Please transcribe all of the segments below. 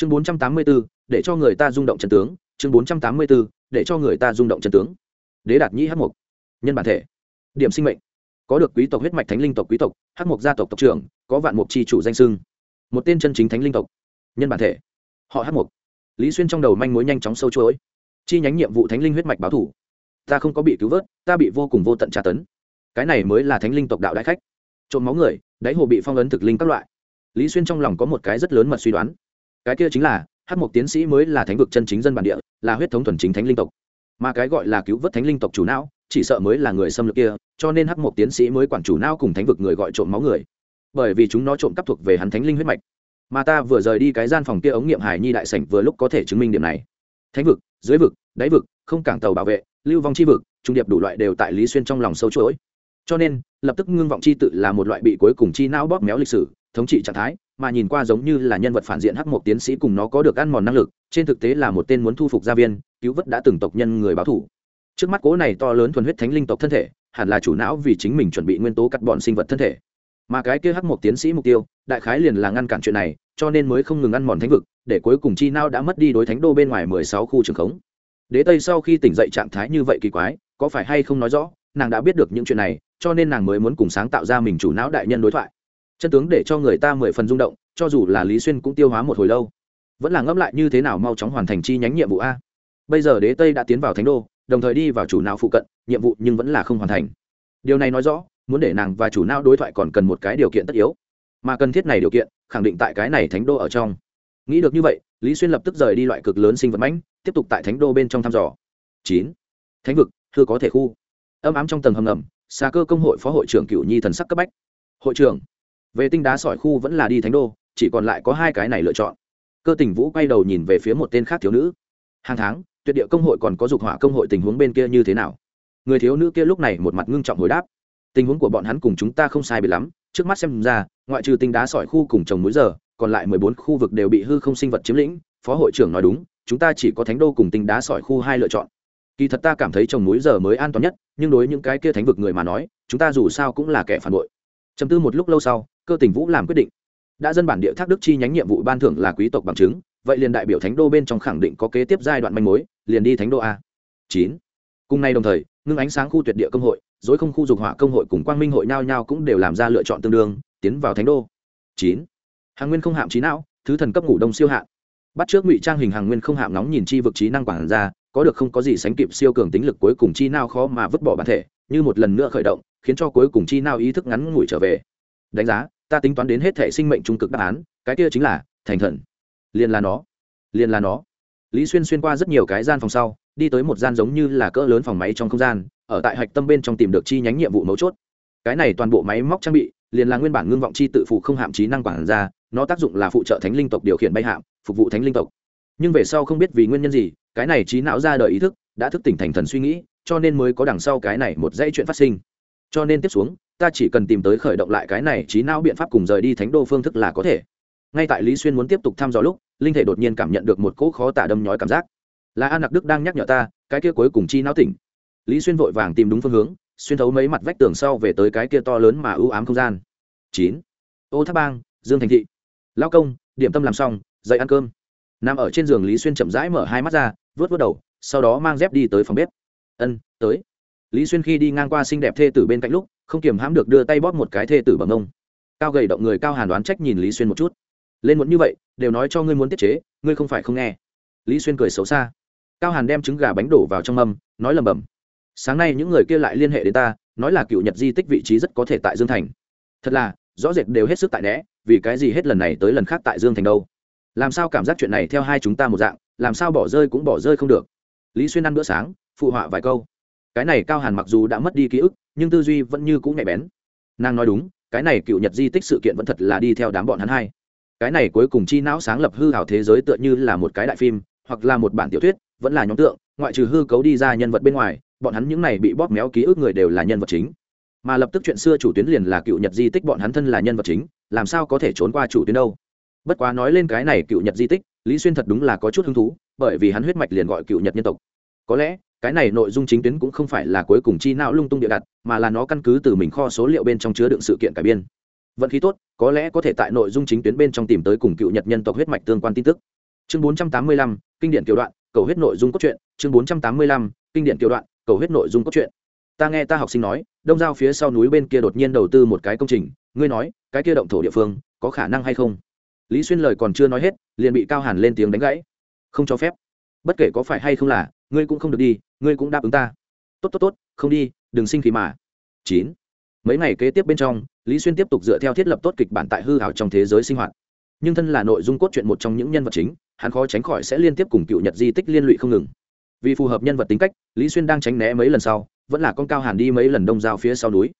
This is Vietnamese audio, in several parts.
chương bốn trăm tám mươi 484, để cho người ta rung động chân tướng. Chương bốn trăm tám mươi 484, để cho người ta rung động chân tướng. Đế đạt nhĩ hắc mục nhân bản thể. Điểm sinh mệnh. Có được quý tộc huyết mạch thánh linh tộc quý tộc hắc mục gia tộc tộc trưởng có vạn mục chi chủ danh sưng một tên chân chính thánh linh tộc. Nhân bản thể. Họ hắc mục lý xuyên trong đầu manh mối nhanh chóng sâu chuỗi. Chi nhánh nhiệm vụ thánh linh huyết mạch báo thủ. Ta không có bị cứu vớt ta bị vô cùng vô tận tra tấn. Cái này mới là thánh linh tộc đạo đại khách. Trộm máu người đáy hồ bị phong ấn thực linh các loại. Lý xuyên trong lòng có một cái rất lớn mật suy đoán cái kia chính là hát mục tiến sĩ mới là thánh vực chân chính dân bản địa, là huyết thống thuần chính thánh linh tộc. Mà cái gọi là cứu vớt thánh linh tộc chủ não, chỉ sợ mới là người xâm lược kia, cho nên hát mục tiến sĩ mới quản chủ não cùng thánh vực người gọi trộm máu người. Bởi vì chúng nó trộm cắp thuộc về hắn thánh linh huyết mạch. Mà ta vừa rời đi cái gian phòng kia ống nghiệm hải nhi đại sảnh vừa lúc có thể chứng minh điểm này. Thánh vực, dưới vực, đáy vực, không cảng tàu bảo vệ, lưu vong chi vực, trung điệp đủ loại đều tại lý xuyên trong lòng sâu chuỗi. Cho nên, lập tức ngưng vọng chi tự là một loại bị cuối cùng chi não bóp méo lịch sử thống trị trạng thái, mà nhìn qua giống như là nhân vật phản diện hắc một tiến sĩ cùng nó có được ăn mòn năng lực, trên thực tế là một tên muốn thu phục gia viên, cứu vớt đã từng tộc nhân người báo thủ. Trước mắt cố này to lớn thuần huyết thánh linh tộc thân thể, hẳn là chủ não vì chính mình chuẩn bị nguyên tố cắt bọn sinh vật thân thể. Mà cái kia hắc một tiến sĩ mục tiêu, đại khái liền là ngăn cản chuyện này, cho nên mới không ngừng ăn mòn thánh vực, để cuối cùng chi nao đã mất đi đối thánh đô bên ngoài mười sáu khu trường khống. Đế tây sau khi tỉnh dậy trạng thái như vậy kỳ quái, có phải hay không nói rõ, nàng đã biết được những chuyện này, cho nên nàng mới muốn cùng sáng tạo ra mình chủ não đại nhân đối thoại chân tướng để cho người ta mười phần rung động, cho dù là lý xuyên cũng tiêu hóa một hồi lâu. Vẫn là ngẫm lại như thế nào mau chóng hoàn thành chi nhánh nhiệm vụ a. Bây giờ đế tây đã tiến vào thánh đô, đồng thời đi vào chủ não phụ cận, nhiệm vụ nhưng vẫn là không hoàn thành. Điều này nói rõ, muốn để nàng và chủ não đối thoại còn cần một cái điều kiện tất yếu. Mà cần thiết này điều kiện, khẳng định tại cái này thánh đô ở trong. Nghĩ được như vậy, lý xuyên lập tức rời đi loại cực lớn sinh vật mãnh, tiếp tục tại thánh đô bên trong thăm dò. Chín. Thánh vực thưa có thể khu. Âm ám trong tầng hầm ngầm xa cơ công hội phó hội trưởng cựu nhi thần sắc cấp bách. Hội trưởng về tinh đá sỏi khu vẫn là đi thánh đô, chỉ còn lại có hai cái này lựa chọn. Cơ tình vũ quay đầu nhìn về phía một tên khác thiếu nữ. Hàng tháng, tuyệt địa công hội còn có dục hỏa công hội tình huống bên kia như thế nào? Người thiếu nữ kia lúc này một mặt ngưng trọng hồi đáp. Tình huống của bọn hắn cùng chúng ta không sai biệt lắm, trước mắt xem ra, ngoại trừ tinh đá sỏi khu cùng trồng múi giờ, còn lại mười bốn khu vực đều bị hư không sinh vật chiếm lĩnh, phó hội trưởng nói đúng, chúng ta chỉ có thánh đô cùng tinh đá sỏi khu hai lựa chọn. Kỳ thật ta cảm thấy trồng núi giờ mới an toàn nhất, nhưng đối những cái kia thánh vực người mà nói, chúng ta dù sao cũng là kẻ phản bội. Chấm tư một lúc lâu sau cơ tình vũ làm quyết định. Đã dân bản địa thác đức chi nhánh nhiệm vụ ban thưởng là quý tộc bằng chứng, vậy liền đại biểu thánh đô bên trong khẳng định có kế tiếp giai đoạn manh mối, liền đi thánh đô a. Chín. Cùng nay đồng thời, ngưng ánh sáng khu tuyệt địa công hội dối không khu dục hỏa công hội cùng quang minh hội nhao nhao cũng đều làm ra lựa chọn tương đương, tiến vào thánh đô. Chín. Hàng nguyên không hạm trí não, thứ thần cấp ngủ đông siêu hạn bắt trước ngụy trang hình hàng nguyên không hạm nóng nhìn chi vực trí năng quản ra có được không có gì sánh kịp siêu cường tính lực cuối cùng chi nào khó mà vứt bỏ bản thể, như một lần nữa khởi động, khiến cho cuối cùng chi nào ý thức ngắn ngủi trở về. Đánh giá ta tính toán đến hết thể sinh mệnh trung cực đáp án, cái kia chính là, thành thần. Liền là nó. Liền là nó. Lý xuyên xuyên qua rất nhiều cái gian phòng sau, đi tới một gian giống như là cỡ lớn phòng máy trong không gian, ở tại hạch tâm bên trong tìm được chi nhánh nhiệm vụ mấu chốt. Cái này toàn bộ máy móc trang bị, liền là nguyên bản ngưng vọng chi tự phụ không hạm trí năng quản ra nó tác dụng là phụ trợ thánh linh tộc điều khiển bay hạm, phục vụ thánh linh tộc. Nhưng về sau không biết vì nguyên nhân gì, cái này trí não ra đời ý thức đã thức tỉnh thành thần suy nghĩ, cho nên mới có đằng sau cái này một dãy chuyện phát sinh. Cho nên tiếp xuống ta chỉ cần tìm tới khởi động lại cái này trí não biện pháp cùng rời đi thánh đô phương thức là có thể. Ngay tại lý xuyên muốn tiếp tục thăm dò lúc, linh thể đột nhiên cảm nhận được một cỗ khó tả đâm nhói cảm giác. Là an nặc đức đang nhắc nhở ta, cái kia cuối cùng chi não tỉnh. Lý xuyên vội vàng tìm đúng phương hướng, xuyên thấu mấy mặt vách tường sau về tới cái kia to lớn mà ưu ám không gian. Chín. Ô tháp bang, dương thành thị. Lao công, điểm tâm làm xong, dậy ăn cơm. Nằm ở trên giường lý xuyên chậm rãi mở hai mắt ra vớt vớt đầu, sau đó mang dép đi tới phòng bếp. Ân, tới. Lý xuyên khi đi ngang qua xinh đẹp thê tử bên cạnh lúc không kiềm hãm được đưa tay bóp một cái thê tử bằng ông. Cao gầy động người, cao hàn đoán trách nhìn lý xuyên một chút. Lên muốn như vậy, đều nói cho ngươi muốn tiết chế, ngươi không phải không nghe. Lý xuyên cười xấu xa. Cao hàn đem trứng gà bánh đổ vào trong mâm, nói lầm bầm. Sáng nay những người kia lại liên hệ đến ta, nói là cựu nhật di tích vị trí rất có thể tại dương thành. Thật là, rõ rệt đều hết sức tại né, vì cái gì hết lần này tới lần khác tại dương thành đâu? Làm sao cảm giác chuyện này theo hai chúng ta một dạng, làm sao bỏ rơi cũng bỏ rơi không được. Lý xuyên ăn bữa sáng, phụ họa vài câu cái này cao hàn mặc dù đã mất đi ký ức, nhưng tư duy vẫn như cũ nhạy bén. Nàng nói đúng, cái này cựu nhật di tích sự kiện vẫn thật là đi theo đám bọn hắn hai. Cái này cuối cùng chi não sáng lập hư hào thế giới tựa như là một cái đại phim, hoặc là một bản tiểu thuyết, vẫn là nhóm tượng, ngoại trừ hư cấu đi ra nhân vật bên ngoài, bọn hắn những này bị bóp méo ký ức người đều là nhân vật chính. Mà lập tức chuyện xưa chủ tuyến liền là cựu nhật di tích bọn hắn thân là nhân vật chính, làm sao có thể trốn qua chủ tuyến đâu? Bất quá nói lên cái này cựu nhật di tích, lý xuyên thật đúng là có chút hứng thú, bởi vì hắn huyết mạch liền gọi cựu nhật nhân tộc. Có lẽ cái này nội dung chính tuyến cũng không phải là cuối cùng chi não lung tung địa đặt, mà là nó căn cứ từ mình kho số liệu bên trong chứa đựng sự kiện cải biên. Vận khí tốt, có lẽ có thể tại nội dung chính tuyến bên trong tìm tới cùng cựu nhật nhân tộc huyết mạch tương quan tin tức. Chương bốn trăm tám mươi lăm, kinh điển tiểu đoạn, cầu huyết nội dung cốt truyện. Chương bốn trăm tám mươi lăm, kinh điển tiểu đoạn, cầu huyết nội dung cốt truyện. Ta nghe ta học sinh nói, đông giao phía sau núi bên kia đột nhiên đầu tư một cái công trình. Ngươi nói, cái kia động thổ địa phương, có khả năng hay không? Lý xuyên lời còn chưa nói hết, liền bị cao hàn lên tiếng đánh gãy. Không cho phép. Bất kể có phải hay không là, ngươi cũng không được đi ngươi cũng đáp ứng ta. Tốt tốt tốt, không đi, đừng sinh khí mà. Chín. Mấy ngày kế tiếp bên trong, lý xuyên tiếp tục dựa theo thiết lập tốt kịch bản tại hư hảo trong thế giới sinh hoạt. Nhưng thân là nội dung cốt truyện một trong những nhân vật chính, hắn khó tránh khỏi sẽ liên tiếp cùng cựu nhật di tích liên lụy không ngừng. Vì phù hợp nhân vật tính cách, lý xuyên đang tránh né mấy lần sau, vẫn là con cao hàn đi mấy lần đông giao phía sau núi.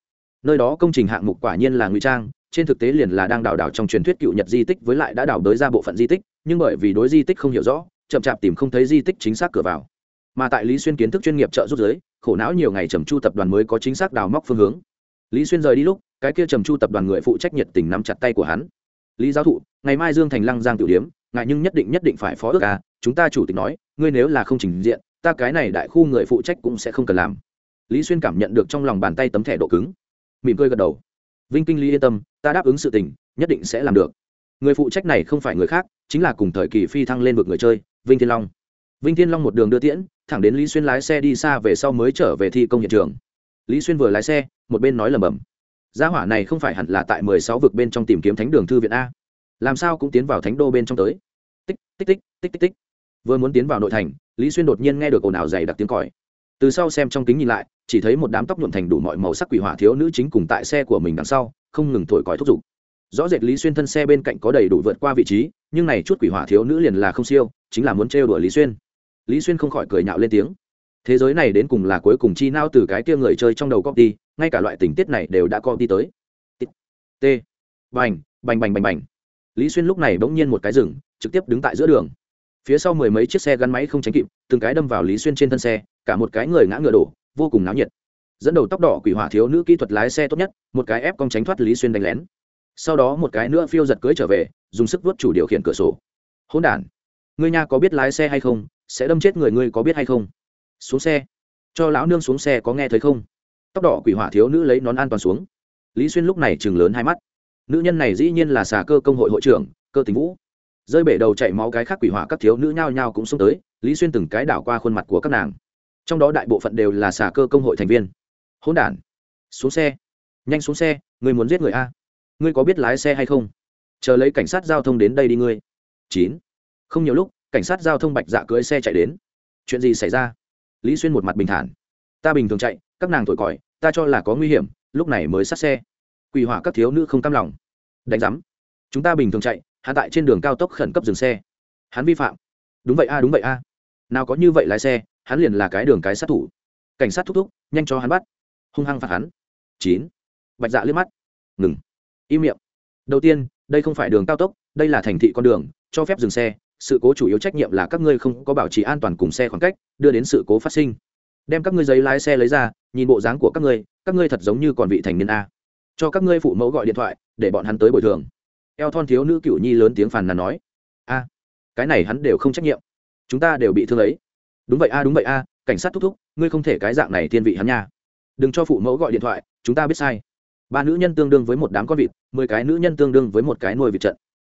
Nơi đó công trình hạng mục quả nhiên là ngụy trang, trên thực tế liền là đang đào đào trong truyền thuyết cựu nhật di tích với lại đã đào đới ra bộ phận di tích, nhưng bởi vì đối di tích không hiểu rõ, chậm chạp tìm không thấy di tích chính xác cửa vào mà tại lý xuyên kiến thức chuyên nghiệp trợ giúp giới, khổ não nhiều ngày trầm chu tập đoàn mới có chính xác đào móc phương hướng. Lý xuyên rời đi lúc, cái kia trầm chu tập đoàn người phụ trách nhiệt tình nắm chặt tay của hắn. Lý giáo thụ, ngày mai dương thành lăng giang tiểu điếm ngại nhưng nhất định nhất định phải phó ước à chúng ta chủ tịch nói, ngươi nếu là không trình diện, ta cái này đại khu người phụ trách cũng sẽ không cần làm. Lý xuyên cảm nhận được trong lòng bàn tay tấm thẻ độ cứng. Mỉm cười gật đầu. Vinh kinh lý yên tâm, ta đáp ứng sự tình, nhất định sẽ làm được. Người phụ trách này không phải người khác, chính là cùng thời kỳ phi thăng lên vực người chơi, vinh thiên long vinh thiên long một đường đưa tiễn, thẳng đến lý xuyên lái xe đi xa về sau mới trở về thi công hiện trường. Lý xuyên vừa lái xe, một bên nói lầm bầm gia hỏa này không phải hẳn là tại mười sáu vực bên trong tìm kiếm thánh đường thư viện a. Làm sao cũng tiến vào thánh đô bên trong tới. Tích tích tích tích tích tích. Vừa muốn tiến vào nội thành, lý xuyên đột nhiên nghe được ồn ào dày đặc tiếng còi. Từ sau xem trong kính nhìn lại, chỉ thấy một đám tóc nhuộm thành đủ mọi màu sắc quỷ hỏa thiếu nữ chính cùng tại xe của mình đằng sau, không ngừng thổi còi thúc giục. Rõ rệt lý xuyên thân xe bên cạnh có đầy đủ vượt qua vị trí, nhưng này chút quỷ hỏa thiếu nữ liền là không siêu, chính là muốn trêu đùa lý xuyên lý xuyên không khỏi cười nhạo lên tiếng. Thế giới này đến cùng là cuối cùng chi nao từ cái kia người chơi trong đầu copy, ngay cả loại tình tiết này đều đã copy tới. T, bành bành bành bành bành. Lý xuyên lúc này bỗng nhiên một cái rừng, trực tiếp đứng tại giữa đường. Phía sau mười mấy chiếc xe gắn máy không tránh kịp, từng cái đâm vào lý xuyên trên thân xe, cả một cái người ngã ngựa đổ, vô cùng náo nhiệt. Dẫn đầu tóc đỏ quỷ hỏa thiếu nữ kỹ thuật lái xe tốt nhất, một cái ép cong tránh thoát lý xuyên đánh lén. Sau đó một cái nữa phiêu giật cưới trở về, dùng sức vuốt chủ điều khiển cửa sổ. Hỗn đản, ngươi nha có biết lái xe hay không? Sẽ đâm chết người ngươi có biết hay không? Xuống xe. Cho lão nương xuống xe có nghe thấy không? Tóc đỏ quỷ hỏa thiếu nữ lấy nón an toàn xuống. Lý xuyên lúc này chừng lớn hai mắt. Nữ nhân này dĩ nhiên là xà cơ công hội hội trưởng, cơ tình vũ. Rơi bể đầu chạy máu cái khác quỷ hỏa các thiếu nữ nhao nhao cũng xuống tới, lý xuyên từng cái đảo qua khuôn mặt của các nàng. Trong đó đại bộ phận đều là xà cơ công hội thành viên. Hỗn đản. Xuống xe. Nhanh xuống xe người muốn giết người a? Ngươi có biết lái xe hay không? Chờ lấy cảnh sát giao thông đến đây đi ngươi. Chín. Không nhiều lúc cảnh sát giao thông bạch dạ cưỡi xe chạy đến. Chuyện gì xảy ra? Lý xuyên một mặt bình thản. Ta bình thường chạy, các nàng thổi còi, ta cho là có nguy hiểm, lúc này mới sát xe. Quỷ hỏa các thiếu nữ không cam lòng. Đánh giám. Chúng ta bình thường chạy hắn tại trên đường cao tốc khẩn cấp dừng xe. Hắn vi phạm. Đúng vậy a, đúng vậy a. Nào có như vậy lái xe, hắn liền là cái đường cái sát thủ. Cảnh sát thúc thúc, nhanh cho hắn bắt. Hung hăng phạt hắn. Chín. Bạch dạ liếc mắt. Ngừng. Im miệng. Đầu tiên, đây không phải đường cao tốc, đây là thành thị con đường, cho phép dừng xe sự cố chủ yếu trách nhiệm là các ngươi không có bảo trì an toàn cùng xe khoảng cách, đưa đến sự cố phát sinh. Đem các ngươi giấy lái xe lấy ra, nhìn bộ dáng của các ngươi các ngươi thật giống như còn vị thành niên a. Cho các ngươi phụ mẫu gọi điện thoại, để bọn hắn tới bồi thường. Eo thon thiếu nữ cựu nhi lớn tiếng phàn nàn nói. A, cái này hắn đều không trách nhiệm. Chúng ta đều bị thương ấy. Đúng vậy a, đúng vậy a, cảnh sát thúc thúc, ngươi không thể cái dạng này thiên vị hắn nha. Đừng cho phụ mẫu gọi điện thoại, chúng ta biết sai. Ba nữ nhân tương đương với một đám con vịt, mười cái nữ nhân tương đương với một cái nuôi vịt trận.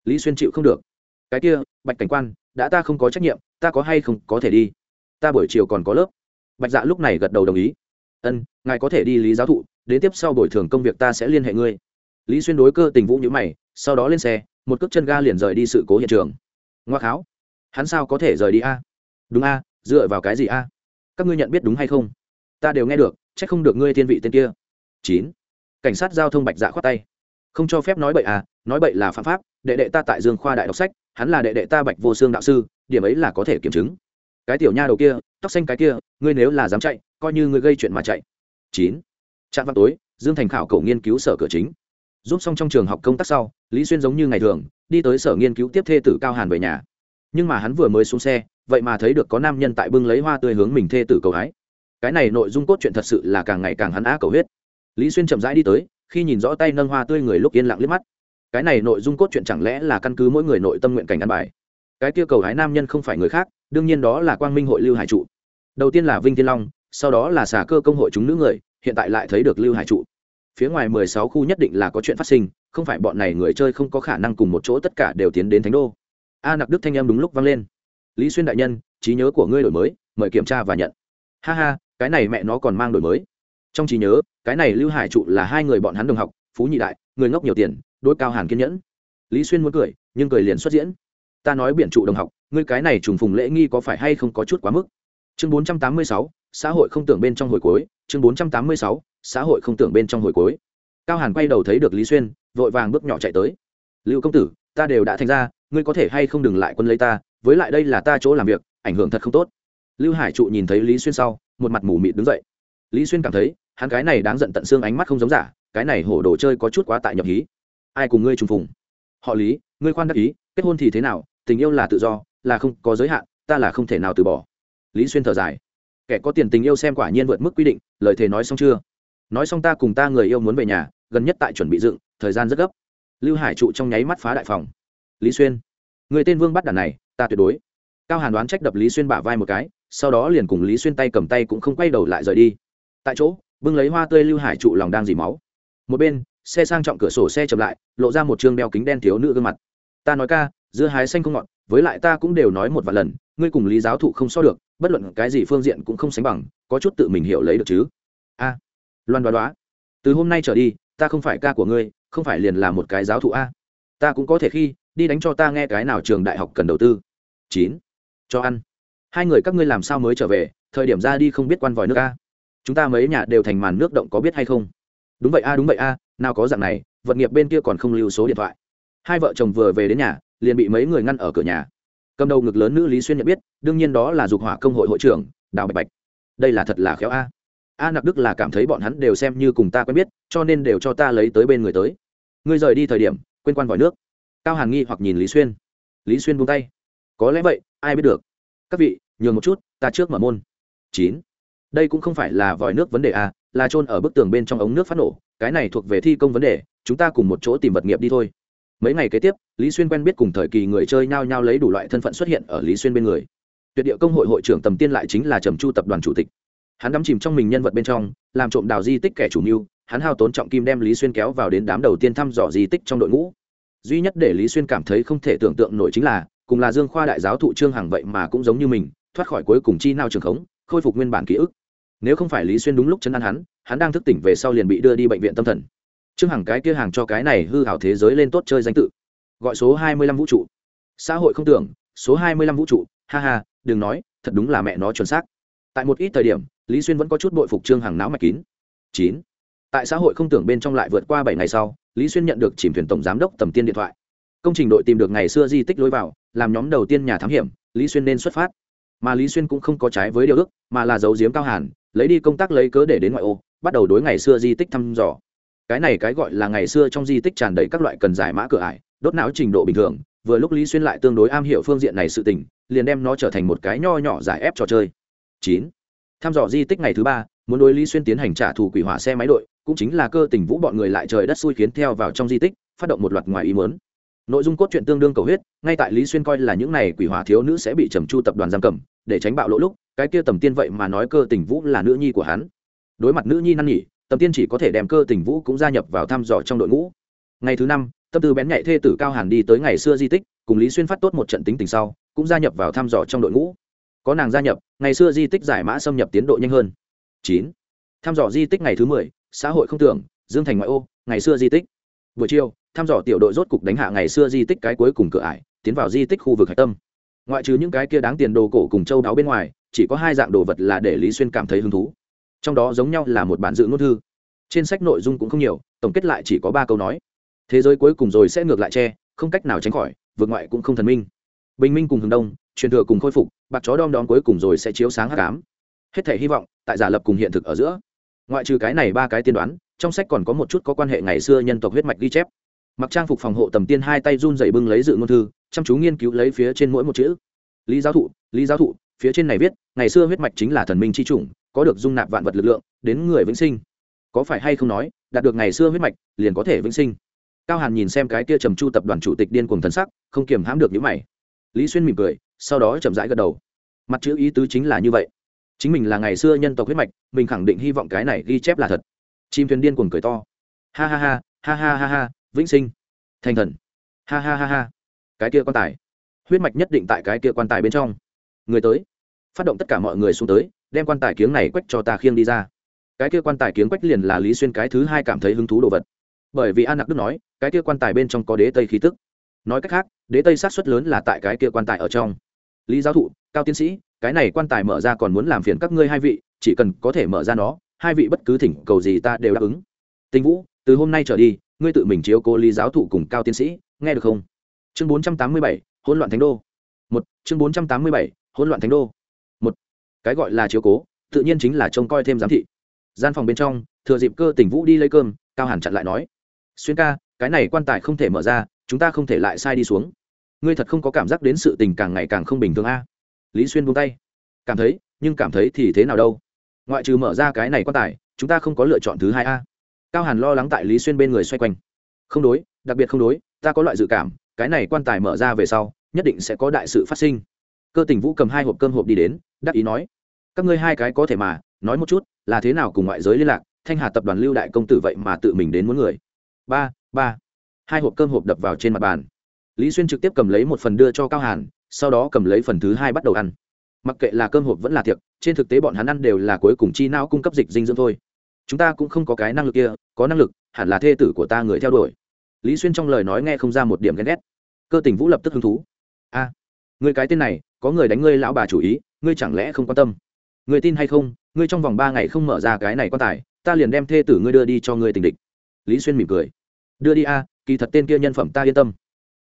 Lý xuyên chịu không được cái kia, bạch cảnh quan, đã ta không có trách nhiệm, ta có hay không có thể đi? Ta buổi chiều còn có lớp. Bạch dạ lúc này gật đầu đồng ý. Ân, ngài có thể đi lý giáo thụ, đến tiếp sau đổi thường công việc ta sẽ liên hệ ngươi. Lý xuyên đối cơ tình vũ nhữ mày, sau đó lên xe, một cước chân ga liền rời đi sự cố hiện trường. Ngoa kháo. Hắn sao có thể rời đi a? Đúng a, dựa vào cái gì a? Các ngươi nhận biết đúng hay không? Ta đều nghe được c h ắ c không được ngươi thiên vị tên kia. Chín. Cảnh sát giao thông bạch dạ khoát tay. Không cho phép nói bậy à nói bậy là phạm pháp, đệ đệ ta tại dương khoa đại đọc sách hắn là đệ đệ ta bạch vô xương đạo sư, điểm ấy là có thể kiểm chứng. Cái tiểu nha đầu kia, tóc xanh cái kia, ngươi nếu là dám chạy, coi như ngươi gây chuyện mà chạy. Chín. Trạm vào tối, dương thành khảo cổ nghiên cứu sở cửa chính. Giúp xong trong trường học công tác sau, lý xuyên giống như ngày thường, đi tới sở nghiên cứu tiếp thê tử cao hàn về nhà. Nhưng mà hắn vừa mới xuống xe, vậy mà thấy được có nam nhân tại bưng lấy hoa tươi hướng mình thê tử cầu hái. Cái này nội dung cốt truyện thật sự là càng ngày càng hắn á cầu huyết. Lý xuyên chậm rãi đi tới, khi nhìn rõ tay nâng hoa tươi người lúc yên lặng liếc mắt cái này nội dung cốt truyện chẳng lẽ là căn cứ mỗi người nội tâm nguyện cảnh ăn bài? Cái kia cầu hái nam nhân không phải người khác, đương nhiên đó là quang minh hội lưu hải trụ. Đầu tiên là vinh thiên long, sau đó là xà cơ công hội chúng nữ người, hiện tại lại thấy được lưu hải trụ. Phía ngoài mười sáu khu nhất định là có chuyện phát sinh, không phải bọn này người chơi không có khả năng cùng một chỗ tất cả đều tiến đến thánh đô. A nặc đức thanh em đúng lúc vang lên. Lý xuyên đại nhân, trí nhớ của ngươi đổi mới, mời kiểm tra và nhận. Ha ha, cái này mẹ nó còn mang đổi mới. Trong trí nhớ, cái này lưu hải trụ là hai người bọn hắn đồng học, phú nhị đại, người ngốc nhiều tiền đôi cao hàn kiên nhẫn. Lý xuyên muốn cười, nhưng cười liền xuất diễn. Ta nói biển trụ đồng học, ngươi cái này trùng phùng lễ nghi có phải hay không có chút quá mức? Chương bốn trăm tám mươi sáu, xã hội không tưởng bên trong hồi cuối. Chương bốn trăm tám mươi sáu, xã hội không tưởng bên trong hồi cuối. Cao hàn quay đầu thấy được lý xuyên, vội vàng bước nhỏ chạy tới. Lưu công tử, ta đều đã thành ra, ngươi có thể hay không đừng lại quân lấy ta, với lại đây là ta chỗ làm việc, ảnh hưởng thật không tốt. Lưu hải trụ nhìn thấy lý xuyên sau, một mặt mù mịt đứng dậy. Lý xuyên cảm thấy, hắn cái này đáng giận tận xương ánh mắt không giống giả, cái này hổ đồ chơi có chút quá tại nhập hí ai cùng ngươi trùng phùng? Họ lý, ngươi khoan đắc ý, kết hôn thì thế nào, tình yêu là tự do, là không có giới hạn, ta là không thể nào từ bỏ. Lý xuyên thở dài. Kẻ có tiền tình yêu xem quả nhiên vượt mức quy định, lời thề nói xong chưa? Nói xong ta cùng ta người yêu muốn về nhà, gần nhất tại chuẩn bị dựng, thời gian rất gấp. Lưu hải trụ trong nháy mắt phá đại phòng. Lý xuyên, người tên vương bắt đàn này, ta tuyệt đối. Cao hàn đoán trách đập lý xuyên bả vai một cái, sau đó liền cùng lý xuyên tay cầm tay cũng không quay đầu lại rời đi. Tại chỗ, bưng lấy hoa tươi lưu hải trụ lòng đang dì máu. Một bên xe sang trọng cửa sổ xe chậm lại, lộ ra một chương đeo kính đen thiếu nữ gương mặt. Ta nói ca, dưa hái xanh không ngọt, với lại ta cũng đều nói một vài lần, ngươi cùng lý giáo thụ không so được, bất luận cái gì phương diện cũng không sánh bằng, có chút tự mình hiểu lấy được chứ. A, loan đoá đoá. Từ hôm nay trở đi, ta không phải ca của ngươi, không phải liền là một cái giáo thụ a. Ta cũng có thể khi, đi đánh cho ta nghe cái nào trường đại học cần đầu tư. Chín, cho ăn. Hai người các ngươi làm sao mới trở về, thời điểm ra đi không biết quan vòi nước a. Chúng ta mấy nhà đều thành màn nước động có biết hay không? Đúng vậy a, đúng vậy a nào có dạng này, vật nghiệp bên kia còn không lưu số điện thoại. Hai vợ chồng vừa về đến nhà, liền bị mấy người ngăn ở cửa nhà. Cầm đầu ngực lớn nữ lý xuyên nhận biết, đương nhiên đó là dục hỏa công hội hội trưởng, đào bạch bạch. Đây là thật là khéo a. A nặc đức là cảm thấy bọn hắn đều xem như cùng ta quen biết, cho nên đều cho ta lấy tới bên người tới. Ngươi rời đi thời điểm, quên quan vòi nước. Cao hàn nghi hoặc nhìn lý xuyên. Lý xuyên buông tay. Có lẽ vậy, ai biết được. Các vị, nhường một chút, ta trước mở môn. Chín. Đây cũng không phải là vòi nước vấn đề a, là trôn ở bức tường bên trong ống nước phát nổ cái này thuộc về thi công vấn đề, chúng ta cùng một chỗ tìm vật nghiệp đi thôi. Mấy ngày kế tiếp, lý xuyên quen biết cùng thời kỳ người chơi nhao nhao lấy đủ loại thân phận xuất hiện ở lý xuyên bên người. Tuyệt địa công hội hội trưởng tầm tiên lại chính là trầm chu tập đoàn chủ tịch. Hắn đắm chìm trong mình nhân vật bên trong, làm trộm đào di tích kẻ chủ mưu, hắn hao tốn trọng kim đem lý xuyên kéo vào đến đám đầu tiên thăm dò di tích trong đội ngũ. Duy nhất để lý xuyên cảm thấy không thể tưởng tượng nổi chính là, cùng là dương khoa đại giáo thụ trương hằng vậy mà cũng giống như mình, thoát khỏi cuối cùng chi nao trường khống, khôi phục nguyên bản ký ức nếu không phải lý xuyên đúng lúc chấn an hắn hắn đang thức tỉnh về sau liền bị đưa đi bệnh viện tâm thần. Trương hằng cái kia hàng cho cái này hư hảo thế giới lên tốt chơi danh tự. Gọi số hai mươi lăm vũ trụ. Xã hội không tưởng, số hai mươi lăm vũ trụ, ha ha, đừng nói, thật đúng là mẹ nó chuẩn xác. Tại một ít thời điểm, lý xuyên vẫn có chút bội phục trương hằng não mạch kín. Chín. Tại xã hội không tưởng bên trong lại vượt qua bảy ngày sau, lý xuyên nhận được chìm thuyền tổng giám đốc tầm tiên điện thoại. Công trình đội tìm được ngày xưa di tích lối vào, làm nhóm đầu tiên nhà thám hiểm, lý xuyên nên xuất phát. Mà lý xuyên cũng không có trái với điều ước, mà là giấu giếm cao hàn lấy đi công tác lấy cớ để đến ngoại ô, bắt đầu đối ngày xưa di tích thăm dò. Cái này cái gọi là ngày xưa trong di tích tràn đầy các loại cần giải mã cửa ải, đốt não trình độ bình thường, vừa lúc lý xuyên lại tương đối am hiểu phương diện này sự tình, liền đem nó trở thành một cái nho nhỏ giải ép trò chơi. Chín. Thăm dò di tích ngày thứ ba, muốn đối lý xuyên tiến hành trả thù quỷ hỏa xe máy đội, cũng chính là cơ tình vũ bọn người lại trời đất xui khiến theo vào trong di tích, phát động một loạt ngoài ý mớn nội dung cốt truyện tương đương cầu huyết, ngay tại lý xuyên coi là những này quỷ hỏa thiếu nữ sẽ bị trầm chu tập đoàn giam cầm để tránh bạo lỗ lúc, cái kia tầm tiên vậy mà nói cơ tình vũ là nữ nhi của hắn. Đối mặt nữ nhi năn nỉ, tầm tiên chỉ có thể đem cơ tình vũ cũng gia nhập vào thăm dò trong đội ngũ. Ngày thứ năm, tâm tư bén nhạy thê tử cao hàn đi tới ngày xưa di tích, cùng lý xuyên phát tốt một trận tính tình sau, cũng gia nhập vào thăm dò trong đội ngũ. Có nàng gia nhập, ngày xưa di tích giải mã xâm nhập tiến độ nhanh hơn. Chín, thăm dò di tích ngày thứ mười, xã hội không tưởng, dương thành ngoại ô, ngày xưa di tích. Buổi chiều, thăm dò tiểu đội rốt cục đánh hạ ngày xưa di tích cái cuối cùng cửa ải, tiến vào di tích khu vực hạch tâm ngoại trừ những cái kia đáng tiền đồ cổ cùng châu đáo bên ngoài, chỉ có hai dạng đồ vật là để lý xuyên cảm thấy hứng thú. Trong đó giống nhau là một bản dự ngôn thư. Trên sách nội dung cũng không nhiều, tổng kết lại chỉ có ba câu nói. Thế giới cuối cùng rồi sẽ ngược lại che, không cách nào tránh khỏi, vượt ngoại cũng không thần minh. Bình minh cùng hướng đông, truyền thừa cùng khôi phục, bạc chó đom đóm cuối cùng rồi sẽ chiếu sáng hát cám hết thể hy vọng, tại giả lập cùng hiện thực ở giữa. Ngoại trừ cái này ba cái tiên đoán, trong sách còn có một chút có quan hệ ngày xưa nhân tộc huyết mạch ghi chép. Mặc trang phục phòng hộ tầm tiên hai tay run dày bưng lấy dự ngôn thư chăm chú nghiên cứu lấy phía trên mỗi một chữ. Lý giáo thụ, lý giáo thụ, phía trên này viết, ngày xưa huyết mạch chính là thần minh c h i chủng, có được dung nạp vạn vật lực lượng, đến người vĩnh sinh. Có phải hay không nói, đạt được ngày xưa huyết mạch, liền có thể vĩnh sinh? Cao hàn nhìn xem cái kia trầm chu tập đoàn chủ tịch điên cùng thần sắc, không kiềm hãm được những mày. Lý xuyên mỉm cười, sau đó chậm rãi gật đầu. Mặt chữ ý tứ chính là như vậy. Chính mình là ngày xưa nhân tộc huyết mạch, mình khẳng định hy vọng cái này ghi chép là thật. Chim thuyền điên cuồng cười to. Ha ha ha ha ha ha ha, vĩnh sinh. Thành thần. Ha ha ha ha cái kia quan tài. Huyết mạch nhất định tại cái kia quan tài bên trong. Người tới. Phát động tất cả mọi người xuống tới, đem quan tài kiếng này quách cho ta khiêng đi ra. Cái kia quan tài kiếng quách liền là lý xuyên cái thứ hai cảm thấy hứng thú đồ vật. Bởi vì an nặc đức nói, cái kia quan tài bên trong có đế tây khí tức. Nói cách khác, đế tây sát xuất lớn là tại cái kia quan tài ở trong. Lý giáo thụ, cao tiến sĩ, cái này quan tài mở ra còn muốn làm phiền các ngươi hai vị, chỉ cần có thể mở ra nó, hai vị bất cứ thỉnh cầu gì ta đều đáp ứng. Tinh vũ, từ hôm nay trở đi, ngươi tự mình chiếu cố lý giáo thụ cùng cao tiến sĩ, nghe được không? Chương bốn trăm tám mươi bảy, hỗn loạn thánh đô. Một, chương bốn trăm tám mươi bảy, hỗn loạn thánh đô. Một, cái gọi là chiếu cố, tự nhiên chính là trông coi thêm giám thị. Gian phòng bên trong, thừa dịp cơ tỉnh vũ đi lấy cơm, cao hàn chặn lại nói, xuyên ca, cái này quan tài không thể mở ra, chúng ta không thể lại sai đi xuống. Ngươi thật không có cảm giác đến sự tình càng ngày càng không bình thường a? Lý xuyên buông tay. Cảm thấy, nhưng cảm thấy thì thế nào đâu? Ngoại trừ mở ra cái này quan tài, chúng ta không có lựa chọn thứ hai a. Cao hàn lo lắng tại lý xuyên bên người xoay quanh. Không đối, đặc biệt không đối, ta có loại dự cảm cái này quan tài mở ra về sau, nhất định sẽ có đại sự phát sinh. Cơ tình vũ cầm hai hộp cơm hộp đi đến, đắc ý nói, các ngươi hai cái có thể mà, nói một chút, là thế nào cùng ngoại giới liên lạc, thanh hà tập đoàn lưu đại công tử vậy mà tự mình đến muốn người. Ba ba. Hai hộp cơm hộp đập vào trên mặt bàn. Lý xuyên trực tiếp cầm lấy một phần đưa cho cao hàn, sau đó cầm lấy phần thứ hai bắt đầu ăn. Mặc kệ là cơm hộp vẫn là tiệc, trên thực tế bọn hắn ăn đều là cuối cùng chi não cung cấp dịch dinh dưỡng thôi. Chúng ta cũng không có cái năng lực kia, có năng lực, hẳn là thê tử của ta người theo đuổi lý xuyên trong lời nói nghe không ra một điểm ghen ghét cơ tình vũ lập tức hứng thú a người cái tên này có người đánh ngươi lão bà chủ ý ngươi chẳng lẽ không quan tâm người tin hay không ngươi trong vòng ba ngày không mở ra cái này quan tài ta liền đem thê tử ngươi đưa đi cho ngươi tình địch lý xuyên mỉm cười đưa đi a kỳ thật tên kia nhân phẩm ta yên tâm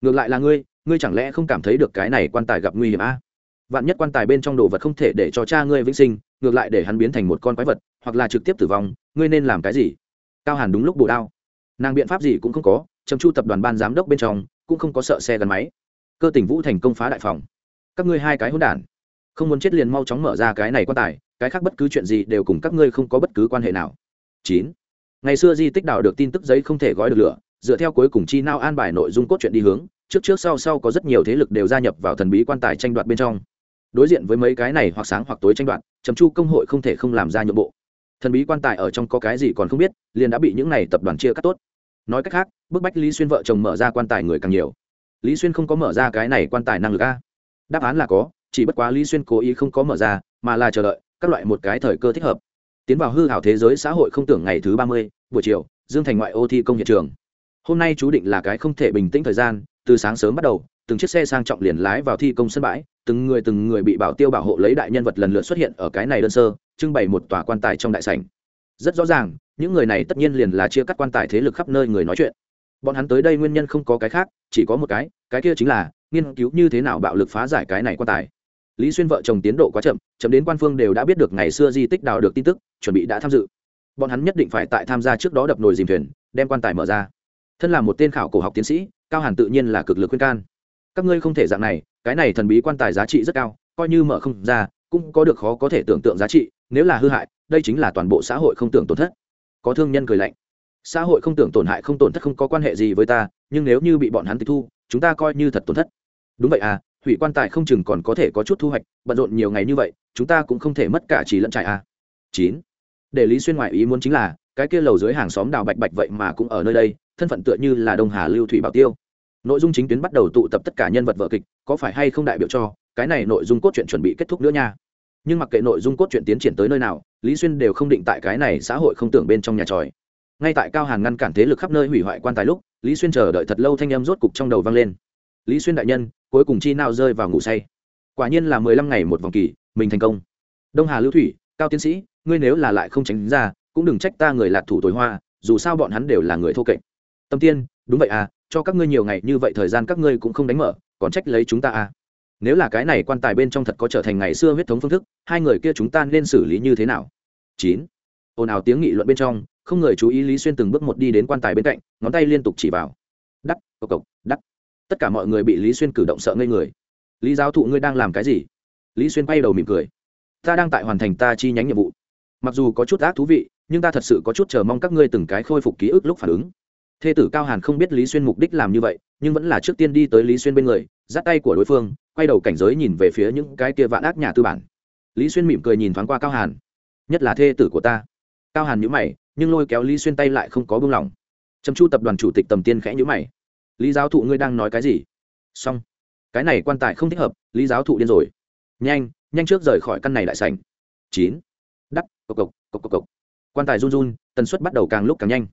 ngược lại là ngươi ngươi chẳng lẽ không cảm thấy được cái này quan tài gặp nguy hiểm a vạn nhất quan tài bên trong đồ vật không thể để cho cha ngươi vĩnh sinh ngược lại để hắn biến thành một con quái vật hoặc là trực tiếp tử vong ngươi nên làm cái gì cao hàn đúng lúc bổ đao nàng biện pháp gì cũng không có chấm chu tập đoàn ban giám đốc bên trong cũng không có sợ xe gắn máy. Cơ tỉnh vũ thành công phá đại phòng. Các ngươi hai cái hỗn đản, không muốn chết liền mau chóng mở ra cái này quan tài, cái khác bất cứ chuyện gì đều cùng các ngươi không có bất cứ quan hệ nào. Chín. Ngày xưa di tích đào được tin tức giấy không thể gói được lửa, dựa theo cuối cùng chi nao an bài nội dung cốt truyện đi hướng, trước trước sau sau có rất nhiều thế lực đều gia nhập vào thần bí quan tài tranh đoạt bên trong. Đối diện với mấy cái này hoặc sáng hoặc tối tranh đoạt chấm chu công hội không thể không làm ra nhượng bộ. Thần bí quan tài ở trong có cái gì còn không biết, liền đã bị những này tập đoàn chia cắt tốt. Nói cách khác bức bách lý xuyên vợ chồng mở ra quan tài người càng nhiều. Lý xuyên không có mở ra cái này quan tài năng lực a. Đáp án là có, chỉ bất quá lý xuyên cố ý không có mở ra, mà là chờ đợi, các loại một cái thời cơ thích hợp. Tiến vào hư hảo thế giới xã hội không tưởng ngày thứ ba mươi, buổi chiều, dương thành ngoại ô thi công hiện trường. Hôm nay chú định là cái không thể bình tĩnh thời gian, từ sáng sớm bắt đầu, từng chiếc xe sang trọng liền lái vào thi công sân bãi, từng người từng người bị bảo tiêu bảo hộ lấy đại nhân vật lần lượt xuất hiện ở cái này đơn sơ, trưng bày một tòa quan tài trong đại sảnh. Rất rõ ràng, những người này tất nhiên liền là chia cắt quan tài thế lực khắp nơi người nói chuyện bọn hắn tới đây nguyên nhân không có cái khác, chỉ có một cái cái kia chính là, nghiên cứu như thế nào bạo lực phá giải cái này quan tài. Lý xuyên vợ chồng tiến độ quá chậm chậm đến quan phương đều đã biết được ngày xưa di tích đào được tin tức, chuẩn bị đã tham dự. Bọn hắn nhất định phải tại tham gia trước đó đập nồi dìm thuyền, đem quan tài mở ra. Thân là một tên khảo cổ học tiến sĩ, cao hàn tự nhiên là cực lực khuyên can. Các ngươi không thể dạng này, cái này thần bí quan tài giá trị rất cao, coi như mở không ra, cũng có được khó có thể tưởng tượng giá trị, nếu là hư hại, đây chính là toàn bộ xã hội không tưởng tổn thất. Có thương nhân cười lạnh xã hội không tưởng tổn hại không tổn thất không có quan hệ gì với ta, nhưng nếu như bị bọn hắn tịch thu, chúng ta coi như thật tổn thất. Đúng vậy à hủy quan tài không chừng còn có thể có chút thu hoạch, bận rộn nhiều ngày như vậy, chúng ta cũng không thể mất cả chỉ lẫn trại à. Chín. Để lý xuyên ngoại ý muốn chính là, cái kia lầu dưới hàng xóm đào bạch bạch vậy mà cũng ở nơi đây, thân phận tựa như là đông hà lưu thủy bảo tiêu. Nội dung chính tuyến bắt đầu tụ tập tất cả nhân vật vợ kịch, có phải hay không đại biểu cho, cái này nội dung cốt truyện chuẩn bị kết thúc nữa nha. Nhưng mặc kệ nội dung cốt truyện tiến triển tới nơi nào, lý xuyên đều không định tại cái này xã hội không tưởng bên trong nhà tròi ngay tại cao hàn ngăn cản thế lực khắp nơi hủy hoại quan tài lúc, lý xuyên chờ đợi thật lâu thanh âm rốt cục trong đầu vang lên. Lý xuyên đại nhân, cuối cùng chi nào rơi vào ngủ say? Quả nhiên là mười lăm ngày một vòng kỳ, mình thành công. Đông hà lưu thủy, cao tiến sĩ, ngươi nếu là lại không tránh ra, cũng đừng trách ta người lạc thủ tối hoa, dù sao bọn hắn đều là người thô kệch. Tâm tiên, đúng vậy à cho các ngươi nhiều ngày như vậy thời gian các ngươi cũng không đánh mở, còn trách lấy chúng ta à? Nếu là cái này quan tài bên trong thật có trở thành ngày xưa huyết thống phương thức, hai người kia chúng ta nên xử lý như thế nào? Chín. Ồn ào tiếng nghị luận bên trong không người chú ý lý xuyên từng bước một đi đến quan tài bên cạnh ngón tay liên tục chỉ vào đắc cộc cộc đắc tất cả mọi người bị lý xuyên cử động sợ ngây người lý giáo thụ ngươi đang làm cái gì lý xuyên bay đầu mỉm cười ta đang tại hoàn thành ta chi nhánh nhiệm vụ mặc dù có chút ác thú vị nhưng ta thật sự có chút chờ mong các ngươi từng cái khôi phục ký ức lúc phản ứng thê tử cao hàn không biết lý xuyên mục đích làm như vậy nhưng vẫn là trước tiên đi tới lý xuyên bên người dắt tay của đối phương quay đầu cảnh giới nhìn về phía những cái kia vạn ác nhà tư bản lý xuyên mỉm cười nhìn thoáng qua cao hàn nhất là thê tử của ta cao hàn nhữ mày nhưng lôi kéo lý xuyên tay lại không có buông lỏng. Trầm chu tập đoàn chủ tịch tầm tiên khẽ nhữ mày. Lý giáo thụ ngươi đang nói cái gì? Xong. Cái này quan tài không thích hợp, lý giáo thụ điên rồi. Nhanh nhanh trước rời khỏi căn này lại sảnh. Chín. Đắp cộc cộc cộc cộc cộc. Quan tài run run, tần suất bắt đầu càng lúc càng nhanh.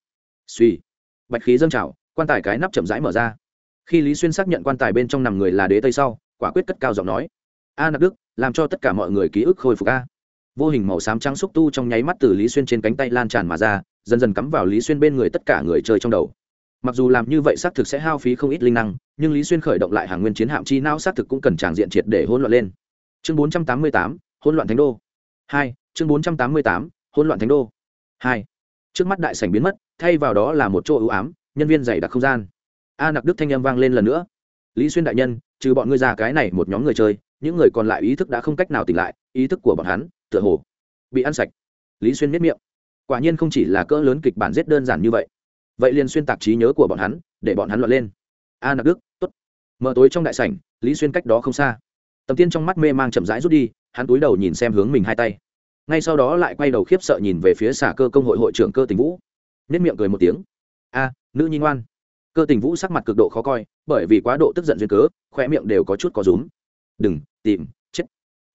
Suy. Bạch khí dâng trào, quan tài cái nắp chậm rãi mở ra. Khi lý xuyên xác nhận quan tài bên trong nằm người là đế tây sau, quả quyết cất cao giọng nói. A nặc đức, làm cho tất cả mọi người ký ức khôi phục a vô hình màu xám trắng xúc tu trong nháy mắt từ lý xuyên trên cánh tay lan tràn mà ra, dần dần cắm vào lý xuyên bên người tất cả người chơi trong đầu. Mặc dù làm như vậy xác thực sẽ hao phí không ít linh năng, nhưng lý xuyên khởi động lại hàng nguyên chiến hạm chi não xác thực cũng cần tràng diện triệt để hỗn loạn lên. Chương bốn trăm tám mươi tám, hỗn loạn thánh đô. Hai, chương bốn trăm tám mươi tám, hỗn loạn thánh đô. Hai, trước mắt đại sảnh biến mất, thay vào đó là một chỗ ưu ám, nhân viên dày đặc không gian. A nặc đức thanh â m vang lên lần nữa. Lý xuyên đại nhân, trừ bọn ngươi già cái này một nhóm người chơi, những người còn lại ý thức đã không cách nào tỉnh lại, ý thức của bọn hắn tựa hồ bị ăn sạch. Lý xuyên miết miệng. Quả nhiên không chỉ là cỡ lớn kịch bản giết đơn giản như vậy. Vậy liền xuyên tạc trí nhớ của bọn hắn, để bọn hắn luận lên. A nặc đức t ố t mở tối trong đại sảnh, lý xuyên cách đó không xa. Tầm tiên trong mắt mê mang chậm rãi rút đi, hắn túi đầu nhìn xem hướng mình hai tay. Ngay sau đó lại quay đầu khiếp sợ nhìn về phía xả cơ công hội hội trưởng cơ tình vũ. Nết miệng cười một tiếng. A, nữ nhi ngoan. Cơ tình vũ sắc mặt cực độ khó coi, bởi vì quá độ tức giận duyên cớ khoe miệng đều có chút có rúm. Đừng, tìm, chết.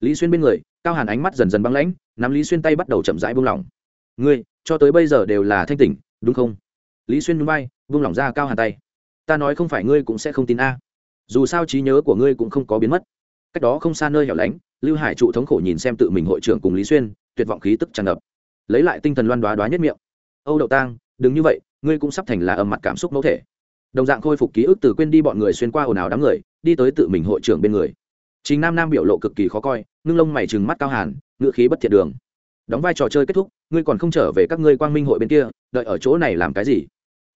Lý xuyên bên người cao hàn ánh mắt dần dần băng lãnh, nắm lý xuyên tay bắt đầu chậm rãi buông lỏng. Ngươi, cho tới bây giờ đều là thanh tỉnh, đúng không? Lý xuyên núi bay buông lỏng ra cao hàn tay. Ta nói không phải ngươi cũng sẽ không tin a. Dù sao trí nhớ của ngươi cũng không có biến mất. Cách đó không xa nơi hẻo lánh, lưu hải trụ thống khổ nhìn xem tự mình hội trưởng cùng lý xuyên, tuyệt vọng khí tức tràn ngập. Lấy lại tinh thần loan đoá đoá nhất miệng. Âu đậu tang, đừng như vậy, ngươi cũng sắp thành là âm mặt cảm xúc mẫu thể. Đồng dạng khôi phục ký ức từ quên đi bọn người xuyên qua ồn ào đám người, đi tới tự mình hội trưởng bên người chính nam nam biểu lộ cực kỳ khó coi, ngưng lông mày trừng mắt cao hàn ngựa khí bất thiện đường. Đóng vai trò chơi kết thúc, ngươi còn không trở về các ngươi quang minh hội bên kia, đợi ở chỗ này làm cái gì?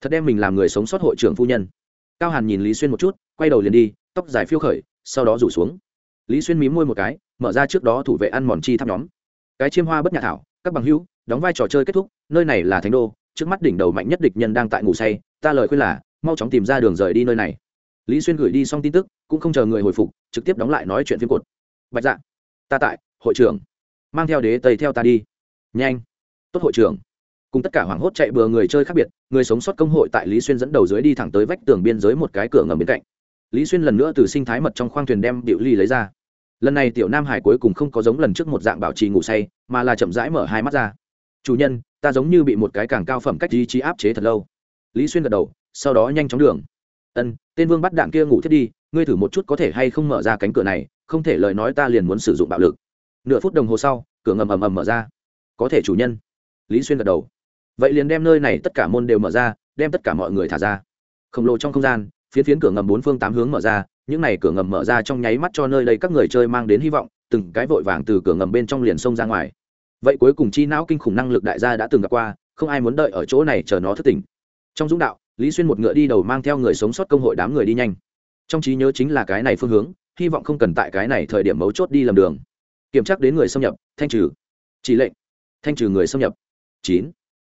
Thật đem mình làm người sống sót hội trưởng phu nhân. Cao hàn nhìn lý xuyên một chút, quay đầu liền đi, tóc dài phiêu khởi, sau đó rủ xuống. Lý xuyên mím môi một cái, mở ra trước đó thủ vệ ăn mòn chi tháp nhóm. Cái chiêm hoa bất nhà thảo, các bằng hữu, đóng vai trò chơi kết thúc, nơi này là thánh đô, trước mắt đỉnh đầu mạnh nhất địch nhân đang tại ngủ say, ta lời khuyên là, mau chóng tìm ra đường rời đi nơi này. Lý xuyên gửi đi xong tin tức cũng không chờ người hồi phục, trực tiếp đóng lại nói chuyện phim cột. Bạch dạ ta tại, hội trưởng. Mang theo đế tây theo ta đi. Nhanh. Tốt hội trưởng. Cùng tất cả hoảng hốt chạy bừa người chơi khác biệt, người sống sót công hội tại lý xuyên dẫn đầu dưới đi thẳng tới vách tường biên giới một cái cửa ngầm bên cạnh. Lý xuyên lần nữa từ sinh thái mật trong khoang thuyền đem điệu ly lấy ra. Lần này tiểu nam hải cuối cùng không có giống lần trước một dạng bảo trì ngủ say, mà là chậm rãi mở hai mắt ra. Chủ nhân, ta giống như bị một cái càng cao phẩm cách ý chí áp chế thật lâu. Lý xuyên gật đầu, sau đó nhanh chóng đường. Ân, tên vương bắt đạn kia ngủ thiết đi ngươi thử một chút có thể hay không mở ra cánh cửa này, không thể lời nói ta liền muốn sử dụng bạo lực. Nửa phút đồng hồ sau, cửa ngầm ầm ầm mở ra. Có thể chủ nhân. Lý xuyên gật đầu. Vậy liền đem nơi này tất cả môn đều mở ra, đem tất cả mọi người thả ra. Khổng lồ trong không gian phiến phiến cửa ngầm bốn phương tám hướng mở ra, những này cửa ngầm mở ra trong nháy mắt cho nơi đây các người chơi mang đến hy vọng, từng cái vội vàng từ cửa ngầm bên trong liền xông ra ngoài. Vậy cuối cùng chi não kinh khủng năng lực đại gia đã từng gặp qua, không ai muốn đợi ở chỗ này chờ nó thất tỉnh. Trong dũng đạo, lý xuyên một ngựa đi đầu mang theo người sống sót công hội đám người đi nhanh trong trí nhớ chính là cái này phương hướng, hy vọng không cần tại cái này thời điểm mấu chốt đi lầm đường. Kiểm tra đến người xâm nhập, thanh trừ. Chỉ lệnh. Thanh trừ người xâm nhập. Chín.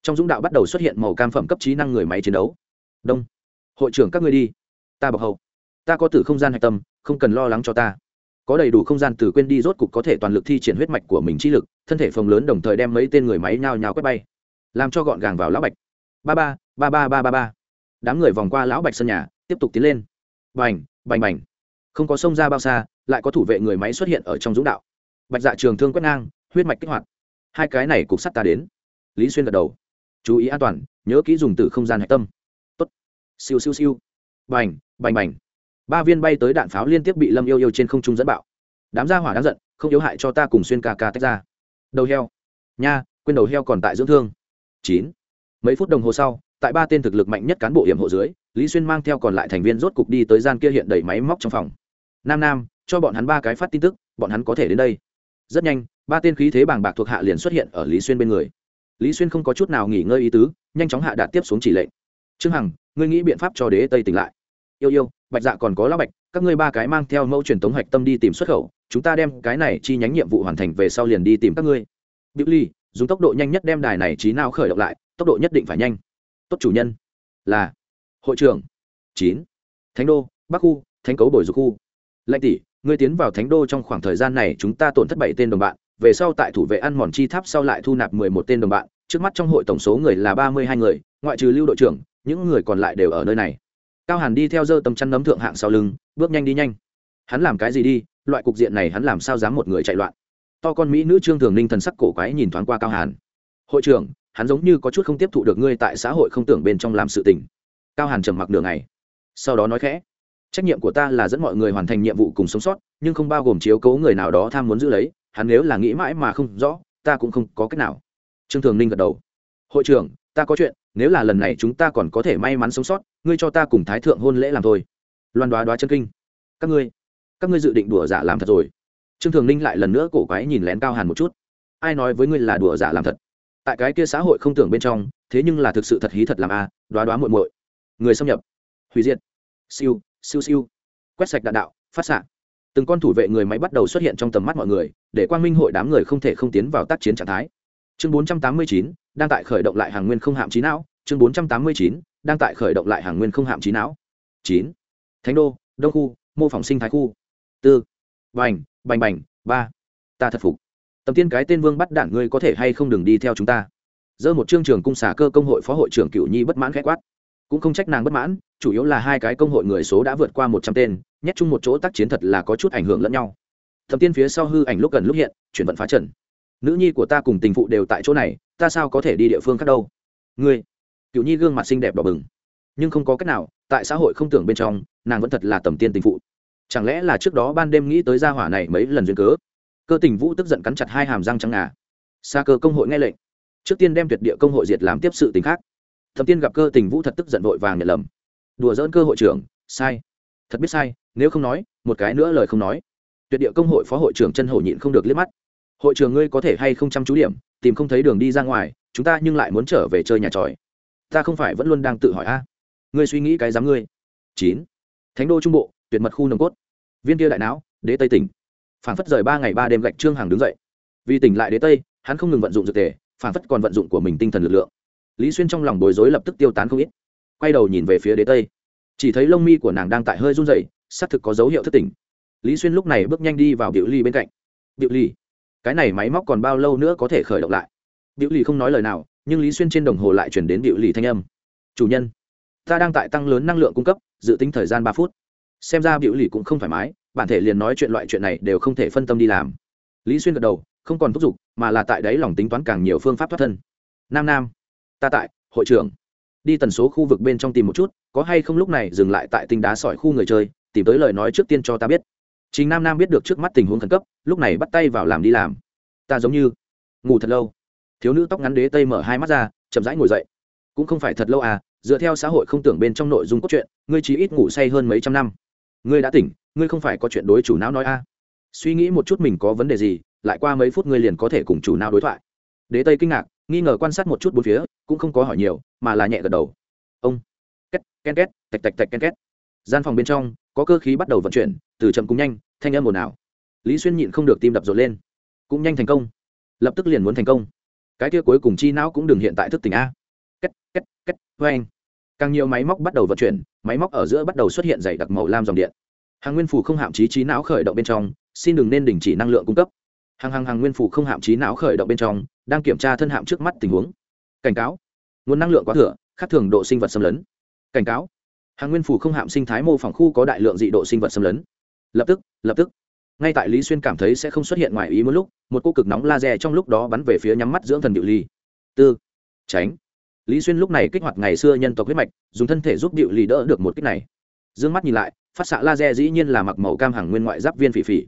Trong dũng đạo bắt đầu xuất hiện màu cam phẩm cấp trí năng người máy chiến đấu. Đông. Hội trưởng các ngươi đi. Ta bọc hậu. Ta có từ không gian hạch tâm, không cần lo lắng cho ta. Có đầy đủ không gian từ quên đi rốt cục có thể toàn lực thi triển huyết mạch của mình chi lực, thân thể phồng lớn đồng thời đem mấy tên người máy nhào nhào quét bay. Làm cho gọn gàng vào lão bạch. Ba ba ba ba ba ba ba. Đám người vòng qua lão bạch sân nhà, tiếp tục tiến lên bành bành bành. Không có sông ra bao xa, lại có thủ vệ người máy xuất hiện ở trong dũng đạo. Bạch dạ trường thương quét ngang, huyết mạch kích hoạt. Hai cái này cục sắt ta đến. Lý xuyên gật đầu. Chú ý an toàn, nhớ kỹ dùng từ không gian hạch tâm. Tốt. Siêu siêu siêu. Bành bành bành. Ba viên bay tới đạn pháo liên tiếp bị lâm yêu yêu trên không trung dẫn bạo. Đám gia hỏa đáng giận, không yếu hại cho ta cùng xuyên ca ca tách ra. Đầu heo. Nha, quên đầu heo còn tại dưỡng thương. Chín. Mấy phút đồng hồ sau tại ba tên thực lực mạnh nhất cán bộ hiểm hộ dưới, lý xuyên mang theo còn lại thành viên rốt cục đi tới gian kia hiện đầy máy móc trong phòng. Nam nam, cho bọn hắn ba cái phát tin tức, bọn hắn có thể đến đây. Rất nhanh, ba tên khí thế bàng bạc thuộc hạ liền xuất hiện ở lý xuyên bên người. Lý xuyên không có chút nào nghỉ ngơi ý tứ, nhanh chóng hạ đạt tiếp xuống chỉ lệnh. Trương hằng, ngươi nghĩ biện pháp cho đế tây tỉnh lại. Yêu yêu, bạch dạ còn có lão bạch, các ngươi ba cái mang theo mẫu truyền thống hạch tâm đi tìm xuất khẩu, chúng ta đem cái này chi nhánh nhiệm vụ hoàn thành về sau liền đi tìm các ngươi. Biểu ly, dùng tốc độ nhanh nhất đem đài này trí nào khởi động lại, tốc độ nhất định phải nhanh tốt chủ nhân. Là, hội trưởng. Chín. Thánh đô, bắc khu, thánh cấu bồi dục khu. Lệnh tỷ, ngươi tiến vào thánh đô trong khoảng thời gian này, chúng ta tổn thất bảy tên đồng bạn. Về sau tại thủ vệ ăn mòn chi tháp sau lại thu nạp mười một tên đồng bạn. Trước mắt trong hội tổng số người là ba mươi hai người, ngoại trừ lưu đội trưởng, những người còn lại đều ở nơi này. Cao hàn đi theo dơ tầm chăn nấm thượng hạng sau lưng, bước nhanh đi nhanh. Hắn làm cái gì đi? Loại cục diện này hắn làm sao dám một người chạy loạn? To con mỹ nữ trương thường ninh thần sắc cổ quái nhìn thoáng qua cao hàn. Hội trưởng hắn giống như có chút không tiếp thụ được ngươi tại xã hội không tưởng bên trong làm sự tình. Cao hàn trầm mặc đường này sau đó nói khẽ, trách nhiệm của ta là dẫn mọi người hoàn thành nhiệm vụ cùng sống sót, nhưng không bao gồm chiếu cố người nào đó tham muốn giữ lấy, hắn nếu là nghĩ mãi mà không rõ, ta cũng không có cách nào. Trương thường ninh gật đầu, hội trưởng, ta có chuyện, nếu là lần này chúng ta còn có thể may mắn sống sót, ngươi cho ta cùng thái thượng hôn lễ làm thôi. Loan đoá đoá chân kinh, các ngươi các ngươi dự định đùa giả làm thật rồi. Trương thường ninh lại lần nữa cổ quái nhìn lén cao hàn một chút, ai nói với ngươi là đùa giả làm thật? Tại cái kia xã hội không tưởng bên trong thế nhưng là thực sự thật hí thật làm a à, đoá đoá muội muội. Người xâm nhập. Hủy diệt. Siêu siêu siêu. Quét sạch đạn đạo phát xạ. Từng con thủ vệ người máy bắt đầu xuất hiện trong tầm mắt mọi người để quang minh hội đám người không thể không tiến vào tác chiến trạng thái. Chương 489, đang tại khởi động lại hàng nguyên không hạm trí não. Chương 489, đang tại khởi động lại hàng nguyên không hạm trí não. Chín. Thánh đô đông khu mô phỏng sinh thái khu. Tư. Bành bành bành ba. Ta thật phục tầm tiên cái tên vương bắt đạn ngươi có thể hay không đừng đi theo chúng ta. Dơ một chương trường cung xả cơ công hội phó hội trưởng cựu nhi bất mãn khẽ quát. Cũng không trách nàng bất mãn, chủ yếu là hai cái công hội người số đã vượt qua một trăm tên, nhét chung một chỗ tác chiến thật là có chút ảnh hưởng lẫn nhau. Thẩm tiên phía sau hư ảnh lúc gần lúc hiện, chuyển vận phá trần. Nữ nhi của ta cùng tình phụ đều tại chỗ này, ta sao có thể đi địa phương khác đâu? Ngươi. Cựu nhi gương mặt xinh đẹp đỏ bừng. Nhưng không có cách nào, tại xã hội không tưởng bên trong, nàng vẫn thật là tầm tiên tình phụ. Chẳng lẽ là trước đó ban đêm nghĩ tới gia hỏa này mấy lần duyên cớ? Cơ tình vũ tức giận cắn chặt hai hàm răng trắng ngà. Xa cơ công hội nghe lệnh. Trước tiên đem tuyệt địa công hội diệt làm tiếp sự tình khác. Thẩm tiên gặp cơ tình vũ thật tức giận vội vàng nhận lầm. Đùa dỡn cơ hội trưởng, sai. Thật biết sai, nếu không nói, một cái nữa lời không nói. Tuyệt địa công hội phó hội trưởng chân hổ nhịn không được liếc mắt. Hội trưởng ngươi có thể hay không chăm chú điểm, tìm không thấy đường đi ra ngoài, chúng ta nhưng lại muốn trở về chơi nhà tròi. Ta không phải vẫn luôn đang tự hỏi a. Ngươi suy nghĩ cái dám ngươi. Chín. Thánh đô trung bộ, tuyệt mật khu nồng cốt. Viên kia đại não, đế tây tỉnh phản phất rời ba ngày ba đêm gạch trương hàng đứng dậy. Vì tỉnh lại đế tây, hắn không ngừng vận dụng dược tề phản phất còn vận dụng của mình tinh thần lực lượng. Lý xuyên trong lòng bối rối lập tức tiêu tán không ít. Quay đầu nhìn về phía đế tây. Chỉ thấy lông mi của nàng đang tại hơi run dậy xác thực có dấu hiệu thất tỉnh lý xuyên lúc này bước nhanh đi vào biểu ly bên cạnh. Biểu ly, cái này máy móc còn bao lâu nữa có thể khởi động lại? Biểu ly không nói lời nào, nhưng lý xuyên trên đồng hồ lại chuyển đến biểu ly thanh âm. Chủ nhân, ta đang tại tăng lớn năng lượng cung cấp, dự tính thời gian ba phút. Xem ra biểu ly cũng không thoải mái bản thể liền nói chuyện loại chuyện này đều không thể phân tâm đi làm. Lý xuyên gật đầu, không còn thúc giục, mà là tại đấy lòng tính toán càng nhiều phương pháp thoát thân. Nam nam, ta tại, hội trưởng. Đi tần số khu vực bên trong tìm một chút, có hay không lúc này dừng lại tại tinh đá sỏi khu người chơi, tìm tới lời nói trước tiên cho ta biết. Chính nam nam biết được trước mắt tình huống khẩn cấp, lúc này bắt tay vào làm đi làm. Ta giống như ngủ thật lâu. Thiếu nữ tóc ngắn đế tây mở hai mắt ra, chậm rãi ngồi dậy. Cũng không phải thật lâu à dựa theo xã hội không tưởng bên trong nội dung cốt truyện, ngươi chỉ ít ngủ say hơn mấy trăm năm ngươi đã tỉnh, ngươi không phải có chuyện đối chủ não nói a. À. suy nghĩ một chút mình có vấn đề gì, lại qua mấy phút ngươi liền có thể cùng chủ não đối thoại. Đế tây kinh ngạc, nghi ngờ quan sát một chút bốn phía, cũng không có hỏi nhiều, mà là nhẹ gật đầu. Ông. Két ken két, tạch tạch tạch ken két. Gian phòng bên trong, có cơ khí bắt đầu vận chuyển, từ chậm cũng nhanh, thanh âm ồn ào. Lý xuyên nhịn không được tim đập rộn lên. Cũng nhanh thành công. Lập tức liền muốn thành công. Cái kia cuối cùng chi não cũng đừng hiện tại thức tỉnh a. Két két két vê anh càng nhiều máy móc bắt đầu vận chuyển máy móc ở giữa bắt đầu xuất hiện dày đặc màu lam dòng điện. Hàng nguyên phủ không hạm trí trí não khởi động bên trong, xin đừng nên đình chỉ năng lượng cung cấp. Hàng hàng hàng nguyên phủ không hạm trí não khởi động bên trong, đang kiểm tra thân hạm trước mắt tình huống. Cảnh cáo. Nguồn năng lượng quá thừa, khác thường độ sinh vật xâm lấn. Cảnh cáo. Hàng nguyên phủ không hạm sinh thái mô phỏng khu có đại lượng dị độ sinh vật xâm lấn. Lập tức lập tức. Ngay tại lý xuyên cảm thấy sẽ không xuất hiện ngoài ý một lúc, một cô cực nóng laser trong lúc đó bắn về phía nhắm mắt dưỡng thần điệu ly. Tư. Tránh lý xuyên lúc này kích hoạt ngày xưa nhân tộc huyết mạch, dùng thân thể giúp điệu lì đỡ được một kích này. D ư ơ n g mắt nhìn lại, phát xạ laser dĩ nhiên là mặc màu cam hàng nguyên ngoại giáp viên phỉ phỉ.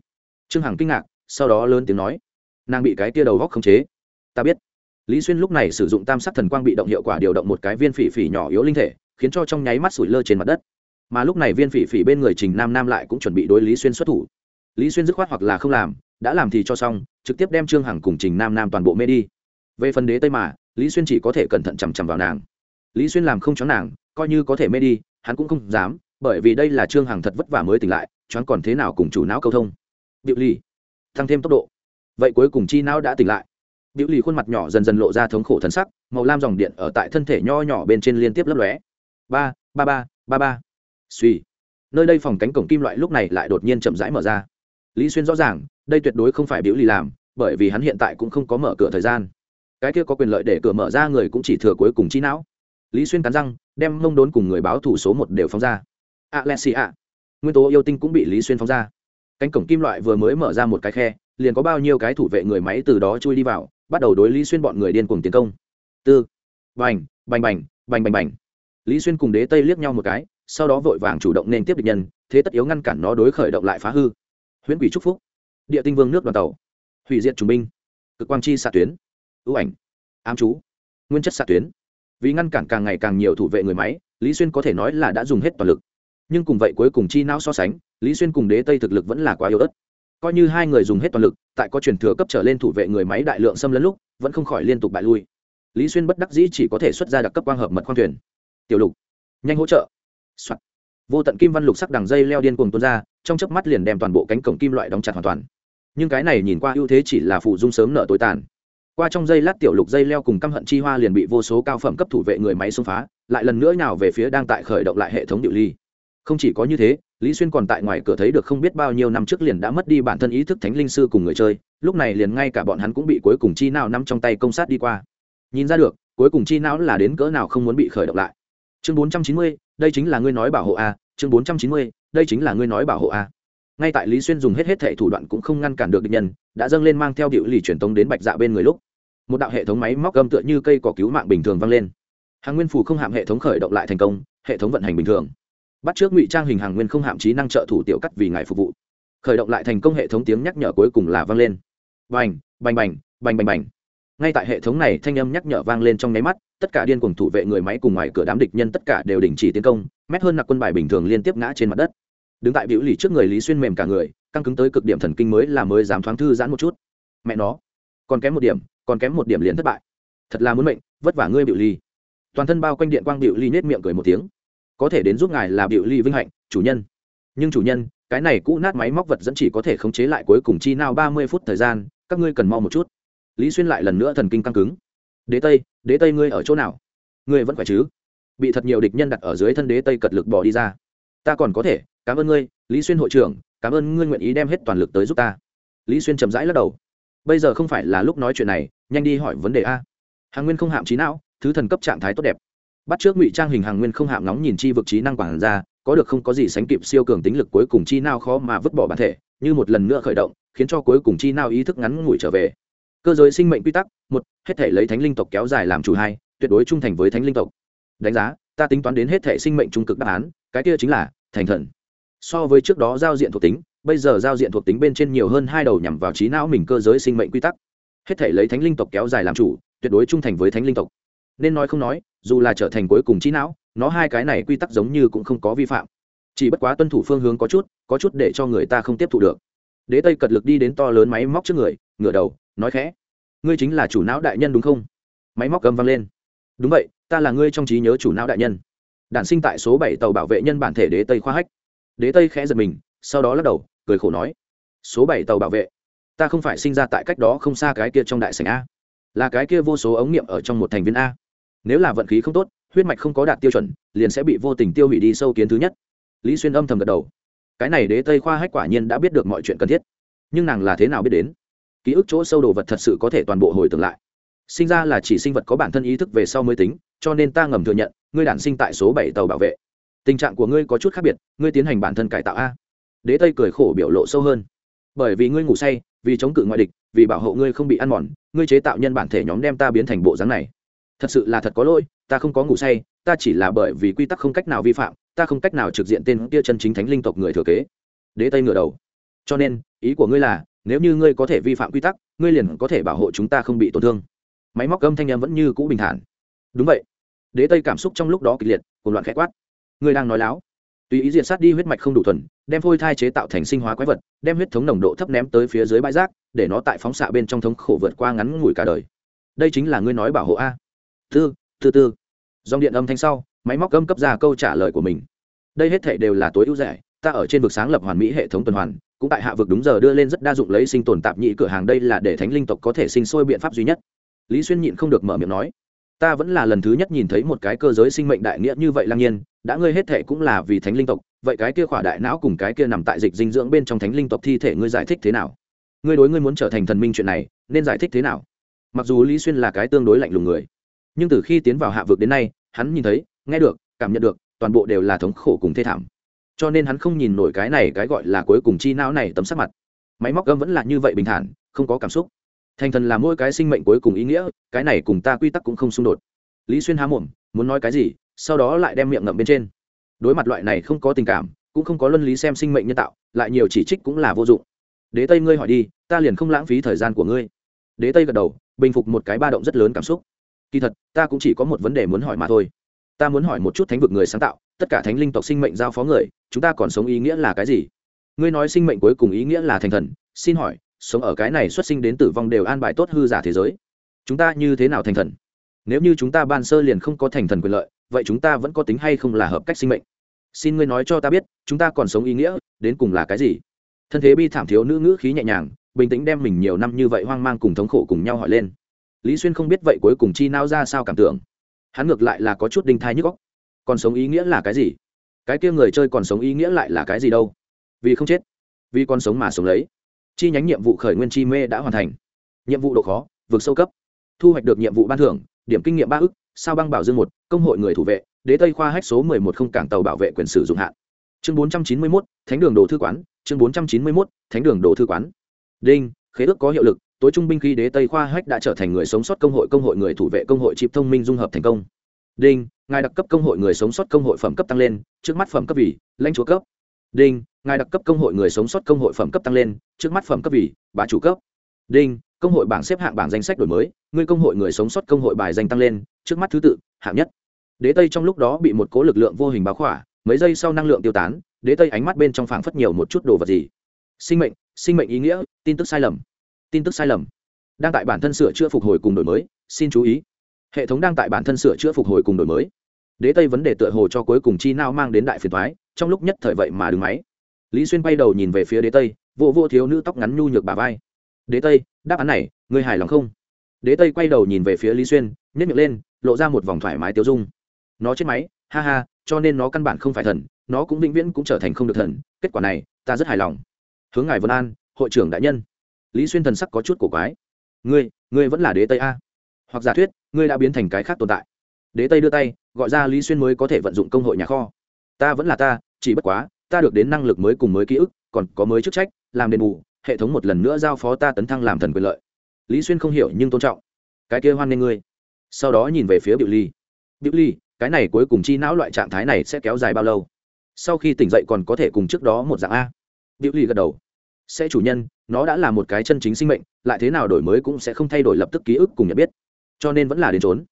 Trương hằng kinh ngạc, sau đó lớn tiếng nói, nàng bị cái tia đầu góc khống chế. Ta biết. Lý xuyên lúc này sử dụng tam sắc thần quang bị động hiệu quả điều động một cái viên phỉ phỉ nhỏ yếu linh thể, khiến cho trong nháy mắt sủi lơ trên mặt đất. Mà lúc này viên phỉ phỉ bên người trình nam nam lại cũng chuẩn bị đối lý xuyên xuất thủ. Lý xuyên dứt khoát hoặc là không làm, đã làm thì cho xong, trực tiếp đem trương hằng cùng trình nam nam toàn bộ mê đi. Về phần đế tây mà lý xuyên chỉ có thể cẩn thận chằm chằm vào nàng. Lý xuyên làm không chóng nàng, coi như có thể mê đi, hắn cũng không dám, bởi vì đây là trương hằng thật vất vả mới tỉnh lại, choáng còn thế nào cùng chủ não câu thông. Biểu lì, tăng thêm tốc độ. Vậy cuối cùng chi não đã tỉnh lại. Biểu lì khuôn mặt nhỏ dần dần lộ ra thống khổ thân sắc, màu lam dòng điện ở tại thân thể nho nhỏ bên trên liên tiếp lấp lóe. Ba ba ba ba ba. Suy nơi đây phòng cánh cổng kim loại lúc này lại đột nhiên chậm rãi mở ra. Lý xuyên rõ ràng, đây tuyệt đối không phải biểu lì làm, bởi vì hắn hiện tại cũng không có mở cửa thời gian cái kia có quyền lợi để cửa mở ra người cũng chỉ thừa cuối cùng chi não. Lý xuyên cắn răng, đem mông đốn cùng người báo thủ số một đều phóng ra. Alexia nguyên tố yêu tinh cũng bị lý xuyên phóng ra. Cánh cổng kim loại vừa mới mở ra một cái khe, liền có bao nhiêu cái thủ vệ người máy từ đó chui đi vào, bắt đầu đối lý xuyên bọn người điên cuồng tiến công. Tư. Bành bành bành bành bành bành. Lý xuyên cùng đế tây liếc nhau một cái, sau đó vội vàng chủ động nên tiếp địch nhân, thế tất yếu ngăn cản nó đối khởi động lại phá hư. Huyễn quỷ trúc phúc. Địa tinh vương nước đoàn tàu. Hủy diệt trùng binh. Cực quang chi xạ tuyến ưu ảnh, ám chú, nguyên chất xạ tuyến. Vì ngăn cản càng ngày càng nhiều thủ vệ người máy, lý xuyên có thể nói là đã dùng hết toàn lực. Nhưng cùng vậy cuối cùng chi não so sánh, lý xuyên cùng đế tây thực lực vẫn là quá yếu ớt. Coi như hai người dùng hết toàn lực, tại có truyền thừa cấp trở lên thủ vệ người máy đại lượng xâm lấn lúc, vẫn không khỏi liên tục bại lui. Lý xuyên bất đắc dĩ chỉ có thể xuất ra đặc cấp quang hợp mật khoang thuyền. Tiểu lục, nhanh hỗ trợ、Soạn. vô tận kim văn lục sắc đằng dây leo điên cuồng tuôn ra, trong chớp mắt liền đem toàn bộ cánh cổng kim loại đóng chặt hoàn toàn. Nhưng cái này nhìn qua ưu thế chỉ là phụ dung sớm nợ tối tàn qua trong dây lát tiểu lục dây leo cùng căm hận chi hoa liền bị vô số cao phẩm cấp thủ vệ người máy xông phá, lại lần nữa nào về phía đang tại khởi động lại hệ thống điệu ly. Không chỉ có như thế, lý xuyên còn tại ngoài cửa thấy được không biết bao nhiêu năm trước liền đã mất đi bản thân ý thức thánh linh sư cùng người chơi, lúc này liền ngay cả bọn hắn cũng bị cuối cùng chi nào nằm trong tay công sát đi qua. Nhìn ra được, cuối cùng chi não là đến cỡ nào không muốn bị khởi động lại. Chương bốn trăm chín mươi, đây chính là ngươi nói bảo hộ a, chương bốn trăm chín mươi, đây chính là ngươi nói bảo hộ a ngay tại lý xuyên dùng hết hết thệ thủ đoạn cũng không ngăn cản được địch nhân, đã dâng lên mang theo điệu lì truyền tống đến bạch dạ bên người lúc, một đạo hệ thống máy móc gâm tựa như cây cỏ cứu mạng bình thường vang lên. Hàng nguyên phủ không hạm hệ thống khởi động lại thành công, hệ thống vận hành bình thường. Bắt trước ngụy trang hình hàng nguyên không hạm trí năng trợ thủ tiểu cắt vì ngài phục vụ. Khởi động lại thành công hệ thống tiếng nhắc nhở cuối cùng là vang lên. Bành bành bành bành bành bành. Ngay tại hệ thống này thanh âm nhắc nhở vang lên trong nháy mắt, tất cả điên cùng thủ vệ người máy cùng ngoài cửa đám địch nhân tất cả đều đình chỉ tiến công, mét hơn nặc quân bài bình thường liên tiếp ngã trên mặt đất đứng tại biểu lì trước người lý xuyên mềm cả người, căng cứng tới cực điểm thần kinh mới là mới dám thoáng thư giãn một chút. Mẹ nó, còn kém một điểm, còn kém một điểm liền thất bại. Thật là muốn mệnh, vất vả ngươi biểu ly toàn thân bao quanh điện quang biểu ly nết miệng cười một tiếng. Có thể đến giúp ngài là biểu ly vinh hạnh, chủ nhân. Nhưng chủ nhân, cái này cũ nát máy móc vật dẫn chỉ có thể khống chế lại cuối cùng chi nào ba mươi phút thời gian, các ngươi cần mau một chút. Lý xuyên lại lần nữa thần kinh căng cứng. Đế tây đế tây ngươi ở chỗ nào? Ngươi vẫn khỏe chứ? Bị thật nhiều địch nhân đặt ở dưới thân đế tây cật lực bỏ đi ra. Ta còn có thể cảm ơn ngươi, lý xuyên hội trưởng, cảm ơn ngươi nguyện ý đem hết toàn lực tới giúp ta. Lý xuyên chậm rãi lắc đầu. Bây giờ không phải là lúc nói chuyện này, nhanh đi hỏi vấn đề a. Hàng nguyên không hạm trí não, thứ thần cấp trạng thái tốt đẹp. Bắt trước ngụy trang hình hàng nguyên không hạm nóng nhìn chi vực trí năng quản ra có được không có gì sánh kịp siêu cường tính lực cuối cùng chi nào khó mà vứt bỏ bản thể, như một lần nữa khởi động, khiến cho cuối cùng chi nào ý thức ngắn ngủi trở về. Cơ giới sinh mệnh quy tắc, một, hết thể lấy thánh linh tộc kéo dài làm chủ, hai, tuyệt đối trung thành với thánh linh tộc. Đánh giá, ta tính toán đến hết thể sinh mệnh trung cực đáp án, cái kia chính là thành thần so với trước đó giao diện thuộc tính, bây giờ giao diện thuộc tính bên trên nhiều hơn hai đầu nhằm vào trí não mình cơ giới sinh mệnh quy tắc. Hết thể lấy thánh linh tộc kéo dài làm chủ, tuyệt đối trung thành với thánh linh tộc. Nên nói không nói, dù là trở thành cuối cùng trí não, nó hai cái này quy tắc giống như cũng không có vi phạm. Chỉ bất quá tuân thủ phương hướng có chút có chút để cho người ta không tiếp thu được. Đế tây cật lực đi đến to lớn máy móc trước người, ngửa đầu, nói khẽ, ngươi chính là chủ não đại nhân đúng không? Máy móc cầm vang lên. Đúng vậy, ta là ngươi trong trí nhớ chủ não đại nhân. Đản sinh tại số bảy tàu bảo vệ nhân bản thể đế tây khoa hách đế tây khẽ giật mình, sau đó lắc đầu, cười khổ nói, số bảy tàu bảo vệ, ta không phải sinh ra tại cách đó không xa cái kia trong đại sảnh a. Là cái kia vô số ống nghiệm ở trong một thành viên a. Nếu là vận khí không tốt, huyết mạch không có đạt tiêu chuẩn, liền sẽ bị vô tình tiêu hủy đi sâu kiến thứ nhất. Lý xuyên âm thầm gật đầu. Cái này đế tây khoa hách quả nhiên đã biết được mọi chuyện cần thiết. Nhưng nàng là thế nào biết đến? Ký ức chỗ sâu đồ vật thật sự có thể toàn bộ hồi tưởng lại. Sinh ra là chỉ sinh vật có bản thân ý thức về sau mới tính, cho nên ta ngầm thừa nhận, ngươi đản sinh tại số bảy tàu bảo vệ tình trạng của ngươi có chút khác biệt, ngươi tiến hành bản thân cải tạo a. Đế tây cười khổ biểu lộ sâu hơn. Bởi vì ngươi ngủ say, vì chống cự ngoại địch, vì bảo hộ ngươi không bị ăn mòn, ngươi chế tạo nhân bản thể nhóm đem ta biến thành bộ dáng này. Thật sự là thật có lỗi, ta không có ngủ say, ta chỉ là bởi vì quy tắc không cách nào vi phạm, ta không cách nào trực diện tên kia chân chính thánh linh tộc người thừa kế. Đế tây ngửa đầu. Cho nên, ý của ngươi là, nếu như ngươi có thể vi phạm quy tắc, ngươi liền có thể bảo hộ chúng ta không bị tổn thương. Máy móc âm thanh em vẫn như cũ bình thản. Đúng vậy. Đế tây cảm xúc trong lúc đó kịch liệt cùng loạn khẽ quát ngươi đang nói láo. Tùy ý diệt sát đi huyết mạch không đủ thuần, đem phôi thai chế tạo thành sinh hóa quái vật, đem huyết thống nồng độ thấp ném tới phía dưới bãi rác, để nó tại phóng xạ bên trong thống khổ vượt qua ngắn ngủi cả đời. Đây chính là ngươi nói bảo hộ a. Tư tư tư. Dòng điện âm thanh sau, máy móc âm cấp ra câu trả lời của mình. Đây hết thể đều là tối ưu rẻ, ta ở trên vực sáng lập hoàn mỹ hệ thống tuần hoàn, cũng tại hạ vực đúng giờ đưa lên rất đa dụng lấy sinh tồn tạp nhị cửa hàng đây là để thánh linh tộc có thể sinh sôi biện pháp duy nhất. Lý xuyên nhịn không được mở miệng nói, ta vẫn là lần thứ nhất nhìn thấy một cái cơ giới sinh mệnh đại nghĩa như vậy lang nhiên đã ngươi hết thệ cũng là vì thánh linh tộc, vậy cái kia khỏa đại não cùng cái kia nằm tại dịch dinh dưỡng bên trong thánh linh tộc thi thể ngươi giải thích thế nào? Ngươi đối ngươi muốn trở thành thần minh chuyện này, nên giải thích thế nào? Mặc dù lý xuyên là cái tương đối lạnh lùng người, nhưng từ khi tiến vào hạ vực đến nay, hắn nhìn thấy, nghe được, cảm nhận được, toàn bộ đều là thống khổ cùng thê thảm. Cho nên hắn không nhìn nổi cái này cái gọi là cuối cùng chi não này tấm sắc mặt. Máy móc gâm vẫn là như vậy bình thản, không có cảm xúc. Thành thần là mỗi cái sinh mệnh cuối cùng ý nghĩa, cái này cùng ta quy tắc cũng không xung đột. Lý xuyên há mồm, muốn nói cái gì sau đó lại đem miệng ngậm bên trên. Đối mặt loại này không có tình cảm, cũng không có luân lý xem sinh mệnh nhân tạo, lại nhiều chỉ trích cũng là vô dụng. Đế tây ngươi hỏi đi, ta liền không lãng phí thời gian của ngươi. Đế tây gật đầu, bình phục một cái ba động rất lớn cảm xúc. Kỳ thật, ta cũng chỉ có một vấn đề muốn hỏi mà thôi. Ta muốn hỏi một chút thánh vực người sáng tạo, tất cả thánh linh tộc sinh mệnh giao phó người, chúng ta còn sống ý nghĩa là cái gì? Ngươi nói sinh mệnh cuối cùng ý nghĩa là thành thần, xin hỏi, sống ở cái này xuất sinh đến tử vong đều an bài tốt hư giả thế giới. Chúng ta như thế nào thành thần? Nếu như chúng ta ban sơ liền không có thành thần quyền lợi vậy chúng ta vẫn có tính hay không là hợp cách sinh mệnh? Xin ngươi nói cho ta biết, chúng ta còn sống ý nghĩa, đến cùng là cái gì? Thân thế bi thảm thiếu nữ ngữ khí nhẹ nhàng, bình tĩnh đem mình nhiều năm như vậy hoang mang cùng thống khổ cùng nhau hỏi lên. Lý xuyên không biết vậy cuối cùng chi nao ra sao cảm tưởng. Hắn ngược lại là có chút đinh thai nhức góc còn sống ý nghĩa là cái gì? Cái kia người chơi còn sống ý nghĩa lại là cái gì đâu? Vì không chết, vì còn sống mà sống lấy. Chi nhánh nhiệm vụ khởi nguyên chi mê đã hoàn thành. Nhiệm vụ độ khó, vượt sâu cấp. Thu hoạch được nhiệm vụ ban thưởng, điểm kinh nghiệm ba ức sao băng bảo dương một, công hội người thủ vệ, đế tây khoa hách số mười một không cảng tàu bảo vệ quyền sử dụng hạn. Chương bốn trăm chín mươi mốt, thánh đường đồ thư quán, chương bốn trăm chín mươi mốt, thánh đường đồ thư quán. Đinh, khế ước có hiệu lực, tối trung binh khi đế tây khoa hách đã trở thành người sống sót công hội công hội người thủ vệ, công hội chịp thông minh dung hợp thành công. Đinh, ngài đặc cấp công hội người sống sót công hội phẩm cấp tăng lên, trước mắt phẩm cấp vì, lãnh chúa cấp. Đinh, ngài đặc cấp công hội người sống sót công hội phẩm cấp tăng lên, trước mắt phẩm cấp vì, bá chủ cấp. Đinh công hội bảng xếp hạng bảng danh sách đổi mới người công hội người sống sót công hội bài danh tăng lên, trước mắt thứ tự, hạng nhất. Đế tây trong lúc đó bị một cố lực lượng vô hình báo khỏa, mấy giây sau năng lượng tiêu tán, đế tây ánh mắt bên trong phảng phất nhiều một chút đồ vật gì. Sinh mệnh sinh mệnh ý nghĩa, tin tức sai lầm. Tin tức sai lầm. Đang tại bản thân sửa chữa phục hồi cùng đổi mới, xin chú ý. Hệ thống đang tại bản thân sửa chữa phục hồi cùng đổi mới. Đế tây vấn đề tựa hồ cho cuối cùng chi nao mang đến đại phiền thoái trong lúc nhất thời vậy mà đứng máy. Lý xuyên bay đầu nhìn về phía đế tây vô vô thiếu nữ tóc ngắn nhu nhược bà vai đế tây, đáp án này, ngươi hài lòng không? Đế tây quay đầu nhìn về phía lý xuyên nhét miệng lên, lộ ra một vòng thoải mái tiêu dung. Nó chết máy, ha ha, cho nên nó căn bản không phải thần, nó cũng vĩnh viễn cũng trở thành không được thần, kết quả này, ta rất hài lòng. Hướng ngài vân an, hội trưởng đại nhân. Lý xuyên thần sắc có chút cổ quái. Ngươi ngươi vẫn là đế tây a. Hoặc giả thuyết, ngươi đã biến thành cái khác tồn tại. Đế tây đưa tay, gọi ra lý xuyên mới có thể vận dụng công hội nhà kho. Ta vẫn là ta, chỉ bất quá, ta được đến năng lực mới cùng mới ký ức, còn có mới chức trách, làm đền bù hệ thống một lần nữa giao phó ta tấn thăng làm thần quyền lợi. Lý xuyên không hiểu nhưng tôn trọng. Cái kia hoan nghênh ngươi. Sau đó nhìn về phía biểu ly. Biểu ly, cái này cuối cùng chi não loại trạng thái này sẽ kéo dài bao lâu? Sau khi tỉnh dậy còn có thể cùng trước đó một dạng a. Biểu ly gật đầu. Sẽ chủ nhân, nó đã là một cái chân chính sinh mệnh, lại thế nào đổi mới cũng sẽ không thay đổi lập tức ký ức cùng nhận biết. Cho nên vẫn là đến trốn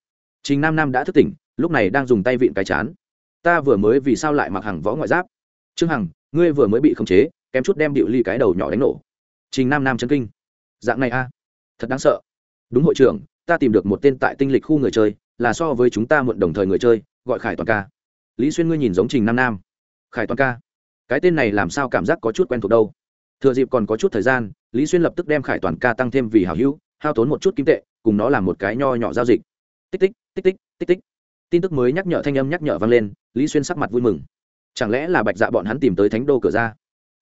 trình nam nam đã thức tỉnh, lúc này đang dùng tay vịn cái chán. Ta vừa mới vì sao lại mặc hàng võ ngoại giáp? Trương hằng, ngươi vừa mới bị khống chế, kém chút đem điệu ly cái đầu nhỏ đánh nổ trình nam nam chấn kinh. Dạng này a, thật đáng sợ. Đúng hội trưởng, ta tìm được một tên tại tinh lịch khu người chơi, là so với chúng ta muộn đồng thời người chơi, gọi khải toàn ca. Lý xuyên ngươi nhìn giống trình nam nam. Khải toàn ca. Cái tên này làm sao cảm giác có chút quen thuộc đâu. Thừa dịp còn có chút thời gian, lý xuyên lập tức đem khải toàn ca tăng thêm vì hào hữu, hao tốn một chút kim tệ, cùng nó làm một cái nho nhỏ giao dịch. Tích tích tích tích tích tích. Tin tức mới nhắc nhở thanh âm nhắc nhở vang lên, lý xuyên sắc mặt vui mừng. Chẳng lẽ là bạch dạ bọn hắn tìm tới thánh đô cửa ra?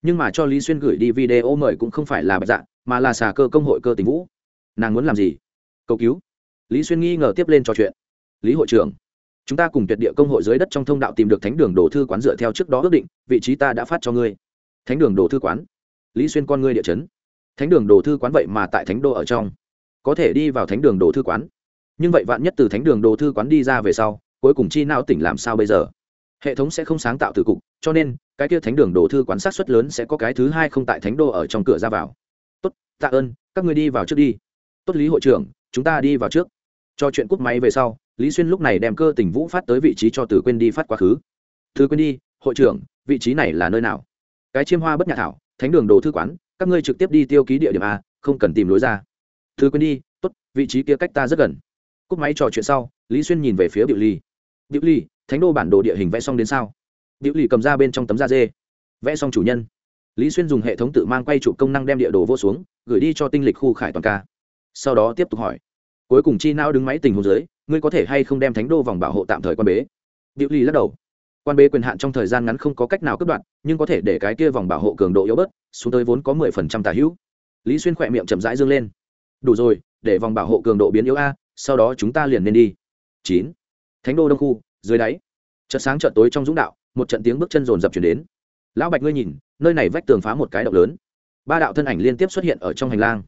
Nhưng mà cho lý xuyên gửi đi video mời cũng không phải là bạch dạ mà là xà cơ công hội cơ tình vũ. Nàng muốn làm gì? Cầu cứu. Lý xuyên nghi ngờ tiếp lên trò chuyện. Lý hội trưởng, chúng ta cùng tuyệt địa công hội dưới đất trong thông đạo tìm được thánh đường đồ thư quán dựa theo trước đó ước định, vị trí ta đã phát cho ngươi. Thánh đường đồ thư quán? Lý xuyên con ngươi địa chấn. Thánh đường đồ thư quán vậy mà tại thánh đô ở trong. Có thể đi vào thánh đường đồ thư quán. Nhưng vậy vạn nhất từ thánh đường đồ thư quán đi ra về sau, cuối cùng chi não tỉnh làm sao bây giờ? Hệ thống sẽ không sáng tạo từ cục, cho nên cái kia thánh đường đồ thư quán sát xuất lớn sẽ có cái thứ hai không tại thánh đô ở trong cửa ra vào. Tốt, tạ ơn, các người đi vào trước đi. Tốt, lý hội trưởng, chúng ta đi vào trước. Cho chuyện cúp máy về sau, lý xuyên lúc này đem cơ tình vũ phát tới vị trí cho từ quên đi phát quá khứ. Từ quên đi, hội trưởng, vị trí này là nơi nào? Cái chiêm hoa bất nhạc thảo, thánh đường đồ thư quán, các ngươi trực tiếp đi tiêu ký địa điểm a, không cần tìm lối ra. Thư quên đi, tốt, vị trí kia cách ta rất gần. Cúp máy trò chuyện sau, lý xuyên nhìn về phía biểu ly. Biểu ly, thánh đô bản đồ địa hình vẽ xong đến sao? Diệu ly cầm ra bên trong tấm da dê. Vẽ xong chủ nhân. Lý xuyên dùng hệ thống tự mang quay chụp công năng đem địa đồ vô xuống gửi đi cho tinh lịch khu khải toàn ca. Sau đó tiếp tục hỏi. Cuối cùng chi não đứng máy tình huống dưới ngươi có thể hay không đem thánh đô vòng bảo hộ tạm thời quan bế? Diệu ly lắc đầu. Quan bế quyền hạn trong thời gian ngắn không có cách nào cắt đoạn, nhưng có thể để cái kia vòng bảo hộ cường độ yếu bớt xuống tới vốn có mười phần trăm hữu. Lý xuyên khỏe miệng chậm rãi dương lên. Đủ rồi để vòng bảo hộ cường độ biến yếu a sau đó chúng ta liền nên đi. Chín. Thánh đô đông khu dưới đáy. Chợt sáng chợt tối trong dũng đạo một trận tiếng bước chân rồn rập chuyển đến. Lão bạch ngươi nhìn, nơi này vách tường phá một cái động lớn. Ba đạo thân ảnh liên tiếp xuất hiện ở trong hành lang.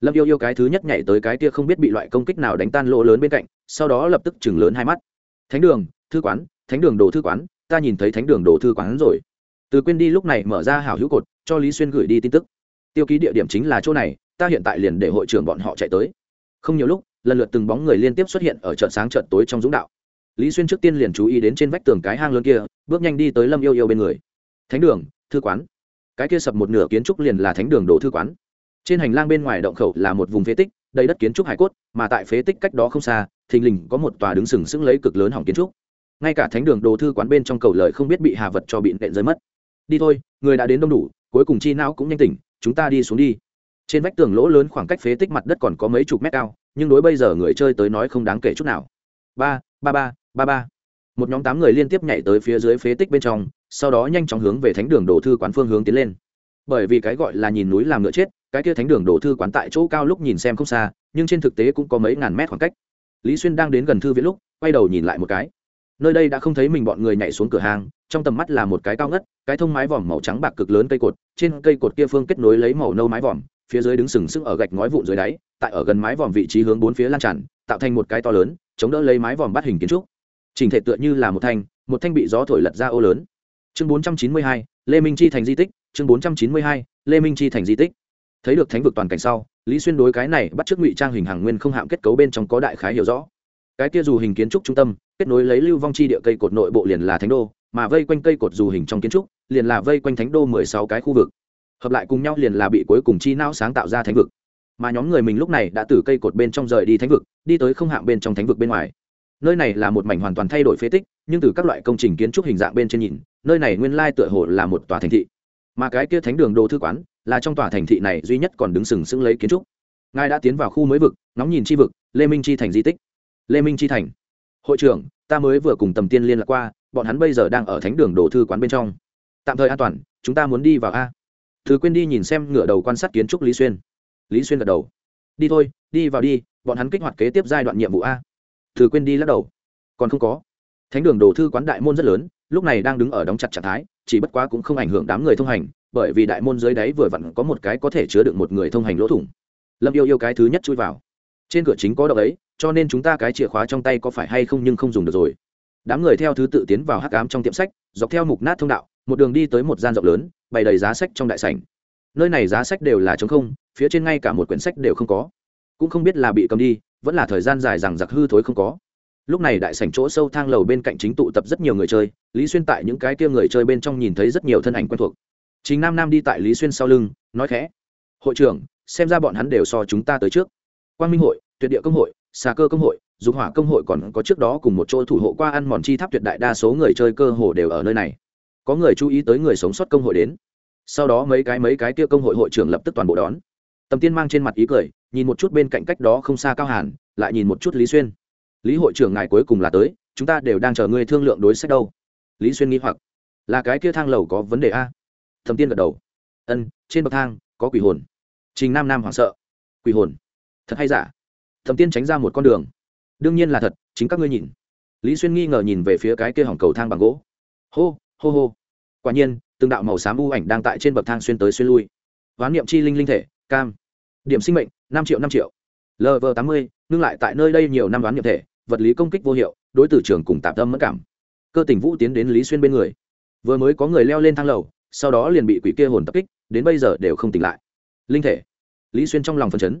Lâm yêu yêu cái thứ nhất nhảy tới cái kia không biết bị loại công kích nào đánh tan lỗ lớn bên cạnh, sau đó lập tức chừng lớn hai mắt. Thánh đường, thư quán, thánh đường đồ thư quán, ta nhìn thấy thánh đường đồ thư quán rồi. Từ quên đi lúc này mở ra hào hữu cột, cho lý xuyên gửi đi tin tức. Tiêu ký địa điểm chính là chỗ này, ta hiện tại liền để hội trưởng bọn họ chạy tới. Không nhiều lúc, lần lượt từng bóng người liên tiếp xuất hiện ở chợ sáng chợ tối trong dũng đạo lý xuyên trước tiên liền chú ý đến trên vách tường cái hang lớn kia, bước nhanh đi tới lâm yêu yêu bên người. Thánh đường, thư quán. Cái kia sập một nửa kiến trúc liền là thánh đường đồ thư quán. Trên hành lang bên ngoài động khẩu là một vùng phế tích, đầy đất kiến trúc hải cốt, mà tại phế tích cách đó không xa, thình lình có một tòa đứng sừng sững lấy cực lớn hỏng kiến trúc. Ngay cả thánh đường đồ thư quán bên trong cầu lời không biết bị hà vật cho bị nện rơi mất. Đi thôi, người đã đến đông đủ, cuối cùng chi não cũng nhanh tỉnh, chúng ta đi xuống đi. Trên vách tường lỗ lớn khoảng cách phế tích mặt đất còn có mấy chục mét cao, nhưng đối bây giờ người chơi tới nói không đáng kể chút nào. Ba ba ba ba ba. Một nhóm tám người liên tiếp nhảy tới phía dưới phế tích bên trong, sau đó nhanh chóng hướng về thánh đường đồ thư quán phương hướng tiến lên. Bởi vì cái gọi là nhìn núi làm ngựa chết, cái kia thánh đường đồ thư quán tại chỗ cao lúc nhìn xem không xa, nhưng trên thực tế cũng có mấy ngàn mét khoảng cách. Lý xuyên đang đến gần thư viện lúc, quay đầu nhìn lại một cái. Nơi đây đã không thấy mình bọn người nhảy xuống cửa hàng, trong tầm mắt là một cái cao ngất, cái thông mái vòm màu trắng bạc cực lớn cây cột, trên cây cột kia phương kết nối lấy màu nâu mái vòm, phía dưới đứng sừng sững ở gạch ngói vụn dưới đáy, tại ở gần mái vòm vị trí hướng bốn phía lan tràn, tạo thành một cái to lớn, chống đỡ lấy mái vòm bắt hình kiến trúc trình thể tựa như là một thanh một thanh bị gió thổi lật ra ô lớn. Chương bốn trăm chín mươi hai, lê minh chi thành di tích. Chương bốn trăm chín mươi hai, lê minh chi thành di tích. Thấy được thánh vực toàn cảnh sau, lý xuyên đối cái này bắt t r ư ớ c ngụy trang hình hàng nguyên không hạm kết cấu bên trong có đại khái hiểu rõ. Cái kia dù hình kiến trúc trung tâm, kết nối lấy lưu vong chi địa cây cột nội bộ liền là thánh đô, mà vây quanh cây cột dù hình trong kiến trúc, liền là vây quanh thánh đô mười sáu cái khu vực. Hợp lại cùng nhau liền là bị cuối cùng chi não sáng tạo ra thánh vực. Mà nhóm người mình lúc này đã từ cây cột bên trong rời đi thánh vực, đi tới không hạng bên trong thánh vực bên ngoài nơi này là một mảnh hoàn toàn thay đổi phế tích, nhưng từ các loại công trình kiến trúc hình dạng bên trên nhìn, nơi này nguyên lai tựa hồ là một tòa thành thị. Mà cái kia thánh đường đồ thư quán, là trong tòa thành thị này duy nhất còn đứng sừng sững lấy kiến trúc. Ngài đã tiến vào khu mới vực, ngóng nhìn chi vực, lê minh chi thành di tích. Lê minh chi thành. Hội trưởng, ta mới vừa cùng tầm tiên liên lạc qua, bọn hắn bây giờ đang ở thánh đường đồ thư quán bên trong. Tạm thời an toàn, chúng ta muốn đi vào a. Thứ quên đi nhìn xem ngửa đầu quan sát kiến trúc lý xuyên. Lý xuyên gật đầu. Đi thôi, đi vào đi, bọn hắn kích hoạt kế tiếp giai đoạn nhiệm vụ a thứ quên đi lắc đầu. Còn không có. Thánh đường đồ thư quán đại môn rất lớn, lúc này đang đứng ở đóng chặt trạng thái, chỉ bất quá cũng không ảnh hưởng đám người thông hành, bởi vì đại môn dưới đáy vừa vặn có một cái có thể chứa được một người thông hành lỗ thủng. Lâm yêu yêu cái thứ nhất chui vào. Trên cửa chính có đậu ấy, cho nên chúng ta cái chìa khóa trong tay có phải hay không nhưng không dùng được rồi. Đám người theo thứ tự tiến vào hắc ám trong tiệm sách, dọc theo mục nát thông đạo, một đường đi tới một gian rộng lớn, bày đầy giá sách trong đại sảnh. Nơi này giá sách đều là trống không, phía trên ngay cả một quyển sách đều không có. Cũng không biết là bị cầm đi vẫn là thời gian dài rằng giặc hư thối không có. Lúc này đại sảnh chỗ sâu thang lầu bên cạnh chính tụ tập rất nhiều người chơi, lý xuyên tại những cái kia người chơi bên trong nhìn thấy rất nhiều thân ảnh quen thuộc. Chính nam nam đi tại lý xuyên sau lưng, nói khẽ, hội trưởng, xem ra bọn hắn đều so chúng ta tới trước. Quang minh hội, tuyệt địa công hội, xà cơ công hội, dục hỏa công hội còn có trước đó cùng một chỗ thủ hộ qua ăn mòn chi tháp tuyệt đại đa số người chơi cơ hồ đều ở nơi này. Có người chú ý tới người sống sót công hội đến. Sau đó mấy cái mấy cái kia công hội hội trưởng lập tức toàn bộ đón tầm tiên mang trên mặt ý cười, nhìn một chút bên cạnh cách đó không xa cao hàn, lại nhìn một chút lý xuyên. Lý hội trưởng ngài cuối cùng là tới, chúng ta đều đang chờ ngươi thương lượng đối sách đâu. Lý xuyên nghĩ hoặc. Là cái kia thang lầu có vấn đề a? Thầm tiên gật đầu. Ân, trên bậc thang, có quỷ hồn. Trình nam nam hoảng sợ. Quỷ hồn? Thật hay giả? Thầm tiên tránh ra một con đường. Đương nhiên là thật, chính các ngươi nhìn. Lý xuyên nghi ngờ nhìn về phía cái kia hỏng cầu thang bằng gỗ. Hô hô hô. Quả nhiên, từng đạo màu xám u ảnh đang tại trên bậc thang xuyên tới xuyên lui. Hoán niệm chi linh linh thể cam. Điểm sinh mệnh, năm triệu năm triệu. Lv tám mươi, ngưng lại tại nơi đây nhiều năm đoán nhập thể, vật lý công kích vô hiệu, đối tử trường cùng tạp tâm mất cảm. Cơ tình vũ tiến đến lý xuyên bên người. Vừa mới có người leo lên thang lầu, sau đó liền bị quỷ kia hồn tập kích, đến bây giờ đều không tỉnh lại. Linh thể. Lý xuyên trong lòng phần chấn.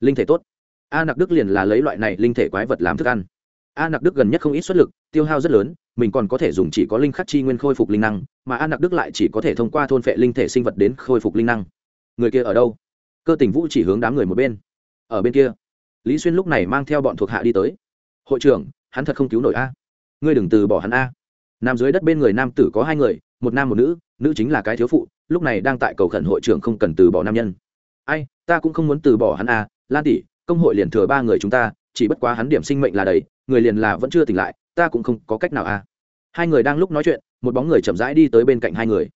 Linh thể tốt. A nặc đức liền là lấy loại này linh thể quái vật làm thức ăn. A nặc đức gần nhất không ít xuất lực, tiêu hao rất lớn, mình còn có thể dùng chỉ có linh khắc chi nguyên khôi phục linh năng, mà a nặc đức lại chỉ có thể thông qua thôn phệ linh thể sinh vật đến khôi phục linh năng. Người kia ở đâu? Cơ tình vũ chỉ hướng đám người một bên. Ở bên kia, lý xuyên lúc này mang theo bọn thuộc hạ đi tới. Hội trưởng, hắn thật không cứu nổi a. Ngươi đừng từ bỏ hắn a. Nằm dưới đất bên người nam tử có hai người, một nam một nữ nữ chính là cái thiếu phụ, lúc này đang tại cầu khẩn hội trưởng không cần từ bỏ nam nhân. Ai, ta cũng không muốn từ bỏ hắn a. Lan tỷ, công hội liền thừa ba người chúng ta, chỉ bất quá hắn điểm sinh mệnh là đầy, người liền là vẫn chưa tỉnh lại, ta cũng không có cách nào a. Hai người đang lúc nói chuyện, một bóng người chậm rãi đi tới bên cạnh hai người.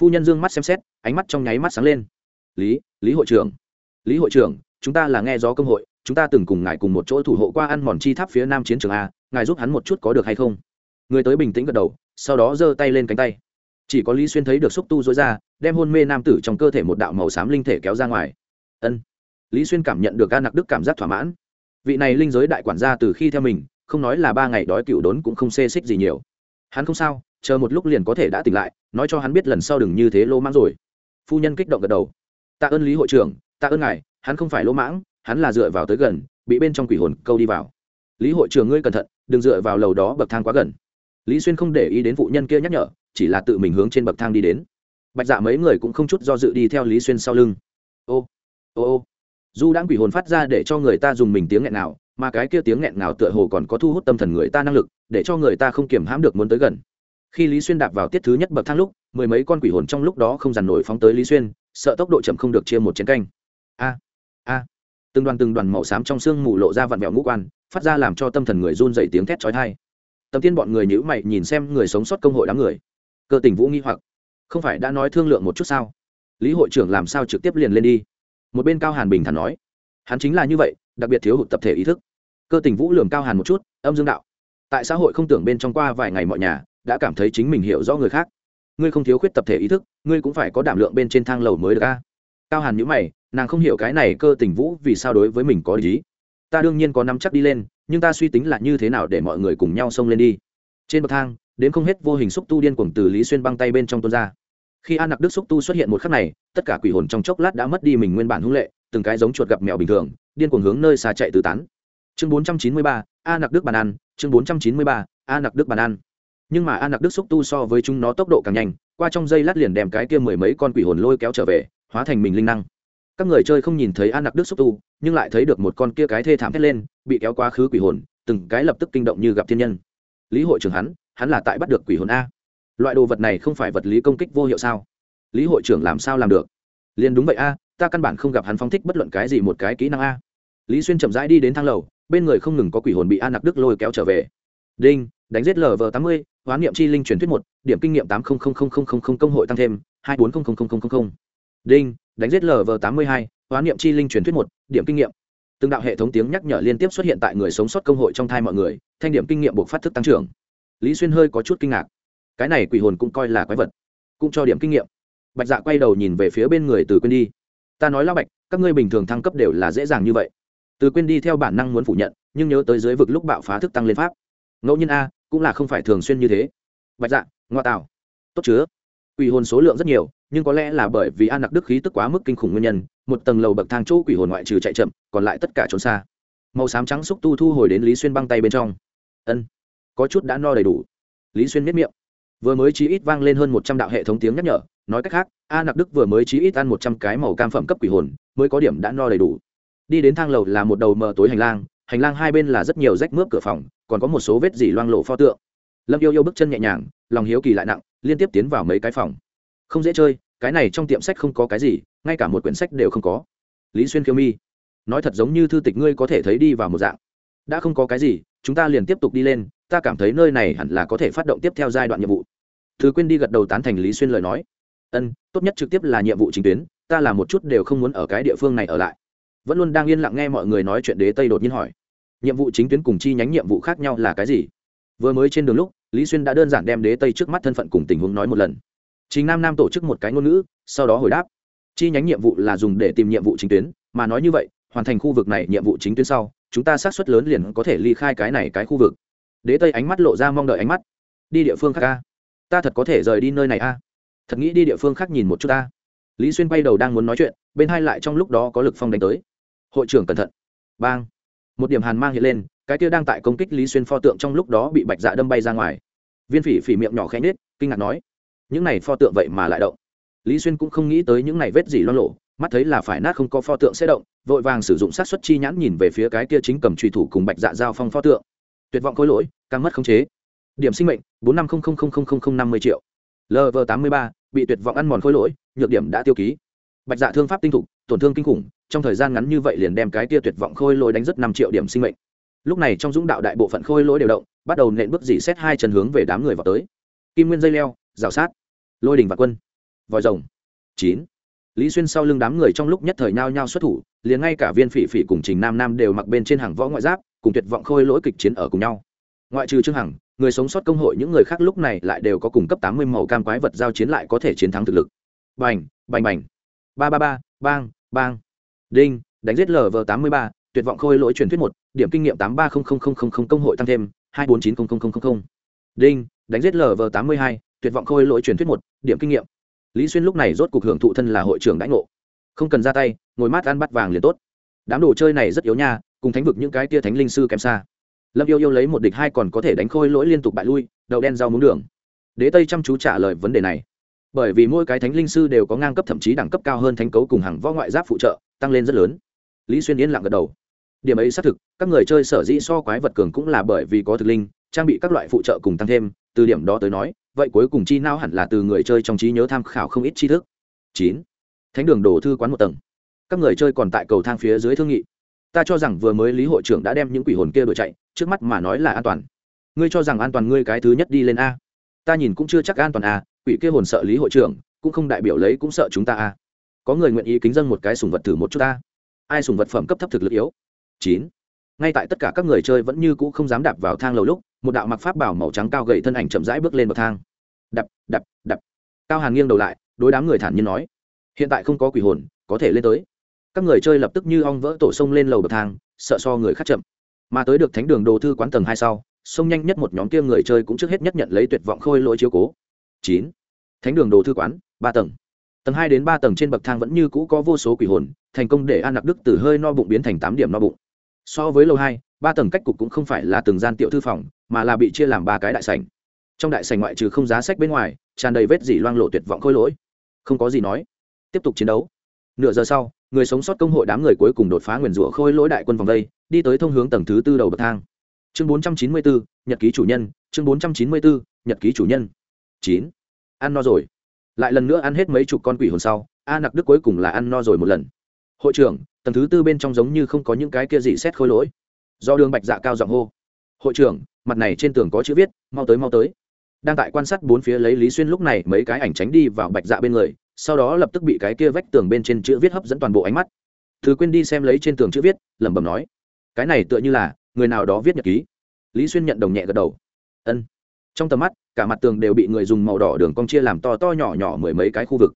Phu nhân dương mắt xem xét, ánh mắt trong nháy mắt sáng lên lý lý hội trưởng. Lý hội trưởng, chúng ta là nghe gió công hội, chúng ta từng cùng ngài cùng một chỗ thủ hộ qua ăn mòn chi tháp phía nam chiến trường a, ngài giúp hắn một chút có được hay không? Người tới bình tĩnh gật đầu, sau đó giơ tay lên cánh tay. Chỉ có lý xuyên thấy được xúc tu dối ra, đem hôn mê nam tử trong cơ thể một đạo màu xám linh thể kéo ra ngoài. Ân. Lý xuyên cảm nhận được a nặc đức cảm giác thỏa mãn. Vị này linh giới đại quản gia từ khi theo mình, không nói là ba ngày đói cựu đốn cũng không xê xích gì nhiều. Hắn không sao, chờ một lúc liền có thể đã tỉnh lại, nói cho hắn biết lần sau đừng như thế lô mang rồi. Phu nhân kích động gật đầu tạ ơn lý hội trưởng, tạ ơn ngài, hắn không phải lỗ mãng, hắn là dựa vào tới gần, bị bên trong quỷ hồn câu đi vào. Lý hội trưởng ngươi cẩn thận, đừng dựa vào lầu đó bậc thang quá gần. Lý xuyên không để ý đến phụ nhân kia nhắc nhở, chỉ là tự mình hướng trên bậc thang đi đến. Bạch dạ mấy người cũng không chút do dự đi theo lý xuyên sau lưng. Ô ô ô. Du đãng quỷ hồn phát ra để cho người ta dùng mình tiếng nghẹn nào, mà cái kia tiếng nghẹn nào tựa hồ còn có thu hút tâm thần người ta năng lực, để cho người ta không kiềm hãm được muốn tới gần khi lý xuyên đạp vào tiết thứ nhất bậc thang lúc, mười mấy con quỷ hồn trong lúc đó không dằn nổi phóng tới lý xuyên, sợ tốc độ chậm không được chia một chiến canh. A a. Từng đoàn từng đoàn màu xám trong xương mù lộ ra vặn vẹo ngũ quan, phát ra làm cho tâm thần người run dậy tiếng thét trói thai tầm tiên bọn người nhữ mày nhìn xem người sống sót công hội đám người. Cơ tình vũ nghi hoặc, không phải đã nói thương lượng một chút sao? Lý hội trưởng làm sao trực tiếp liền lên đi? Một bên cao hàn bình thản nói, hắn chính là như vậy, đặc biệt thiếu hụt tập thể ý thức. Cơ tình vũ lường cao hàn một chút, âm dương đạo. Tại xã hội không tưởng bên trong qua vài ngày mọi nhà đã cảm thấy chính mình hiểu rõ người khác. Ngươi không thiếu khuyết tập thể ý thức, ngươi cũng phải có đảm lượng bên trên thang lầu mới được a. Cao hàn nhữ mày, nàng không hiểu cái này cơ tình vũ vì sao đối với mình có lý ta đương nhiên có nắm chắc đi lên, nhưng ta suy tính là như thế nào để mọi người cùng nhau xông lên đi. Trên bậc thang, đến không hết vô hình xúc tu điên cuồng từ lý xuyên băng tay bên trong tuôn ra. Khi an nặc đức xúc tu xuất hiện một khắc này, tất cả quỷ hồn trong chốc lát đã mất đi mình nguyên bản hung lệ, từng cái giống chuột gặp mèo bình thường, điên cuồng hướng nơi xa chạy tứ tán. Chương bốn trăm chín mươi ba a nặc đức bàn ăn, chương bốn trăm chín mươi ba a nặc đức bàn ăn nhưng mà an nặc đức xúc tu so với chúng nó tốc độ càng nhanh, qua trong dây lát liền đem cái kia mười mấy con quỷ hồn lôi kéo trở về, hóa thành mình linh năng. Các người chơi không nhìn thấy an nặc đức xúc tu, nhưng lại thấy được một con kia cái thê thảm thét lên, bị kéo quá khứ quỷ hồn, từng cái lập tức kinh động như gặp thiên nhân. Lý hội trưởng hắn hắn là tại bắt được quỷ hồn a. Loại đồ vật này không phải vật lý công kích vô hiệu sao? Lý hội trưởng làm sao làm được? Liền đúng vậy a, ta căn bản không gặp hắn phóng thích bất luận cái gì một cái kỹ năng a. Lý xuyên chậm rãi đi đến thang lầu, bên người không ngừng có quỷ hồn bị an nặc đức lôi kéo trở về đinh, đánh giết lv tám mươi hoán niệm chi linh truyền thuyết một, điểm kinh nghiệm tám công hội tăng thêm, hai bốn đinh, đánh giết lv tám mươi hai hoán niệm chi linh truyền thuyết một, điểm kinh nghiệm. Từng đạo hệ thống tiếng nhắc nhở liên tiếp xuất hiện tại người sống sót công hội trong thai mọi người, thanh điểm kinh nghiệm buộc phát thức tăng trưởng. Lý xuyên hơi có chút kinh ngạc. Cái này quỷ hồn cũng coi là quái vật. Cũng cho điểm kinh nghiệm. Bạch dạ quay đầu nhìn về phía bên người từ quên đi. Ta nói lao bạch, các ngươi bình thường thăng cấp đều là dễ dàng như vậy. Từ quên đi theo bản năng muốn phủ nhận, nhưng nhớ tới dưới vực lúc bạo phá thức tăng lên pháp ngẫu nhiên a, cũng là không phải thường xuyên như thế. Bạch dạ ngoa tạo tốt chứa. Quỷ hồn số lượng rất nhiều, nhưng có lẽ là bởi vì an nặc đức khí tức quá mức kinh khủng nguyên nhân, một tầng lầu bậc thang chỗ quỷ hồn ngoại trừ chạy chậm, còn lại tất cả trốn xa. Màu xám trắng xúc tu thu hồi đến lý xuyên băng tay bên trong. Ân, có chút đã no đầy đủ. Lý xuyên miết miệng. Vừa mới chí ít vang lên hơn một trăm đạo hệ thống tiếng nhắc nhở, nói cách khác, a nặc đức vừa mới chí ít ăn một trăm cái màu cam phẩm cấp quỷ hồn, mới có điểm đã no đầy đủ. Đi đến thang lầu là một đầu mờ tối hành lang hành lang hai bên là rất nhiều rách mướp cửa phòng, còn có một số vết dỉ loang lộ pho tượng. Lâm yêu yêu bước chân nhẹ nhàng, lòng hiếu kỳ lại nặng, liên tiếp tiến vào mấy cái phòng. Không dễ chơi, cái này trong tiệm sách không có cái gì, ngay cả một quyển sách đều không có. Lý xuyên kiêu mi. Nói thật giống như thư tịch ngươi có thể thấy đi vào một dạng. Đã không có cái gì, chúng ta liền tiếp tục đi lên, ta cảm thấy nơi này hẳn là có thể phát động tiếp theo giai đoạn nhiệm vụ. Thứ quên đi gật đầu tán thành lý xuyên lời nói. Ân, tốt nhất trực tiếp là nhiệm vụ chính tuyến, ta là một chút đều không muốn ở cái địa phương này ở lại. Vẫn luôn đang yên lặng nghe mọi người nói chuyện đế tây đột nhiên hỏi nhiệm vụ chính tuyến cùng chi nhánh nhiệm vụ khác nhau là cái gì? Vừa mới trên đường lúc, lý xuyên đã đơn giản đem đế tây trước mắt thân phận cùng tình huống nói một lần. Chính nam nam tổ chức một cái ngôn ngữ, sau đó hồi đáp. Chi nhánh nhiệm vụ là dùng để tìm nhiệm vụ chính tuyến, mà nói như vậy, hoàn thành khu vực này nhiệm vụ chính tuyến sau, chúng ta sát xuất lớn liền có thể ly khai cái này cái khu vực. Đế tây ánh mắt lộ ra mong đợi ánh mắt. Đi địa phương khác a? Ta thật có thể rời đi nơi này a? Thật nghĩ đi địa phương khác nhìn một chút ta lý xuyên quay đầu đang muốn nói chuyện, bên hai lại trong lúc đó có lực phong đánh tới. Hội trưởng cẩn thận. Bang một điểm hàn mang hiện lên, cái kia đang tại công kích lý xuyên pho tượng trong lúc đó bị bạch dạ đâm bay ra ngoài. Viên phỉ phỉ miệng nhỏ khẽ nết kinh ngạc nói, những này pho tượng vậy mà lại động? Lý xuyên cũng không nghĩ tới những này vết gì loan lộ, mắt thấy là phải nát không có pho tượng sẽ động, vội vàng sử dụng sát xuất chi nhãn nhìn về phía cái kia chính cầm truy thủ cùng bạch dạ giao phong pho tượng. Tuyệt vọng khối lỗi càng mất khống chế. Điểm sinh mệnh, bốn năm năm mươi triệu. Lv tám mươi ba, bị tuyệt vọng ăn mòn khối lỗi, nhược điểm đã tiêu ký. Bạch dạ thương pháp tinh thục, tổn thương kinh khủng trong thời gian ngắn như vậy liền đem cái kia tuyệt vọng khôi lỗi đánh rất năm triệu điểm sinh mệnh. Lúc này trong dũng đạo đại bộ phận khôi lỗi đều động, bắt đầu nện bước dỉ xét hai chân hướng về đám người vào tới. Kim nguyên dây leo, rào sát. Lôi đình và quân. Vòi rồng. Chín. Lý xuyên sau lưng đám người trong lúc nhất thời nhao nhao xuất thủ, liền ngay cả viên phỉ phỉ cùng trình nam nam đều mặc bên trên hàng võ ngoại giáp, cùng tuyệt vọng khôi lỗi kịch chiến ở cùng nhau. Ngoại trừ trương hằng, người sống sót công hội những người khác lúc này lại đều có cùng cấp tám mươi màu cam quái vật giao chiến lại có thể chiến thắng thực lực. Bành bành bành. Ba ba ba, bang bang đinh, đánh giết lv tám mươi ba, tuyệt vọng khôi lỗi truyền thuyết một, điểm kinh nghiệm tám ba công hội tăng thêm hai bốn chín đinh, đánh giết lv tám mươi hai, tuyệt vọng khôi lỗi truyền thuyết một, điểm kinh nghiệm. Lý xuyên lúc này rốt cuộc hưởng thụ thân là hội trưởng đãi ngộ. Không cần ra tay, ngồi mát ăn bắt vàng liền tốt. Đám đồ chơi này rất yếu nha, cùng thánh vực những cái tia thánh linh sư kém xa. Lâm yêu yêu lấy một địch hai còn có thể đánh khôi lỗi liên tục bại lui đậu đen rau muống đường. Đế tây chăm chú trả lời vấn đề này bởi vì mỗi cái thánh linh sư đều có ngang cấp thậm chí đẳng cấp cao hơn thánh cấu cùng hàng võ ngoại giáp phụ trợ, tăng lên rất lớn. Lý xuyên yên lặng gật đầu. Điểm ấy xác thực, các người chơi sở dĩ so quái vật cường cũng là bởi vì có thực linh, trang bị các loại phụ trợ cùng tăng thêm, từ điểm đó tới nói, vậy cuối cùng chi nao hẳn là từ người chơi trong trí nhớ tham khảo không ít tri thức. Chín. Thánh đường đổ thư quán một tầng. Các người chơi còn tại cầu thang phía dưới thương nghị. Ta cho rằng vừa mới lý hội trưởng đã đem những quỷ hồn kia đuổi chạy, trước mắt mà nói là an toàn. Ngươi cho rằng an toàn ngươi cái thứ nhất đi lên a. Ta nhìn cũng chưa chắc an toàn a quỷ kia hồn sợ lý hội trưởng, cũng không đại biểu lấy cũng sợ chúng ta a có người nguyện ý kính dân một cái sùng vật thử một chút ta. Ai sùng vật phẩm cấp thấp thực lực yếu? Chín. Ngay tại tất cả các người chơi vẫn như cũ không dám đạp vào thang lầu lúc, một đạo mặc pháp bảo màu trắng cao gầy thân ảnh chậm rãi bước lên bậc thang. Đập đập đập. Cao hàn nghiêng đầu lại, đối đám người thản nhiên nói, hiện tại không có quỷ hồn, có thể lên tới. Các người chơi lập tức như ong vỡ tổ sông lên lầu bậc thang, sợ so người khác chậm. Mà tới được thánh đường đồ thư quán tầng hai sau, sông nhanh nhất một nhóm kia người chơi cũng trước hết nhất nhận lấy tuyệt vọng khôi lỗi chiếu cố chín. Thánh đường đồ thư quán, ba tầng. Tầng hai đến ba tầng trên bậc thang vẫn như cũ có vô số quỷ hồn, thành công để an nặc đức từ hơi no bụng biến thành tám điểm no bụng. So với lầu hai, ba tầng cách cục cũng không phải là từng gian tiểu thư phòng, mà là bị chia làm ba cái đại sảnh. Trong đại sảnh ngoại trừ không giá sách bên ngoài, tràn đầy vết dỉ loang lộ tuyệt vọng khôi lỗi. Không có gì nói. Tiếp tục chiến đấu. Nửa giờ sau, người sống sót công hội đám người cuối cùng đột phá nguyền rủa khôi lỗi đại quân vòng đây, đi tới thông hướng tầng thứ tư đầu bậc thang. Chương bốn trăm chín mươi bốn, nhật ký chủ nhân. Chương bốn trăm chín mươi bốn, nhật ký chủ nhân chín. Ăn no rồi. Lại lần nữa ăn hết mấy chục con quỷ hồn sau, a nặc đức cuối cùng là ăn no rồi một lần. Hội trưởng, tầng thứ tư bên trong giống như không có những cái kia gì xét khôi lỗi. Do đường bạch dạ cao giọng hô. Hội trưởng, mặt này trên tường có chữ viết, mau tới mau tới. Đang tại quan sát bốn phía lấy lý xuyên lúc này mấy cái ảnh tránh đi vào bạch dạ bên người, sau đó lập tức bị cái kia vách tường bên trên chữ viết hấp dẫn toàn bộ ánh mắt. Thứ quên đi xem lấy trên tường chữ viết, lẩm bẩm nói, cái này tựa như là người nào đó viết nhật ký. Lý xuyên nhận đồng nhẹ gật đầu. Ân trong tầm mắt cả mặt tường đều bị người dùng màu đỏ đường cong chia làm to to nhỏ nhỏ mười mấy cái khu vực.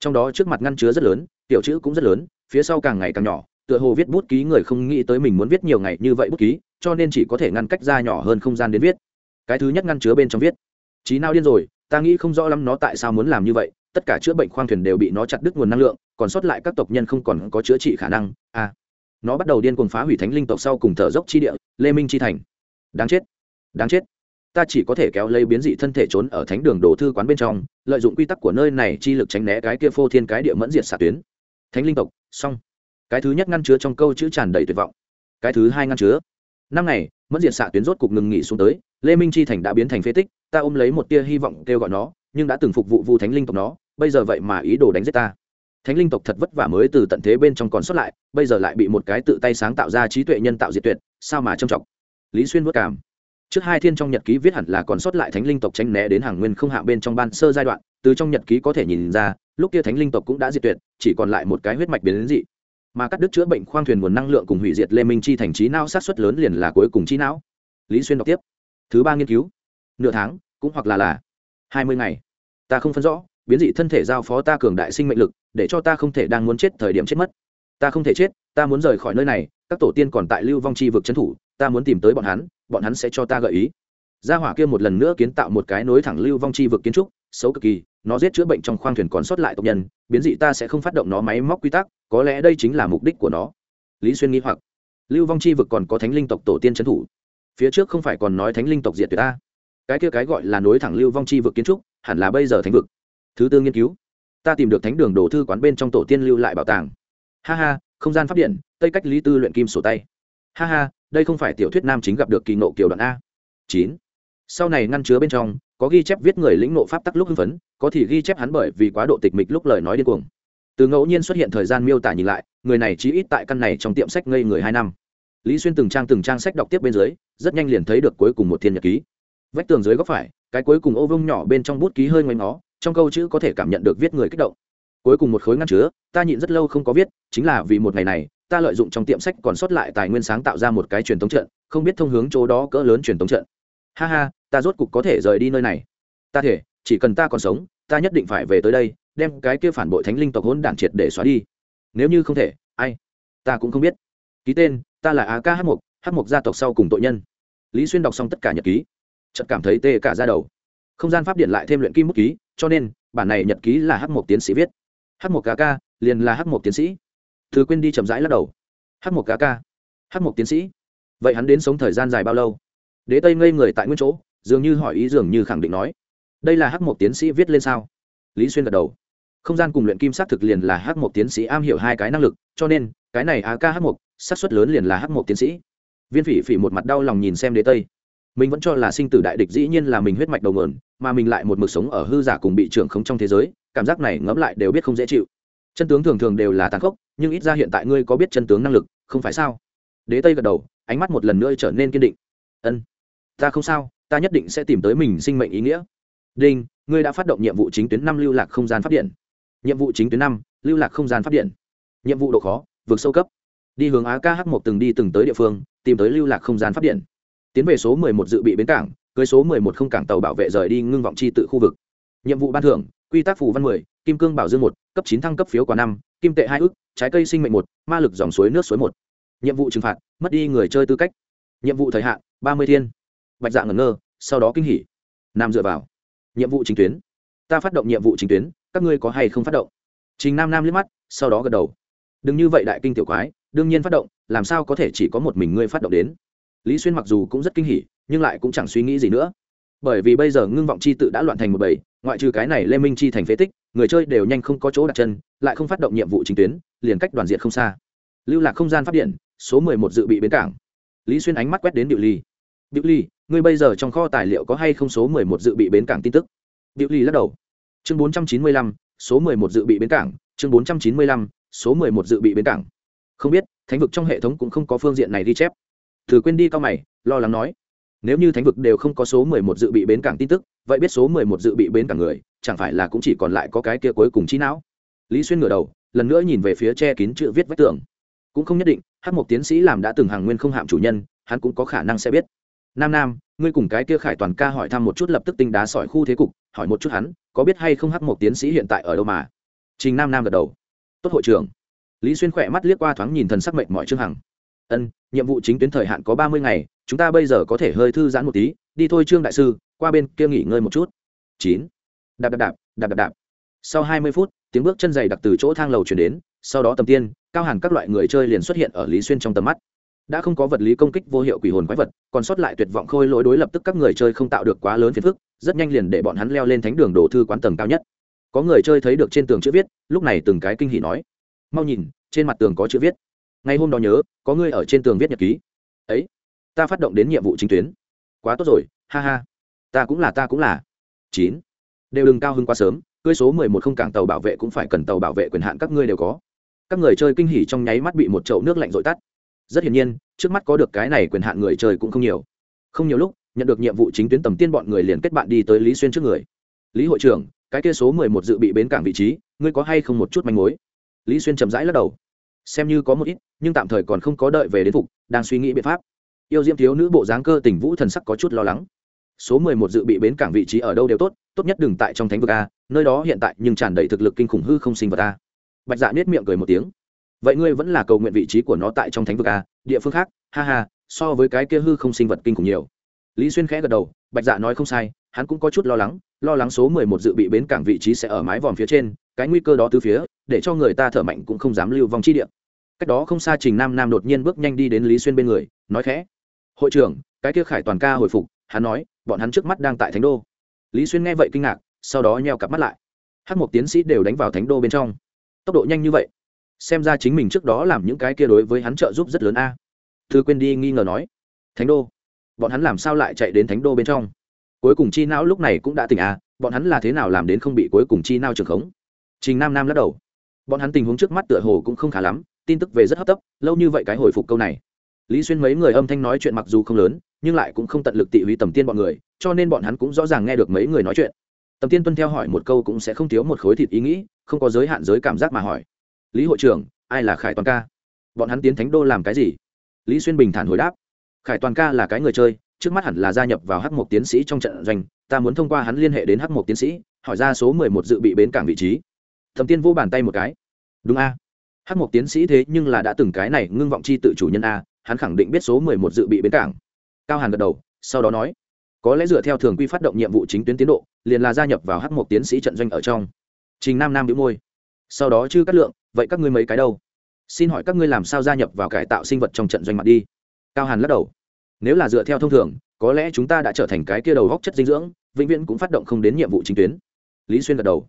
Trong đó trước mặt ngăn chứa rất lớn tiểu chữ cũng rất lớn phía sau càng ngày càng nhỏ tựa hồ viết bút ký người không nghĩ tới mình muốn viết nhiều ngày như vậy bút ký cho nên chỉ có thể ngăn cách ra nhỏ hơn không gian đến viết. Cái thứ nhất ngăn chứa bên trong viết trí nào điên rồi ta nghĩ không rõ lắm nó tại sao muốn làm như vậy tất cả chữa bệnh khoang thuyền đều bị nó chặt đứt nguồn năng lượng còn sót lại các tộc nhân không còn có chữa trị khả năng a à, nó bắt đầu điên cuồng phá hủy thánh linh tộc sau cùng thở dốc chi địa lê minh chi thành. Đáng chết đáng chết ta chỉ có thể kéo lấy biến dị thân thể trốn ở thánh đường đồ thư quán bên trong, lợi dụng quy tắc của nơi này chi lực tránh né cái kia phô thiên cái địa mẫn diệt xạ tuyến. Thánh linh tộc, xong. Cái thứ nhất ngăn chứa trong câu chữ tràn đầy tuyệt vọng. Cái thứ hai ngăn chứa. Năm ngày, mẫn diệt xạ tuyến rốt cục ngừng nghỉ xuống tới, lê minh chi thành đã biến thành phế tích, ta ôm lấy một tia hy vọng kêu gọi nó, nhưng đã từng phục vụ vu thánh linh tộc nó, bây giờ vậy mà ý đồ đánh giết ta. Thánh linh tộc thật vất vả mới từ tận thế bên trong còn xuất lại, bây giờ lại bị một cái tự tay sáng tạo ra trí tuệ nhân tạo diệt tuyệt, sao mà trông trọng lý xuyên vất cảm trước hai thiên trong nhật ký viết hẳn là còn sót lại thánh linh tộc tranh né đến hàng nguyên không hạ bên trong ban sơ giai đoạn, từ trong nhật ký có thể nhìn ra, lúc kia thánh linh tộc cũng đã diệt tuyệt, chỉ còn lại một cái huyết mạch biến đến dị. Mà cắt đứt chữa bệnh khoang thuyền nguồn năng lượng cùng hủy diệt lê minh chi thành trí não sát xuất lớn liền là cuối cùng trí não. Lý xuyên đọc tiếp. Thứ ba nghiên cứu. Nửa tháng, cũng hoặc là là hai mươi ngày. Ta không phân rõ, biến dị thân thể giao phó ta cường đại sinh mệnh lực, để cho ta không thể đang muốn chết thời điểm chết mất. Ta không thể chết, ta muốn rời khỏi nơi này, các tổ tiên còn tại lưu vong chi vực trấn thủ ta muốn tìm tới bọn hắn bọn hắn sẽ cho ta gợi ý. Gia hỏa kia một lần nữa kiến tạo một cái nối thẳng lưu vong chi vực kiến trúc, xấu cực kỳ, nó giết chữa bệnh trong khoang thuyền còn sót lại tộc nhân, biến dị ta sẽ không phát động nó máy móc quy tắc, có lẽ đây chính là mục đích của nó. Lý xuyên nghĩ hoặc. Lưu vong chi vực còn có thánh linh tộc tổ tiên trấn thủ. Phía trước không phải còn nói thánh linh tộc diệt tuyệt ta. Cái kia cái gọi là nối thẳng lưu vong chi vực kiến trúc, hẳn là bây giờ thánh vực. Thứ tư nghiên cứu. Ta tìm được thánh đường đồ thư quán bên trong tổ tiên lưu lại bảo tàng. Ha ha, không gian p điện, tây cách lý tư luyện kim sổ tay ha ha, đây không phải tiểu thuyết nam chính gặp được kỳ nộ kiểu đoạn a. Chín. Sau này ngăn chứa bên trong, có ghi chép viết người lĩnh nộ pháp tắc lúc hưng phấn, có thì ghi chép hắn bởi vì quá độ tịch mịch lúc lời nói điên cuồng. Từ ngẫu nhiên xuất hiện thời gian miêu tả nhìn lại, người này chỉ ít tại căn này trong tiệm sách ngây người hai năm. Lý xuyên từng trang từng trang sách đọc tiếp bên dưới, rất nhanh liền thấy được cuối cùng một thiên nhật ký. Vách tường dưới góc phải, cái cuối cùng ô vông nhỏ bên trong bút ký hơi ngoanh nó trong câu chữ có thể cảm nhận được viết người kích động. Cuối cùng một khối ngăn chứa, ta nhịn rất lâu không có viết, chính là vì một ngày này ta lợi dụng trong tiệm sách còn sót lại tài nguyên sáng tạo ra một cái truyền thống trận, không biết thông hướng chỗ đó cỡ lớn truyền thống trận. Ha ha, ta rốt cục có thể rời đi nơi này. Ta thể, chỉ cần ta còn sống, ta nhất định phải về tới đây, đem cái kia phản bội thánh linh tộc hỗn đản triệt để xóa đi. Nếu như không thể, ai? Ta cũng không biết. Ký tên, ta là á ca h một h một gia tộc sau cùng tội nhân. Lý xuyên đọc xong tất cả nhật ký. Chợt cảm thấy tê cả ra đầu. Không gian pháp điện lại thêm luyện kim bút ký, cho nên, bản này nhật ký là h một tiến sĩ viết. H một ca liền là h một tiến sĩ thứ quên đi chậm rãi lắc đầu. Hát một cá ca. Hát một tiến sĩ. Vậy hắn đến sống thời gian dài bao lâu? Đế tây ngây người tại nguyên chỗ, dường như hỏi ý dường như khẳng định nói. Đây là hát một tiến sĩ viết lên sao? Lý xuyên gật đầu. Không gian cùng luyện kim xác thực liền là hát một tiến sĩ am hiểu hai cái năng lực, cho nên, cái này á ca hát một xác suất lớn liền là hát một tiến sĩ. Viên phỉ phỉ một mặt đau lòng nhìn xem đế tây. Mình vẫn cho là sinh tử đại địch dĩ nhiên là mình huyết mạch đầu nguồn, mà mình lại một mực sống ở hư giả cùng bị trưởng khống trong thế giới, cảm giác này ngẫm lại đều biết không dễ chịu chân tướng thường thường đều là tàn khốc, nhưng ít ra hiện tại ngươi có biết chân tướng năng lực, không phải sao? Đế tây gật đầu, ánh mắt một lần nữa trở nên kiên định. Ân, ta không sao, ta nhất định sẽ tìm tới mình sinh mệnh ý nghĩa. Đinh, ngươi đã phát động nhiệm vụ chính tuyến năm lưu lạc không gian phát điện. Nhiệm vụ chính tuyến năm, lưu lạc không gian phát điện. Nhiệm vụ độ khó, vượt sâu cấp. Đi hướng á kh một từng đi từng tới địa phương, tìm tới lưu lạc không gian phát điện. Tiến về số mười một dự bị bến cảng, cưới số mười một không cảng tàu bảo vệ rời đi ngưng vọng chi tự khu vực. Nhiệm vụ ban thưởng, quy tắc phù văn mười kim cương bảo dương một, cấp chín thăng cấp phiếu quả năm, kim tệ hai ức, trái cây sinh mệnh một, ma lực dòng suối nước suối một. Nhiệm vụ trừng phạt, mất đi người chơi tư cách. Nhiệm vụ thời hạn, ba mươi thiên. Bạch dạ ngẩn ngơ, sau đó kinh hỉ. Nam dựa vào. Nhiệm vụ chính tuyến. Ta phát động nhiệm vụ chính tuyến, các ngươi có hay không phát động? Trình nam nam liếc mắt, sau đó gật đầu. Đừng như vậy đại kinh tiểu quái, đương nhiên phát động, làm sao có thể chỉ có một mình ngươi phát động đến? Lý xuyên mặc dù cũng rất kinh hỉ, nhưng lại cũng chẳng suy nghĩ gì nữa. Bởi vì bây giờ ngưng vọng chi tự đã loạn thành một bầy, ngoại trừ cái này lê minh chi thành phế tích người chơi đều nhanh không có chỗ đặt chân, lại không phát động nhiệm vụ chính tuyến, liền cách đoàn diện không xa. Lưu lạc không gian phát điện, số mười một dự bị bến cảng. Lý xuyên ánh mắt quét đến điệu ly. Điệu ly, ngươi bây giờ trong kho tài liệu có hay không số mười một dự bị bến cảng tin tức? Điệu ly lắc đầu. Chương bốn trăm chín mươi lăm, số mười một dự bị bến cảng, chương bốn trăm chín mươi lăm, số mười một dự bị bến cảng. Không biết, thánh vực trong hệ thống cũng không có phương diện này ghi chép. Thử quên đi cao mày, lo lắng nói. Nếu như thánh vực đều không có số mười một dự bị bến cảng tin tức vậy biết số mười một dự bị bến cả người, chẳng phải là cũng chỉ còn lại có cái kia cuối cùng trí não? Lý xuyên ngửa đầu, lần nữa nhìn về phía che kín chữ viết vách tường. Cũng không nhất định, hát một tiến sĩ làm đã từng hàng nguyên không hạm chủ nhân, hắn cũng có khả năng sẽ biết. Nam nam, ngươi cùng cái kia khải toàn ca hỏi thăm một chút lập tức tinh đá sỏi khu thế cục, hỏi một chút hắn, có biết hay không hát một tiến sĩ hiện tại ở đâu mà? Trình nam nam gật đầu. Tốt hội trưởng. Lý xuyên khỏe mắt liếc qua thoáng nhìn thần sắc mệnh mọi chương hằng. Ân, nhiệm vụ chính tuyến thời hạn có ba mươi ngày, chúng ta bây giờ có thể hơi thư giãn một tí đi thôi trương đại sư, qua bên kia nghỉ ngơi một chút. Chín. Đạp đạp đạp đạp đạp đạp. Sau hai mươi phút, tiếng bước chân dày đặc từ chỗ thang lầu chuyển đến, sau đó tầm tiên, cao hẳn các loại người chơi liền xuất hiện ở lý xuyên trong tầm mắt. Đã không có vật lý công kích vô hiệu quỷ hồn quái vật, còn sót lại tuyệt vọng khôi lỗi đối lập tức các người chơi không tạo được quá lớn phiền phức, rất nhanh liền để bọn hắn leo lên thánh đường đồ thư quán tầng cao nhất. Có người chơi thấy được trên tường chữ viết, lúc này từng cái kinh hỉ nói. Mau nhìn, trên mặt tường có chữ viết. Ngày hôm đó nhớ, có người ở trên tường viết nhật ký. Ấy, ta phát động đến nhiệm vụ chính tuyến quá tốt rồi, ha ha. Ta cũng là, ta cũng là. Chín. Đều đừng cao hơn quá sớm, cưới số mười một không cảng tàu bảo vệ cũng phải cần tàu bảo vệ quyền hạn các ngươi đều có. Các người chơi kinh hỉ trong nháy mắt bị một chậu nước lạnh dội tắt. Rất hiển nhiên, trước mắt có được cái này quyền hạn người chơi cũng không nhiều. Không nhiều lúc, nhận được nhiệm vụ chính tuyến tầm tiên bọn người liền kết bạn đi tới lý xuyên trước người. Lý hội trưởng, cái kia số mười một dự bị bến cảng vị trí, ngươi có hay không một chút manh mối? Lý xuyên chậm rãi lắc đầu. Xem như có một ít, nhưng tạm thời còn không có đợi về đến phục, đang suy nghĩ biện pháp yêu diễm thiếu nữ bộ dáng cơ tình vũ thần sắc có chút lo lắng. Số mười một dự bị bến cảng vị trí ở đâu đều tốt tốt nhất đừng tại trong thánh vực a, nơi đó hiện tại nhưng tràn đầy thực lực kinh khủng hư không sinh vật a. Bạch dạ nết miệng cười một tiếng. Vậy ngươi vẫn là cầu nguyện vị trí của nó tại trong thánh vực a, địa phương khác, ha ha, so với cái kia hư không sinh vật kinh khủng nhiều. Lý xuyên khẽ gật đầu, bạch dạ nói không sai, hắn cũng có chút lo lắng lo lắng số mười một dự bị bến cảng vị trí sẽ ở mái vòm phía trên, cái nguy cơ đó từ phía, để cho người ta thở mạnh cũng không dám lưu vong chi địa. Cách đó không xa trình nam nam đột nhiên bước nhanh đi đến lý xuyên bên người, nói khẽ hội trưởng, cái kia khải toàn ca hồi phục, hắn nói, bọn hắn trước mắt đang tại thánh đô. Lý xuyên nghe vậy kinh ngạc, sau đó nheo cặp mắt lại. Hát một tiến sĩ đều đánh vào thánh đô bên trong. Tốc độ nhanh như vậy, xem ra chính mình trước đó làm những cái kia đối với hắn trợ giúp rất lớn a. Thư quên đi nghi ngờ nói, thánh đô, bọn hắn làm sao lại chạy đến thánh đô bên trong? Cuối cùng chi não lúc này cũng đã tỉnh a, bọn hắn là thế nào làm đến không bị cuối cùng chi não trường khống? Trình nam nam lắc đầu, bọn hắn tình huống trước mắt tựa hồ cũng không khá lắm, tin tức về rất hấp tấp, lâu như vậy cái hồi phục câu này lý xuyên mấy người âm thanh nói chuyện mặc dù không lớn, nhưng lại cũng không tận lực tị hủy tầm tiên bọn người, cho nên bọn hắn cũng rõ ràng nghe được mấy người nói chuyện. Tầm tiên tuân theo hỏi một câu cũng sẽ không thiếu một khối thịt ý nghĩ, không có giới hạn giới cảm giác mà hỏi. Lý hội trưởng, ai là khải toàn ca? Bọn hắn tiến thánh đô làm cái gì? Lý xuyên bình thản hồi đáp. Khải toàn ca là cái người chơi, trước mắt hẳn là gia nhập vào hắc Mục tiến sĩ trong trận doanh, ta muốn thông qua hắn liên hệ đến hắc Mục tiến sĩ, hỏi ra số mười một dự bị bến cảng vị trí. Thẩm tiên vô bàn tay một cái. Đúng a. Hắc Mục tiến sĩ thế nhưng là đã từng cái này ngưng vọng chi tự chủ nhân a hắn khẳng định biết số mười một dự bị bến cảng. Cao hàn gật đầu, sau đó nói, có lẽ dựa theo thường quy phát động nhiệm vụ chính tuyến tiến độ, liền là gia nhập vào hắc một tiến sĩ trận doanh ở trong. Trình nam nam đĩu môi, sau đó chư cắt lượng, vậy các ngươi mấy cái đâu? Xin hỏi các ngươi làm sao gia nhập vào cải tạo sinh vật trong trận doanh mặt đi? Cao hàn lắc đầu, nếu là dựa theo thông thường, có lẽ chúng ta đã trở thành cái kia đầu góc chất dinh dưỡng, vĩnh viễn cũng phát động không đến nhiệm vụ chính tuyến. Lý xuyên gật đầu,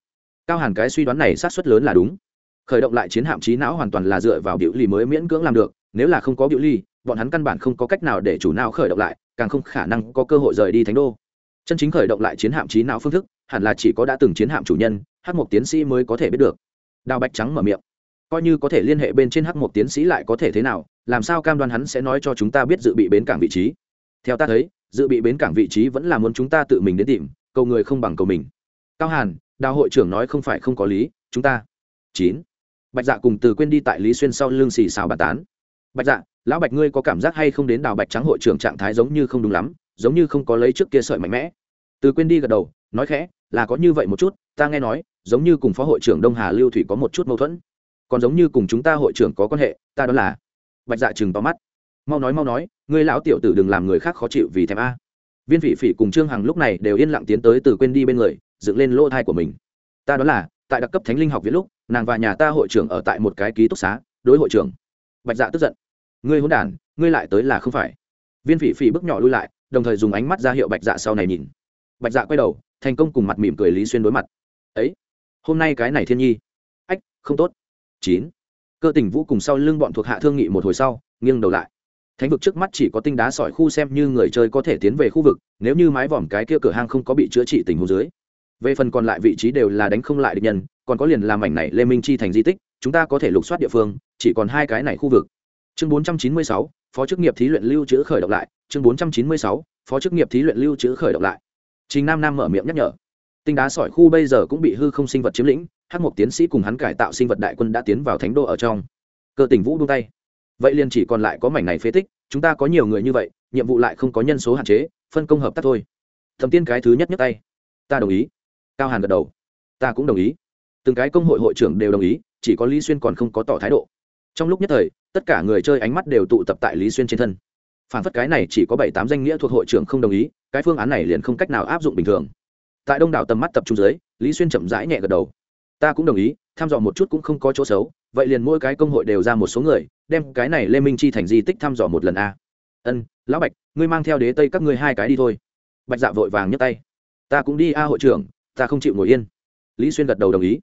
cao hàn cái suy đoán này sát xuất lớn là đúng. Khởi động lại chiến hạm trí não hoàn toàn là dựa vào biểu lì mới miễn cưỡng làm được nếu là không có biểu ly, bọn hắn căn bản không có cách nào để chủ não khởi động lại, càng không khả năng có cơ hội rời đi thánh đô. Chân chính khởi động lại chiến hạm trí não phương thức, hẳn là chỉ có đã từng chiến hạm chủ nhân hát một tiến sĩ mới có thể biết được. Đào bạch trắng mở miệng. Coi như có thể liên hệ bên trên hát một tiến sĩ lại có thể thế nào, làm sao cam đoan hắn sẽ nói cho chúng ta biết dự bị bến cảng vị trí? Theo ta thấy, dự bị bến cảng vị trí vẫn là muốn chúng ta tự mình đến tìm, cầu người không bằng cầu mình. Cao hàn, đào hội trưởng nói không phải không có lý, chúng ta. Chín. Bạch dạ cùng từ quên đi tại lý xuyên sau lưng xì xào bàn tán bạch dạ lão bạch ngươi có cảm giác hay không đến đào bạch trắng hội trưởng trạng thái giống như không đúng lắm, giống như không có lấy trước kia sợi mạnh mẽ? Từ quên đi gật đầu, nói khẽ, là có như vậy một chút, ta nghe nói, giống như cùng phó hội trưởng đông hà lưu thủy có một chút mâu thuẫn. Còn giống như cùng chúng ta hội trưởng có quan hệ, ta đó là. Bạch dạ chừng to mắt. Mau nói mau nói, ngươi lão tiểu tử đừng làm người khác khó chịu vì thèm a. Viên phỉ phỉ cùng trương hằng lúc này đều yên lặng tiến tới từ quên đi bên người, dựng lên lỗ thai của mình. Ta đó là, tại đặc cấp thánh linh học viện lúc, nàng và nhà ta hội trưởng ở tại một cái ký túc xá, đối hội trưởng. Bạch dạ tức giận ngươi hỗn đản, ngươi lại tới là không phải. Viên phỉ phỉ bước nhỏ lui lại, đồng thời dùng ánh mắt ra hiệu bạch dạ sau này nhìn. Bạch dạ quay đầu, thành công cùng mặt mỉm cười lý xuyên đối mặt. Ấy, hôm nay cái này thiên nhi. Ách, không tốt. Chín. Cơ tình vũ cùng sau lưng bọn thuộc hạ thương nghị một hồi sau, nghiêng đầu lại. Thánh vực trước mắt chỉ có tinh đá sỏi khu xem như người chơi có thể tiến về khu vực, nếu như mái vòm cái kia cửa hang không có bị chữa trị tình hồ dưới. Về phần còn lại vị trí đều là đánh không lại địch nhân, còn có liền làm mảnh này lê minh chi thành di tích, chúng ta có thể lục soát địa phương, chỉ còn hai cái này khu vực chương 496, phó chức nghiệp thí luyện lưu trữ khởi động lại. Chương 496, phó chức nghiệp thí luyện lưu trữ khởi động lại. Trình nam nam mở miệng nhắc nhở. Tinh đá sỏi khu bây giờ cũng bị hư không sinh vật chiếm lĩnh hắc một tiến sĩ cùng hắn cải tạo sinh vật đại quân đã tiến vào thánh đô ở trong. Cơ tình vũ đu tay. Vậy liền chỉ còn lại có mảnh này phế tích chúng ta có nhiều người như vậy nhiệm vụ lại không có nhân số hạn chế phân công hợp tác thôi. Thẩm tiên cái thứ nhất nhất tay. Ta đồng ý. Cao hàn gật đầu. Ta cũng đồng ý. Từng cái công hội hội trưởng đều đồng ý chỉ có lý xuyên còn không có tỏ thái độ. Trong lúc nhất thời tất cả người chơi ánh mắt đều tụ tập tại lý xuyên trên thân. Phản phất cái này chỉ có bảy tám danh nghĩa thuộc hội trưởng không đồng ý, cái phương án này liền không cách nào áp dụng bình thường. Tại đông đảo tầm mắt tập trung dưới, lý xuyên chậm rãi nhẹ gật đầu. Ta cũng đồng ý thăm dò một chút cũng không có chỗ xấu, vậy liền mỗi cái công hội đều ra một số người, đem cái này lê minh chi thành di tích thăm dò một lần a. Ân, lão bạch, ngươi mang theo đế tây các ngươi hai cái đi thôi. Bạch dạ vội vàng nhấc tay. Ta cũng đi a hội trưởng, ta không chịu ngồi yên. Lý xuyên gật đầu đồng ý.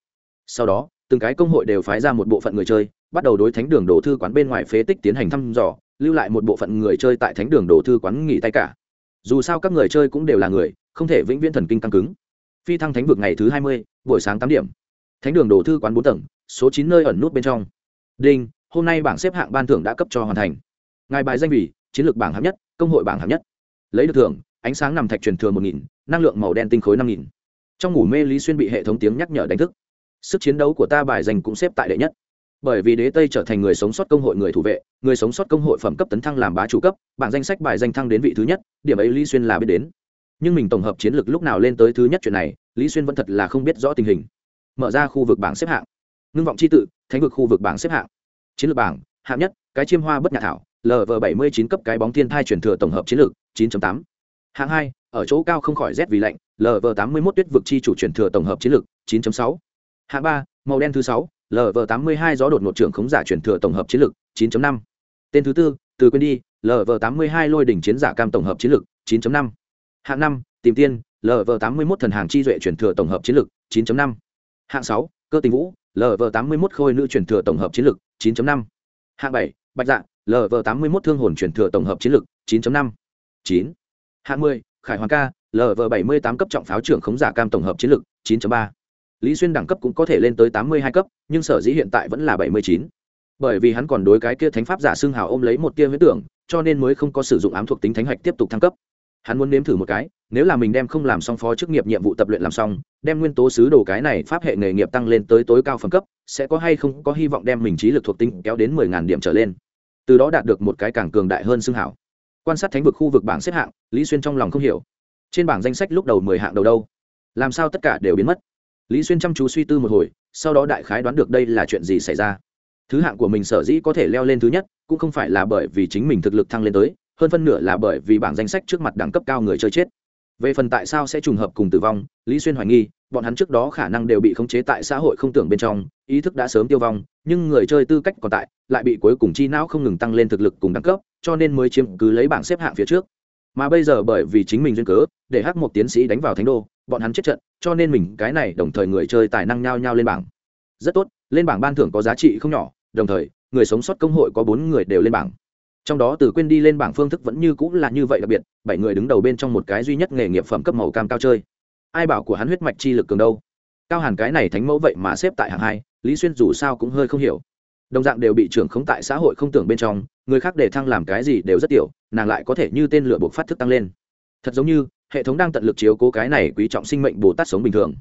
Sau đó, từng cái công hội đều phái ra một bộ phận người chơi bắt đầu đối thánh đường đồ thư quán bên ngoài phế tích tiến hành thăm dò, lưu lại một bộ phận người chơi tại thánh đường đồ thư quán nghỉ tay cả. Dù sao các người chơi cũng đều là người, không thể vĩnh viễn thần kinh căng cứng. Phi thăng thánh vực ngày thứ hai mươi, buổi sáng tám điểm. Thánh đường đồ thư quán bốn tầng, số chín nơi ẩn nút bên trong. Đinh, hôm nay bảng xếp hạng ban thưởng đã cấp cho hoàn thành. Ngài bài danh vị chiến lược bảng hạng nhất, công hội bảng hạng nhất. Lấy được thưởng, ánh sáng nằm thạch truyền thừa một nghìn, năng lượng màu đen tinh khối năm nghìn. Trong ngủ mê lý xuyên bị hệ thống tiếng nhắc nhở đánh thức. Sức chiến đấu của ta bài danh cũng xếp tại đệ nhất bởi vì đế tây trở thành người sống sót công hội người thủ vệ, người sống sót công hội phẩm cấp tấn thăng làm bá chủ cấp, bảng danh sách bài danh thăng đến vị thứ nhất, điểm ấy lý xuyên là biết đến. Nhưng mình tổng hợp chiến lược lúc nào lên tới thứ nhất chuyện này, lý xuyên vẫn thật là không biết rõ tình hình. Mở ra khu vực bảng xếp hạng. Ngưng vọng c h i tự, thánh vực khu vực bảng xếp hạng. Chiến lược bảng, hạng nhất, cái chiêm hoa bất nhà thảo lv bảy mươi chín cấp cái bóng thiên thai chuyển thừa tổng hợp chiến lược, chín tám. Hạng hai, ở chỗ cao không khỏi rét vì lạnh lv tám mươi một tuyết vực chi chủ chuyển thừa tổng hợp chiến lược, chín sáu. Hạng ba, màu đen thứ sáu lv 82 gió đột ngột trưởng khống giả chuyển thừa tổng hợp chiến lược 9.5. tên thứ tư từ quên đi lv 82 lôi đỉnh chiến giả cam tổng hợp chiến lược 9.5. hạng năm tìm tiên lv 81 thần hàng chi duệ chuyển thừa tổng hợp chiến lược 9.5. hạng sáu cơ tình vũ lv 81 khôi nữ chuyển thừa tổng hợp chiến lược 9.5. hạng bảy bạch dạ lv 81 thương hồn chuyển thừa tổng hợp chiến lược 9.5. 9. hạng 10, khải hoàng ca lv 78 cấp trọng pháo trưởng khống giả cam tổng hợp chiến lược 9.3 lý xuyên đẳng cấp cũng có thể lên tới tám mươi hai cấp, nhưng sở dĩ hiện tại vẫn là bảy mươi chín. Bởi vì hắn còn đối cái kia thánh pháp giả xương hào ôm lấy một tia huyết tưởng, cho nên mới không có sử dụng ám thuộc tính thánh hạch tiếp tục thăng cấp. Hắn muốn nếm thử một cái, nếu là mình đem không làm xong phó chức nghiệp nhiệm vụ tập luyện làm xong, đem nguyên tố sứ đồ cái này pháp hệ nghề nghiệp tăng lên tới tối cao phẩm cấp, sẽ có hay không có hy vọng đem mình trí lực thuộc tính kéo đến mười ngàn điểm trở lên. Từ đó đạt được một cái càng cường đại hơn xương hảo quan sát thánh vực khu vực bảng xếp hạng, lý xuyên trong lòng không hiểu. Trên bảng danh sách lúc đầu mười hạng đầu đâu? Làm sao tất cả đều biến mất? Lý xuyên chăm chú suy tư một hồi, sau đó đại khái đoán được đây là chuyện gì xảy ra. Thứ hạng của mình sở dĩ có thể leo lên thứ nhất, cũng không phải là bởi vì chính mình thực lực thăng lên tới, hơn phân nửa là bởi vì bảng danh sách trước mặt đẳng cấp cao người chơi chết. Về phần tại sao sẽ trùng hợp cùng tử vong, lý xuyên hoài nghi, bọn hắn trước đó khả năng đều bị khống chế tại xã hội không tưởng bên trong, ý thức đã sớm tiêu vong, nhưng người chơi tư cách còn tại, lại bị cuối cùng chi não không ngừng tăng lên thực lực cùng đẳng cấp, cho nên mới chiếm cứ lấy bảng xếp hạng phía trước. Mà bây giờ bởi vì chính mình duyên cớ, để hắc một tiến sĩ đánh vào thánh đô bọn hắn chết trận, cho nên mình cái này đồng thời người chơi tài năng nhao nhao lên bảng. Rất tốt, lên bảng ban thưởng có giá trị không nhỏ, đồng thời, người sống sót công hội có bốn người đều lên bảng. Trong đó từ quên đi lên bảng phương thức vẫn như cũng là như vậy đặc biệt, bảy người đứng đầu bên trong một cái duy nhất nghề nghiệp phẩm cấp màu cam cao chơi. Ai bảo của hắn huyết mạch chi lực cường đâu? Cao hàn cái này thánh mẫu vậy mà xếp tại hạng hai, lý xuyên dù sao cũng hơi không hiểu. Đồng dạng đều bị trưởng khống tại xã hội không tưởng bên trong, người khác để thăng làm cái gì đều rất tiểu, nàng lại có thể như tên lửa buộc phát thức tăng lên. Thật giống như hệ thống đang tận lực chiếu cố cái này quý trọng sinh mệnh bồ tát sống bình thường.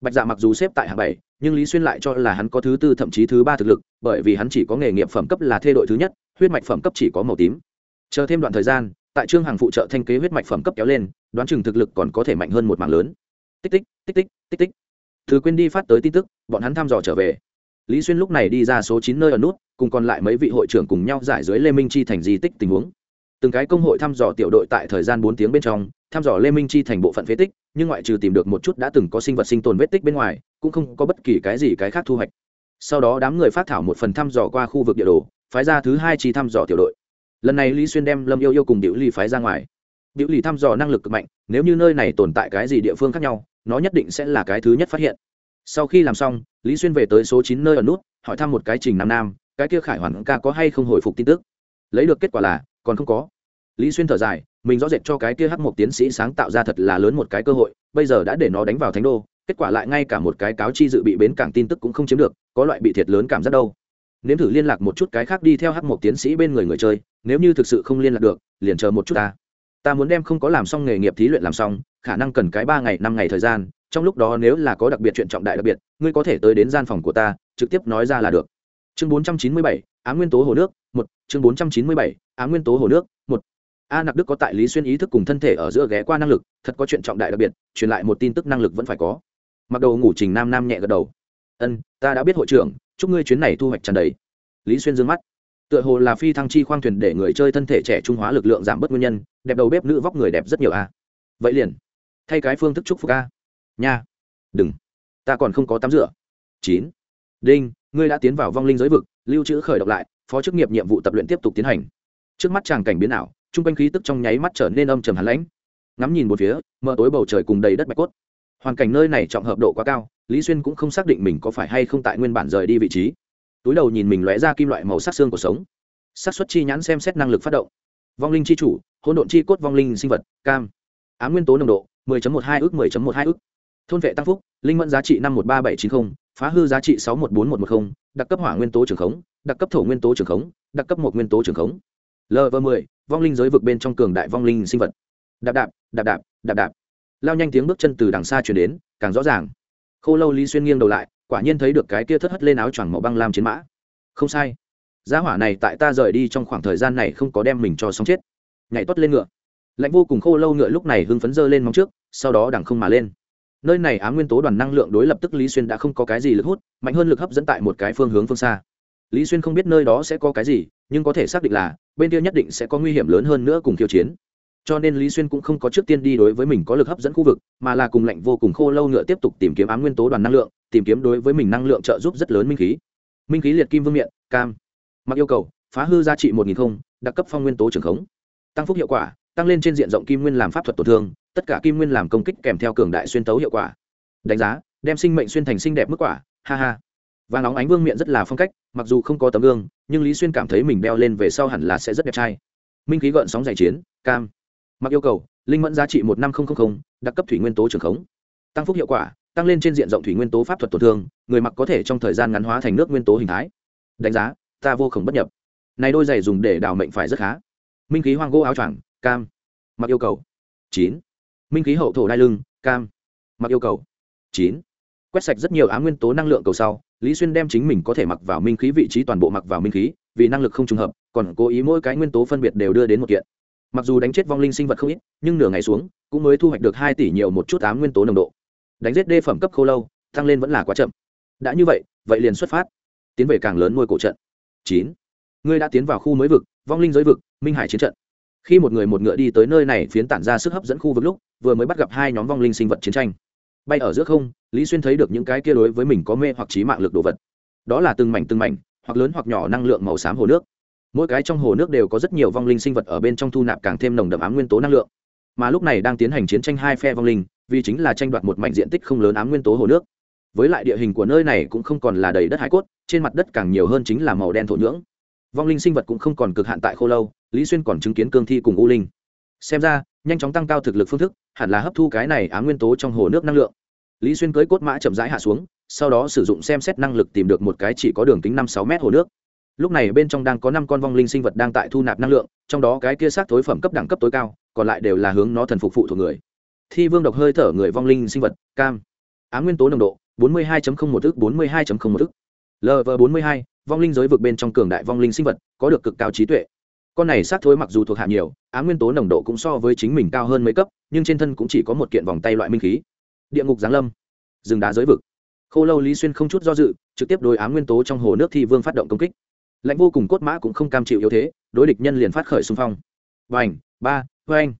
Bạch dạ mặc dù xếp tại hạng bảy, nhưng lý xuyên lại cho là hắn có thứ tư thậm chí thứ ba thực lực, bởi vì hắn chỉ có nghề nghiệp phẩm cấp là thê đội thứ nhất, huyết mạch phẩm cấp chỉ có màu tím. Chờ thêm đoạn thời gian, tại trương hàng phụ trợ thanh kế huyết mạch phẩm cấp kéo lên, đoán chừng thực lực còn có thể mạnh hơn một mạng lớn. Tích tích tích tích tích tích. Thứ quên đi phát tới tin tức, bọn hắn thăm dò trở về. Lý xuyên lúc này đi ra số chín nơi ở nút, cùng còn lại mấy vị hội trưởng cùng nhau giải dưới lê minh chi thành di tích tình huống. Từng cái công hội thăm dò tiểu đội tại thời gian bốn tiếng bên trong thăm dò lê minh chi thành bộ phận phế tích, nhưng ngoại trừ tìm được một chút đã từng có sinh vật sinh tồn vết tích bên ngoài, cũng không có bất kỳ cái gì cái khác thu hoạch. Sau đó đám người phát thảo một phần thăm dò qua khu vực địa đồ, phái ra thứ hai chi thăm dò tiểu đội. Lần này lý xuyên đem lâm yêu yêu cùng điệu ly phái ra ngoài. Điệu ly thăm dò năng lực cực mạnh, nếu như nơi này tồn tại cái gì địa phương khác nhau, nó nhất định sẽ là cái thứ nhất phát hiện. Sau khi làm xong, lý xuyên về tới số chín nơi ở nút, hỏi thăm một cái trình nam nam, cái kia khải hoàn ca có hay không hồi phục tin tức? Lấy được kết quả là, còn không có lý xuyên thở dài, mình rõ rệt cho cái kia hắc một tiến sĩ sáng tạo ra thật là lớn một cái cơ hội, bây giờ đã để nó đánh vào thánh đô, kết quả lại ngay cả một cái cáo chi dự bị bến cảng tin tức cũng không chiếm được, có loại bị thiệt lớn cảm giác đâu. Nếm thử liên lạc một chút cái khác đi theo hắc một tiến sĩ bên người người chơi, nếu như thực sự không liên lạc được, liền chờ một chút ta. Ta muốn đem không có làm xong nghề nghiệp thí luyện làm xong, khả năng cần cái ba ngày, năm ngày thời gian, trong lúc đó nếu là có đặc biệt chuyện trọng đại đặc biệt, ngươi có thể tới đến gian phòng của ta, trực tiếp nói ra là được. Chương bốn trăm chín mươi bảy, á nguyên tố hồ nước, một, chương bốn trăm chín mươi bảy, á nguyên tố hồ nước, một a nặc đức có tại lý xuyên ý thức cùng thân thể ở giữa ghé qua năng lực, thật có chuyện trọng đại đặc biệt, truyền lại một tin tức năng lực vẫn phải có. Mặc đầu ngủ trình nam nam nhẹ gật đầu. Ân, ta đã biết hội trưởng, chúc ngươi chuyến này thu hoạch tràn đầy. Lý xuyên d ư ơ n g mắt. Tựa hồ là phi thăng chi khoang thuyền để người chơi thân thể trẻ trung hóa lực lượng giảm bớt nguyên nhân, đẹp đầu bếp nữ vóc người đẹp rất nhiều a. Vậy liền, thay cái phương thức chúc phúc a. Nha. Đừng, ta còn không có tắm rửa. Chín, đinh, ngươi đã tiến vào vong linh giới vực, lưu trữ khởi động lại, phó chức nghiệp nhiệm vụ tập luyện tiếp tục tiến hành. Trước mắt tràng cảnh biến ảo chung quanh khí tức trong nháy mắt trở nên âm trầm hàn lãnh. Ngắm nhìn một phía, mờ tối bầu trời cùng đầy đất bạch cốt. Hoàn cảnh nơi này trọng hợp độ quá cao, lý xuyên cũng không xác định mình có phải hay không tại nguyên bản rời đi vị trí. Túi đầu nhìn mình lóe ra kim loại màu sắc xương của sống. Xác suất chi nhãn xem xét năng lực phát động. Vong linh chi chủ, hỗn độn chi cốt vong linh sinh vật, cam. Á nguyên tố nồng độ 10.12 ước 10.12 ước thôn vệ tăng phúc, linh mẫn giá trị năm một ba bảy chín mươi phá hư giá trị sáu một bốn một một mươi đặc cấp hỏa nguyên tố trường khống, đặc cấp thổ nguyên tố trường khống, đặc cấp một nguyên tố trường khống. Lv mười vong linh giới vực bên trong cường đại vong linh sinh vật. Đạp đạp đạp đạp đạp đạp. Lao nhanh tiếng bước chân từ đằng xa chuyển đến, càng rõ ràng. Khô lâu lý xuyên nghiêng đầu lại, quả nhiên thấy được cái kia thất hất lên áo choàng màu băng lam chiến mã. Không sai. Gia hỏa này tại ta rời đi trong khoảng thời gian này không có đem mình cho sống chết. Nhảy tuất lên ngựa. Lạnh vô cùng khô lâu ngựa lúc này hưng phấn dơ lên móng trước, sau đó đằng không mà lên. Nơi này á nguyên tố đoàn năng lượng đối lập tức lý xuyên đã không có cái gì lực hút, mạnh hơn lực hấp dẫn tại một cái phương hướng phương xa. Lý xuyên không biết nơi đó sẽ có cái gì, nhưng có thể xác định là bên kia nhất định sẽ có nguy hiểm lớn hơn nữa cùng khiêu chiến. Cho nên lý xuyên cũng không có trước tiên đi đối với mình có lực hấp dẫn khu vực, mà là cùng lạnh vô cùng khô lâu ngựa tiếp tục tìm kiếm ám nguyên tố đoàn năng lượng, tìm kiếm đối với mình năng lượng trợ giúp rất lớn minh khí. Minh khí liệt kim vương miện, cam. Mặc yêu cầu, phá hư giá trị một nghìn không, đặc cấp phong nguyên tố trường khống. Tăng phúc hiệu quả, tăng lên trên diện rộng kim nguyên làm pháp thuật tổn thương, tất cả kim nguyên làm công kích kèm theo cường đại xuyên tấu hiệu quả. Đánh giá, đem sinh mệnh xuyên thành sinh đẹp mức quả, ha ha và nóng ánh vương miện rất là phong cách, mặc dù không có tấm gương, nhưng lý xuyên cảm thấy mình đeo lên về sau hẳn là sẽ rất đẹp trai. Minh khí gợn sóng giải chiến, cam. Mặc yêu cầu, linh mẫn giá trị một năm nghìn đặc cấp thủy nguyên tố trường khống. Tăng phúc hiệu quả, tăng lên trên diện rộng thủy nguyên tố pháp thuật tổn thương, người mặc có thể trong thời gian ngắn hóa thành nước nguyên tố hình thái. Đánh giá, ta vô khổng bất nhập. Này đôi giày dùng để đào mệnh phải rất khá. Minh khí hoang gỗ áo choàng, cam. Mặc yêu cầu, chín. Minh khí hậu thổ đai lưng, cam. Mặc yêu cầu, chín. Quét sạch rất nhiều á nguyên tố năng lượng cầu sau lý xuyên đem chính mình có thể mặc vào minh khí vị trí toàn bộ mặc vào minh khí, vì năng lực không trùng hợp, còn cố ý mỗi cái nguyên tố phân biệt đều đưa đến một kiện. Mặc dù đánh chết vong linh sinh vật không ít, nhưng nửa ngày xuống, cũng mới thu hoạch được hai tỷ nhiều một chút tám nguyên tố nồng độ. Đánh giết đê phẩm cấp khô lâu, tăng lên vẫn là quá chậm. Đã như vậy vậy liền xuất phát. Tiến về càng lớn nuôi cổ trận. Chín. Ngươi đã tiến vào khu mới vực, vong linh giới vực, minh hải chiến trận. Khi một người một ngựa đi tới nơi này phiến tản ra sức hấp dẫn khu vực lúc, vừa mới bắt gặp hai nhóm vong linh sinh vật chiến tranh. Bay ở giữa không lý xuyên thấy được những cái kia đối với mình có mê hoặc trí mạng lực đồ vật. Đó là từng mảnh từng mảnh, hoặc lớn hoặc nhỏ năng lượng màu xám hồ nước. Mỗi cái trong hồ nước đều có rất nhiều vong linh sinh vật ở bên trong thu nạp càng thêm nồng đậm ám nguyên tố năng lượng. Mà lúc này đang tiến hành chiến tranh hai phe vong linh, vì chính là tranh đoạt một mảnh diện tích không lớn ám nguyên tố hồ nước. Với lại địa hình của nơi này cũng không còn là đầy đất hải cốt, trên mặt đất càng nhiều hơn chính là màu đen thổ nhưỡng. Vong linh sinh vật cũng không còn cực hạn tại khô lâu, lý xuyên còn chứng kiến cương thi cùng u linh. Xem ra, nhanh chóng tăng cao thực lực phương thức, hẳn là hấp thu cái này ám nguyên tố trong hồ nước năng lượng lý xuyên cưới cốt mã chậm rãi hạ xuống, sau đó sử dụng xem xét năng lực tìm được một cái chỉ có đường kính năm sáu mét hồ nước. Lúc này bên trong đang có năm con vong linh sinh vật đang tại thu nạp năng lượng, trong đó cái kia xác thối phẩm cấp đẳng cấp tối cao, còn lại đều là hướng nó thần phục phụ thuộc người. Thi vương độc hơi thở người vong linh sinh vật, cam. Ám nguyên tố nồng độ 42.01 ức 42.01 ức lv 42 vong linh giới vực bên trong cường đại vong linh sinh vật, có được cực cao trí tuệ. Con này xác thối mặc dù thuộc hạ nhiều ám nguyên tố nồng độ cũng so với chính mình cao hơn mấy cấp, nhưng trên thân cũng chỉ có một kiện vòng tay loại minh khí địa ngục giáng lâm. Rừng đá giới vực. Khô lâu lý xuyên không chút do dự, trực tiếp đối ám nguyên tố trong hồ nước thi vương phát động công kích. Lãnh vô cùng cốt mã cũng không cam chịu yếu thế, đối địch nhân liền phát khởi xung phong. Vành ba vê anh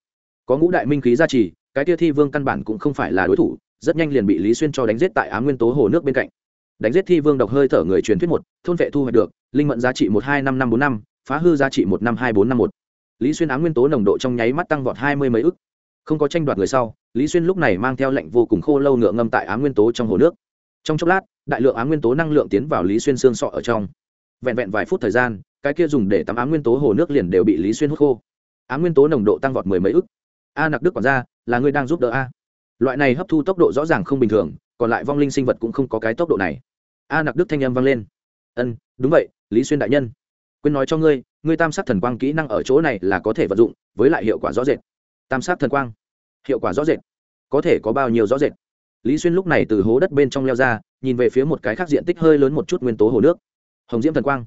có ngũ đại minh khí gia trì, cái tia thi vương căn bản cũng không phải là đối thủ, rất nhanh liền bị lý xuyên cho đánh giết tại ám nguyên tố hồ nước bên cạnh. Đánh giết thi vương độc hơi thở người truyền thuyết một, thôn vệ thu hoạch được, linh mận giá trị một, hai, năm năm, bốn, năm, phá hư giá trị một, năm, hai, bốn, năm, một. Lý xuyên ám nguyên tố nồng độ trong nháy mắt tăng vọt hai mươi mấy ức không có tranh đoạt người sau, lý xuyên lúc này mang theo lệnh vô cùng khô lâu ngựa ngâm tại ám nguyên tố trong hồ nước. Trong chốc lát, đại lượng ám nguyên tố năng lượng tiến vào lý xuyên xương sọ ở trong. Vẹn vẹn vài phút thời gian, cái kia dùng để tắm ám nguyên tố hồ nước liền đều bị lý xuyên hút khô. Ám nguyên tố nồng độ tăng vọt mười mấy ức. A nặc đức còn ra, là người đang giúp đỡ a. Loại này hấp thu tốc độ rõ ràng không bình thường, còn lại vong linh sinh vật cũng không có cái tốc độ này. A nặc đức thanh âm vang lên. Ân, đúng vậy, lý xuyên đại nhân. Quên nói cho ngươi ngươi tam sát thần quang kỹ năng ở chỗ này là có thể vận dụng, với lại hiệu quả rõ rệt tam sát thần quang. Hiệu quả rõ rệt. Có thể có bao nhiêu rõ rệt? Lý xuyên lúc này từ hố đất bên trong leo ra, nhìn về phía một cái khác diện tích hơi lớn một chút nguyên tố hồ nước. Hồng diễm thần quang.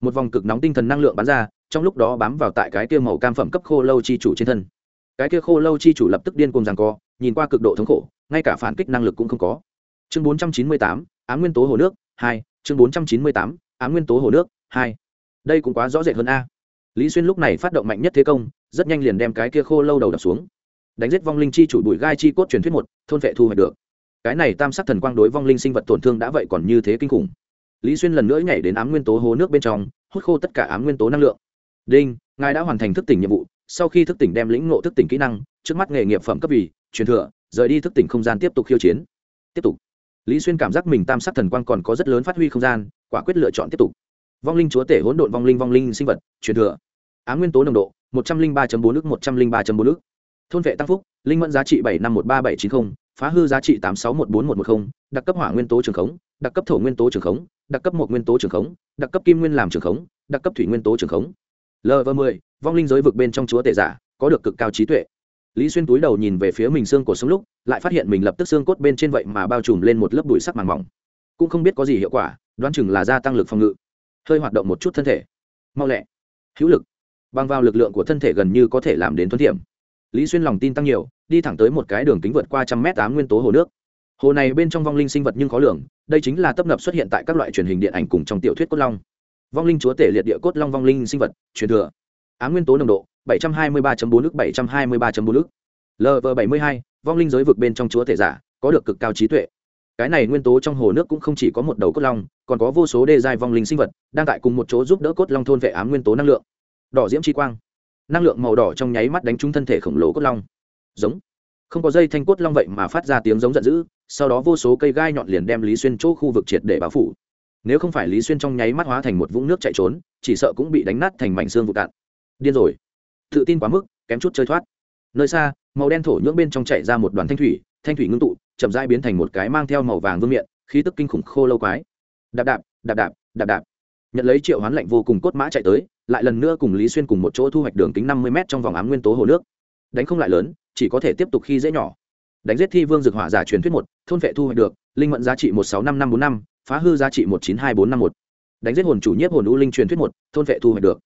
Một vòng cực nóng tinh thần năng lượng bắn ra, trong lúc đó bám vào tại cái kia màu cam phẩm cấp khô lâu chi chủ trên thân. Cái kia khô lâu chi chủ lập tức điên cùng rằng co, nhìn qua cực độ thống khổ, ngay cả phản kích năng lực cũng không có. Chương bốn trăm chín mươi tám á nguyên tố hồ nước, hai. Chương bốn trăm chín mươi tám á nguyên tố hồ nước, hai. Đây cũng quá rõ rệt hơn a lý xuyên lúc này phát động mạnh nhất thế công, rất nhanh liền đem cái kia khô lâu đầu đập xuống. Đánh giết vong linh chi chủ bụi gai chi cốt truyền thuyết một, thôn vệ thu hoạch được. Cái này tam sắc thần quang đối vong linh sinh vật tổn thương đã vậy còn như thế kinh khủng. Lý xuyên lần nữa nhảy đến ám nguyên tố hố nước bên trong, hút khô tất cả ám nguyên tố năng lượng. Đinh, ngài đã hoàn thành thức tỉnh nhiệm vụ. Sau khi thức tỉnh đem lĩnh ngộ thức tỉnh kỹ năng, trước mắt nghề nghiệp phẩm cấp vì, truyền thừa, rời đi thức tỉnh không gian tiếp tục khiêu chiến. Tiếp tục. Lý xuyên cảm giác mình tam sắc thần quang còn có rất lớn phát huy không gian, quả quyết lựa chọn tiếp tục vong linh chúa tể hỗn độn vong linh vong linh sinh vật, truyền thừa. Ám nguyên tố nồng độ, một trăm linh ba bốn ước một trăm linh ba bốn ước thôn vệ tăng phúc, linh mẫn giá trị bảy năm một ba bảy chín mươi phá hư giá trị tám sáu một bốn một một mươi đặc cấp hỏa nguyên tố trường khống, đặc cấp thổ nguyên tố trường khống, đặc cấp một nguyên tố trường khống, đặc cấp kim nguyên làm trường khống, đặc cấp thủy nguyên tố trường khống. Lv mười, vong linh giới vực bên trong chúa tể giả, có được cực cao trí tuệ. Lý xuyên túi đầu nhìn về phía mình xương cổ sống lúc, lại phát hiện mình lập tức xương cốt bên trên vậy mà bao trùm lên một lớp bụi sắc màng mỏng. Cũng không biết có gì hiệu quả, đoán chừng là gia tăng lực phòng ngự hơi hoạt động một chút thân thể. Mau lẹ. Hữu lực. Bằng vào lực lượng của thân thể gần như có thể làm đến thuận tiện. lý xuyên lòng tin tăng nhiều, đi thẳng tới một cái đường kính vượt qua trăm mét tám nguyên tố hồ nước. Hồ này bên trong vong linh sinh vật nhưng khó lường, đây chính là tấp nập xuất hiện tại các loại truyền hình điện ảnh cùng trong tiểu thuyết cốt long. Vong linh chúa tể liệt địa cốt long vong linh sinh vật, truyền thừa. Á nguyên tố nồng độ 723.4 ức 723.4 ức. Lv 72 vong linh giới vực bên trong chúa tể giả, có được cực cao trí tuệ. Cái này nguyên tố trong hồ nước cũng không chỉ có một đầu cốt long còn có vô số đê giai vong linh sinh vật đang tại cùng một chỗ giúp đỡ cốt long thôn vệ ám nguyên tố năng lượng. Đỏ diễm chi quang. Năng lượng màu đỏ trong nháy mắt đánh trúng thân thể khổng lồ cốt long. Giống. Không có dây thanh cốt long vậy mà phát ra tiếng giống giận dữ, sau đó vô số cây gai nhọn liền đem lý xuyên chỗ khu vực triệt để báo phủ. Nếu không phải lý xuyên trong nháy mắt hóa thành một vũng nước chạy trốn, chỉ sợ cũng bị đánh nát thành mảnh xương vụ cạn. Điên rồi. Tự tin quá mức, kém chút chơi thoát. Nơi xa, màu đen thổ nhưỡng bên trong chạy ra một đoàn thanh thủy thanh thủy ngưng tụ, chậm rãi biến thành một cái mang theo màu vàng vương miện, khí tức kinh khủng khô lâu quái đạp đạp đạp đạp đạp đạp. Nhận lấy triệu hoán lệnh vô cùng cốt mã chạy tới, lại lần nữa cùng lý xuyên cùng một chỗ thu hoạch đường kính năm mươi m trong vòng ám nguyên tố hồ nước. Đánh không lại lớn, chỉ có thể tiếp tục khi dễ nhỏ. Đánh giết thi vương dược hỏa giả truyền thuyết một, thôn vệ thu hoạch được, linh mẫn giá trị một sáu năm năm bốn năm, phá hư giá trị một chín hai bốn năm một. Đánh giết hồn chủ nhiếp hồn u linh truyền thuyết một, thôn vệ thu hoạch được.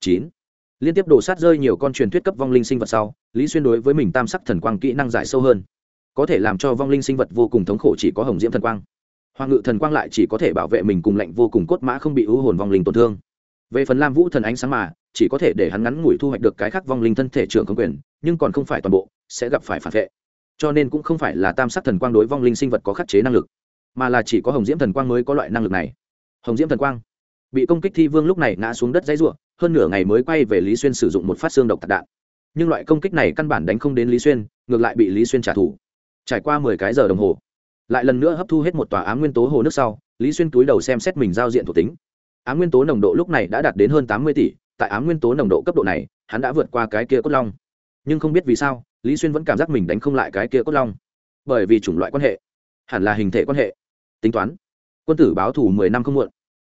Chín. Liên tiếp đổ sát rơi nhiều con truyền thuyết cấp vong linh sinh vật sau, lý xuyên đối với mình tam sắc thần quang kỹ năng giải sâu hơn. Có thể làm cho vong linh sinh vật vô cùng thống khổ chỉ có hồng diễm thần quang hoàng ngự thần quang lại chỉ có thể bảo vệ mình cùng lạnh vô cùng cốt mã không bị ưu hồn vong linh tổn thương. Về phần lam vũ thần ánh sáng mà, chỉ có thể để hắn ngắn ngủi thu hoạch được cái khác vong linh thân thể trưởng công quyền, nhưng còn không phải toàn bộ, sẽ gặp phải phản vệ. Cho nên cũng không phải là tam sắc thần quang đối vong linh sinh vật có khắc chế năng lực, mà là chỉ có hồng diễm thần quang mới có loại năng lực này. Hồng diễm thần quang bị công kích thi vương lúc này ngã xuống đất dãy ruộng, hơn nửa ngày mới quay về lý xuyên sử dụng một phát xương độc tạc đạn. Nhưng loại công kích này căn bản đánh không đến lý xuyên, ngược lại bị lý xuyên trả thù. Trải qua mười cái giờ đồng hồ lại lần nữa hấp thu hết một tòa ám nguyên tố hồ nước sau, lý xuyên túi đầu xem xét mình giao diện thuộc tính. Ám nguyên tố nồng độ lúc này đã đạt đến hơn tám mươi tỷ, tại ám nguyên tố nồng độ cấp độ này, hắn đã vượt qua cái kia cốt long. Nhưng không biết vì sao, lý xuyên vẫn cảm giác mình đánh không lại cái kia cốt long. Bởi vì chủng loại quan hệ. Hẳn là hình thể quan hệ. Tính toán. Quân tử báo thủ mười năm không muộn.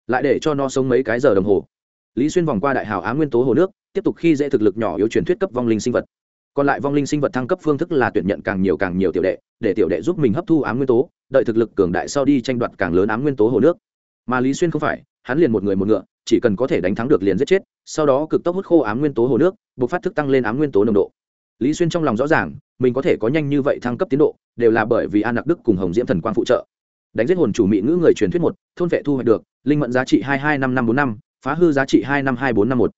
Lại để cho nó sống mấy cái giờ đồng hồ. Lý xuyên vòng qua đại hào á nguyên tố hồ nước, tiếp tục khi dễ thực lực nhỏ yếu truyền thuyết cấp vong linh sinh vật còn lại vong linh sinh vật thăng cấp phương thức là tuyển nhận càng nhiều càng nhiều tiểu đệ, để tiểu đệ giúp mình hấp thu ám nguyên tố, đợi thực lực cường đại sau đi tranh đoạt càng lớn ám nguyên tố hồ nước. Mà lý xuyên không phải, hắn liền một người một ngựa, chỉ cần có thể đánh thắng được liền giết chết, sau đó cực tốc hút khô ám nguyên tố hồ nước buộc phát thức tăng lên ám nguyên tố nồng độ. Lý xuyên trong lòng rõ ràng, mình có thể có nhanh như vậy thăng cấp tiến độ, đều là bởi vì an nặc đức cùng hồng diễm thần quang phụ trợ. Đánh giết hồn chủ mỹ ngữ người truyền thuyết một, thôn vệ thu hoạch được, linh mẫn giá trị hai hai năm năm bốn năm, phá hư giá trị hai năm hai bốn năm một.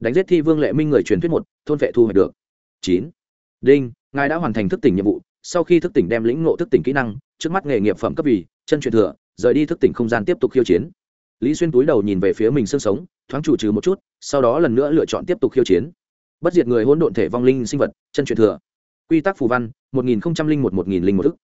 Đánh giết thi vương lệ minh người truyền thuyết một, thôn vệ thu hoạch được chín. Đinh, ngài đã hoàn thành thức tỉnh nhiệm vụ, sau khi thức tỉnh đem lĩnh ngộ thức tỉnh kỹ năng, trước mắt nghề nghiệp phẩm cấp vì, chân truyền thừa, rời đi thức tỉnh không gian tiếp tục khiêu chiến. Lý xuyên túi đầu nhìn về phía mình xương sống, thoáng chủ trừ một chút, sau đó lần nữa lựa chọn tiếp tục khiêu chiến. Bất diệt người hỗn độn thể vong linh sinh vật, chân truyền thừa. Quy tắc phù văn, một nghìn một một nghìn linh một ức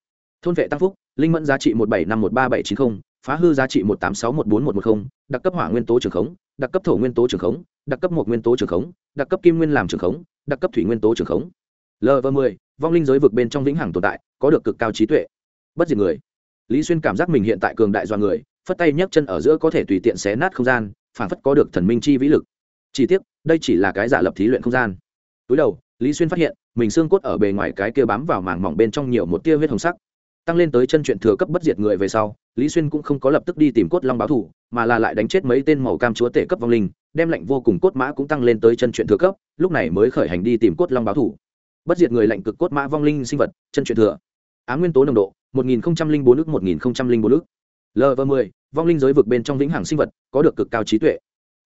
thôn vệ tăng phúc, linh mẫn giá trị một bảy năm một ba bảy chín mươi phá hư giá trị một tám sáu một bốn một một mươi đặc cấp hỏa nguyên tố trường khống, đặc cấp thổ nguyên tố trường khống, đặc cấp một nguyên tố trường khống, đặc cấp kim nguyên làm trường khống đặc cấp thủy nguyên tố trường khống. Lv m ộ vong linh giới vực bên trong vĩnh hằng tồn tại, có được cực cao trí tuệ. Bất diệt người. Lý xuyên cảm giác mình hiện tại cường đại do người, phất tay nhấc chân ở giữa có thể tùy tiện xé nát không gian phản phất có được thần minh chi vĩ lực. Chỉ tiếc, đây chỉ là cái giả lập thí luyện không gian. Túi đầu, lý xuyên phát hiện, mình xương cốt ở bề ngoài cái kia bám vào màng mỏng bên trong nhiều một tia huyết hồng sắc tăng lên tới chân chuyện thừa cấp bất diệt người về sau, lý xuyên cũng không có lập tức đi tìm cốt long báo thủ, mà là lại đánh chết mấy tên màu cam chúa tể cấp vong linh, đem lệnh vô cùng cốt mã cũng tăng lên tới chân chuyện thừa cấp, lúc này mới khởi hành đi tìm cốt long báo thủ. Bất diệt người lệnh cực cốt mã vong linh sinh vật, chân chuyện thừa. Á nguyên tố nồng độ, một nghìn bốn ước một nghìn bốn ước lv mười, vong linh giới vực bên trong vĩnh hằng sinh vật, có được cực cao trí tuệ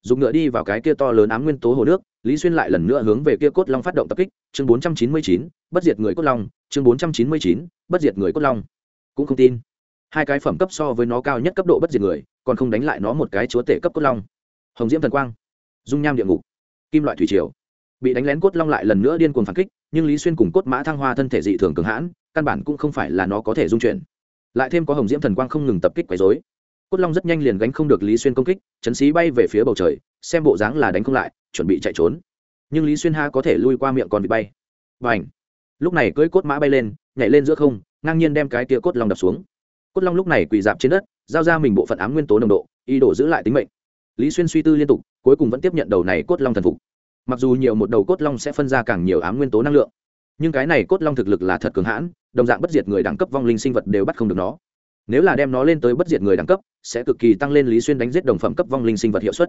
dùng ngựa đi vào cái kia to lớn ám nguyên tố hồ nước, lý xuyên lại lần nữa hướng về kia cốt long phát động tập kích, chương bốn trăm chín mươi chín, bất diệt người cốt long, chương bốn trăm chín mươi chín, bất diệt người cốt long. Cũng không tin. Hai cái phẩm cấp so với nó cao nhất cấp độ bất diệt người, còn không đánh lại nó một cái chúa tể cấp cốt long. Hồng diễm thần quang, dung nham địa ngục, kim loại thủy triều. Bị đánh lén cốt long lại lần nữa điên cuồng phản kích, nhưng lý xuyên cùng cốt mã thăng hoa thân thể dị thường cường hãn, căn bản cũng không phải là nó có thể dung chuyển. Lại thêm có hồng diễm thần quang không ngừng tập kích quấy dối cốt long rất nhanh liền gánh không được lý xuyên công kích, chấn sĩ bay về phía bầu trời, xem bộ dáng là đánh không lại, chuẩn bị chạy trốn. Nhưng lý xuyên ha có thể lui qua miệng còn bị bay. Và ảnh lúc này cưỡi cốt mã bay lên, nhảy lên giữa không, ngang nhiên đem cái tia cốt long đập xuống. Cốt long lúc này quỳ dạp trên đất, giao ra mình bộ phận ám nguyên tố nồng độ ý đồ giữ lại tính mệnh. Lý xuyên suy tư liên tục, cuối cùng vẫn tiếp nhận đầu này cốt long thần phục. Mặc dù nhiều một đầu cốt long sẽ phân ra càng nhiều ám nguyên tố năng lượng, nhưng cái này cốt long thực lực là thật cường hãn, đồng dạng bất diệt người đẳng cấp vong linh sinh vật đều bắt không được nó nếu là đem nó lên tới bất diệt người đẳng cấp, sẽ cực kỳ tăng lên lý xuyên đánh giết đồng phẩm cấp vong linh sinh vật hiệu suất.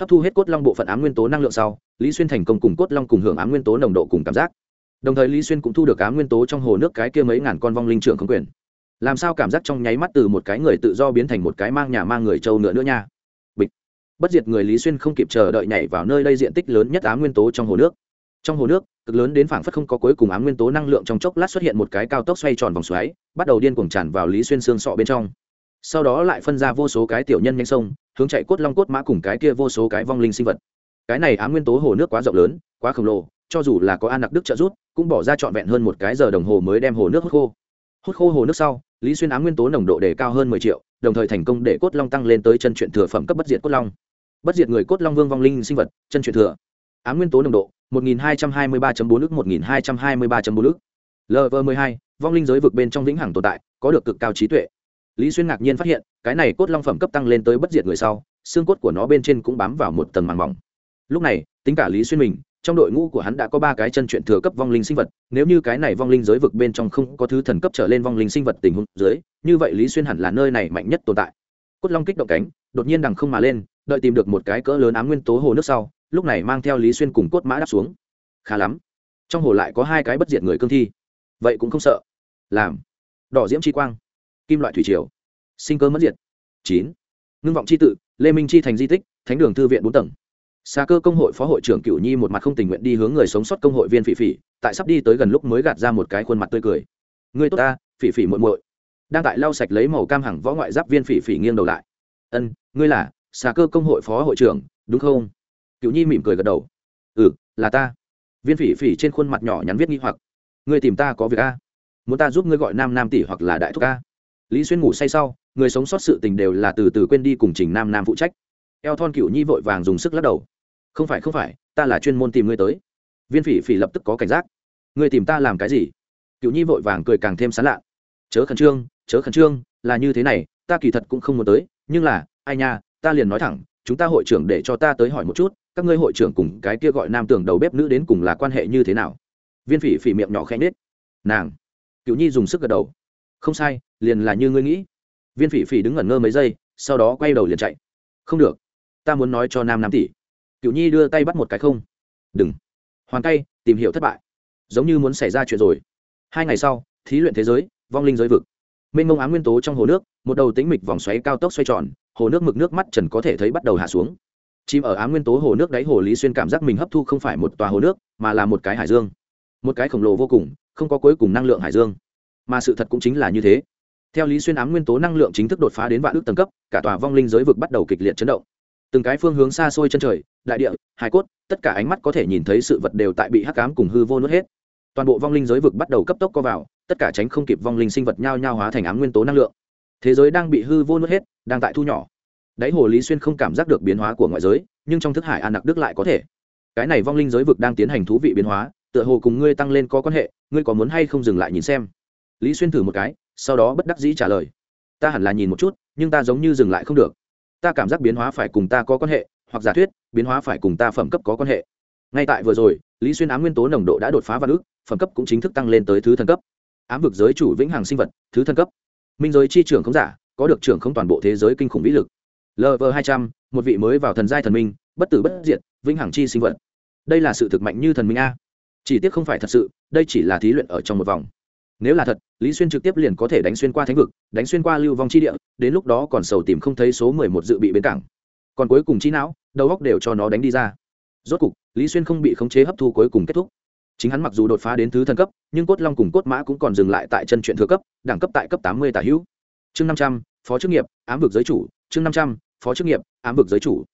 Hấp thu hết cốt long bộ phận ám nguyên tố năng lượng sau, lý xuyên thành công cùng cốt long cùng hưởng ám nguyên tố nồng độ cùng cảm giác. Đồng thời lý xuyên cũng thu được ám nguyên tố trong hồ nước cái kia mấy ngàn con vong linh trưởng không quyền. Làm sao cảm giác trong nháy mắt từ một cái người tự do biến thành một cái mang nhà mang người trâu nữa nữa nha? Bịch. Bất diệt người lý xuyên không kịp chờ đợi nhảy vào nơi đây diện tích lớn nhất ám nguyên tố trong hồ nước trong hồ nước, cực lớn đến phảng phất không có cuối cùng ám nguyên tố năng lượng trong chốc lát xuất hiện một cái cao tốc xoay tròn vòng xoáy, bắt đầu điên cuồng tràn vào lý xuyên xương sọ bên trong. Sau đó lại phân ra vô số cái tiểu nhân nhanh sông, hướng chạy cốt long cốt mã cùng cái kia vô số cái vong linh sinh vật. Cái này ám nguyên tố hồ nước quá rộng lớn, quá khổng lồ, cho dù là có an nặc đức trợ rút cũng bỏ ra trọn vẹn hơn một cái giờ đồng hồ mới đem hồ nước hút khô. Hút khô hồ nước sau, lý xuyên ám nguyên tố nồng độ đề cao hơn mười triệu, đồng thời thành công để cốt long tăng lên tới chân truyện thừa phẩm cấp bất diệt cốt long. Bất diệt người cốt long vương vong linh sinh vật, chân truyện thừa. Ám nguyên tố nồng độ 1223.4 ức 1223.4 ức LV12, vong linh giới vực bên trong vĩnh hằng tồn tại, có được cực cao trí tuệ. Lý Xuyên ngạc nhiên phát hiện, cái này cốt long phẩm cấp tăng lên tới bất diệt người sau, xương cốt của nó bên trên cũng bám vào một tầng màng mỏng. Lúc này, tính cả Lý Xuyên mình, trong đội ngũ của hắn đã có ba cái chân truyện thừa cấp vong linh sinh vật, nếu như cái này vong linh giới vực bên trong không có thứ thần cấp trở lên vong linh sinh vật tình huống dưới, như vậy Lý Xuyên hẳn là nơi này mạnh nhất tồn tại. Cốt long kích động cánh, đột nhiên đằng không mà lên, đợi tìm được một cái cỡ lớn ám nguyên tố hồ nước sau, lúc này mang theo lý xuyên cùng cốt mã đáp xuống. Khá lắm. Trong hồ lại có hai cái bất diệt người cương thi. Vậy cũng không sợ. Làm. Đỏ diễm chi quang. Kim loại thủy triều. Sinh cơ mất diệt. Chín. Ngưng vọng c h i tự, lê minh chi thành di tích, thánh đường thư viện bốn tầng. Xa cơ công hội phó hội trưởng cửu nhi một mặt không tình nguyện đi hướng người sống sót công hội viên phỉ phỉ, tại sắp đi tới gần lúc mới gạt ra một cái khuôn mặt tươi cười. Người tốt ta, phỉ phỉ muội muội. Đang tại lau sạch lấy màu cam hẳng võ ngoại giáp viên phỉ phỉ nghiêng đầu lại. Ân, ngươi là xa cơ công hội phó hội trưởng, đúng không? Cựu nhi mỉm cười gật đầu. Ừ là ta. Viên phỉ phỉ trên khuôn mặt nhỏ nhắn viết nghi hoặc. Ngươi tìm ta có việc a? Muốn ta giúp ngươi gọi nam nam tỷ hoặc là đại thúc a? Lý xuyên ngủ say sau, người sống sót sự tình đều là từ từ quên đi cùng trình nam nam phụ trách. Eo thon cựu nhi vội vàng dùng sức lắc đầu. Không phải không phải, ta là chuyên môn tìm ngươi tới. Viên phỉ phỉ lập tức có cảnh giác. Ngươi tìm ta làm cái gì? Cựu nhi vội vàng cười càng thêm sán lạ. Chớ khẩn trương, chớ khẩn trương, là như thế này, ta kỳ thật cũng không muốn tới, nhưng là, ai nha, ta liền nói thẳng chúng ta hội trưởng để cho ta tới hỏi một chút, các ngươi hội trưởng cùng cái kia gọi nam tưởng đầu bếp nữ đến cùng là quan hệ như thế nào? Viên phỉ phỉ miệng nhỏ khẽ nết nàng. Cựu nhi dùng sức gật đầu. Không sai, liền là như ngươi nghĩ. Viên phỉ phỉ đứng ngẩn ngơ mấy giây, sau đó quay đầu liền chạy. Không được. Ta muốn nói cho nam nam tỷ. Cựu nhi đưa tay bắt một cái không. Đừng. Hoàn tay tìm hiểu thất bại. Giống như muốn xảy ra chuyện rồi. Hai ngày sau, thí luyện thế giới, vong linh giới vực mênh mông ám nguyên tố trong hồ nước, một đầu tính mịch vòng xoáy cao tốc xoay tròn, hồ nước mực nước mắt trần có thể thấy bắt đầu hạ xuống. Chim ở ám nguyên tố hồ nước đáy hồ lý xuyên cảm giác mình hấp thu không phải một tòa hồ nước, mà là một cái hải dương. Một cái khổng lồ vô cùng, không có cuối cùng năng lượng hải dương. Mà sự thật cũng chính là như thế. Theo lý xuyên ám nguyên tố năng lượng chính thức đột phá đến vạn ước tầng cấp, cả tòa vong linh giới vực bắt đầu kịch liệt chấn động. Từng cái phương hướng xa xôi chân trời, đại địa, hải cốt, tất cả ánh mắt có thể nhìn thấy sự vật đều tại bị hắc cám cùng hư vô nuốt hết toàn bộ vong linh giới vực bắt đầu cấp tốc co vào, tất cả tránh không kịp vong linh sinh vật nhao nhao hóa thành ám nguyên tố năng lượng. Thế giới đang bị hư vô nuốt hết, đang tại thu nhỏ. Đáy hồ lý xuyên không cảm giác được biến hóa của ngoại giới, nhưng trong thức hải an nặc đức lại có thể. Cái này vong linh giới vực đang tiến hành thú vị biến hóa, tựa hồ cùng ngươi tăng lên có quan hệ, ngươi có muốn hay không dừng lại nhìn xem? Lý xuyên thử một cái, sau đó bất đắc dĩ trả lời. Ta hẳn là nhìn một chút, nhưng ta giống như dừng lại không được. Ta cảm giác biến hóa phải cùng ta có quan hệ, hoặc giả thuyết, biến hóa phải cùng ta phẩm cấp có quan hệ ngay tại vừa rồi, lý xuyên ám nguyên tố nồng độ đã đột phá văn ước phẩm cấp cũng chính thức tăng lên tới thứ thần cấp. Ám vực giới chủ vĩnh hằng sinh vật, thứ thần cấp. Minh giới chi trưởng không giả, có được trưởng không toàn bộ thế giới kinh khủng vĩ lực. Lv hai trăm, một vị mới vào thần giai thần minh, bất tử bất diệt, vĩnh hằng chi sinh vật. Đây là sự thực mạnh như thần minh a. Chỉ tiếc không phải thật sự, đây chỉ là thí luyện ở trong một vòng. Nếu là thật, lý xuyên trực tiếp liền có thể đánh xuyên qua thánh vực, đánh xuyên qua lưu vong chi địa, đến lúc đó còn sầu tìm không thấy số mười một dự bị bến cảng. Còn cuối cùng trí não, đầu góc đều cho nó đánh đi ra rốt cục, lý xuyên không bị khống chế hấp thu cuối cùng kết thúc. Chính hắn mặc dù đột phá đến thứ thần cấp, nhưng cốt long cùng cốt mã cũng còn dừng lại tại chân chuyện thừa cấp, đẳng cấp tại cấp tám mươi tả hữu. Chương năm trăm, phó chức nghiệp, ám vực giới chủ. Chương năm trăm, phó chức nghiệp, ám vực giới chủ.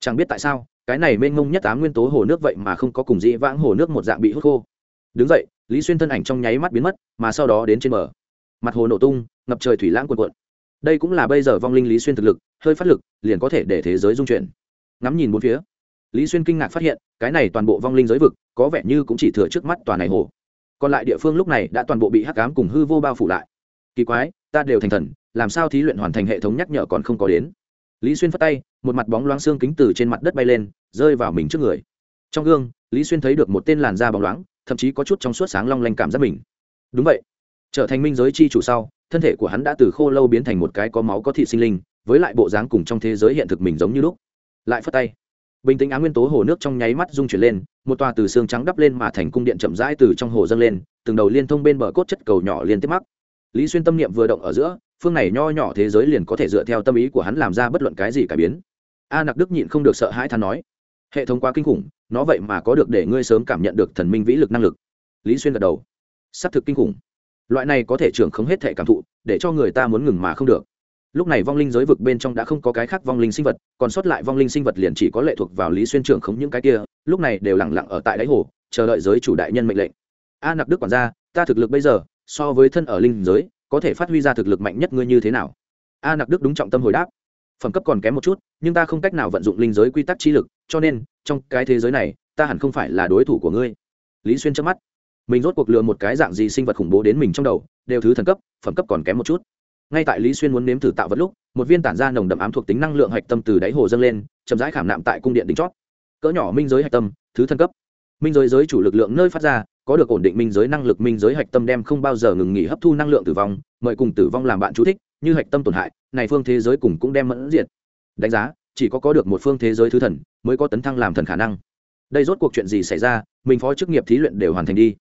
Chẳng biết tại sao, cái này mênh mông nhất tám nguyên tố hồ nước vậy mà không có cùng dĩ vãng hồ nước một dạng bị hút khô. Đứng dậy, lý xuyên thân ảnh trong nháy mắt biến mất, mà sau đó đến trên bờ. Mặt hồ nổ tung, ngập trời thủy lãng quần quận đây cũng là bây giờ vong linh lý xuyên thực lực, hơi phát lực, liền có thể để thế giới dung chuyển. Ngắm nhìn bốn phía lý xuyên kinh ngạc phát hiện, cái này toàn bộ vong linh giới vực, có vẻ như cũng chỉ thừa trước mắt tòa này hồ. Còn lại địa phương lúc này đã toàn bộ bị hắc cám cùng hư vô bao phủ lại. Kỳ quái, ta đều thành thần, làm sao thí luyện hoàn thành hệ thống nhắc nhở còn không có đến? Lý xuyên phất tay, một mặt bóng loáng xương kính từ trên mặt đất bay lên, rơi vào mình trước người. Trong gương, lý xuyên thấy được một tên làn da bóng loáng, thậm chí có chút trong suốt sáng long lanh cảm giác mình. Đúng vậy. Trở thành minh giới chi chủ sau, thân thể của hắn đã từ khô lâu biến thành một cái có máu có thị sinh linh, với lại bộ dáng cùng trong thế giới hiện thực mình giống như lúc. Lại phất tay bình tĩnh á nguyên tố hồ nước trong nháy mắt rung chuyển lên, một tòa từ xương trắng đắp lên mà thành cung điện chậm rãi từ trong hồ dâng lên, từng đầu liên thông bên bờ cốt chất cầu nhỏ liên tiếp mắc. Lý xuyên tâm niệm vừa động ở giữa, phương này nho nhỏ thế giới liền có thể dựa theo tâm ý của hắn làm ra bất luận cái gì cải biến. A nặc đức nhịn không được sợ hãi than nói, hệ thống quá kinh khủng, nó vậy mà có được để ngươi sớm cảm nhận được thần minh vĩ lực năng lực. Lý xuyên gật đầu s c thực kinh khủng. Loại này có thể trưởng không hết thể cảm thụ, để cho người ta muốn ngừng mà không được lúc này vong linh giới vực bên trong đã không có cái khác vong linh sinh vật, còn sót lại vong linh sinh vật liền chỉ có lệ thuộc vào lý xuyên trưởng không những cái kia, lúc này đều lẳng lặng ở tại đáy hồ, chờ đợi giới chủ đại nhân mệnh lệnh. A nặc đức quản gia, ta thực lực bây giờ, so với thân ở linh giới, có thể phát huy ra thực lực mạnh nhất ngươi như thế nào? A nặc đức đúng trọng tâm hồi đáp. Phẩm cấp còn kém một chút, nhưng ta không cách nào vận dụng linh giới quy tắc trí lực, cho nên, trong cái thế giới này, ta hẳn không phải là đối thủ của ngươi. Lý xuyên chớp mắt. Mình rốt cuộc lừa một cái dạng gì sinh vật khủng bố đến mình trong đầu, đều thứ thần cấp, phẩm cấp còn kém một chút ngay tại lý xuyên muốn nếm thử tạo vật lúc, một viên tản ra nồng đậm ám thuộc tính năng lượng hạch tâm từ đáy hồ dâng lên, chậm rãi khảm nạm tại cung điện đỉnh chót. Cỡ nhỏ minh giới hạch tâm, thứ thân cấp. Minh giới giới chủ lực lượng nơi phát ra, có được ổn định minh giới năng lực, minh giới hạch tâm đem không bao giờ ngừng nghỉ hấp thu năng lượng tử vong, mời cùng tử vong làm bạn chú thích, như hạch tâm tổn hại, này phương thế giới cùng cũng đem mẫn diệt. Đánh giá, chỉ có có được một phương thế giới thứ thần, mới có tấn thăng làm thần khả năng. Đây rốt cuộc chuyện gì xảy ra, mình phó chức nghiệp thí luyện đều hoàn thành đi.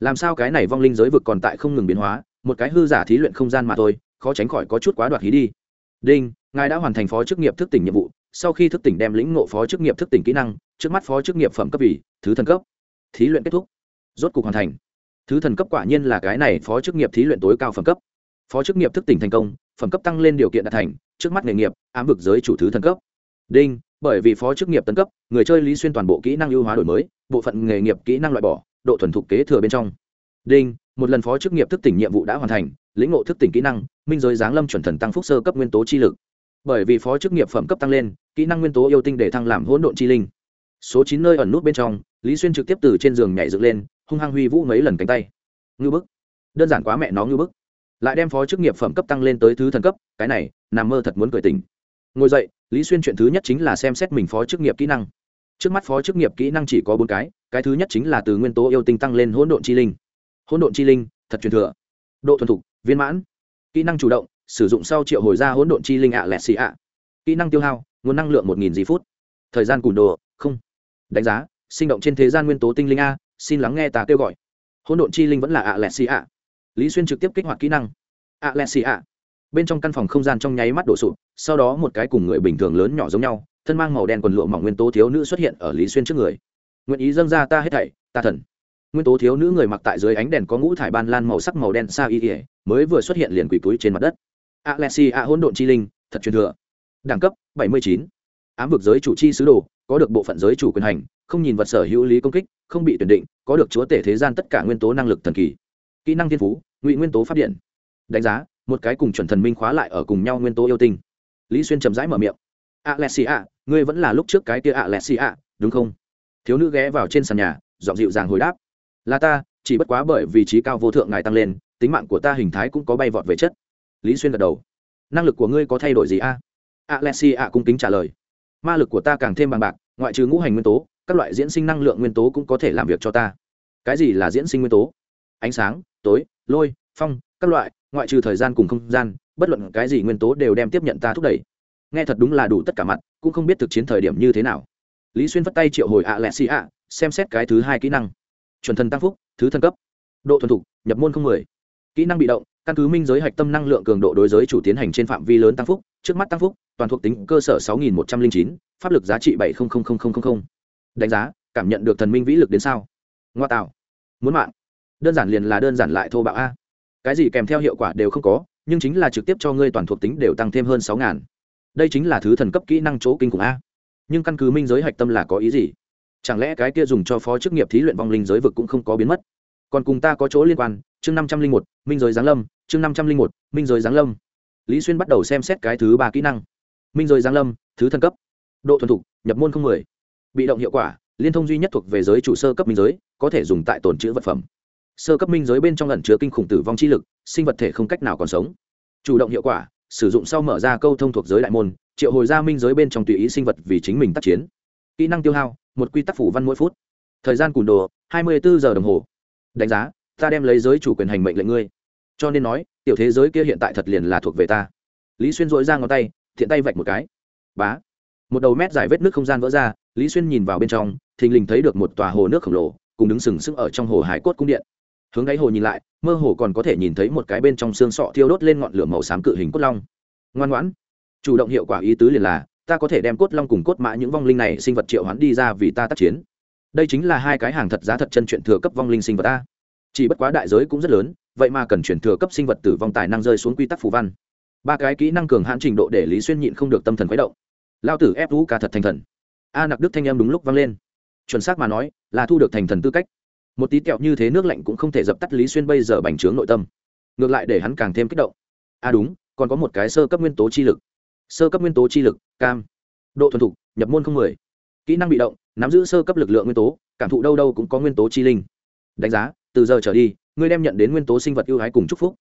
Làm sao cái này vong linh giới vực còn tại không ngừng biến hóa, một cái hư giả thí luyện không gian mà thôi khó tránh khỏi có chút quá đoạt hí đi. Đinh, ngài đã hoàn thành phó chức nghiệp thức tỉnh nhiệm vụ, sau khi thức tỉnh đem lĩnh ngộ phó chức nghiệp thức tỉnh kỹ năng, trước mắt phó chức nghiệp phẩm cấp vị thứ thần cấp. Thí luyện kết thúc. Rốt cục hoàn thành. Thứ thần cấp quả nhiên là cái này phó chức nghiệp thí luyện tối cao phẩm cấp. Phó chức nghiệp thức tỉnh thành công, phẩm cấp tăng lên điều kiện đạt thành, trước mắt nghề nghiệp, ám vực giới chủ thứ thần cấp. Đinh, bởi vì phó chức nghiệp tấn cấp, người chơi lý xuyên toàn bộ kỹ năng ưu hóa đổi mới, bộ phận nghề nghiệp kỹ năng loại bỏ, độ thuần thục kế thừa bên trong. Đinh một lần phó chức nghiệp thức tỉnh nhiệm vụ đã hoàn thành, lĩnh ngộ thức tỉnh kỹ năng, minh giới giáng lâm chuẩn thần tăng phúc sơ cấp nguyên tố chi lực. Bởi vì phó chức nghiệp phẩm cấp tăng lên, kỹ năng nguyên tố yêu tinh để thăng làm hỗn độn chi linh. Số chín nơi ẩn nút bên trong, lý xuyên trực tiếp từ trên giường nhảy dựng lên, hung hăng huy vũ mấy lần cánh tay. Ngư bức. Đơn giản quá mẹ nó ngư bức. Lại đem phó chức nghiệp phẩm cấp tăng lên tới thứ thần cấp, cái này, nằm mơ thật muốn cười tình ngồi dậy, lý xuyên chuyện thứ nhất chính là xem xét mình phó chức nghiệp kỹ năng. Trước mắt phó chức nghiệp kỹ năng chỉ có bốn cái cái thứ nhất chính là từ nguyên tố yêu tinh tăng lên hỗn độn chi linh hỗn độn chi linh, thật truyền thừa. Độ thuần thục, viên mãn. Kỹ năng chủ động, sử dụng sau triệu hồi ra hỗn độn chi linh ạ lẹt xì ạ. Kỹ năng tiêu hao, nguồn năng lượng một nghìn giây phút. Thời gian cùn đồ, không. Đánh giá, sinh động trên thế gian nguyên tố tinh linh a, xin lắng nghe ta kêu gọi. Hỗn độn chi linh vẫn là ạ lẹt xì ạ. Lý xuyên trực tiếp kích hoạt kỹ năng. Ạ lẹt xì ạ. Bên trong căn phòng không gian trong nháy mắt đổ sụp, sau đó một cái cùng người bình thường lớn nhỏ giống nhau, thân mang màu đen quần lụa mỏng nguyên tố thiếu nữ xuất hiện ở lý xuyên trước người. Nguyện ý dâng ra ta hết thảy, ta thần nguyên tố thiếu nữ người mặc tại dưới ánh đèn có ngũ thải ban lan màu sắc màu đen xa y ỉa mới vừa xuất hiện liền quỳ túi trên mặt đất. Alexi a hỗn độn chi linh, thật truyền thừa. Đẳng cấp 79. ám vực giới chủ chi sứ đồ, có được bộ phận giới chủ quyền hành, không nhìn vật sở hữu lý công kích, không bị tuyển định, có được chúa tể thế gian tất cả nguyên tố năng lực thần kỳ. Kỹ năng thiên phú, ngụy nguyên tố phát điện. Đánh giá, một cái cùng chuẩn thần minh khóa lại ở cùng nhau nguyên tố yêu tinh. Lý xuyên chậm rãi mở miệng. Alexia ngươi vẫn là lúc trước cái kia alexia đúng không? Thiếu nữ ghé vào trên sàn nhà dọn dịu dàng hồi đáp là ta, chỉ bất quá bởi vì trí cao vô thượng ngài tăng lên, tính mạng của ta hình thái cũng có bay vọt về chất. Lý xuyên gật đầu. Năng lực của ngươi có thay đổi gì a? Alexi ạ cung kính trả lời. Ma lực của ta càng thêm bằng bạc, ngoại trừ ngũ hành nguyên tố, các loại diễn sinh năng lượng nguyên tố cũng có thể làm việc cho ta. Cái gì là diễn sinh nguyên tố? Ánh sáng, tối, lôi, phong, các loại, ngoại trừ thời gian cùng không gian, bất luận cái gì nguyên tố đều đem tiếp nhận ta thúc đẩy. Nghe thật đúng là đủ tất cả mặt, cũng không biết thực chiến thời điểm như thế nào. Lý xuyên vất tay triệu hồi ạ lẹ xì ạ xem xét cái thứ hai kỹ năng chuẩn thần tăng phúc, thứ thần cấp. Độ thuần thục, nhập môn không mười. Kỹ năng bị động, căn cứ minh giới hạch tâm năng lượng cường độ đối giới chủ tiến hành trên phạm vi lớn tăng phúc, trước mắt tăng phúc, toàn thuộc tính cơ sở sáu nghìn một trăm linh chín, pháp lực giá trị bảy đánh giá, cảm nhận được thần minh vĩ lực đến sao? Ngoa tạo. Muốn mạng. Đơn giản liền là đơn giản lại thô bạo a. Cái gì kèm theo hiệu quả đều không có, nhưng chính là trực tiếp cho ngươi toàn thuộc tính đều tăng thêm hơn sáu ngàn. Đây chính là thứ thần cấp kỹ năng chỗ kinh khủng a. Nhưng căn cứ minh giới hạch tâm là có ý gì? Chẳng lẽ cái kia dùng cho phó chức nghiệp thí luyện vong linh giới vực cũng không có biến mất? Còn cùng ta có chỗ liên quan, chương năm trăm linh một, minh giới giáng lâm, chương năm trăm linh một, minh giới giáng lâm. Lý xuyên bắt đầu xem xét cái thứ ba kỹ năng. Minh giới giáng lâm, thứ thân cấp. Độ thuần thục, nhập môn không mười. Bị động hiệu quả, liên thông duy nhất thuộc về giới chủ sơ cấp minh giới, có thể dùng tại tồn chữ vật phẩm. Sơ cấp minh giới bên trong ẩn chứa kinh khủng tử vong chi lực, sinh vật thể không cách nào còn sống. Chủ động hiệu quả, sử dụng sau mở ra câu thông thuộc giới đại môn, triệu hồi ra minh giới bên trong tùy ý sinh vật vì chính mình tác chiến kỹ năng tiêu hao, một quy tắc phủ văn mỗi phút. Thời gian cùn đồ, hai mươi bốn giờ đồng hồ. Đánh giá, ta đem lấy giới chủ quyền hành mệnh lệnh ngươi. Cho nên nói, tiểu thế giới kia hiện tại thật liền là thuộc về ta. Lý xuyên dội ra ngón tay, thiện tay vạch một cái. Bá. Một đầu mét dài vết nước không gian vỡ ra, lý xuyên nhìn vào bên trong, thình lình thấy được một tòa hồ nước khổng lồ, cùng đứng sừng sững ở trong hồ hải cốt cung điện. Hướng đáy hồ nhìn lại, mơ hồ còn có thể nhìn thấy một cái bên trong xương sọ thiêu đốt lên ngọn lửa màu xám cự hình cốt long. Ngoan ngoãn. Chủ động hiệu quả ý tứ liền là ta có thể đem cốt long cùng cốt mã những vong linh này sinh vật triệu hoán đi ra vì ta tác chiến. Đây chính là hai cái hàng thật giá thật chân chuyện thừa cấp vong linh sinh vật ta chỉ bất quá đại giới cũng rất lớn, vậy mà cần chuyển thừa cấp sinh vật tử vong tài năng rơi xuống quy tắc phù văn. Ba cái kỹ năng cường hãn trình độ để lý xuyên nhịn không được tâm thần khuấy động. Lao tử ép vũ ca thật thành thần. A nặc đức thanh em đúng lúc vang lên. Chuẩn xác mà nói, là thu được thành thần tư cách. Một tí kẹo như thế nước lạnh cũng không thể dập tắt lý xuyên bây giờ bành trướng nội tâm. Ngược lại để hắn càng thêm kích động. A đúng, còn có một cái sơ cấp nguyên tố chi lực sơ cấp nguyên tố chi lực, cam. Độ thuần thục, nhập môn không mười. Kỹ năng bị động, nắm giữ sơ cấp lực lượng nguyên tố, cảm thụ đâu đâu cũng có nguyên tố chi linh. Đánh giá, từ giờ trở đi, ngươi đem nhận đến nguyên tố sinh vật ưu ái cùng chúc phúc.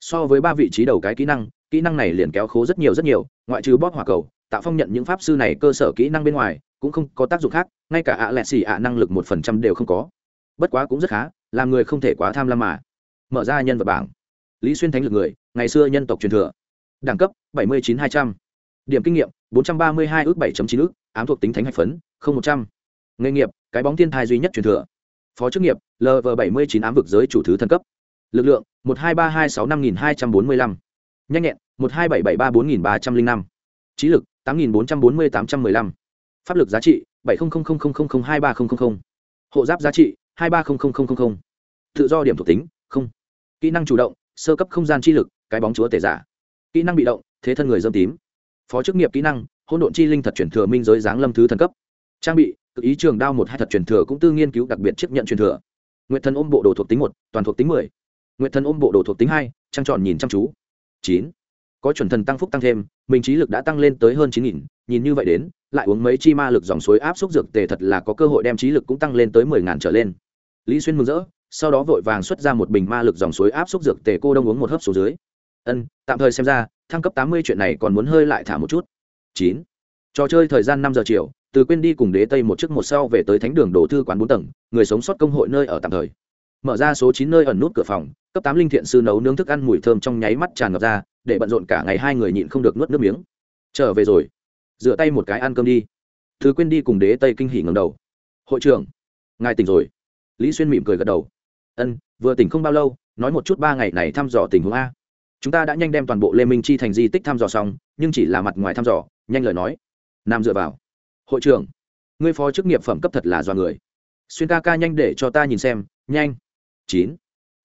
So với ba vị trí đầu cái kỹ năng kỹ năng này liền kéo khố rất nhiều rất nhiều, ngoại trừ bóp hỏa cầu tạo phong nhận những pháp sư này cơ sở kỹ năng bên ngoài, cũng không có tác dụng khác, ngay cả ạ lẹ xì ạ năng lực một phần trăm đều không có. Bất quá cũng rất khá, làm người không thể quá tham lam mà. Mở ra nhân vật bảng. Lý xuyên thánh lực người, ngày xưa nhân tộc truyền thừa. Đẳng cấp, bảy mươi chín hai trăm điểm kinh nghiệm, bốn trăm ba mươi hai ước bảy chín ước, ám thuộc tính thánh hạch phấn, không một trăm. Nghề nghiệp, cái bóng thiên thai duy nhất truyền thừa. Phó chức nghiệp lv bảy mươi chín ám vực giới chủ thứ thân cấp. Lực lượng, một hai ba hai sáu năm nghìn hai trăm bốn mươi lăm. Nhanh nhẹn, một hai bảy bảy ba bốn nghìn ba trăm linh năm. Trí lực, tám nghìn bốn trăm bốn mươi tám trăm mười lăm. Pháp lực giá trị, bảy hai ba hộ giáp giá trị, hai ba tự do điểm thuộc tính, không. Kỹ năng chủ động, sơ cấp không gian chi lực, cái bóng chúa tể giả. Kỹ năng bị động, thế thân người dâm tím phó chức nghiệp kỹ năng, hỗn độn chi linh thật chuyển thừa minh giới giáng lâm thứ thần cấp. Trang bị, cực ý trường đao một hai thật truyền thừa cũng tư nghiên cứu đặc biệt chấp nhận truyền thừa. Nguyện thần ôm bộ đồ thuộc tính một, toàn thuộc tính mười. Nguyện thần ôm bộ đồ thuộc tính hai trang tròn nhìn chăm chú. Chín. Có chuẩn thần tăng phúc tăng thêm, mình trí lực đã tăng lên tới hơn chín nghìn, nhìn như vậy đến, lại uống mấy chi ma lực dòng suối áp xúc dược tề thật là có cơ hội đem trí lực cũng tăng lên tới mười ngàn trở lên. Lý xuyên mừng rỡ, sau đó vội vàng xuất ra một bình ma lực dòng suối áp xúc dược tề, cô đông uống một hớp xuống dưới ân, tạm thời xem ra, thăng cấp tám mươi chuyện này còn muốn hơi lại thả một chút. Chín. Trò chơi thời gian năm giờ chiều, từ quên đi cùng đế tây một chiếc một sau về tới thánh đường đồ thư quán bốn tầng, người sống sót công hội nơi ở tạm thời. Mở ra số chín nơi ẩn nút cửa phòng, cấp tám linh thiện sư nấu nướng thức ăn mùi thơm trong nháy mắt tràn ngập ra, để bận rộn cả ngày hai người nhịn không được nuốt nước miếng. Trở về rồi. Rửa tay một cái ăn cơm đi. Thứ quên đi cùng đế tây kinh hỉ ngầm đầu. Hội trưởng, ngài tỉnh rồi. Lý xuyên mỉm cười gật đầu. Ân, vừa tỉnh không bao lâu, nói một chút ba ngày này thăm dò tình huống a chúng ta đã nhanh đem toàn bộ lê minh chi thành di tích thăm dò xong, nhưng chỉ là mặt ngoài thăm dò, nhanh lời nói. Nam dựa vào. Hội trưởng, ngươi phó chức nghiệp phẩm cấp thật là do người. Xuyên ca ca nhanh để cho ta nhìn xem, nhanh. Chín.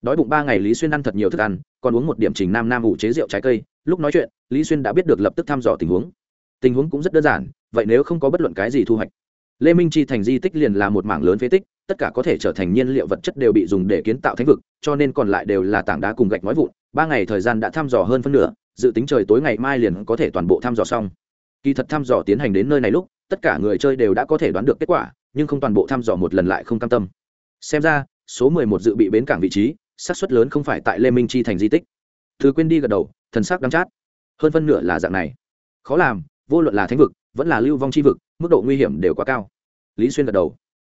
Đói bụng ba ngày lý xuyên ăn thật nhiều thức ăn, còn uống một điểm trình nam nam ủ chế rượu trái cây. Lúc nói chuyện, lý xuyên đã biết được lập tức thăm dò tình huống. Tình huống cũng rất đơn giản, vậy nếu không có bất luận cái gì thu hoạch lê minh chi thành di tích liền là một mảng lớn phế tích, tất cả có thể trở thành nhiên liệu vật chất đều bị dùng để kiến tạo thánh vực, cho nên còn lại đều là tảng đá cùng gạch nói vụn, ba ngày thời gian đã thăm dò hơn phân nửa, dự tính trời tối ngày mai liền có thể toàn bộ thăm dò xong. Kỳ thật thăm dò tiến hành đến nơi này lúc, tất cả người chơi đều đã có thể đoán được kết quả, nhưng không toàn bộ thăm dò một lần lại không cam tâm. Xem ra, số mười một dự bị bến cảng vị trí, xác suất lớn không phải tại lê minh chi thành di tích. Thứ quên đi gật đầu, thần sắc đắm chát. Hơn phân nửa là dạng này. Khó làm, vô luận là thánh vực, vẫn là lưu vong chi vực mức độ nguy hiểm đều quá cao. Lý xuyên gật đầu.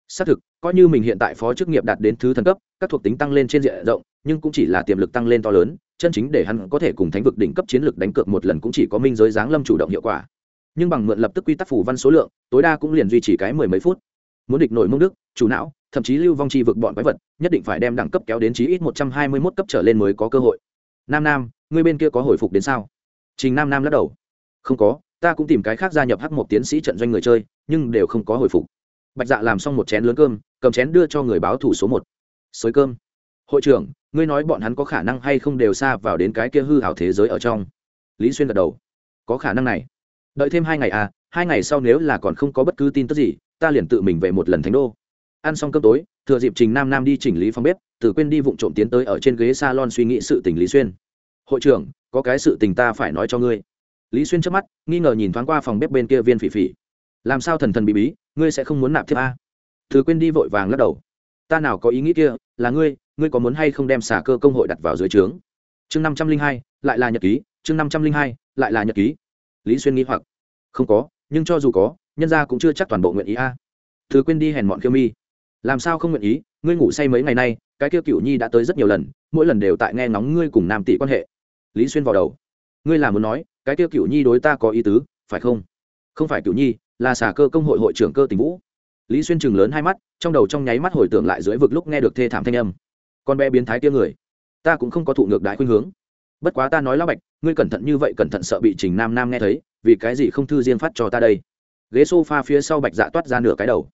Xác thực, coi như mình hiện tại phó chức nghiệp đạt đến thứ thần cấp, các thuộc tính tăng lên trên diện rộng, nhưng cũng chỉ là tiềm lực tăng lên to lớn, chân chính để hắn có thể cùng thánh vực đỉnh cấp chiến lược đánh cược một lần cũng chỉ có minh giới giáng lâm chủ động hiệu quả. Nhưng bằng mượn lập tức quy tắc phủ văn số lượng, tối đa cũng liền duy trì cái mười mấy phút. Muốn địch nổi mông đức, chủ não, thậm chí lưu vong chi vực bọn quái vật, nhất định phải đem đẳng cấp kéo đến chí ít một trăm hai mươi mốt cấp trở lên mới có cơ hội. Nam nam ngươi bên kia có hồi phục đến sao? Trình nam nam lắc đầu. Không có ta cũng tìm cái khác gia nhập hắc một tiến sĩ trận doanh người chơi, nhưng đều không có hồi phục. Bạch dạ làm xong một chén lớn cơm, cầm chén đưa cho người báo thủ số một. Xới cơm. Hội trưởng, ngươi nói bọn hắn có khả năng hay không đều xa vào đến cái kia hư hảo thế giới ở trong? Lý xuyên gật đầu. Có khả năng này. Đợi thêm hai ngày à hai ngày sau nếu là còn không có bất cứ tin tức gì, ta liền tự mình về một lần thánh đô. Ăn xong cơm tối, thừa dịp trình nam nam đi chỉnh lý phòng bếp, từ quên đi vụng trộm tiến tới ở trên ghế s a lon suy nghĩ sự tình lý xuyên. Hội trưởng, có cái sự tình ta phải nói cho ngươi lý xuyên trước mắt, nghi ngờ nhìn thoáng qua phòng bếp bên kia viên phỉ phỉ. Làm sao thần thần bị bí, ngươi sẽ không muốn nạp thiếp a? Thứ quên đi vội vàng lắc đầu. Ta nào có ý nghĩ kia, là ngươi ngươi có muốn hay không đem xả cơ công hội đặt vào dưới trướng? Chương năm trăm linh hai, lại là nhật ký, chương năm trăm linh hai, lại là nhật ký. Lý xuyên nghĩ hoặc. Không có, nhưng cho dù có, nhân gia cũng chưa chắc toàn bộ nguyện ý a. Thứ quên đi hèn mọn khiêu mi. Làm sao không nguyện ý, ngươi ngủ say mấy ngày nay, cái kia cựu nhi đã tới rất nhiều lần, mỗi lần đều tại nghe ngóng ngươi cùng nam tỷ quan hệ. Lý xuyên vào đầu. Ngươi là muốn nói cái kia cựu nhi đối ta có ý tứ, phải không? Không phải cựu nhi, là xà cơ công hội hội trưởng cơ tình vũ. Lý xuyên chừng lớn hai mắt, trong đầu trong nháy mắt hồi tưởng lại dưới vực lúc nghe được thê thảm thanh âm. Con bé biến thái kia người, ta cũng không có thụ ngược đại khuynh hướng. Bất quá ta nói lão bạch, ngươi cẩn thận như vậy cẩn thận sợ bị trình nam nam nghe thấy, vì cái gì không thư riêng phát cho ta đây? Ghế s o f a phía sau bạch dạ toát ra nửa cái đầu.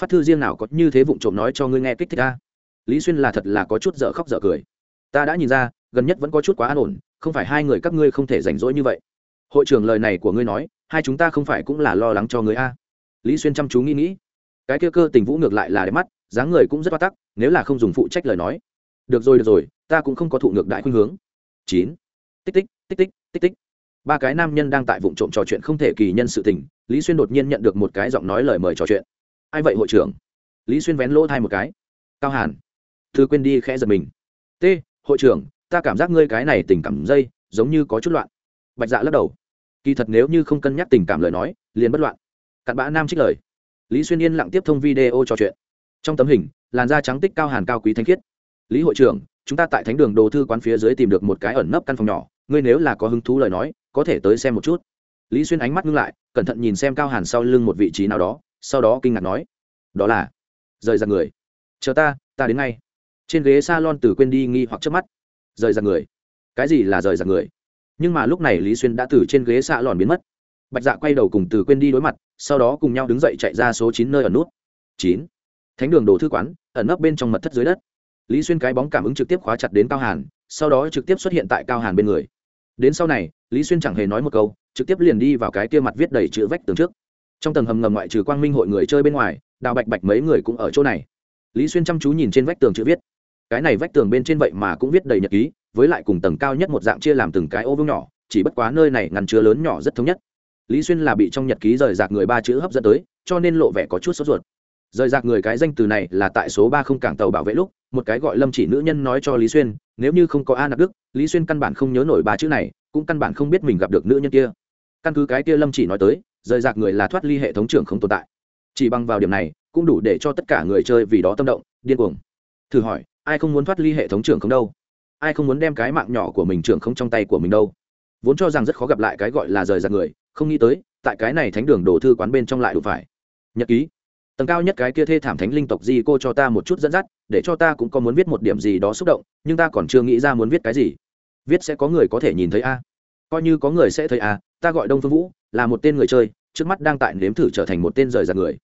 Phát thư riêng nào có như thế vụng trộm nói cho ngươi nghe kích thích ta? Lý xuyên là thật là có chút dở khóc dở cười. Ta đã nhìn ra, gần nhất vẫn có chút quá an ổn, không phải hai người các ngươi không thể rảnh rỗi như vậy hội trưởng lời này của ngươi nói, hai chúng ta không phải cũng là lo lắng cho người a? Lý xuyên chăm chú nghĩ nghĩ. Cái kia cơ tình vũ ngược lại là đẹp mắt, dáng người cũng rất bắt tắc, nếu là không dùng phụ trách lời nói. Được rồi được rồi, ta cũng không có thụ ngược đại khuynh hướng. Chín. Tích tích tích tích tích tích. Ba cái nam nhân đang tại vụ trộm trò chuyện không thể kỳ nhân sự tình, lý xuyên đột nhiên nhận được một cái giọng nói lời mời trò chuyện. Ai vậy, hội trưởng? Lý xuyên vén lỗ thai một cái. Cao hàn. Thư quên đi khẽ giật mình. T, hội trưởng, ta cảm giác ngươi cái này tình cảm dây giống như có chút loạn. Bạch dạ lắc đầu kỳ thật nếu như không cân nhắc tình cảm lời nói, liền bất loạn. Cặn bã nam trích lời. Lý xuyên yên lặng tiếp thông video trò chuyện. Trong tấm hình, làn da trắng tích cao hàn cao quý thanh khiết. Lý hội trưởng, chúng ta tại thánh đường đồ thư quán phía dưới tìm được một cái ẩn nấp căn phòng nhỏ, ngươi nếu là có hứng thú lời nói, có thể tới xem một chút. Lý xuyên ánh mắt ngưng lại, cẩn thận nhìn xem cao hàn sau lưng một vị trí nào đó, sau đó kinh ngạc nói, đó là rời ra người. Chờ ta ta đến ngay. Trên ghế s a lon từ quên đi nghi hoặc trước mắt. Rời ra người. Cái gì là rời ra người? Nhưng mà lúc này lý xuyên đã từ trên ghế xạ lòn biến mất. Bạch dạ quay đầu cùng từ quên đi đối mặt, sau đó cùng nhau đứng dậy chạy ra số chín nơi ở nút. Chín. Thánh đường đồ thư quán, ẩn nấp bên trong mật thất dưới đất. Lý xuyên cái bóng cảm ứng trực tiếp khóa chặt đến cao hàn, sau đó trực tiếp xuất hiện tại cao hàn bên người. Đến sau này, lý xuyên chẳng hề nói một câu, trực tiếp liền đi vào cái kia mặt viết đầy chữ vách tường trước. Trong tầng hầm ngầm ngoại trừ quang minh hội người chơi bên ngoài, đào bạch bạch mấy người cũng ở chỗ này. Lý xuyên chăm chú nhìn trên vách tường chữ viết cái này vách tường bên trên vậy mà cũng viết đầy nhật ký, với lại cùng tầng cao nhất một dạng chia làm từng cái ô vương nhỏ, chỉ bất quá nơi này ngăn chứa lớn nhỏ rất thống nhất. Lý xuyên là bị trong nhật ký rời rạc người ba chữ hấp dẫn tới, cho nên lộ vẻ có chút sốt ruột. Rời rạc người cái danh từ này là tại số ba không cảng tàu bảo vệ lúc, một cái gọi lâm chỉ nữ nhân nói cho lý xuyên, nếu như không có a nạp đức, lý xuyên căn bản không nhớ nổi ba chữ này, cũng căn bản không biết mình gặp được nữ nhân kia. Căn cứ cái kia lâm chỉ nói tới, rời rạc người là thoát ly hệ thống trưởng không tồn tại. Chỉ bằng vào điểm này, cũng đủ để cho tất cả người chơi vì đó tâm động, điên cuồng. Thử hỏi ai không muốn thoát ly hệ thống trưởng không đâu? Ai không muốn đem cái mạng nhỏ của mình trưởng không trong tay của mình đâu? Vốn cho rằng rất khó gặp lại cái gọi là rời rạc người, không nghĩ tới, tại cái này thánh đường đổ thư quán bên trong lại đủ phải. Nhật ký. Tầng cao nhất cái kia thê thảm thánh linh tộc di cô cho ta một chút dẫn dắt, để cho ta cũng có muốn viết một điểm gì đó xúc động, nhưng ta còn chưa nghĩ ra muốn viết cái gì. Viết sẽ có người có thể nhìn thấy a. Coi như có người sẽ thấy a, ta gọi đông phương vũ, là một tên người chơi, trước mắt đang tại nếm thử trở thành một tên rời rạc người.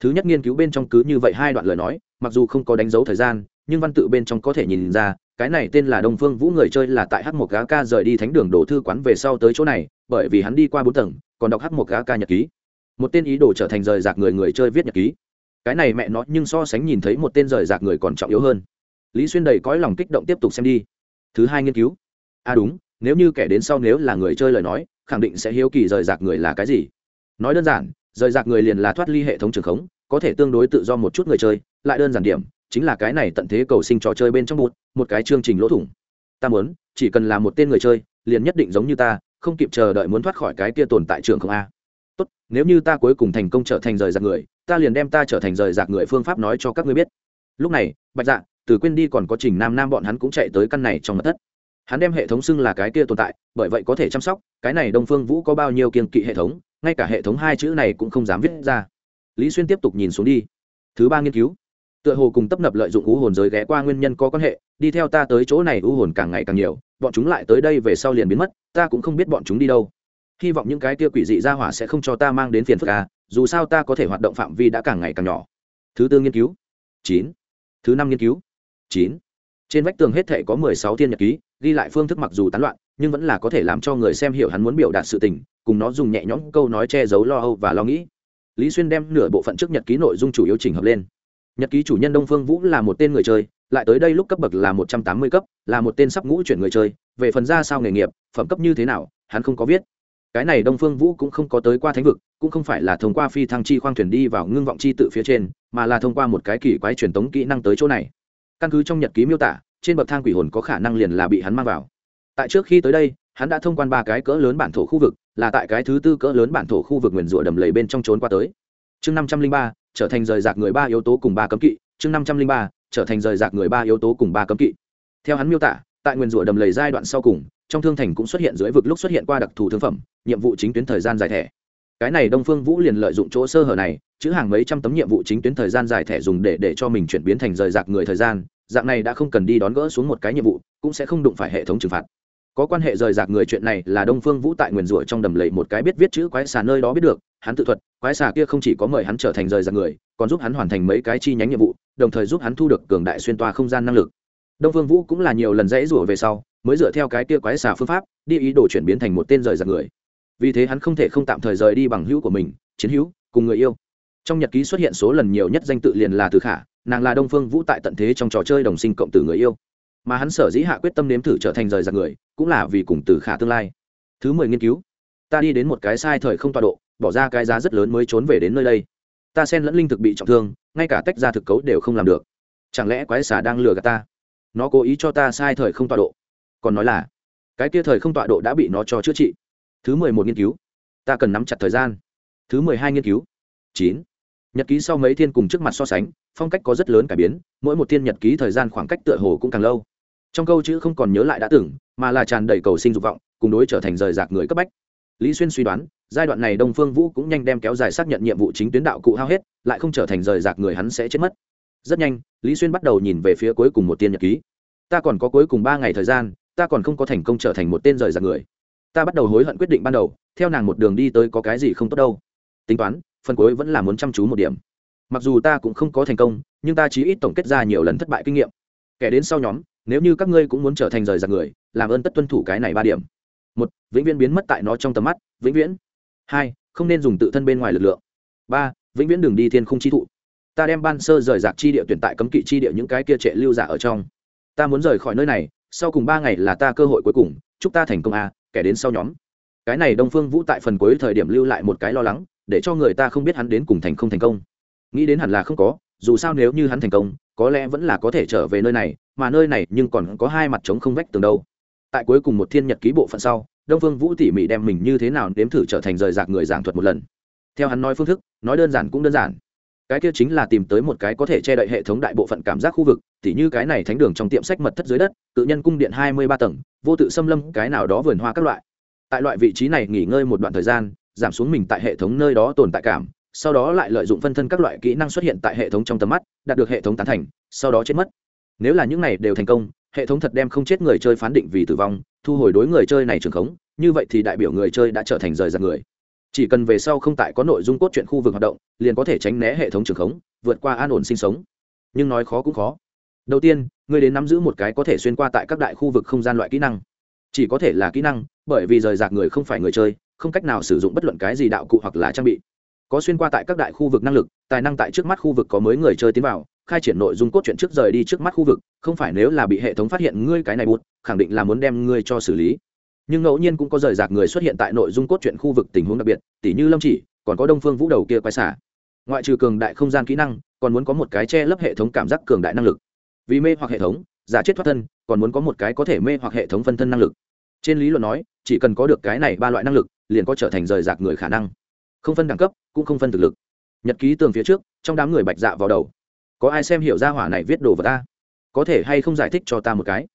Thứ nhất nghiên cứu bên trong cứ như vậy hai đoạn lời nói, mặc dù không có đánh dấu thời gian nhưng văn tự bên trong có thể nhìn ra, cái này tên là đông phương vũ người chơi là tại h một gá ca rời đi thánh đường đổ thư quán về sau tới chỗ này, bởi vì hắn đi qua bốn tầng, còn đọc h một gá ca nhật ký. Một tên ý đồ trở thành rời rạc người người chơi viết nhật ký. Cái này mẹ nó, nhưng so sánh nhìn thấy một tên rời rạc người còn trọng yếu hơn. Lý xuyên đầy cõi lòng kích động tiếp tục xem đi. Thứ hai nghiên cứu. À đúng, nếu như kẻ đến sau nếu là người chơi lời nói, khẳng định sẽ hiếu kỳ rời rạc người là cái gì. Nói đơn giản, rời rạc người liền là thoát ly hệ thống trường khống, có thể tương đối tự do một chút người chơi, lại đơn giản điểm chính là cái này tận thế cầu sinh trò chơi bên trong bụt, một cái chương trình lỗ thủng. Ta muốn, chỉ cần là một tên người chơi, liền nhất định giống như ta, không kịp chờ đợi muốn thoát khỏi cái kia tồn tại trường không a. Tốt, nếu như ta cuối cùng thành công trở thành rời rạc người, ta liền đem ta trở thành rời rạc người phương pháp nói cho các ngươi biết. Lúc này, bạch dạ từ quên đi còn có trình nam nam bọn hắn cũng chạy tới căn này trong mật thất. Hắn đem hệ thống xưng là cái kia tồn tại, bởi vậy có thể chăm sóc, cái này đông phương vũ có bao nhiêu kiên kỵ hệ thống, ngay cả hệ thống hai chữ này cũng không dám viết ra. Lý xuyên tiếp tục nhìn xuống đi. Thứ ba nghiên cứu tựa hồ cùng tấp nập lợi dụng u hồn giới ghé qua nguyên nhân có quan hệ, đi theo ta tới chỗ này u hồn càng ngày càng nhiều, bọn chúng lại tới đây về sau liền biến mất, ta cũng không biết bọn chúng đi đâu. Hy vọng những cái tia quỷ dị ra hỏa sẽ không cho ta mang đến phiền phức à dù sao ta có thể hoạt động phạm vi đã càng ngày càng nhỏ. Thứ tư nghiên cứu. Chín. Thứ năm nghiên cứu. Chín. Trên vách tường hết thể có mười sáu thiên nhật ký, ghi lại phương thức mặc dù tán loạn, nhưng vẫn là có thể làm cho người xem hiểu hắn muốn biểu đạt sự tình, cùng nó dùng nhẹ nhõm câu nói che giấu lo âu và lo nghĩ. Lý xuyên đem nửa bộ phận trước nhật ký nội dung chủ yếu chỉnh hợp lên nhật ký chủ nhân đông phương vũ là một tên người chơi, lại tới đây lúc cấp bậc là một trăm tám mươi cấp, là một tên sắp ngũ chuyển người chơi, về phần ra sao nghề nghiệp, phẩm cấp như thế nào, hắn không có viết. Cái này đông phương vũ cũng không có tới qua thánh vực, cũng không phải là thông qua phi thăng chi khoang thuyền đi vào ngưng vọng chi tự phía trên, mà là thông qua một cái kỳ quái truyền tống kỹ năng tới chỗ này. Căn cứ trong nhật ký miêu tả, trên bậc thang quỷ hồn có khả năng liền là bị hắn mang vào. Tại trước khi tới đây, hắn đã thông quan ba cái cỡ lớn bản thổ khu vực, là tại cái thứ tư cỡ lớn bản thổ khu vực nguyền rủa đầm lầy bên trong trốn qua tới. Chương năm trăm linh ba trở thành rời rạc người ba yếu tố cùng ba cấm kỵ, chương năm trăm linh ba, trở thành rời rạc người ba yếu tố cùng ba cấm kỵ. Theo hắn miêu tả, tại nguyền rủa đầm lầy giai đoạn sau cùng, trong thương thành cũng xuất hiện dưới vực lúc xuất hiện qua đặc thù thương phẩm, nhiệm vụ chính tuyến thời gian dài thẻ. Cái này đông phương vũ liền lợi dụng chỗ sơ hở này, chữ hàng mấy trăm tấm nhiệm vụ chính tuyến thời gian dài thẻ dùng để để cho mình chuyển biến thành rời rạc người thời gian, dạng này đã không cần đi đón gỡ xuống một cái nhiệm vụ, cũng sẽ không đụng phải hệ thống trừng phạt có quan hệ rời rạc người chuyện này là đông phương vũ tại nguyền rủa trong đầm lầy một cái biết viết chữ quái xà nơi đó biết được, hắn tự thuật, quái xà kia không chỉ có mời hắn trở thành rời rạc người, còn giúp hắn hoàn thành mấy cái chi nhánh nhiệm vụ, đồng thời giúp hắn thu được cường đại xuyên toa không gian năng lực. Đông phương vũ cũng là nhiều lần dãy rủa về sau, mới dựa theo cái kia quái xà phương pháp, đi ý đồ chuyển biến thành một tên rời rạc người. Vì thế hắn không thể không tạm thời rời đi bằng hữu của mình, chiến hữu, cùng người yêu. Trong nhật ký xuất hiện số lần nhiều nhất danh tự liền là từ khả, nàng là đông phương vũ tại tận thế trong trò chơi đồng sinh cộng tử người yêu mà hắn sở dĩ hạ quyết tâm nếm thử trở thành rời rạc người, cũng là vì cùng từ khả tương lai. Thứ mười nghiên cứu. Ta đi đến một cái sai thời không tọa độ, bỏ ra cái giá rất lớn mới trốn về đến nơi đây. Ta xen lẫn linh thực bị trọng thương, ngay cả tách ra thực cấu đều không làm được. Chẳng lẽ quái xà đang lừa gạt ta? Nó cố ý cho ta sai thời không tọa độ. Còn nói là, cái kia thời không tọa độ đã bị nó cho chữa trị. Thứ mười một nghiên cứu. Ta cần nắm chặt thời gian. Thứ mười hai nghiên cứu. Chín. Nhật ký sau mấy thiên cùng trước mặt so sánh phong cách có rất lớn cải biến mỗi một thiên nhật ký thời gian khoảng cách tựa hồ cũng càng lâu. Trong câu chữ không còn nhớ lại đã tưởng, mà là tràn đầy cầu sinh dục vọng cùng đối trở thành rời rạc người cấp bách. Lý xuyên suy đoán giai đoạn này đông phương vũ cũng nhanh đem kéo dài xác nhận nhiệm vụ chính tuyến đạo cụ hao hết lại không trở thành rời rạc người hắn sẽ chết mất. Rất nhanh lý xuyên bắt đầu nhìn về phía cuối cùng một tiên nhật ký. Ta còn có cuối cùng ba ngày thời gian ta còn không có thành công trở thành một tên rời rạc người. Ta bắt đầu hối hận quyết định ban đầu theo nàng một đường đi tới có cái gì không tốt đâu. Tính toán phần cuối vẫn là muốn chăm chú một điểm mặc dù ta cũng không có thành công, nhưng ta chỉ ít tổng kết ra nhiều lần thất bại kinh nghiệm. Kẻ đến sau nhóm, nếu như các ngươi cũng muốn trở thành rời rạc người, làm ơn tất tuân thủ cái này ba điểm. Một, vĩnh viễn biến mất tại nó trong tầm mắt, vĩnh viễn. Hai, không nên dùng tự thân bên ngoài lực lượng. Ba, vĩnh viễn đường đi thiên không chi thụ. Ta đem ban sơ rời rạc chi địa tuyển tại cấm kỵ chi địa những cái kia trệ lưu giả ở trong. Ta muốn rời khỏi nơi này, sau cùng ba ngày là ta cơ hội cuối cùng. Chúc ta thành công a kẻ đến sau nhóm. Cái này đông phương vũ tại phần cuối thời điểm lưu lại một cái lo lắng, để cho người ta không biết hắn đến cùng thành không thành công nghĩ đến hẳn là không có, dù sao nếu như hắn thành công, có lẽ vẫn là có thể trở về nơi này, mà nơi này nhưng còn có hai mặt trống không vách tường đâu. Tại cuối cùng một thiên nhật ký bộ phận sau, đông phương vũ tỉ mỉ đem mình như thế nào nếm thử trở thành rời rạc người giảng thuật một lần. Theo hắn nói phương thức, nói đơn giản cũng đơn giản. Cái kia chính là tìm tới một cái có thể che đậy hệ thống đại bộ phận cảm giác khu vực, tỉ như cái này thánh đường trong tiệm sách mật thất dưới đất, tự nhân cung điện hai mươi ba tầng, vô tự xâm lâm cái nào đó vườn hoa các loại. Tại loại vị trí này nghỉ ngơi một đoạn thời gian, giảm xuống mình tại hệ thống nơi đó tồn tại cảm sau đó lại lợi dụng phân thân các loại kỹ năng xuất hiện tại hệ thống trong tầm mắt, đạt được hệ thống tán thành, sau đó chết mất. Nếu là những này đều thành công, hệ thống thật đem không chết người chơi phán định vì tử vong, thu hồi đối người chơi này trường khống, như vậy thì đại biểu người chơi đã trở thành rời rạc người. Chỉ cần về sau không tại có nội dung cốt truyện khu vực hoạt động, liền có thể tránh né hệ thống trường khống, vượt qua an ổn sinh sống. Nhưng nói khó cũng khó. Đầu tiên, người đến nắm giữ một cái có thể xuyên qua tại các đại khu vực không gian loại kỹ năng. Chỉ có thể là kỹ năng, bởi vì rời rạc người không phải người chơi, không cách nào sử dụng bất luận cái gì đạo cụ hoặc là trang bị có xuyên qua tại các đại khu vực năng lực, tài năng tại trước mắt khu vực có mới người chơi tiến vào, khai triển nội dung cốt truyện trước rời đi trước mắt khu vực, không phải nếu là bị hệ thống phát hiện ngươi cái này bút khẳng định là muốn đem ngươi cho xử lý. Nhưng ngẫu nhiên cũng có rời rạc người xuất hiện tại nội dung cốt truyện khu vực tình huống đặc biệt tỷ như lâm chỉ, còn có đông phương vũ đầu kia quay xả ngoại trừ cường đại không gian kỹ năng, còn muốn có một cái che lấp hệ thống cảm giác cường đại năng lực. Vì mê hoặc hệ thống, giả chết thoát thân, còn muốn có một cái có thể mê hoặc hệ thống phân thân năng lực. Trên lý luận nói, chỉ cần có được cái này ba loại năng lực, liền có trở thành rời rạc người khả năng không phân đẳng cấp, cũng không phân thực lực. Nhật ký tường phía trước, trong đám người bạch dạ vào đầu. Có ai xem hiểu ra hỏa này viết đồ vào ta? Có thể hay không giải thích cho ta một cái?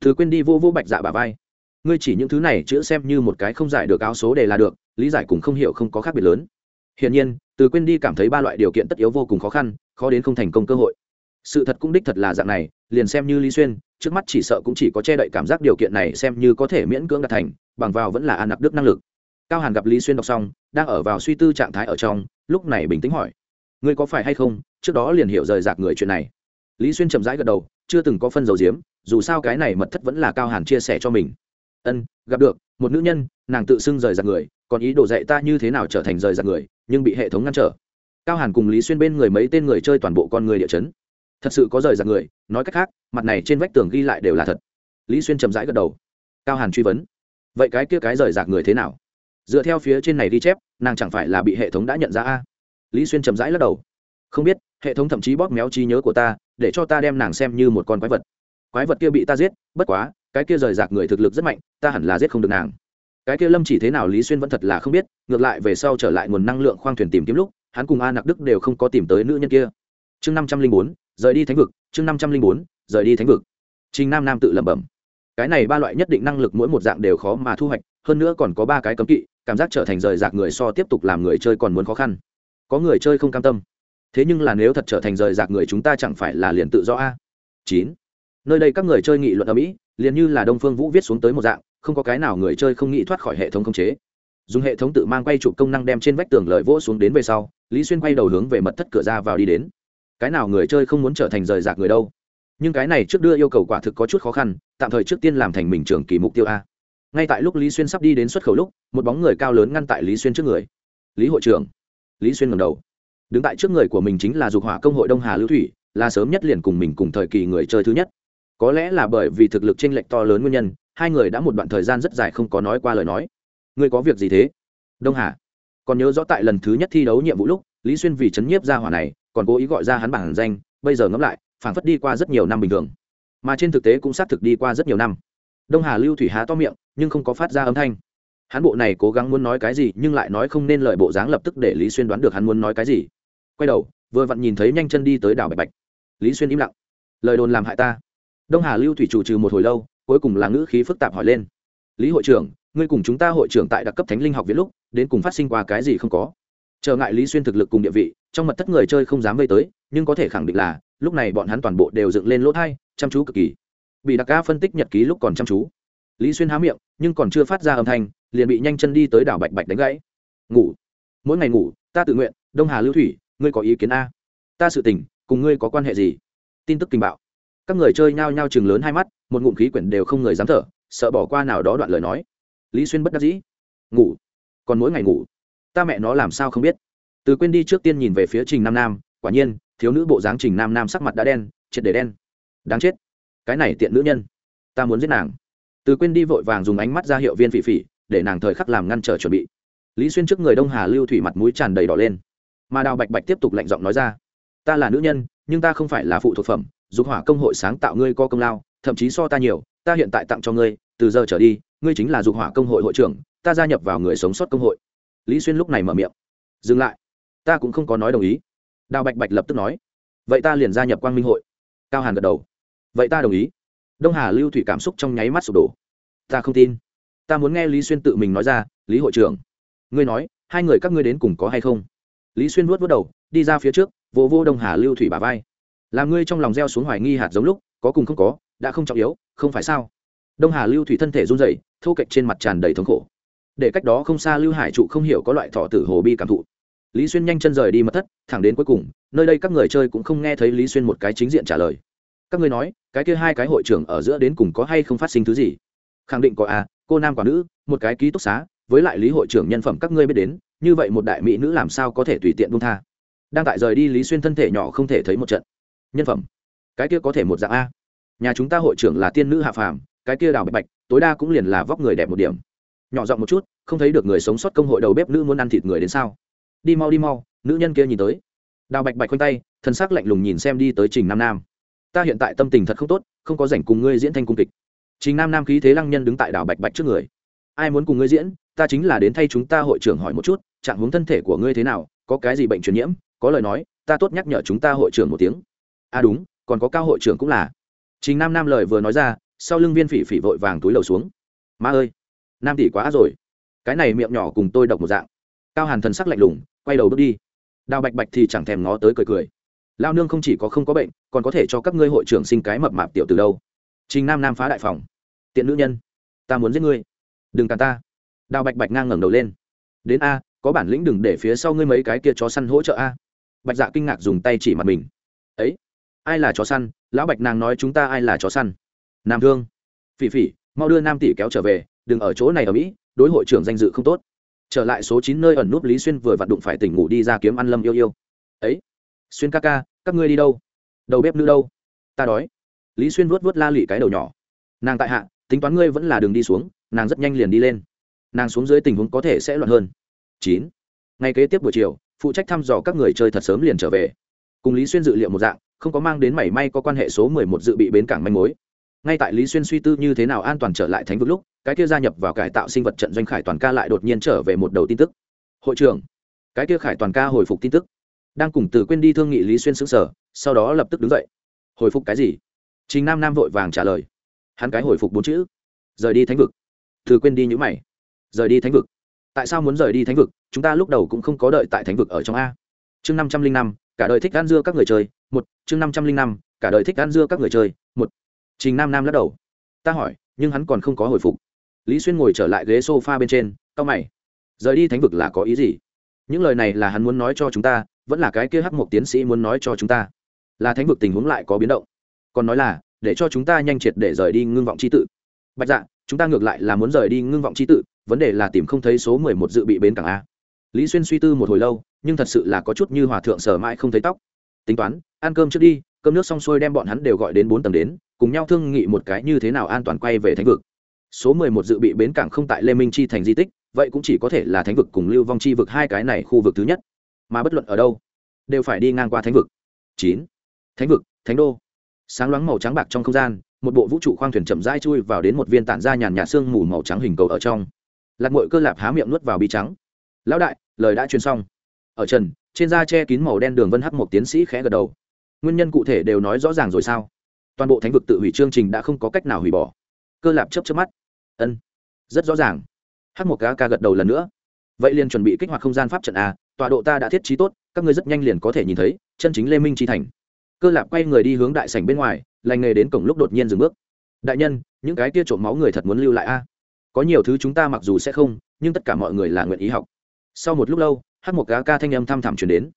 Thứ quên đi vô vô bạch dạ bà vai. Ngươi chỉ những thứ này chữ xem như một cái không giải được áo số để là được, lý giải cùng không hiểu không có khác biệt lớn. Hiển nhiên, từ quên đi cảm thấy ba loại điều kiện tất yếu vô cùng khó khăn, khó đến không thành công cơ hội. Sự thật cũng đích thật là dạng này, liền xem như lý xuyên, trước mắt chỉ sợ cũng chỉ có che đậy cảm giác điều kiện này xem như có thể miễn cưỡng đạt thành, bằng vào vẫn là an nặc đức năng lực cao hàn gặp lý xuyên đọc xong, đang ở vào suy tư trạng thái ở trong, lúc này bình tĩnh hỏi, ngươi có phải hay không, trước đó liền hiểu rời rạc người chuyện này? Lý xuyên chậm rãi gật đầu, chưa từng có phân dầu diếm dù sao cái này mật thất vẫn là cao hàn chia sẻ cho mình. Ân, gặp được, một nữ nhân, nàng tự xưng rời rạc người, còn ý đồ dạy ta như thế nào trở thành rời rạc người, nhưng bị hệ thống ngăn trở. Cao hàn cùng lý xuyên bên người mấy tên người chơi toàn bộ con người địa chấn. Thật sự có rời rạc người, nói cách khác, mặt này trên vách tường ghi lại đều là thật. Lý xuyên chậm rãi gật đầu. Cao hàn truy vấn, vậy cái kia cái rời rạc người thế nào? Dựa theo phía trên này ghi chép, nàng chẳng phải là bị hệ thống đã nhận ra a? Lý xuyên chậm rãi lắc đầu. Không biết, hệ thống thậm chí bóp méo trí nhớ của ta, để cho ta đem nàng xem như một con quái vật. Quái vật kia bị ta giết, bất quá, cái kia rời rạc người thực lực rất mạnh, ta hẳn là giết không được nàng. Cái kia lâm chỉ thế nào lý xuyên vẫn thật là không biết, ngược lại về sau trở lại nguồn năng lượng khoang thuyền tìm kiếm lúc, hắn cùng a nặc đức đều không có tìm tới nữ nhân kia. Chương năm trăm linh bốn, rời đi thánh vực, chương năm trăm linh bốn, rời đi thánh vực. Trình nam nam tự lẩm bẩm. Cái này ba loại nhất định năng lực mỗi một dạng đều khó mà thu hoạch, hơn nữa còn có ba cái cấm kỵ cảm giác trở thành rời rạc người so tiếp tục làm người chơi còn muốn khó khăn. Có người chơi không cam tâm. Thế nhưng là nếu thật trở thành rời rạc người chúng ta chẳng phải là liền tự do a? Chín. Nơi đây các người chơi nghị luận ở mỹ, liền như là đông phương vũ viết xuống tới một dạng, không có cái nào người chơi không nghĩ thoát khỏi hệ thống khống chế. Dùng hệ thống tự mang quay chụp công năng đem trên vách tường lợi vỗ xuống đến về sau, lý xuyên quay đầu hướng về mật thất cửa ra vào đi đến. Cái nào người chơi không muốn trở thành rời rạc người đâu? Nhưng cái này trước đưa yêu cầu quả thực có chút khó khăn, tạm thời trước tiên làm thành mình trường kỳ mục tiêu a ngay tại lúc lý xuyên sắp đi đến xuất khẩu lúc, một bóng người cao lớn ngăn tại lý xuyên trước người. Lý hội trưởng. Lý xuyên ngầm đầu. Đứng tại trước người của mình chính là dục hỏa công hội đông hà lưu thủy, là sớm nhất liền cùng mình cùng thời kỳ người chơi thứ nhất. Có lẽ là bởi vì thực lực chênh lệch to lớn nguyên nhân, hai người đã một đoạn thời gian rất dài không có nói qua lời nói. Ngươi có việc gì thế? Đông hà. Còn nhớ rõ tại lần thứ nhất thi đấu nhiệm vụ lúc, lý xuyên vì chấn nhiếp ra hỏa này, còn cố ý gọi ra hắn bản danh, bây giờ ngẫm lại, phảng phất đi qua rất nhiều năm bình thường. Mà trên thực tế cũng xác thực đi qua rất nhiều năm. Đông hà lưu thủy há to miệng nhưng không có phát ra âm thanh. Hắn bộ này cố gắng muốn nói cái gì nhưng lại nói không nên lời bộ dáng lập tức để lý xuyên đoán được hắn muốn nói cái gì. Quay đầu, vừa vặn nhìn thấy nhanh chân đi tới đảo bạch bạch. Lý xuyên im lặng. Lời đồn làm hại ta. Đông hà lưu thủy chủ trừ một hồi lâu, cuối cùng là ngữ khí phức tạp hỏi lên. Lý hội trưởng, ngươi cùng chúng ta hội trưởng tại đặc cấp thánh linh học viện lúc, đến cùng phát sinh qua cái gì không có? Trở ngại lý xuyên thực lực cùng địa vị, trong mật thất người chơi không dám vây tới, nhưng có thể khẳng định là, lúc này bọn hắn toàn bộ đều dựng lên lỗ thai, chăm chú cực kỳ. Bị đặc ca phân tích nhật ký lúc còn chăm chú lý xuyên há miệng, nhưng còn chưa phát ra âm thanh, liền bị nhanh chân đi tới đảo bạch bạch đánh gãy. Ngủ. Mỗi ngày ngủ, ta tự nguyện, đông hà lưu thủy, ngươi có ý kiến a? Ta sự tình cùng ngươi có quan hệ gì? Tin tức kinh bạo. Các người chơi nhao nhao chừng lớn hai mắt, một ngụm khí quyển đều không người dám thở, sợ bỏ qua nào đó đoạn lời nói. Lý xuyên bất đắc dĩ. Ngủ. Còn mỗi ngày ngủ. Ta mẹ nó làm sao không biết? Từ quên đi trước tiên nhìn về phía trình nam nam, quả nhiên, thiếu nữ bộ dáng trình nam nam sắc mặt đã đen, triệt để đen. Đáng chết. Cái này tiện nữ nhân. Ta muốn giết nàng từ quên đi vội vàng dùng ánh mắt ra hiệu viên phỉ phỉ, để nàng thời khắc làm ngăn trở chuẩn bị. Lý xuyên trước người đông hà lưu thủy mặt mũi tràn đầy đỏ lên. Mà đào bạch bạch tiếp tục lạnh giọng nói ra, ta là nữ nhân, nhưng ta không phải là phụ thuộc phẩm, dục hỏa công hội sáng tạo ngươi có công lao, thậm chí so ta nhiều, ta hiện tại tặng cho ngươi, từ giờ trở đi, ngươi chính là dục hỏa công hội hội trưởng, ta gia nhập vào người sống sót công hội. Lý xuyên lúc này mở miệng, dừng lại, ta cũng không có nói đồng ý. Đào bạch bạch lập tức nói, vậy ta liền gia nhập quang minh hội. Cao hàn gật đầu, vậy ta đồng ý đông hà lưu thủy cảm xúc trong nháy mắt sụp đổ. Ta không tin. Ta muốn nghe lý xuyên tự mình nói ra, lý hội trưởng, ngươi nói, hai người các ngươi đến cùng có hay không? Lý xuyên vuốt vuốt đầu, đi ra phía trước vô vô đông hà lưu thủy bà vai. Làm ngươi trong lòng gieo xuống hoài nghi hạt giống lúc, có cùng không có, đã không trọng yếu, không phải sao? Đông hà lưu thủy thân thể run rẩy, thô kệch trên mặt tràn đầy thống khổ. Để cách đó không xa lưu hải trụ không hiểu có loại thọ tử hồ bi cảm thụ. Lý xuyên nhanh chân rời đi mất thất, thẳng đến cuối cùng, nơi đây các người chơi cũng không nghe thấy lý xuyên một cái chính diện trả lời các ngươi nói, cái kia hai cái hội trưởng ở giữa đến cùng có hay không phát sinh thứ gì? Khẳng định có à cô nam quả nữ, một cái ký túc xá, với lại lý hội trưởng nhân phẩm các ngươi biết đến, như vậy một đại mỹ nữ làm sao có thể tùy tiện buông tha? Đang tại rời đi lý xuyên thân thể nhỏ không thể thấy một trận. Nhân phẩm. Cái kia có thể một dạng a. Nhà chúng ta hội trưởng là tiên nữ hạ phàm, cái kia đào bạch bạch, tối đa cũng liền là vóc người đẹp một điểm. Nhỏ giọng một chút, không thấy được người sống sót công hội đầu bếp nữ muốn ăn thịt người đến sao? Đi mau đi mau, nữ nhân kia nhìn tới. Đào bạch bạch quanh tay thân xác lạnh lùng nhìn xem đi tới trình nam nam ta hiện tại tâm tình thật không tốt, không có rảnh cùng ngươi diễn thanh cung kịch. Trình nam nam khí thế lăng nhân đứng tại đảo bạch bạch trước người. Ai muốn cùng ngươi diễn, ta chính là đến thay chúng ta hội trưởng hỏi một chút, trạng hướng thân thể của ngươi thế nào, có cái gì bệnh truyền nhiễm, có lời nói, ta tốt nhắc nhở chúng ta hội trưởng một tiếng. À đúng, còn có cao hội trưởng cũng là. Trình nam nam lời vừa nói ra, sau lưng viên phỉ phỉ vội vàng túi lầu xuống. Ma ơi, nam tỷ quá rồi. Cái này miệng nhỏ cùng tôi độc một dạng. Cao hàn thần sắc lạnh lùng, quay đầu bước đi. Đào bạch bạch thì chẳng thèm ngó tới cười cười lao nương không chỉ có không có bệnh, còn có thể cho các ngươi hội trưởng sinh cái mập mạp tiểu từ đâu. Trình nam nam phá đại phòng. Tiện nữ nhân, ta muốn giết ngươi. Đừng cản ta. Đào bạch bạch ngang ngẩng đầu lên. Đến a, có bản lĩnh đừng để phía sau ngươi mấy cái kia chó săn hỗ trợ a. Bạch dạ kinh ngạc dùng tay chỉ mặt mình. Ấy, ai là chó săn? Lão bạch nàng nói chúng ta ai là chó săn? Nam thương. Phỉ phỉ, mau đưa nam tỷ kéo trở về, đừng ở chỗ này ở mỹ, đối hội trưởng danh dự không tốt. Trở lại số chín nơi ẩn núp lý xuyên vừa vặn đụng phải tỉnh ngủ đi ra kiếm ăn lâm yêu yêu. Ấy xuyên ca ca, các ngươi đi đâu? Đầu bếp nữ đâu? Ta đói. Lý xuyên vuốt vuốt la lị cái đầu nhỏ. Nàng tại hạ, tính toán ngươi vẫn là đường đi xuống, nàng rất nhanh liền đi lên. Nàng xuống dưới tình huống có thể sẽ loạn hơn. Chín. Ngay kế tiếp buổi chiều, phụ trách thăm dò các người chơi thật sớm liền trở về. Cùng lý xuyên dự liệu một dạng, không có mang đến mảy may có quan hệ số mười một dự bị bến cảng manh mối. Ngay tại lý xuyên suy tư như thế nào an toàn trở lại thánh vực lúc, cái kia gia nhập vào cải tạo sinh vật trận doanh khải toàn ca lại đột nhiên trở về một đầu tin tức. Hội trưởng, cái kia khải toàn ca hồi phục tin tức đang cùng từ quên đi thương nghị lý xuyên xứng sở, sau đó lập tức đứng dậy. Hồi phục cái gì? Trình nam nam vội vàng trả lời. Hắn cái hồi phục bốn chữ. Rời đi thánh vực. Từ quên đi nhữ mày. Rời đi thánh vực. Tại sao muốn rời đi thánh vực? Chúng ta lúc đầu cũng không có đợi tại thánh vực ở trong a. Chương năm trăm linh năm, cả đời thích ăn dưa các người chơi. Một, chương năm trăm linh năm, cả đời thích ăn dưa các người chơi. Một, trình nam nam lắc đầu. Ta hỏi, nhưng hắn còn không có hồi phục. Lý xuyên ngồi trở lại ghế s o f a bên trên c mày. Rời đi thánh vực là có ý gì? Những lời này là hắn muốn nói cho chúng ta vẫn là cái kia hắc một tiến sĩ muốn nói cho chúng ta. Là thánh vực tình huống lại có biến động. Còn nói là, để cho chúng ta nhanh triệt để rời đi ngưng vọng c h i tự. Bạch dạ chúng ta ngược lại là muốn rời đi ngưng vọng c h i tự, vấn đề là tìm không thấy số mười một dự bị bến cảng a. Lý xuyên suy tư một hồi lâu, nhưng thật sự là có chút như hòa thượng sở mãi không thấy tóc. Tính toán, ăn cơm trước đi, cơm nước xong xuôi đem bọn hắn đều gọi đến bốn tầng đến, cùng nhau thương nghị một cái như thế nào an toàn quay về thánh vực. Số mười một dự bị bến cảng không tại lê minh chi thành di tích, vậy cũng chỉ có thể là thánh vực cùng lưu vong chi vực hai cái này khu vực thứ nhất mà bất luận ở đâu, đều phải đi ngang qua thánh vực. Chín. Thánh vực, thánh đô. Sáng loáng màu trắng bạc trong không gian, một bộ vũ trụ khoang thuyền chậm rãi chui vào đến một viên tản ra nhàn nhạt xương mù màu trắng hình cầu ở trong. Lạc mội cơ lạp há miệng nuốt vào bi trắng. Lão đại, lời đã truyền xong. Ở trần, trên da che kín màu đen đường vân hắc một tiến sĩ khẽ gật đầu. Nguyên nhân cụ thể đều nói rõ ràng rồi sao? Toàn bộ thánh vực tự hủy chương trình đã không có cách nào hủy bỏ. Cơ lạp chấp chấp mắt. Ân, rất rõ ràng. Hắc một ca ca gật đầu lần nữa. Vậy liền chuẩn bị kích hoạt không gian pháp trận a tọa độ ta đã thiết trí tốt, các ngươi rất nhanh liền có thể nhìn thấy, chân chính lê minh chi thành. Cơ lạp quay người đi hướng đại sảnh bên ngoài, lành nghề đến cổng lúc đột nhiên dừng bước. Đại nhân, những cái kia trộm máu người thật muốn lưu lại a? Có nhiều thứ chúng ta mặc dù sẽ không, nhưng tất cả mọi người là nguyện ý học. Sau một lúc lâu, hát một cá ca thanh âm thăm thẳm chuyển đến.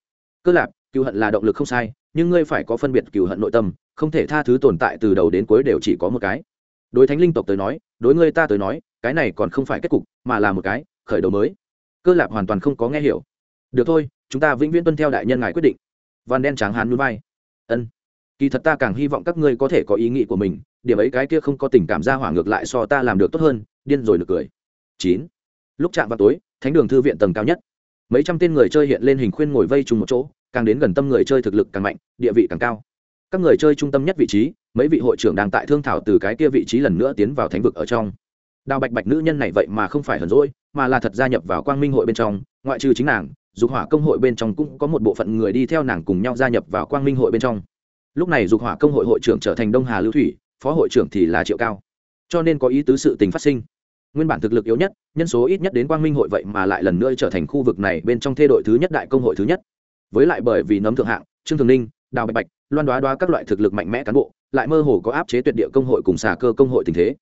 Cơ lạp cựu hận là động lực không sai, nhưng ngươi phải có phân biệt cựu hận nội tâm, không thể tha thứ tồn tại từ đầu đến cuối đều chỉ có một cái. Đối thánh linh tộc tới nói, đối ngươi ta tới nói, cái này còn không phải kết cục, mà là một cái, khởi đầu mới. Cơ lạp hoàn toàn không có nghe hiểu được thôi, chúng ta vĩnh viễn tuân theo đại nhân ngài quyết định. Văn đen tráng hán núi vai. Ân. Kỳ thật ta càng hy vọng các ngươi có thể có ý nghĩ của mình, điểm ấy cái kia không có tình cảm ra hỏa ngược lại so ta làm được tốt hơn, điên rồi được cười. Chín. Lúc chạm vào tối, thánh đường thư viện tầng cao nhất. Mấy trăm tên người chơi hiện lên hình khuyên ngồi vây chung một chỗ, càng đến gần tâm người chơi thực lực càng mạnh, địa vị càng cao. Các người chơi trung tâm nhất vị trí, mấy vị hội trưởng đang tại thương thảo từ cái kia vị trí lần nữa tiến vào thánh vực ở trong. Đào bạch bạch nữ nhân này vậy mà không phải hờn rỗi mà là thật gia nhập vào quang minh hội bên trong, ngoại trừ chính nàng dục hỏa công hội bên trong cũng có một bộ phận người đi theo nàng cùng nhau gia nhập vào quang minh hội bên trong. Lúc này dục hỏa công hội hội trưởng trở thành đông hà lưu thủy, phó hội trưởng thì là triệu cao. Cho nên có ý tứ sự tình phát sinh. Nguyên bản thực lực yếu nhất, nhân số ít nhất đến quang minh hội vậy mà lại lần nữa trở thành khu vực này bên trong thê đội thứ nhất đại công hội thứ nhất. Với lại bởi vì nấm thượng hạng, trương thường ninh, đào bạch bạch, loan đoá đoá các loại thực lực mạnh mẽ cán bộ, lại mơ hồ có áp chế tuyệt địa công hội cùng xà cơ công hội tình thế.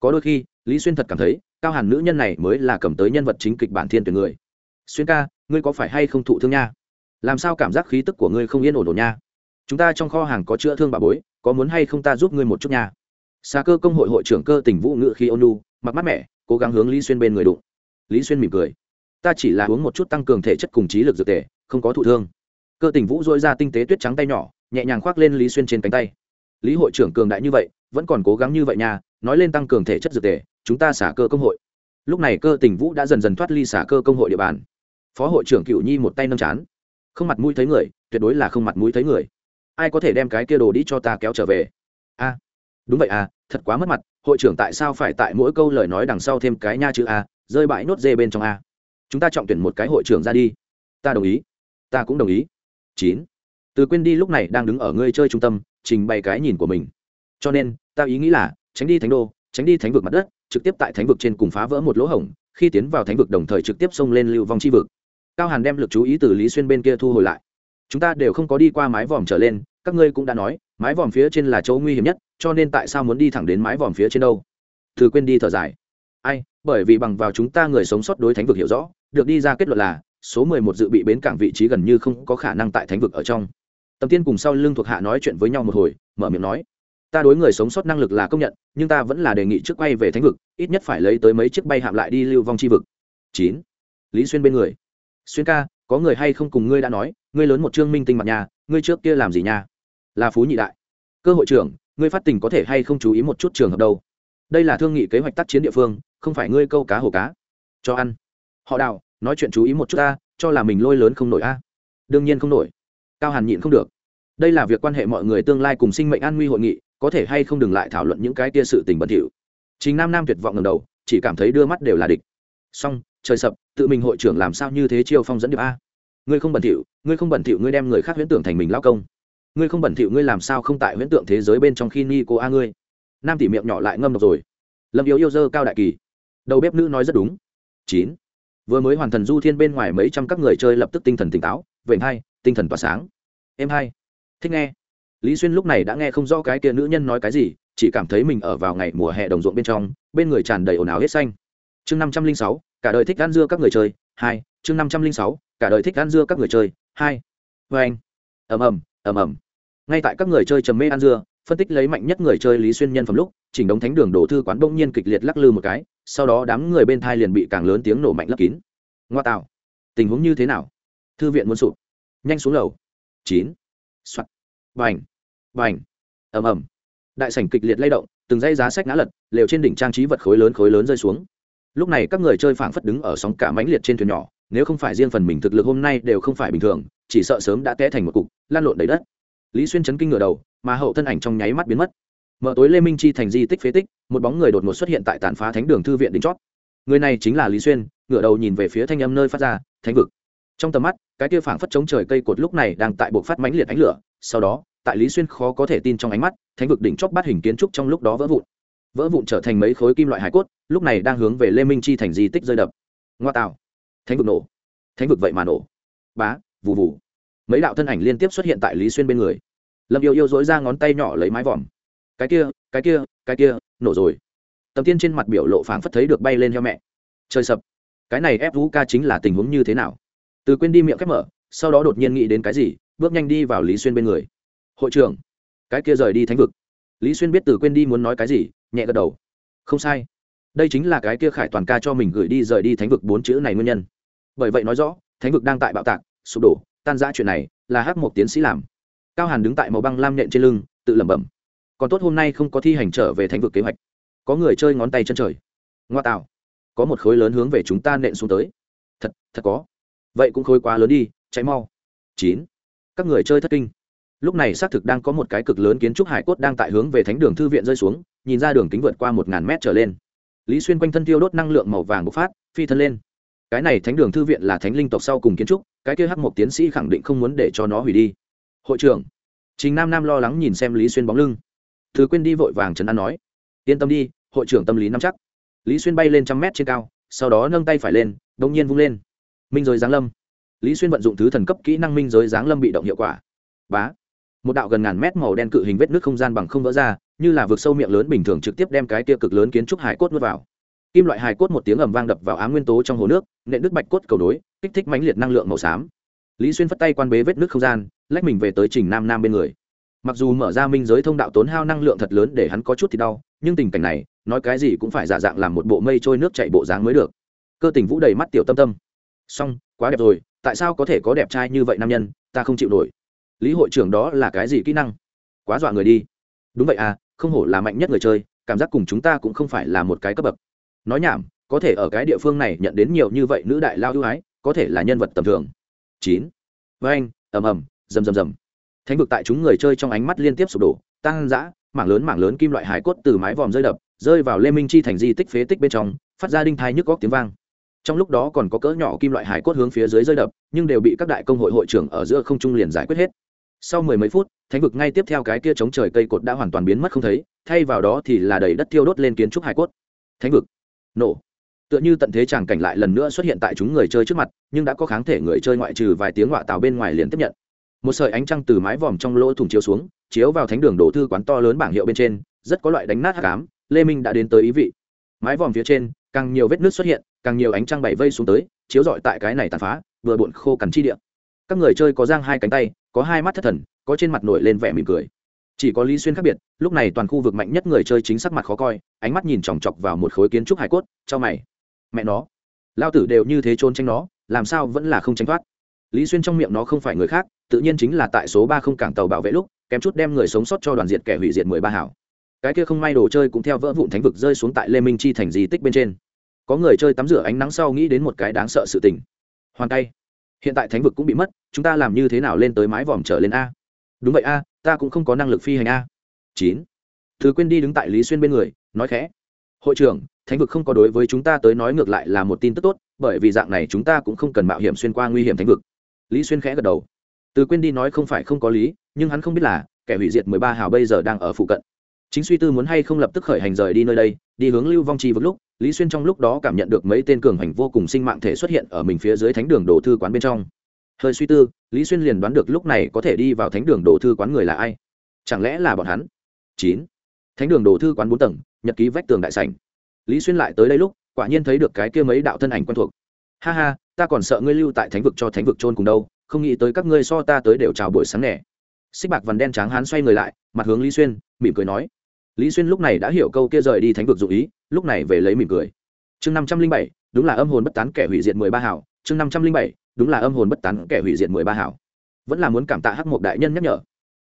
Có đôi khi, lý xuyên thật cảm thấy, cao hàn nữ nhân này mới là cầm tới nhân vật chính kịch bản thiên tuyển người. Xuyên ca ngươi có phải hay không thụ thương nha? Làm sao cảm giác khí tức của ngươi không yên ổn ổn nha? Chúng ta trong kho hàng có chữa thương bà bối, có muốn hay không ta giúp ngươi một chút nha? Xa cơ công hội hội trưởng cơ tỉnh vũ ngự khi ônu mặc mát mẻ, cố gắng hướng lý xuyên bên người đụng. Lý xuyên mỉm cười. Ta chỉ là uống một chút tăng cường thể chất cùng trí lực dược tề, không có thụ thương. Cơ tỉnh vũ dội ra tinh tế tuyết trắng tay nhỏ, nhẹ nhàng khoác lên lý xuyên trên cánh tay. Lý hội trưởng cường đại như vậy, vẫn còn cố gắng như vậy nha, nói lên tăng cường thể chất dược tề, chúng ta xả cơ công hội. Lúc này cơ tỉnh vũ đã dần dần thoát ly xả cơ công hội địa bàn phó hội trưởng cựu nhi một tay nâng chán. Không mặt mũi thấy người, tuyệt đối là không mặt mũi thấy người. Ai có thể đem cái kia đồ đi cho ta kéo trở về? A, đúng vậy à thật quá mất mặt. Hội trưởng tại sao phải tại mỗi câu lời nói đằng sau thêm cái nha chữ a, rơi bãi nốt dê bên trong a? Chúng ta trọng tuyển một cái hội trưởng ra đi. Ta đồng ý. Ta cũng đồng ý. Chín. Từ quên đi lúc này đang đứng ở ngươi chơi trung tâm, trình bày cái nhìn của mình. Cho nên, ta ý nghĩ là, tránh đi thánh đô, tránh đi thánh vực mặt đất, trực tiếp tại thánh vực trên cùng phá vỡ một lỗ hổng, khi tiến vào thánh vực đồng thời trực tiếp xông lên lưu vong chi vực cao hàn đem lực chú ý từ lý xuyên bên kia thu hồi lại. Chúng ta đều không có đi qua mái vòm trở lên, các ngươi cũng đã nói, mái vòm phía trên là chỗ nguy hiểm nhất, cho nên tại sao muốn đi thẳng đến mái vòm phía trên đâu? Từ quên đi thở dài. Ai, bởi vì bằng vào chúng ta người sống sót đối thánh vực hiểu rõ, được đi ra kết luận là, số mười một dự bị bến cảng vị trí gần như không có khả năng tại thánh vực ở trong. Tầm tiên cùng sau lưng thuộc hạ nói chuyện với nhau một hồi, mở miệng nói, ta đối người sống sót năng lực là công nhận, nhưng ta vẫn là đề nghị trước quay về thánh vực, ít nhất phải lấy tới mấy chiếc bay hạm lại đi lưu vong chi vực. Chín. Lý xuyên bên người xuyên ca, có người hay không cùng ngươi đã nói, ngươi lớn một trương minh tinh mặt nhà, ngươi trước kia làm gì nha? Là phú nhị đại. Cơ hội trưởng, ngươi phát tình có thể hay không chú ý một chút trường hợp đâu? Đây là thương nghị kế hoạch tác chiến địa phương, không phải ngươi câu cá hồ cá. Cho ăn. Họ đào, nói chuyện chú ý một chút ta, cho là mình lôi lớn không nổi a. À? Đương nhiên không nổi. Cao hàn nhịn không được. Đây là việc quan hệ mọi người tương lai cùng sinh mệnh an nguy hội nghị, có thể hay không đừng lại thảo luận những cái tia sự tình bẩn thỉu. Chính nam nam tuyệt vọng ngầm đầu, chỉ cảm thấy đưa mắt đều là địch. Song trời sập, tự mình hội trưởng làm sao như thế chiêu phong dẫn điệp a? Ngươi không bẩn thỉu, ngươi không bẩn thỉu ngươi đem người khác huyễn tưởng thành mình lao công. Ngươi không bẩn thỉu ngươi làm sao không tại huyễn tượng thế giới bên trong khi ni cô a ngươi? Nam tỷ miệng nhỏ lại ngâm độc rồi. Lâm yếu yêu dơ cao đại kỳ. Đầu bếp nữ nói rất đúng. Chín. Vừa mới hoàn thần du thiên bên ngoài mấy trăm các người chơi lập tức tinh thần tỉnh táo vểnh hai, tinh thần tỏa sáng. Em hai. Thích nghe. Lý xuyên lúc này đã nghe không rõ cái kia nữ nhân nói cái gì, chỉ cảm thấy mình ở vào ngày mùa hè đồng ruộng bên trong, bên người tràn đầy ồn ào hết xanh. Chương năm trăm linh sáu cả đời thích ăn dưa các người chơi, hai, chương năm trăm linh sáu, cả đời thích ăn dưa các người chơi, hai. Vê anh. Ầm ầm ầm ầm. Ngay tại các người chơi trầm mê ăn dưa, phân tích lấy mạnh nhất người chơi lý xuyên nhân phẩm lúc, chỉnh đống thánh đường đổ thư quán bỗng nhiên kịch liệt lắc lư một cái, sau đó đám người bên thai liền bị càng lớn tiếng nổ mạnh lấp kín. Ngoa tạo. Tình huống như thế nào? Thư viện muốn sụp. Nhanh xuống lầu. Chín. Soạt. Vành vành ầm ầm. Đại sảnh kịch liệt lay động, từng dây giá sách ngã lật, lều trên đỉnh trang trí vật khối lớn khối lớn rơi xuống lúc này các người chơi phảng phất đứng ở sóng cả mãnh liệt trên thuyền nhỏ, nếu không phải riêng phần mình thực lực hôm nay đều không phải bình thường, chỉ sợ sớm đã té thành một cục, lan lộn đầy đất. Lý xuyên chấn kinh ngửa đầu, mà hậu thân ảnh trong nháy mắt biến mất. Mở tối lê minh chi thành di tích phế tích, một bóng người đột ngột xuất hiện tại tàn phá thánh đường thư viện đính chót. Người này chính là lý xuyên, ngửa đầu nhìn về phía thanh âm nơi phát ra, thánh vực. Trong tầm mắt, cái kia phảng phất chống trời cây cột lúc này đang tại buộc phát mãnh liệt ánh lửa, sau đó, tại lý xuyên khó có thể tin trong ánh mắt, thánh vực đỉnh chót bát hình kiến trúc trong lúc đó vỡ vụn vỡ vụn trở thành mấy khối kim loại hải cốt lúc này đang hướng về lê minh chi thành di tích rơi đập. Ngoa tạo. Thánh vực nổ. Thánh vực vậy mà nổ. Bá vù vù, mấy đạo thân ảnh liên tiếp xuất hiện tại lý xuyên bên người. Lâm yêu yêu dối ra ngón tay nhỏ lấy mái vòm. Cái kia cái kia cái kia nổ rồi. Tầm tiên trên mặt biểu lộ phảng phất thấy được bay lên theo mẹ. Trời sập. Cái này ép vũ ca chính là tình huống như thế nào? Từ quên đi miệng khép mở sau đó đột nhiên nghĩ đến cái gì bước nhanh đi vào lý xuyên bên người. Hội trưởng cái kia rời đi thánh vực lý xuyên biết từ quên đi muốn nói cái gì, nhẹ gật đầu. Không sai. Đây chính là cái kia khải toàn ca cho mình gửi đi rời đi thánh vực bốn chữ này nguyên nhân. Bởi vậy nói rõ, thánh vực đang tại bạo tạc, sụp đổ, tan giã chuyện này là hắc một tiến sĩ làm. Cao hàn đứng tại màu băng lam nhện trên lưng, tự lẩm bẩm. Còn tốt hôm nay không có thi hành trở về thánh vực kế hoạch. Có người chơi ngón tay chân trời. Ngoa tạo. Có một khối lớn hướng về chúng ta nện xuống tới. Thật thật có. Vậy cũng khối quá lớn đi cháy mau. Chín. Các người chơi thất kinh lúc này xác thực đang có một cái cực lớn kiến trúc hải cốt đang tại hướng về thánh đường thư viện rơi xuống, nhìn ra đường kính vượt qua một ngàn mét trở lên. Lý xuyên quanh thân tiêu đốt năng lượng màu vàng bộc phát, phi thân lên. Cái này thánh đường thư viện là thánh linh tộc sau cùng kiến trúc, cái kia hắc mộc tiến sĩ khẳng định không muốn để cho nó hủy đi. Hội trưởng, trình nam nam lo lắng nhìn xem lý xuyên bóng lưng. Thứ quên đi vội vàng trấn an nói. Yên tâm đi, hội trưởng tâm lý nắm chắc. Lý xuyên bay lên trăm mét trên cao, sau đó nâng tay phải lên đông nhiên vung lên. Minh giới giáng lâm. Lý xuyên vận dụng thứ thần cấp kỹ năng minh giới giáng lâm bị động hiệu quả. Bá một đạo gần ngàn mét màu đen cự hình vết nước không gian bằng không vỡ ra, như là vực sâu miệng lớn bình thường trực tiếp đem cái tia cực lớn kiến trúc hải cốt nuốt vào. Kim loại hải cốt một tiếng ầm vang đập vào ám nguyên tố trong hồ nước, nện nước bạch cốt cầu đối kích thích mãnh liệt năng lượng màu xám. Lý xuyên phất tay quan bế vết nước không gian, lách mình về tới trình nam nam bên người. Mặc dù mở ra minh giới thông đạo tốn hao năng lượng thật lớn để hắn có chút thì đau, nhưng tình cảnh này, nói cái gì cũng phải giả dạng làm một bộ mây trôi nước chạy bộ dáng mới được. Cơ tình vũ đầy mắt tiểu tâm tâm. Xong, quá đẹp rồi, tại sao có thể có đẹp trai như vậy nam nhân, ta không chịu nổi lý hội trưởng đó là cái gì kỹ năng? Quá dọa người đi. Đúng vậy à không hổ là mạnh nhất người chơi, cảm giác cùng chúng ta cũng không phải là một cái cấp bậc. Nói nhảm, có thể ở cái địa phương này nhận đến nhiều như vậy nữ đại lao ưu ái, có thể là nhân vật tầm thường. Chín. Với anh, ầm ầm, rầm rầm rầm. Thánh vực tại chúng người chơi trong ánh mắt liên tiếp sụp đổ, tăng dã, mảng lớn mảng lớn kim loại hải cốt từ mái vòm rơi đập, rơi vào lê minh chi thành di tích phế tích bên trong, phát ra đinh thai nhức góc tiếng vang. Trong lúc đó còn có cỡ nhỏ kim loại hải cốt hướng phía dưới rơi đập, nhưng đều bị các đại công hội hội trưởng ở giữa không trung liền giải quyết hết sau mười mấy phút, thánh vực ngay tiếp theo cái kia chống trời cây cột đã hoàn toàn biến mất không thấy, thay vào đó thì là đầy đất thiêu đốt lên kiến trúc hải cốt. Thánh vực. Nổ. Tựa như tận thế tràng cảnh lại lần nữa xuất hiện tại chúng người chơi trước mặt, nhưng đã có kháng thể người chơi ngoại trừ vài tiếng họa tào bên ngoài liền tiếp nhận. Một sợi ánh trăng từ mái vòm trong lỗ thủng chiếu xuống, chiếu vào thánh đường đổ thư quán to lớn bảng hiệu bên trên, rất có loại đánh nát hát cám lê minh đã đến tới ý vị. Mái vòm phía trên, càng nhiều vết nước xuất hiện, càng nhiều ánh trăng bảy vây xuống tới, chiếu rọi tại cái này tàn phá, vừa bụn khô cằn chi điện các người chơi có giang hai cánh tay, có hai mắt thất thần, có trên mặt nổi lên vẻ mỉm cười. Chỉ có lý xuyên khác biệt, lúc này toàn khu vực mạnh nhất người chơi chính sắc mặt khó coi, ánh mắt nhìn chòng chọc vào một khối kiến trúc hải cốt, cho mày. Mẹ nó. Lao tử đều như thế trôn tranh nó, làm sao vẫn là không tránh thoát? Lý xuyên trong miệng nó không phải người khác, tự nhiên chính là tại số ba không cảng tàu bảo vệ lúc, kém chút đem người sống sót cho đoàn diệt kẻ hủy diệt mười ba hảo. Cái kia không may đồ chơi cũng theo vỡ vụn thánh vực rơi xuống tại lê minh chi thành di tích bên trên. Có người chơi tắm rửa ánh nắng sau nghĩ đến một cái đáng sợ sự tình. Hoàn tay hiện tại thánh vực cũng bị mất, chúng ta làm như thế nào lên tới mái vòm trở lên a? Đúng vậy a, ta cũng không có năng lực phi hành a. Chín. Thứ quên đi đứng tại lý xuyên bên người, nói khẽ. Hội trưởng, thánh vực không có đối với chúng ta tới nói ngược lại là một tin tức tốt, bởi vì dạng này chúng ta cũng không cần mạo hiểm xuyên qua nguy hiểm thánh vực. Lý xuyên khẽ gật đầu. Từ quên đi nói không phải không có lý, nhưng hắn không biết là, kẻ hủy diệt mười ba hào bây giờ đang ở phụ cận. Chính suy tư muốn hay không lập tức khởi hành rời đi nơi đây, đi hướng lưu vong chi vực lúc lý xuyên trong lúc đó cảm nhận được mấy tên cường hành vô cùng sinh mạng thể xuất hiện ở mình phía dưới thánh đường đồ thư quán bên trong. Hơi suy tư, lý xuyên liền đoán được lúc này có thể đi vào thánh đường đồ thư quán người là ai. Chẳng lẽ là bọn hắn? Chín. Thánh đường đồ thư quán bốn tầng, nhật ký vách tường đại sảnh. Lý xuyên lại tới đây lúc, quả nhiên thấy được cái kia mấy đạo thân ảnh quen thuộc. Ha ha, ta còn sợ ngươi lưu tại thánh vực cho thánh vực trôn cùng đâu, không nghĩ tới các ngươi so ta tới đều chào buổi sáng nẻ xích bạc vằn đen tráng hán xoay người lại, mặt hướng lý xuyên, mỉm cười nói lý xuyên lúc này đã hiểu câu kia rời đi thánh vực dụ ý, lúc này về lấy mỉm cười. Chương năm trăm linh bảy, đúng là âm hồn bất tán kẻ hủy diệt mười ba hảo. Chương năm trăm linh bảy, đúng là âm hồn bất tán kẻ hủy diệt mười ba hảo. Vẫn là muốn cảm tạ hắc mộc đại nhân nhắc nhở.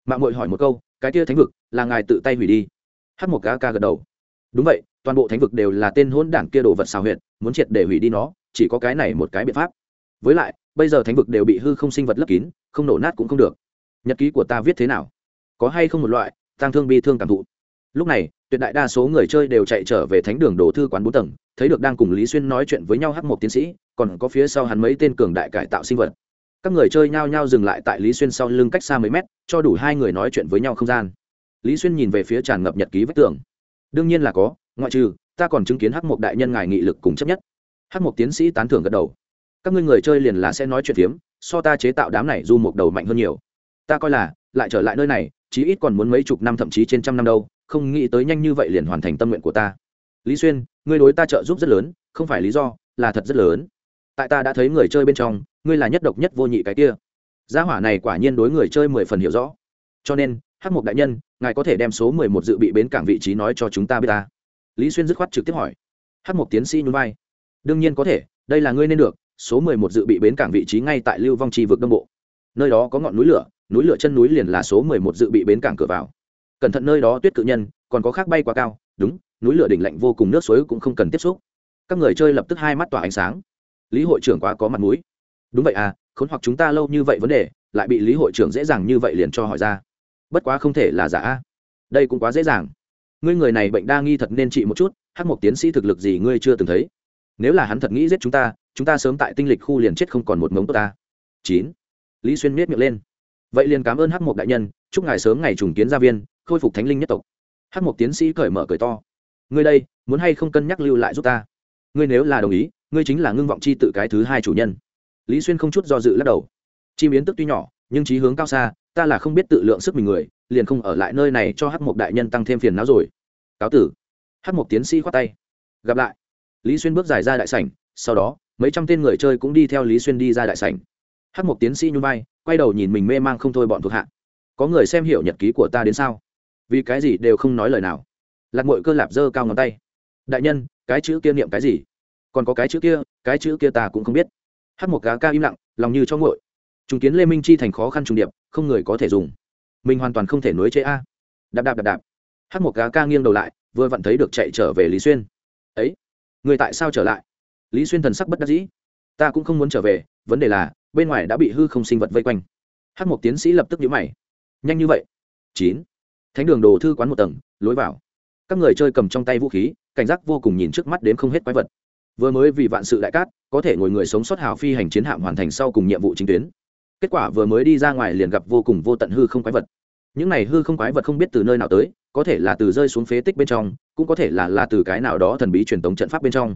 Mạng mội hỏi một câu, cái kia thánh vực là ngài tự tay hủy đi? Hắc mộc ca ca gật đầu. Đúng vậy, toàn bộ thánh vực đều là tên hỗn đảng kia đồ vật xào huyệt, muốn triệt để hủy đi nó, chỉ có cái này một cái biện pháp. Với lại, bây giờ thánh vực đều bị hư không sinh vật lấp kín, không nổ nát cũng không được. Nhật ký của ta viết thế nào? Có hay không một loại tăng thương bi thương cảm thụ? Lúc này, tuyệt đại đa số người chơi đều chạy trở về thánh đường đồ thư quán bốn tầng, thấy được đang cùng lý xuyên nói chuyện với nhau hắc một tiến sĩ, còn có phía sau hắn mấy tên cường đại cải tạo sinh vật. Các người chơi nhao nhao dừng lại tại lý xuyên sau lưng cách xa mấy mét, cho đủ hai người nói chuyện với nhau không gian. Lý xuyên nhìn về phía tràn ngập nhật ký vách tường. Đương nhiên là có, ngoại trừ, ta còn chứng kiến hắc mục đại nhân ngài nghị lực cùng chấp nhất. Hắc mục tiến sĩ tán thưởng gật đầu. Các ngươi người chơi liền là sẽ nói chuyện phiếm, so ta chế tạo đám này du một đầu mạnh hơn nhiều. Ta coi là, lại trở lại nơi này, chí ít còn muốn mấy chục năm thậm chí trên trăm năm đâu không nghĩ tới nhanh như vậy liền hoàn thành tâm nguyện của ta. Lý xuyên, ngươi đối ta trợ giúp rất lớn, không phải lý do, là thật rất lớn. Tại ta đã thấy người chơi bên trong, ngươi là nhất độc nhất vô nhị cái kia. Gia hỏa này quả nhiên đối người chơi mười phần hiểu rõ. Cho nên, hắc mục đại nhân, ngài có thể đem số mười một dự bị bến cảng vị trí nói cho chúng ta biết ta. Lý xuyên dứt khoát trực tiếp hỏi. Hắc mục tiến sĩ nhún vai. Đương nhiên có thể, đây là ngươi nên được, số mười một dự bị bến cảng vị trí ngay tại lưu vong trì vực đông bộ. Nơi đó có ngọn núi lửa núi lửa chân núi liền là số mười một dự bị bến cảng cửa vào cẩn thận nơi đó tuyết cự nhân, còn có khác bay quá cao, đúng, núi lửa đỉnh lạnh vô cùng, nước suối cũng không cần tiếp xúc. Các người chơi lập tức hai mắt tỏa ánh sáng. Lý hội trưởng quá có mặt mũi. Đúng vậy à khốn hoặc chúng ta lâu như vậy vấn đề, lại bị lý hội trưởng dễ dàng như vậy liền cho hỏi ra. Bất quá không thể là giả. Đây cũng quá dễ dàng. Ngươi người này bệnh đa nghi thật nên trị một chút, hắc một tiến sĩ thực lực gì ngươi chưa từng thấy. Nếu là hắn thật nghĩ giết chúng ta chúng ta sớm tại tinh lịch khu liền chết không còn một mống tốt ta. Chín. Lý xuyên miết miệng lên. Vậy liền cảm ơn hắc một đại nhân chúc ngài sớm ngày trùng kiến gia viên, khôi phục thánh linh nhất tộc. Hắc một tiến sĩ cởi mở cởi to. Ngươi đây, muốn hay không cân nhắc lưu lại giúp ta? Ngươi nếu là đồng ý, ngươi chính là ngưng vọng chi tự cái thứ hai chủ nhân. Lý xuyên không chút do dự lắc đầu. Chi biến tức tuy nhỏ, nhưng trí hướng cao xa, ta là không biết tự lượng sức mình người, liền không ở lại nơi này cho hắc một đại nhân tăng thêm phiền não rồi. Cáo tử. Hắc một tiến sĩ khoát tay. Gặp lại. Lý xuyên bước dài ra đại sảnh, sau đó, mấy trăm tên người chơi cũng đi theo lý xuyên đi ra đại sảnh. Hắc một tiến sĩ nhún vai, quay đầu nhìn mình mê mang không thôi bọn thuộc hạ có người xem hiểu nhật ký của ta đến sao? Vì cái gì đều không nói lời nào? Lạc mội cơ lạp dơ cao ngón tay. Đại nhân, cái chữ kia niệm cái gì? Còn có cái chữ kia, cái chữ kia ta cũng không biết. Hát một gá ca im lặng, lòng như cho ngội chứng kiến lê minh chi thành khó khăn trùng điệp, không người có thể dùng. Mình hoàn toàn không thể nối chế a. Đạp đạp đạp đạp. Hát một gá ca nghiêng đầu lại, vừa vặn thấy được chạy trở về lý xuyên. Ấy, người tại sao trở lại? Lý xuyên thần sắc bất đắc dĩ. Ta cũng không muốn trở về, vấn đề là, bên ngoài đã bị hư không sinh vật vây quanh. Hát một tiến sĩ lập tức nhíu mày nhanh như vậy. Chín. Thánh đường đồ thư quán một tầng, lối vào. Các người chơi cầm trong tay vũ khí, cảnh giác vô cùng nhìn trước mắt đến không hết quái vật. Vừa mới vì vạn sự đại cát, có thể ngồi người sống sót hào phi hành chiến hạm hoàn thành sau cùng nhiệm vụ chính tuyến. Kết quả vừa mới đi ra ngoài liền gặp vô cùng vô tận hư không quái vật. Những này hư không quái vật không biết từ nơi nào tới, có thể là từ rơi xuống phế tích bên trong, cũng có thể là là từ cái nào đó thần bí truyền thống trận pháp bên trong.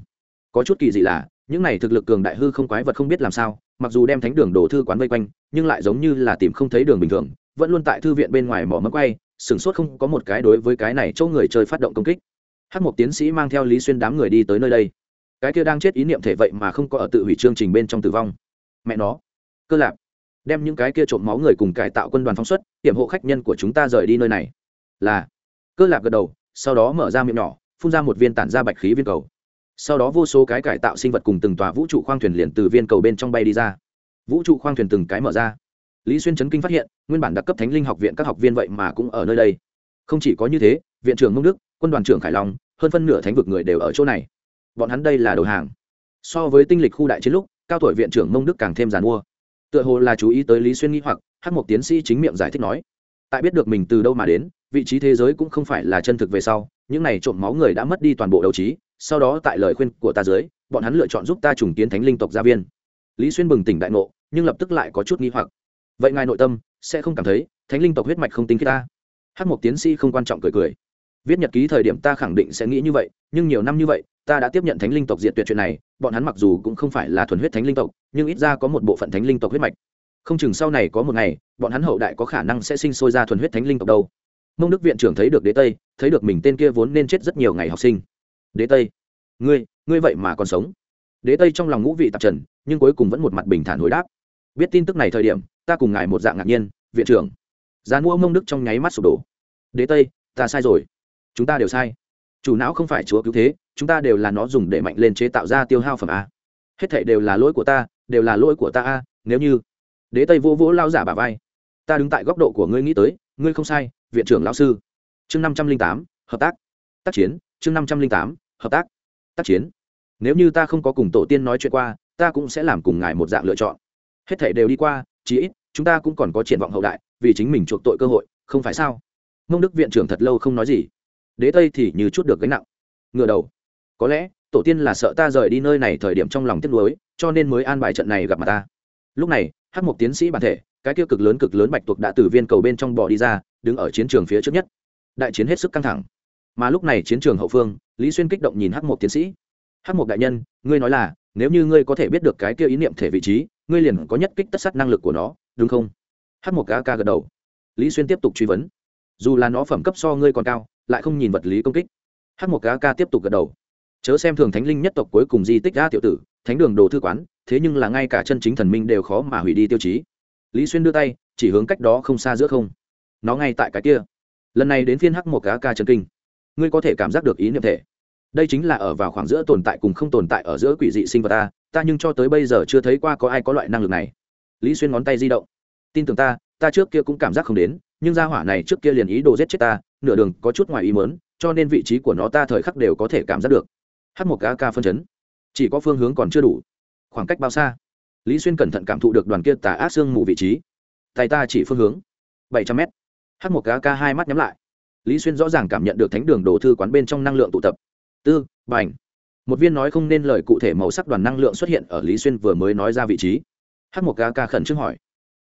Có chút kỳ dị là, những này thực lực cường đại hư không quái vật không biết làm sao, mặc dù đem thánh đường đổ thư quán vây quanh, nhưng lại giống như là tìm không thấy đường bình thường vẫn luôn tại thư viện bên ngoài mỏ mẫm quay, sửng sốt không có một cái đối với cái này chỗ người chơi phát động công kích. Hát một tiến sĩ mang theo lý xuyên đám người đi tới nơi đây. Cái kia đang chết ý niệm thể vậy mà không có ở tự hủy chương trình bên trong tử vong. Mẹ nó. Cơ lạp. Đem những cái kia trộm máu người cùng cải tạo quân đoàn phóng xuất, hiểm hộ khách nhân của chúng ta rời đi nơi này. Là. Cơ lạp gật đầu, sau đó mở ra miệng nhỏ, phun ra một viên tản ra bạch khí viên cầu. Sau đó vô số cái cải tạo sinh vật cùng từng tòa vũ trụ khoang thuyền liền từ viên cầu bên trong bay đi ra. Vũ trụ khoang thuyền từng cái mở ra lý xuyên chấn kinh phát hiện, nguyên bản đặc cấp thánh linh học viện các học viên vậy mà cũng ở nơi đây. Không chỉ có như thế, viện trưởng mông đức, quân đoàn trưởng khải long, hơn phân nửa thánh vực người đều ở chỗ này. Bọn hắn đây là đầu hàng. So với tinh lịch khu đại chiến lúc, cao tuổi viện trưởng mông đức càng thêm giàn mua. Tựa hồ là chú ý tới lý xuyên nghĩ hoặc hát một tiến sĩ chính miệng giải thích nói, tại biết được mình từ đâu mà đến, vị trí thế giới cũng không phải là chân thực về sau, những này trộm máu người đã mất đi toàn bộ đầu trí, sau đó tại lời khuyên của ta dưới, bọn hắn lựa chọn giúp ta trùng kiến thánh linh tộc gia viên. Lý xuyên bừng tỉnh đại ngộ, nhưng lập tức lại có chút nghi hoặc vậy ngài nội tâm sẽ không cảm thấy thánh linh tộc huyết mạch không tính khi ta? Hát một tiến sĩ không quan trọng cười cười. Viết nhật ký thời điểm ta khẳng định sẽ nghĩ như vậy, nhưng nhiều năm như vậy, ta đã tiếp nhận thánh linh tộc diệt tuyệt chuyện này, bọn hắn mặc dù cũng không phải là thuần huyết thánh linh tộc, nhưng ít ra có một bộ phận thánh linh tộc huyết mạch. Không chừng sau này có một ngày, bọn hắn hậu đại có khả năng sẽ sinh sôi ra thuần huyết thánh linh tộc đâu. Mông đức viện trưởng thấy được đế tây, thấy được mình tên kia vốn nên chết rất nhiều ngày học sinh. Đế tây, ngươi ngươi vậy mà còn sống. Đế tây trong lòng ngũ vị tạp trần, nhưng cuối cùng vẫn một mặt bình thản hồi đáp. Biết tin tức này thời điểm ta cùng ngài một dạng ngạc nhiên, viện trưởng. Gian mua mông đức trong nháy mắt sụp đổ. Đế tây, ta sai rồi. Chúng ta đều sai. Chủ não không phải chúa cứu thế, chúng ta đều là nó dùng để mạnh lên chế tạo ra tiêu hao phẩm a. Hết thảy đều là lỗi của ta, đều là lỗi của ta a, nếu như. Đế tây vô vỗ lao giả bà vai. Ta đứng tại góc độ của ngươi nghĩ tới, ngươi không sai, viện trưởng lão sư. Chương năm trăm linh tám, hợp tác. Tác chiến, chương năm trăm linh tám, hợp tác. Tác chiến. Nếu như ta không có cùng tổ tiên nói chuyện qua, ta cũng sẽ làm cùng ngài một dạng lựa chọn. Hết thảy đều đi qua chí ít, chúng ta cũng còn có triển vọng hậu đại, vì chính mình chuộc tội cơ hội, không phải sao? Mông đức viện trưởng thật lâu không nói gì. Đế tây thì như chút được gánh nặng. Ngựa đầu. Có lẽ, tổ tiên là sợ ta rời đi nơi này thời điểm trong lòng tiếc nuối, cho nên mới an bài trận này gặp mặt ta. Lúc này hát một tiến sĩ bản thể, cái tiêu cực lớn cực lớn bạch tuộc đã từ viên cầu bên trong bò đi ra, đứng ở chiến trường phía trước nhất. Đại chiến hết sức căng thẳng. Mà lúc này chiến trường hậu phương, lý xuyên kích động nhìn hắc một tiến sĩ. Hắc một đại nhân, ngươi nói là, nếu như ngươi có thể biết được cái kia ý niệm thể vị trí ngươi liền có nhất kích tất sát năng lực của nó, đúng không? Hắc một ca ca gật đầu. Lý xuyên tiếp tục truy vấn. Dù là nó phẩm cấp so ngươi còn cao, lại không nhìn vật lý công kích. Hắc một ca ca tiếp tục gật đầu. Chớ xem thường thánh linh nhất tộc cuối cùng di tích ra tiểu tử, thánh đường đồ thư quán, thế nhưng là ngay cả chân chính thần minh đều khó mà hủy đi tiêu chí. Lý xuyên đưa tay, chỉ hướng cách đó không xa giữa không. Nó ngay tại cái kia. Lần này đến phiên hắc một ca ca chân kinh. Ngươi có thể cảm giác được ý niệm thể. Đây chính là ở vào khoảng giữa tồn tại cùng không tồn tại ở giữa quỷ dị sinh vật ta ta nhưng cho tới bây giờ chưa thấy qua có ai có loại năng lực này. Lý xuyên ngón tay di động. Tin tưởng ta ta trước kia cũng cảm giác không đến, nhưng gia hỏa này trước kia liền ý đồ giết chết ta, nửa đường có chút ngoài ý mớn cho nên vị trí của nó ta thời khắc đều có thể cảm giác được. H một cá ca phân chấn. Chỉ có phương hướng còn chưa đủ. Khoảng cách bao xa? Lý xuyên cẩn thận cảm thụ được đoàn kia tà ác xương mù vị trí. Tay ta chỉ phương hướng. bảy trăm m h một cá ca hai mắt nhắm lại. Lý xuyên rõ ràng cảm nhận được thánh đường đồ thư quán bên trong năng lượng tụ tập. Tư b à n h một viên nói không nên lời cụ thể màu sắc đoàn năng lượng xuất hiện ở lý xuyên vừa mới nói ra vị trí. Hát một ca ca khẩn trương hỏi,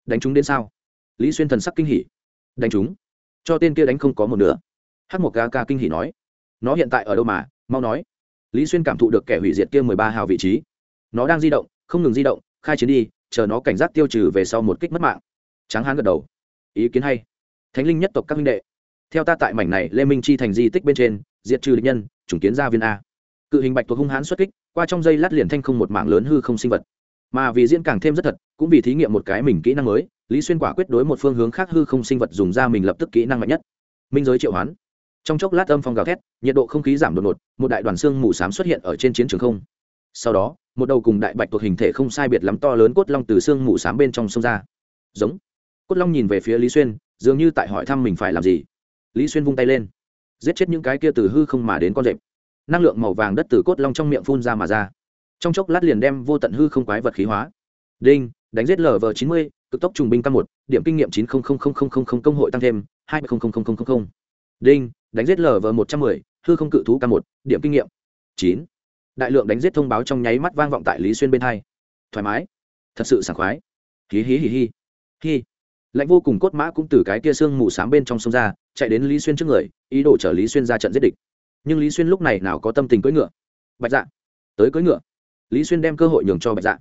đánh chúng đến sao? Lý xuyên thần sắc kinh hỉ, đánh chúng? Cho tên kia đánh không có một nửa. Hát một ca ca kinh hỉ nói, nó hiện tại ở đâu mà? Mau nói. Lý xuyên cảm thụ được kẻ hủy diệt kia mười ba hào vị trí. Nó đang di động, không ngừng di động, khai chiến đi, chờ nó cảnh giác tiêu trừ về sau một kích mất mạng. Tráng hán gật đầu, ý kiến hay. Thánh linh nhất tộc các minh đệ, theo ta tại mảnh này lê minh chi thành di tích bên trên, diệt trừ địch nhân, chủng kiến gia viên a cự hình bạch thuộc hung hãn xuất kích, qua trong dây lát liền thanh không một mạng lớn hư không sinh vật. Mà vì diễn càng thêm rất thật, cũng vì thí nghiệm một cái mình kỹ năng mới, lý xuyên quả quyết đối một phương hướng khác hư không sinh vật dùng ra mình lập tức kỹ năng mạnh nhất. Minh giới triệu hoán. Trong chốc lát âm phong gào thét, nhiệt độ không khí giảm đột ngột, một đại đoàn xương mù s á m xuất hiện ở trên chiến trường không. Sau đó, một đầu cùng đại bạch thuộc hình thể không sai biệt lắm to lớn cốt long từ xương mù s á m bên trong sông ra. Giống. Cốt long nhìn về phía lý xuyên, dường như tại hỏi thăm mình phải làm gì. Lý xuyên vung tay lên. Giết chết những cái kia từ hư không mà đến con rệp năng lượng màu vàng đất từ cốt long trong miệng phun ra mà ra. Trong chốc lát liền đem vô tận hư không quái vật khí hóa. Đinh, đánh giết lv chín mươi, cực tốc trùng binh căn một, điểm kinh nghiệm chín công hội tăng thêm hai đinh, đánh giết lv một trăm mười, hư không cự thú căn một, điểm kinh nghiệm chín. Đại lượng đánh giết thông báo trong nháy mắt vang vọng tại lý xuyên bên hai. Thoải mái. Thật sự sảng khoái. Hí hí hí hí. Hí. Lạnh vô cùng cốt mã cũng từ cái kia xương mù s á m bên trong sông ra, chạy đến lý xuyên trước người, ý đồ chở lý xuyên ra trận giết địch nhưng lý xuyên lúc này nào có tâm tình cưỡi ngựa bạch dạ tới cưỡi ngựa lý xuyên đem cơ hội nhường cho bạch dạ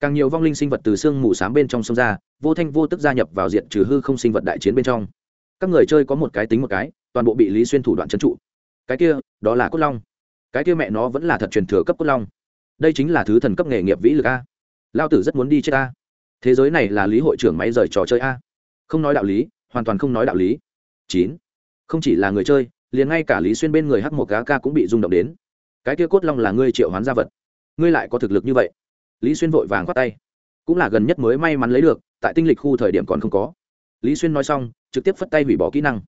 càng nhiều vong linh sinh vật từ xương mù s á m bên trong sông ra vô thanh vô tức gia nhập vào diện trừ hư không sinh vật đại chiến bên trong các người chơi có một cái tính một cái toàn bộ bị lý xuyên thủ đoạn trấn trụ cái kia đó là cốt long cái kia mẹ nó vẫn là thật truyền thừa cấp cốt long đây chính là thứ thần cấp nghề nghiệp vĩ lực a lao tử rất muốn đi chết a thế giới này là lý hội trưởng máy rời trò chơi a không nói đạo lý hoàn toàn không nói đạo lý chín không chỉ là người chơi liền ngay cả lý xuyên bên người hắc một cá ca cũng bị rung động đến. Cái kia cốt long là ngươi triệu hoán gia vật. Ngươi lại có thực lực như vậy. Lý xuyên vội vàng khoát tay. Cũng là gần nhất mới may mắn lấy được, tại tinh lịch khu thời điểm còn không có. Lý xuyên nói xong, trực tiếp phất tay hủy bỏ kỹ năng.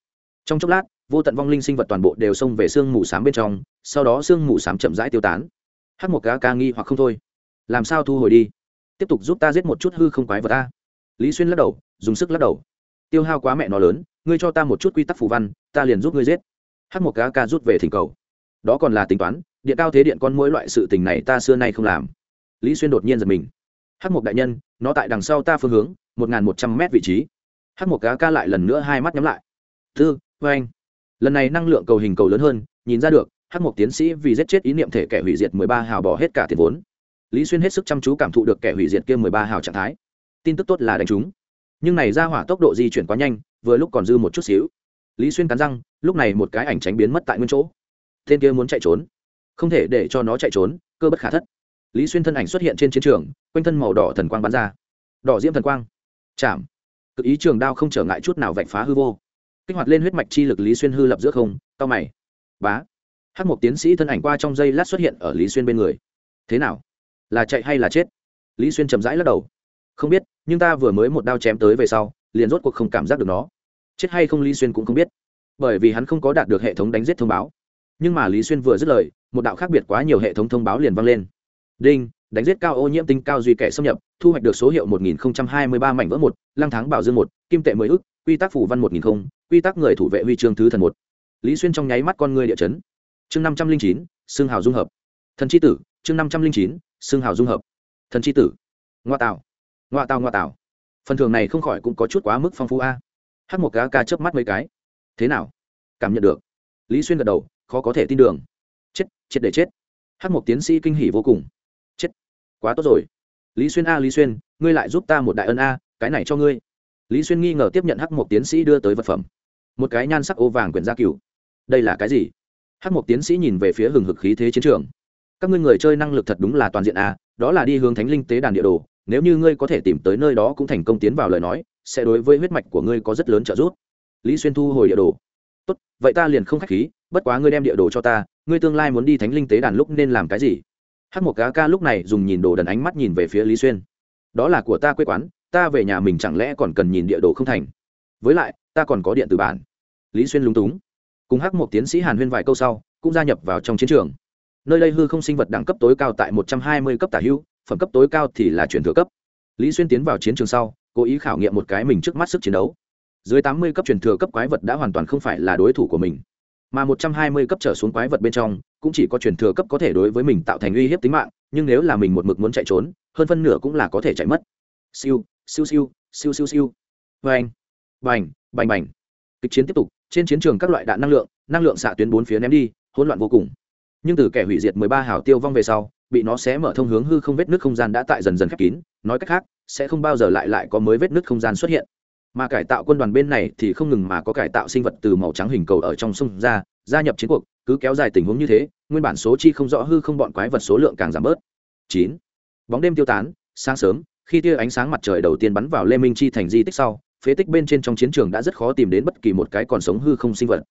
Trong chốc lát, vô tận vong linh sinh vật toàn bộ đều xông về sương mù s á m bên trong, sau đó sương mù s á m chậm rãi tiêu tán. Hắc một cá ca nghi hoặc không thôi. Làm sao thu hồi đi? Tiếp tục giúp ta giết một chút hư không quái vật ta. Lý xuyên lắc đầu, dùng sức lắc đầu. Tiêu hao quá mẹ nó lớn, ngươi cho ta một chút quy tắc phù văn, ta liền giúp ngươi giết hát một cá ca rút về thỉnh cầu. Đó còn là tính toán, điện cao thế điện con mỗi loại sự tình này ta xưa nay không làm. Lý xuyên đột nhiên giật mình. Hát một đại nhân, nó tại đằng sau ta phương hướng, một nghìn một trăm mét vị trí. Hát một cá ca lại lần nữa hai mắt nhắm lại. Thư vê vâng anh. Lần này năng lượng cầu hình cầu lớn hơn, nhìn ra được, hát một tiến sĩ vì giết chết ý niệm thể kẻ hủy diệt mười ba hào bỏ hết cả tiền vốn. Lý xuyên hết sức chăm chú cảm thụ được kẻ hủy diệt kia mười ba hào trạng thái. Tin tức tốt là đánh chúng. Nhưng này ra hỏa tốc độ di chuyển quá nhanh, vừa lúc còn dư một chút xíu lý xuyên cắn răng, lúc này một cái ảnh tránh biến mất tại nguyên chỗ. Tên kia muốn chạy trốn. Không thể để cho nó chạy trốn, cơ bất khả thất. Lý xuyên thân ảnh xuất hiện trên chiến trường, quanh thân màu đỏ thần quang bắn ra. Đỏ diễm thần quang. Chạm. Cực ý trường đao không trở ngại chút nào vạch phá hư vô. Kích hoạt lên huyết mạch chi lực lý xuyên hư lập giữa không cao mày. Bá. Hát một tiến sĩ thân ảnh qua trong giây lát xuất hiện ở lý xuyên bên người. Thế nào? Là chạy hay là chết? Lý xuyên chầm rãi lắc đầu. Không biết, nhưng ta vừa mới một đao chém tới về sau, liền rốt cuộc không cảm giác được nó chết hay không lý xuyên cũng không biết bởi vì hắn không có đạt được hệ thống đánh giết thông báo. Nhưng mà lý xuyên vừa dứt lời một đạo khác biệt quá nhiều hệ thống thông báo liền vang lên. Đinh đánh giết cao ô nhiễm tinh cao duy kẻ xâm nhập thu hoạch được số hiệu một nghìn hai mươi ba mảnh vỡ một lăng thắng bảo dương một kim tệ mười ước, quy tắc phủ văn một nghìn không quy tắc người thủ vệ huy chương thứ thần một. Lý xuyên trong nháy mắt con người địa chấn. Chương năm trăm linh chín xương hào dung hợp. Thần c tử chương năm trăm linh chín xương hào dung hợp. Thần c tử. Ngoa tạo ngoa tạo ngoa tạo phần thường này không khỏi cũng có chút quá mức phong phú a hát một cá ca chớp mắt mấy cái. Thế nào? Cảm nhận được. Lý xuyên gật đầu, khó có thể tin đường. Chết chết để chết. Hắc mộc tiến sĩ kinh hỉ vô cùng. Chết. Quá tốt rồi. Lý xuyên a, lý xuyên, ngươi lại giúp ta một đại ân a, cái này cho ngươi. Lý xuyên nghi ngờ tiếp nhận hắc mộc tiến sĩ đưa tới vật phẩm. Một cái nhan sắc ô vàng quyển gia cửu. Đây là cái gì? Hắc mộc tiến sĩ nhìn về phía hừng hực khí thế chiến trường. Các ngươi người chơi năng lực thật đúng là toàn diện a, đó là đi hướng thánh linh tế đàn địa đồ nếu như ngươi có thể tìm tới nơi đó cũng thành công tiến vào lời nói, sẽ đối với huyết mạch của ngươi có rất lớn trợ giúp. Lý xuyên thu hồi địa đồ. Tốt, vậy ta liền không k h á c h khí, bất quá ngươi đem địa đồ cho ta, ngươi tương lai muốn đi thánh linh tế đàn lúc nên làm cái gì? Hát một cá ca lúc này dùng nhìn đồ đần ánh mắt nhìn về phía lý xuyên. Đó là của ta quê quán, ta về nhà mình chẳng lẽ còn cần nhìn địa đồ không thành? Với lại, ta còn có điện từ bản. Lý xuyên lúng túng. Cùng hắc một tiến sĩ hàn huyên vài câu sau, cũng gia nhập vào trong chiến trường. Nơi đây hư không sinh vật đẳng cấp tối cao tại một trăm hai mươi cấp tả hưu phẩm cấp tối cao thì là truyền thừa cấp. Lý xuyên tiến vào chiến trường sau, cố ý khảo nghiệm một cái mình trước mắt sức chiến đấu. Dưới tám mươi cấp truyền thừa cấp quái vật đã hoàn toàn không phải là đối thủ của mình, mà một trăm hai mươi cấp trở xuống quái vật bên trong cũng chỉ có truyền thừa cấp có thể đối với mình tạo thành uy hiếp tính mạng, nhưng nếu là mình một mực muốn chạy trốn, hơn phân nửa cũng là có thể chạy mất. Siêu siêu siêu siêu siêu siêu. Vành bành bành bành. Kịch chiến tiếp tục, trên chiến trường các loại đạn năng lượng năng lượng xạ tuyến bốn phía ném đi, hỗn loạn vô cùng nhưng từ kẻ hủy diệt mười ba hào tiêu vong về sau, bị nó xé mở thông hướng hư không vết nước không gian đã tại dần dần khép kín, nói cách khác, sẽ không bao giờ lại lại có mới vết nước không gian xuất hiện. Mà cải tạo quân đoàn bên này thì không ngừng mà có cải tạo sinh vật từ màu trắng hình cầu ở trong sông ra, gia nhập chiến cuộc, cứ kéo dài tình huống như thế, nguyên bản số chi không rõ hư không bọn quái vật số lượng càng giảm bớt. Chín. Bóng đêm tiêu tán, sáng sớm, khi tia ánh sáng mặt trời đầu tiên bắn vào lê minh chi thành di tích sau, phế tích bên trên trong chiến trường đã rất khó tìm đến bất kỳ một cái còn sống hư không sinh vật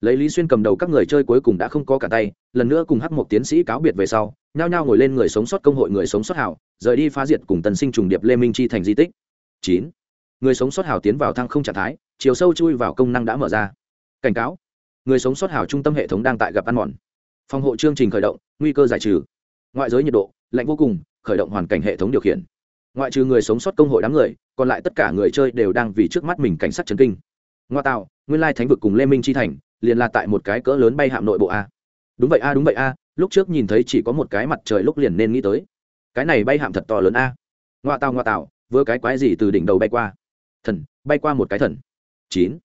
lấy lý xuyên cầm đầu các người chơi cuối cùng đã không có cả tay, lần nữa cùng hắc một tiến sĩ cáo biệt về sau, nhao nhao ngồi lên người sống sót công hội người sống sót hảo rời đi phá diệt cùng tần sinh trùng điệp lê minh chi thành di tích. Chín. Người sống sót hảo tiến vào thăng không trạng thái, chiều sâu chui vào công năng đã mở ra. Cảnh cáo. Người sống sót hảo trung tâm hệ thống đang tại gặp ăn mòn. Phòng hộ chương trình khởi động, nguy cơ giải trừ. Ngoại giới nhiệt độ, lạnh vô cùng, khởi động hoàn cảnh hệ thống điều khiển. Ngoại trừ người sống sót công hội đám người, còn lại tất cả người chơi đều đang vì trước mắt mình cảnh sát chấn kinh. Ngoa tạo, nguyên lai thánh vực cùng lê minh chi thành liền là tại một cái cỡ lớn bay hạm nội bộ a. Đúng vậy a, đúng vậy a, lúc trước nhìn thấy chỉ có một cái mặt trời lúc liền nên nghĩ tới. Cái này bay hạm thật to lớn a. Ngoa tạo ngoa tạo vừa cái quái gì từ đỉnh đầu bay qua. Thần, bay qua một cái thần. Chín.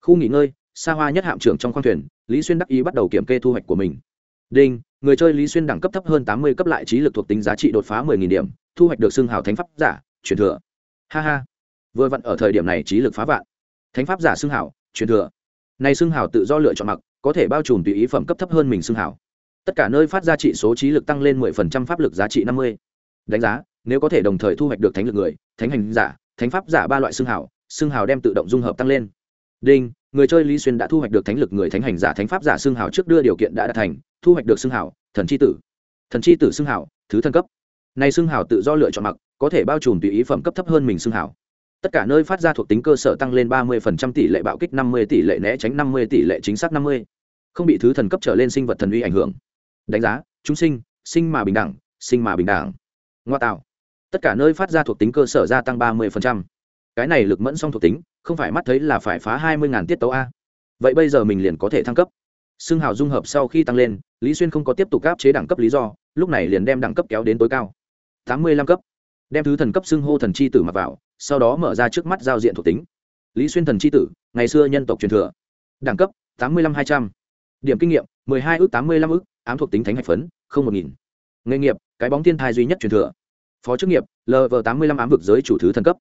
Khu nghỉ ngơi, xa hoa nhất hạm trưởng trong khoang thuyền, lý xuyên đắc ý bắt đầu kiểm kê thu hoạch của mình. Đinh, người chơi lý xuyên đẳng cấp thấp hơn tám mươi cấp lại trí lực thuộc tính giá trị đột phá mười nghìn điểm, thu hoạch được xưng hào thánh pháp giả, truyền thừa. Ha ha. Vừa vặn ở thời điểm này trí lực phá vạn. Thánh pháp giả xưng hào, truyền thừa này xưng hào tự do lựa chọn mặc, có thể bao trùm tùy ý phẩm cấp thấp hơn mình xưng hào. Tất cả nơi phát ra trị số trí lực tăng lên mười phần trăm pháp lực giá trị năm mươi. Đánh giá, nếu có thể đồng thời thu hoạch được thánh lực người, thánh hành giả, thánh pháp giả ba loại xưng hào xưng hào đem tự động dung hợp tăng lên. Đinh, người chơi lý xuyên đã thu hoạch được thánh lực người thánh hành giả, thánh pháp giả xưng hào trước đưa điều kiện đã đạt thành, thu hoạch được xưng hào, thần c h i tử. Thần c h i tử xưng hào, thứ thân cấp. Này xưng hào tự do lựa chọn mặc, có thể bao trùm tùy ý phẩm cấp thấp hơn mình xưng hào tất cả nơi phát ra thuộc tính cơ sở tăng lên ba mươi tỷ lệ bạo kích, năm mươi tỷ lệ né tránh, năm mươi tỷ lệ chính xác năm mươi. Không bị thứ thần cấp trở lên sinh vật thần uy ảnh hưởng. Đánh giá, chúng sinh sinh mà bình đẳng, sinh mà bình đẳng. Ngoa tạo. Tất cả nơi phát ra thuộc tính cơ sở gia tăng ba mươi cái này lực mẫn song thuộc tính, không phải mắt thấy là phải phá hai mươi tiết tấu a. Vậy bây giờ mình liền có thể thăng cấp. Xương hào dung hợp sau khi tăng lên, lý xuyên không có tiếp tục áp chế đẳng cấp lý do, lúc này liền đem đẳng cấp kéo đến tối cao. tám mươi lăm cấp đem thứ thần cấp xưng hô thần c h i tử mặc vào, sau đó mở ra trước mắt giao diện thuộc tính. Lý xuyên thần c h i tử, ngày xưa nhân tộc truyền thừa. Đẳng cấp, tám mươi lăm hai trăm. Điểm kinh nghiệm, mười hai ước tám mươi lăm ước, ám thuộc tính thánh hạch phấn, không một nghìn. Nghề nghiệp, cái bóng thiên thai duy nhất truyền thừa. Phó chức nghiệp lv tám mươi năm ám vực giới chủ thứ thần cấp.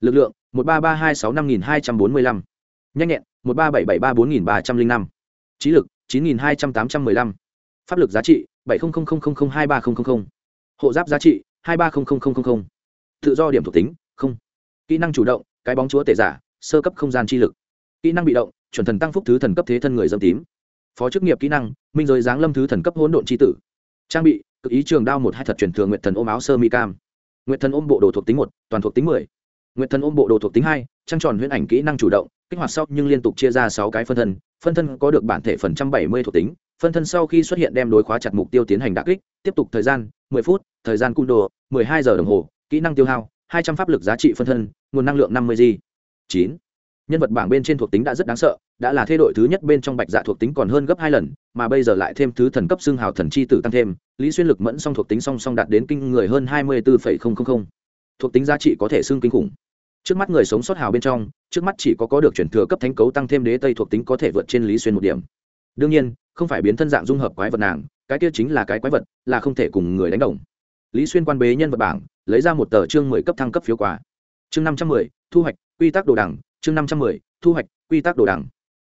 Lực lượng, một ba ba hai sáu năm nghìn hai trăm bốn mươi lăm. Nhanh nhẹn, một ba bảy bảy ba bốn nghìn ba trăm linh năm. Trí lực, chín nghìn hai trăm tám trăm mười lăm. Pháp lực giá trị, bảy hai ba hộ giáp giá trị hai ba tự do điểm thuộc tính, không. Kỹ năng chủ động, cái bóng chúa tể giả, sơ cấp không gian chi lực. Kỹ năng bị động, chuẩn thần tăng phúc thứ thần cấp thế thân người dâm tím. Phó chức nghiệp kỹ năng, minh giới giáng lâm thứ thần cấp hỗn độn c tử. Trang bị, cực ý trường đao một hai thật truyền thường nguyện thần ôm áo sơ mi cam. Nguyện thần ôm bộ đồ thuộc tính một, toàn thuộc tính mười. Nguyện thần ôm bộ đồ thuộc tính hai, trăng tròn huyễn ảnh kỹ năng chủ động, kích hoạt sau nhưng liên tục chia ra sáu cái phân thân. Phân thân có được bản thể phần trăm bảy mươi thuộc tính. Phân thân sau khi xuất hiện đem đối khóa chặt mục tiêu tiến hành đà kích, tiếp tục thời gian mười phút, thời gian cung đồ, mười hai giờ đồng hồ, kỹ năng tiêu hao, hai trăm pháp lực giá trị phân thân, nguồn năng lượng năm mươi g. Nhân vật bảng bên trên thuộc tính đã rất đáng sợ, đã là thay đổi thứ nhất bên trong bạch dạ thuộc tính còn hơn gấp hai lần, mà bây giờ lại thêm thứ thần cấp xương hào thần chi tử tăng thêm, lý xuyên lực mẫn song thuộc tính song song đạt đến kinh người hơn hai mươi bốn thuộc tính giá trị có thể xưng kinh khủng. Trước mắt người sống sót hào bên trong, trước mắt chỉ có có được chuyển thừa cấp thánh cấu tăng thêm đế tây thuộc tính có thể vượt trên lý xuyên một điểm. Đương nhiên, không phải biến thân dạng dung hợp quái vật nàng cái kia chính là cái quái vật, là không thể cùng người đánh đồng. Lý xuyên quan bế nhân vật bảng, lấy ra một tờ chương mười cấp thăng cấp phiếu quà. Chương năm trăm mười, thu hoạch, quy tắc đồ đẳng. Chương năm trăm mười, thu hoạch, quy tắc đồ đẳng.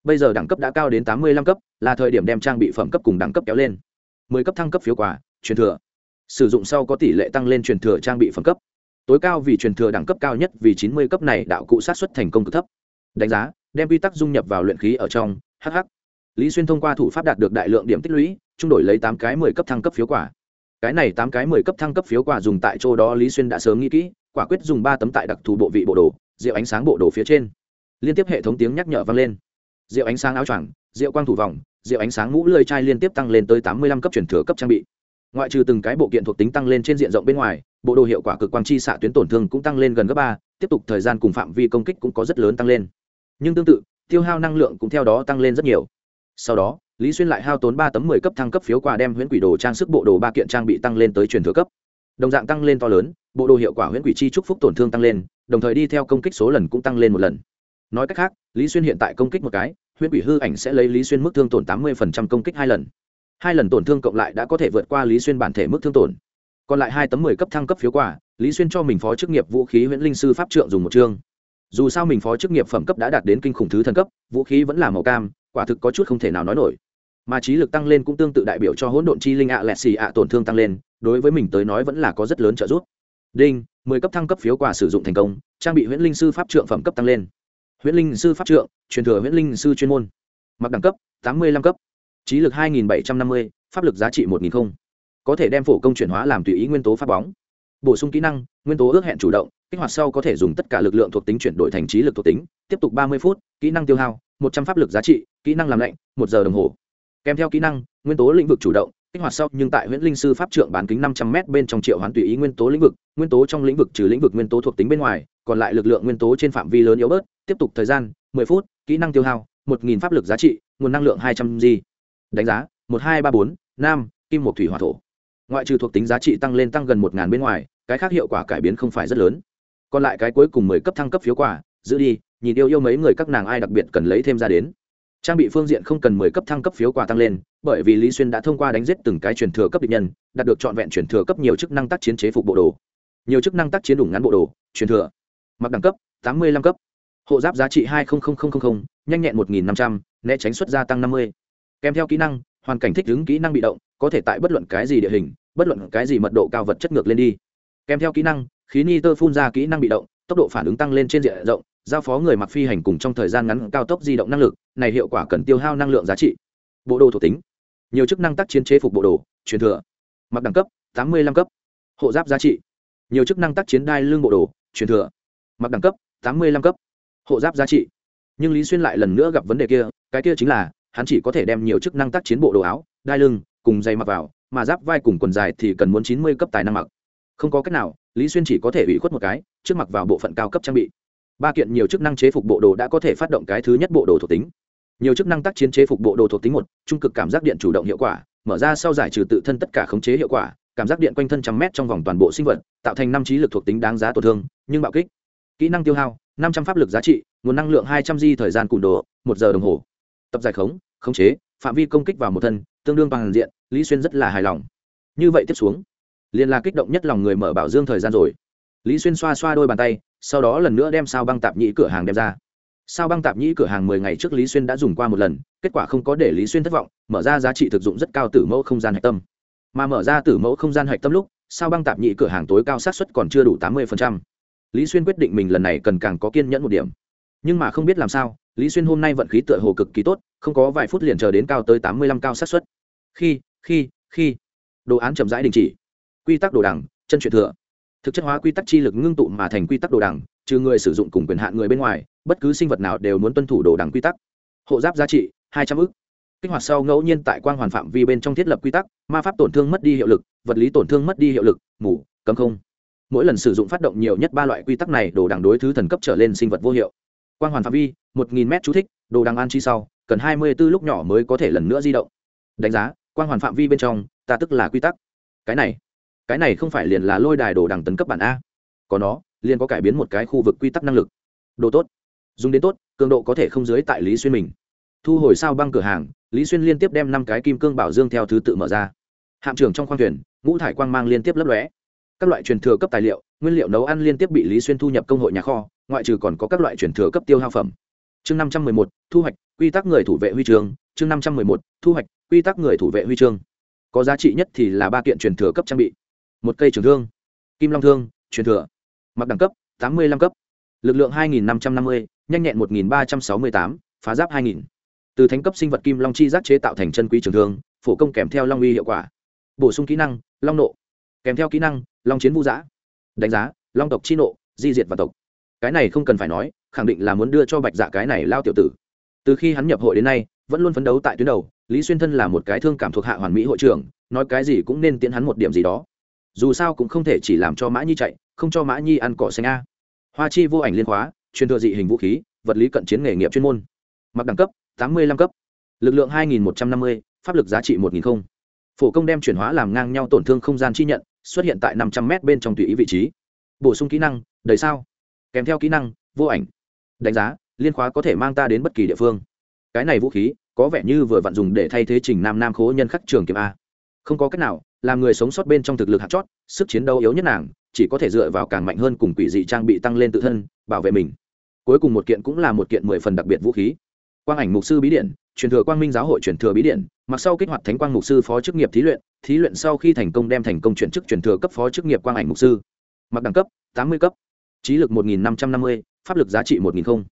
Bây giờ đẳng cấp đã cao đến tám mươi lăm cấp, là thời điểm đem trang bị phẩm cấp cùng đẳng cấp kéo lên. Mười cấp thăng cấp phiếu quà, truyền thừa. Sử dụng sau có tỷ lệ tăng lên truyền thừa trang bị phẩm cấp. Tối cao vì truyền thừa đẳng cấp cao nhất vì chín mươi cấp này đạo cụ sát xuất thành công cực thấp. Đánh giá, đem quy tắc dung nhập vào luyện khí ở trong. Hh lý xuyên thông qua thủ pháp đạt được đại lượng điểm tích lũy trung đổi lấy tám cái mười cấp thăng cấp phiếu quả. Cái này tám cái mười cấp thăng cấp phiếu quả dùng tại chỗ đó lý xuyên đã sớm nghĩ kỹ, quả quyết dùng ba tấm tại đặc thù bộ vị bộ đồ, rượu ánh sáng bộ đồ phía trên. Liên tiếp hệ thống tiếng nhắc nhở vang lên. Rượu ánh sáng áo choàng, rượu quang thủ vòng, rượu ánh sáng mũ lơi chai liên tiếp tăng lên tới tám mươi lăm cấp truyền thừa cấp trang bị. Ngoại trừ từng cái bộ kiện thuộc tính tăng lên trên diện rộng bên ngoài, bộ đồ hiệu quả cực quang chi xạ tuyến tổn thương cũng tăng lên gần gấp ba, tiếp tục thời gian cùng phạm vi công kích cũng có rất lớn tăng lên. Nhưng tương tự, tiêu hao năng lượng cũng theo đó tăng lên rất nhiều. Sau đó lý xuyên lại hao tốn ba tấm mười cấp thăng cấp phiếu quà đem huyễn quỷ đồ trang sức bộ đồ ba kiện trang bị tăng lên tới truyền thừa cấp. Đồng dạng tăng lên to lớn, bộ đồ hiệu quả huyễn quỷ chi trúc phúc tổn thương tăng lên, đồng thời đi theo công kích số lần cũng tăng lên một lần. Nói cách khác, lý xuyên hiện tại công kích một cái, huyễn quỷ hư ảnh sẽ lấy lý xuyên mức thương tổn tám mươi công kích hai lần. Hai lần tổn thương cộng lại đã có thể vượt qua lý xuyên bản thể mức thương tổn. Còn lại hai tấm mười cấp thăng cấp phiếu quả lý xuyên cho mình phó chức nghiệp vũ khí huyễn linh sư pháp trượng dùng một chương. Dù sao mình phó chức nghiệp phẩm cấp đã đạt đến kinh khủng thứ thần cấp, vũ khí vẫn là màu cam, quả thực có chút không thể nào nói nổi mà trí lực tăng lên cũng tương tự đại biểu cho hỗn độn chi linh ạ lẹt xì ạ tổn thương tăng lên, đối với mình tới nói vẫn là có rất lớn trợ giúp. Đinh, mười cấp thăng cấp phiếu quà sử dụng thành công, trang bị huyễn linh sư pháp trượng phẩm cấp tăng lên. Huyễn linh sư pháp trượng, truyền thừa huyễn linh sư chuyên môn. Mặc đẳng cấp, tám mươi lăm cấp. Trí lực hai nghìn bảy trăm năm mươi, pháp lực giá trị một nghìn không. Có thể đem phổ công chuyển hóa làm tùy ý nguyên tố phát bóng. Bổ sung kỹ năng, nguyên tố ước hẹn chủ động, kích hoạt sau có thể dùng tất cả lực lượng thuộc tính chuyển đổi thành trí lực thuộc tính, tiếp tục ba mươi phút, kỹ năng tiêu hao, một trăm pháp lực giá trị, kỹ năng làm lạnh, một giờ đồng hồ kèm theo kỹ năng, nguyên tố lĩnh vực chủ động, kích hoạt sau nhưng tại huyện linh sư pháp trượng bán kính năm trăm m bên trong triệu hoán tùy ý nguyên tố lĩnh vực, nguyên tố trong lĩnh vực trừ lĩnh vực nguyên tố thuộc tính bên ngoài, còn lại lực lượng nguyên tố trên phạm vi lớn yếu bớt, tiếp tục thời gian, mười phút, kỹ năng tiêu hao, một nghìn pháp lực giá trị, nguồn năng lượng hai trăm g. Đánh giá, một, hai, ba, bốn nam kim một thủy hỏa thổ. Ngoại trừ thuộc tính giá trị tăng lên tăng gần một ngàn bên ngoài, cái khác hiệu quả cải biến không phải rất lớn. Còn lại cái cuối cùng mười cấp thăng cấp phiếu quả, giữ đi, nhìn yêu yêu mấy người các nàng ai đặc biệt cần lấy thêm ra đến trang bị phương diện không cần mười cấp thăng cấp phiếu quà tăng lên, bởi vì lý xuyên đã thông qua đánh giết từng cái truyền thừa cấp địch nhân, đạt được trọn vẹn truyền thừa cấp nhiều chức năng tác chiến chế phục bộ đồ. Nhiều chức năng tác chiến đủ ngắn bộ đồ, truyền thừa. Mặc đẳng cấp, tám mươi lăm cấp. Hộ giáp giá trị hai nhanh nhẹn một nghìn năm trăm, né tránh xuất gia tăng năm mươi. Kèm theo kỹ năng, hoàn cảnh thích ứng kỹ năng bị động, có thể tại bất luận cái gì địa hình, bất luận cái gì mật độ cao vật chất ngược lên đi. Kèm theo kỹ năng, khí ni tơ phun ra kỹ năng bị động tốc độ phản ứng tăng lên trên diện rộng, giao phó người mặc phi hành cùng trong thời gian ngắn cao tốc di động năng lực, này hiệu quả cần tiêu hao năng lượng giá trị. Bộ đồ thuộc tính. Nhiều chức năng tác chiến chế phục bộ đồ, truyền thừa. Mặc đẳng cấp, tám mươi lăm cấp. Hộ giáp giá trị. Nhiều chức năng tác chiến đai lương bộ đồ, truyền thừa. Mặc đẳng cấp, tám mươi lăm cấp. Hộ giáp giá trị. Nhưng lý xuyên lại lần nữa gặp vấn đề kia, cái kia chính là, hắn chỉ có thể đem nhiều chức năng tác chiến bộ đồ áo, đai lưng, cùng dây mặc vào, mà giáp vai cùng quần dài thì cần muốn chín mươi cấp tài năng mặc không có cách nào, lý xuyên chỉ có thể ủy khuất một cái, trước mặt vào bộ phận cao cấp trang bị. Ba kiện nhiều chức năng chế phục bộ đồ đã có thể phát động cái thứ nhất bộ đồ thuộc tính. Nhiều chức năng tác chiến chế phục bộ đồ thuộc tính một, trung cực cảm giác điện chủ động hiệu quả, mở ra sau giải trừ tự thân tất cả khống chế hiệu quả, cảm giác điện quanh thân trăm mét trong vòng toàn bộ sinh vật, tạo thành năm trí lực thuộc tính đáng giá tổn thương, nhưng bạo kích. Kỹ năng tiêu hao, năm trăm pháp lực giá trị, nguồn năng lượng hai trăm di thời gian cùn đồ, một giờ đồng hồ. Tập giải khống khống chế, phạm vi công kích vào một thân, tương đương bằng diện, lý xuyên rất là hài lòng. Như vậy tiếp xuống liền là kích động nhất lòng người mở bảo dương thời gian rồi. Lý xuyên xoa xoa đôi bàn tay, sau đó lần nữa đem sao băng tạp nhĩ cửa hàng đem ra. Sao băng tạp nhĩ cửa hàng mười ngày trước lý xuyên đã dùng qua một lần, kết quả không có để lý xuyên thất vọng, mở ra giá trị thực dụng rất cao từ mẫu không gian hạch tâm. Mà mở ra từ mẫu không gian hạch tâm lúc, sao băng tạp nhĩ cửa hàng tối cao sát xuất còn chưa đủ tám mươi lý xuyên quyết định mình lần này cần càng có kiên nhẫn một điểm. Nhưng mà không biết làm sao, lý xuyên hôm nay vận khí tựa hồ cực kỳ tốt, không có vài phút liền chờ đến cao tới tám mươi lăm cao sát xuất khi khi khi. Đồ án chậm rãi đình chỉ quy tắc đồ đẳng chân truyền thừa. Thực chất hóa quy tắc chi lực ngưng tụ mà thành quy tắc đồ đẳng trừ người sử dụng cùng quyền hạn người bên ngoài, bất cứ sinh vật nào đều muốn tuân thủ đồ đẳng quy tắc. Hộ giáp giá trị, hai trăm ư c kích hoạt sau ngẫu nhiên tại quang hoàn phạm vi bên trong thiết lập quy tắc, ma pháp tổn thương mất đi hiệu lực, vật lý tổn thương mất đi hiệu lực mủ cấm không. Mỗi lần sử dụng phát động nhiều nhất ba loại quy tắc này, đồ đẳng đối thứ thần cấp trở lên sinh vật vô hiệu. Quang hoàn phạm vi, một nghìn m chú thích, đồ đẳng an chi sau, cần hai mươi b ố lúc nhỏ mới có thể lần nữa di động. Đánh giá, quang hoàn phạm vi bên trong, ta tức là quy tắc. Cái này cái này không phải liền là lôi đài đồ đằng tấn cấp bản a. Có nó liền có cải biến một cái khu vực quy tắc năng lực. Đồ tốt. Dùng đến tốt cường độ có thể không dưới tại lý xuyên mình. Thu hồi sao băng cửa hàng lý xuyên liên tiếp đem năm cái kim cương bảo dương theo thứ tự mở ra. Hạm trưởng trong khoang thuyền ngũ thải quang mang liên tiếp lấp lóe. Các loại truyền thừa cấp tài liệu nguyên liệu nấu ăn liên tiếp bị lý xuyên thu nhập công hội nhà kho ngoại trừ còn có các loại truyền thừa cấp tiêu hao phẩm. Chương năm trăm mười một thu hoạch quy tắc người thủ vệ huy trường, chương năm trăm mười một thu hoạch quy tắc người thủ vệ huy chương. Có giá trị nhất thì là ba kiện truyền thừa cấp trang bị một cây trường thương, kim long thương, truyền thừa, mặc đẳng cấp, tám mươi năm cấp, lực lượng hai nghìn năm trăm năm mươi, nhanh nhẹn một nghìn ba trăm sáu mươi tám, phá giáp hai nghìn. Từ thánh cấp sinh vật kim long chi giác chế tạo thành chân quý trường thương, phổ công kèm theo long uy hiệu quả. Bổ sung kỹ năng, long nộ. Kèm theo kỹ năng, long chiến vũ giã. Đánh giá, long tộc chi nộ, di diệt và tộc. Cái này không cần phải nói, khẳng định là muốn đưa cho bạch dạ cái này lao tiểu tử. Từ khi hắn nhập hội đến nay, vẫn luôn phấn đấu tại tuyến đầu, lý xuyên thân là một cái thương cảm thuộc hạ hoàn mỹ hội trưởng, nói cái gì cũng nên tiến hắn một điểm gì đó dù sao cũng không thể chỉ làm cho mã nhi chạy, không cho mã nhi ăn cỏ xanh a. Hoa chi vô ảnh liên khóa chuyên thừa dị hình vũ khí, vật lý cận chiến nghề nghiệp chuyên môn. Mặc đẳng cấp, tám mươi năm cấp. Lực lượng hai nghìn một trăm năm mươi, pháp lực giá trị một nghìn không. Phổ công đem chuyển hóa làm ngang nhau tổn thương không gian chi nhận, xuất hiện tại năm trăm m bên trong tùy ý vị trí. Bổ sung kỹ năng, đầy sao. Kèm theo kỹ năng, vô ảnh. Đánh giá, liên khóa có thể mang ta đến bất kỳ địa phương. Cái này vũ khí, có vẻ như vừa vặn dùng để thay thế trình nam nam khố nhân khắc trường kiếm a. Không có cách nào làm người sống sót bên trong thực lực hạt chót, sức chiến đấu yếu nhất nàng, chỉ có thể dựa vào càng mạnh hơn cùng quỷ dị trang bị tăng lên tự thân, bảo vệ mình. Cuối cùng một kiện cũng là một kiện mười phần đặc biệt vũ khí. Quang ảnh mục sư bí điện, truyền thừa quang minh giáo hội truyền thừa bí điện, mặc sau kích hoạt thánh quang mục sư phó chức nghiệp thí luyện thí luyện sau khi thành công đem thành công chuyển chức truyền thừa cấp phó chức nghiệp quang ảnh mục sư. Mặc đẳng cấp, tám mươi cấp. Trí lực một nghìn năm trăm năm mươi, pháp lực giá trị một nghìn không.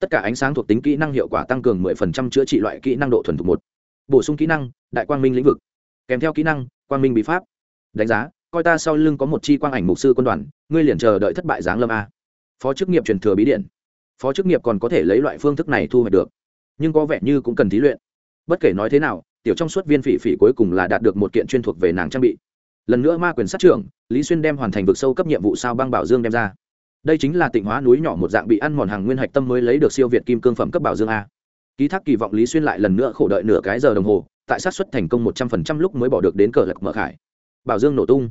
Tất cả ánh sáng thuộc tính kỹ năng hiệu quả tăng cường mười phần trăm chữa trị loại kỹ năng độ thuần thục một. Bổ sung kỹ năng, đại quang minh lĩnh vực. Kèm theo kỹ năng quang minh bí pháp. Đánh giá, coi ta sau lưng có một chi quang ảnh mục sư quân đoàn, ngươi liền chờ đợi thất bại giáng lâm a. Phó chức nghiệp truyền thừa bí điện. Phó chức nghiệp còn có thể lấy loại phương thức này thu hoạch được. Nhưng có vẻ như cũng cần thí luyện. Bất kể nói thế nào, tiểu trong suốt viên phỉ phỉ cuối cùng là đạt được một kiện chuyên thuộc về nàng trang bị. Lần nữa ma quyền sát trưởng, lý xuyên đem hoàn thành vực sâu cấp nhiệm vụ sao băng bảo dương đem ra. Đây chính là tịnh hóa núi nhỏ một dạng bị ăn mòn hàng nguyên hạch tâm mới lấy được siêu việt kim cương phẩm cấp bảo dương a. Ký thác kỳ vọng lý xuyên lại lần nữa khổ đợi nửa cái giờ đồng hồ tại sát xuất thành công một trăm phần trăm lúc mới bỏ được đến cờ lật mở khải. Bảo dương nổ tung.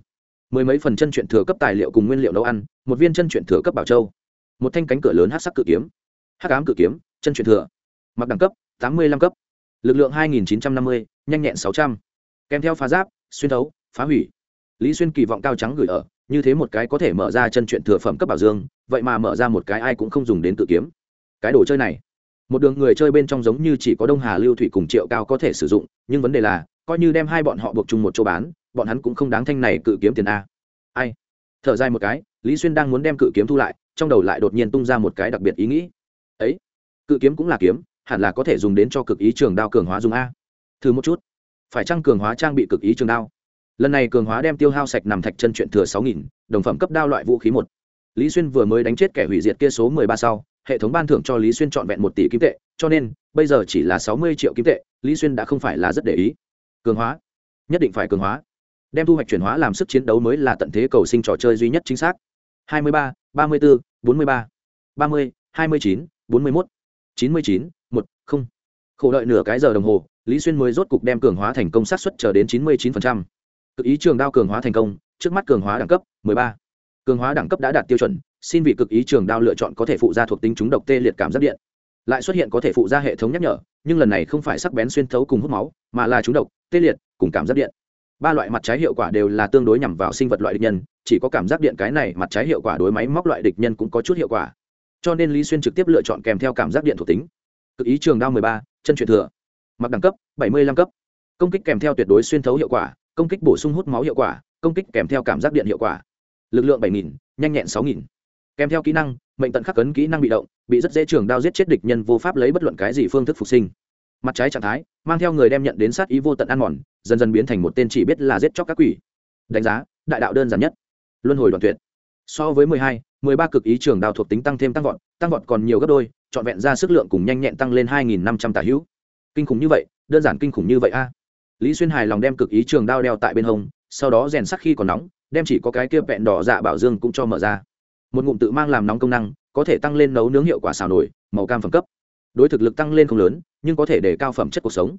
Mười mấy phần chân chuyện thừa cấp tài liệu cùng nguyên liệu nấu ăn, một viên chân chuyện thừa cấp bảo châu. Một thanh cánh cửa lớn hát sắc cự kiếm. Hát ám cự kiếm, chân chuyện thừa. Mặc đẳng cấp, tám mươi năm cấp. Lực lượng hai nghìn chín trăm năm mươi, nhanh nhẹn sáu trăm. Kèm theo phá giáp, xuyên thấu, phá hủy. Lý xuyên kỳ vọng cao trắng gửi ở, như thế một cái có thể mở ra chân chuyện thừa phẩm cấp bảo dương, vậy mà mở ra một cái ai cũng không dùng đến tự kiếm. Cái đồ chơi này một đường người chơi bên trong giống như chỉ có đông hà lưu thủy cùng triệu cao có thể sử dụng, nhưng vấn đề là, coi như đem hai bọn họ buộc chung một chỗ bán, bọn hắn cũng không đáng thanh này cự kiếm tiền a. Ai? Thở dài một cái, lý xuyên đang muốn đem cự kiếm thu lại, trong đầu lại đột nhiên tung ra một cái đặc biệt ý nghĩ. Ấy, cự kiếm cũng là kiếm, hẳn là có thể dùng đến cho cực ý trường đao cường hóa dùng a. Thử một chút. Phải chăng cường hóa trang bị cực ý trường đao? Lần này cường hóa đem tiêu hao sạch nằm thạch chân chuyện thừa sáu nghìn, đồng phẩm cấp đao loại vũ khí một. Lý xuyên vừa mới đánh chết kẻ hủy diệt kia số mười ba sau hệ thống ban thưởng cho lý xuyên trọn vẹn một tỷ kim tệ, cho nên, bây giờ chỉ là sáu mươi triệu kim tệ, lý xuyên đã không phải là rất để ý. Cường hóa. Nhất định phải cường hóa. Đem thu hoạch chuyển hóa làm sức chiến đấu mới là tận thế cầu sinh trò chơi duy nhất chính xác. hai mươi ba ba mươi bốn bốn mươi ba ba mươi, hai mươi chín, bốn mươi mốt, chín mươi chín, một, không. Khổ đợi nửa cái giờ đồng hồ, lý xuyên mới rốt cục đem cường hóa thành công sát xuất trở đến chín mươi chín cực ý trường đao cường hóa thành công, trước mắt cường hóa đẳng cấp 13. cường hóa đẳng cấp đã đạt tiêu chuẩn xin vị cực ý trường đao lựa chọn có thể phụ ra thuộc tính chúng độc tê liệt cảm giác điện. Lại xuất hiện có thể phụ ra hệ thống nhắc nhở nhưng lần này không phải sắc bén xuyên thấu cùng hút máu mà là chúng độc tê liệt cùng cảm giác điện. Ba loại mặt trái hiệu quả đều là tương đối nhằm vào sinh vật loại địch nhân chỉ có cảm giác điện cái này mặt trái hiệu quả đối máy móc loại địch nhân cũng có chút hiệu quả. Cho nên lý xuyên trực tiếp lựa chọn kèm theo cảm giác điện thuộc tính. Cực ý trường đao 13, chân truyền thừa. Mặc đẳng cấp 75 cấp. Công kích kèm theo tuyệt đối xuyên thấu hiệu quả công kích bổ sung hút máu hiệu quả công kích kèm theo cảm giác điện hiệu quả. Lực lượng 7.000, nhanh nhẹn 6.000 kèm theo kỹ năng mệnh tận khắc cấn kỹ năng bị động bị rất dễ trường đao giết chết địch nhân vô pháp lấy bất luận cái gì phương thức phục sinh. Mặt trái trạng thái mang theo người đem nhận đến sát ý vô tận ăn mòn dần dần biến thành một tên chỉ biết là giết chóc các quỷ. Đánh giá đại đạo đơn giản nhất. Luân hồi đoàn tuyệt. So với 12, 13 cực ý trường đao thuộc tính tăng thêm tăng vọt tăng vọt còn nhiều gấp đôi trọn vẹn ra sức lượng cùng nhanh nhẹn tăng lên 2.500 tả hữu. Kinh khủng như vậy đơn giản kinh khủng như vậy a. Lý xuyên hài lòng đem cực ý trường đao đeo tại bên hông sau đó rèn sắc khi còn nóng đem chỉ có cái kia vẹn đỏ dạ bảo dương cũng cho mở ra một ngụm tự mang làm nóng công năng, có thể tăng lên nấu nướng hiệu quả xào nổi màu cam phẩm cấp. Đối thực lực tăng lên không lớn, nhưng có thể để cao phẩm chất cuộc sống.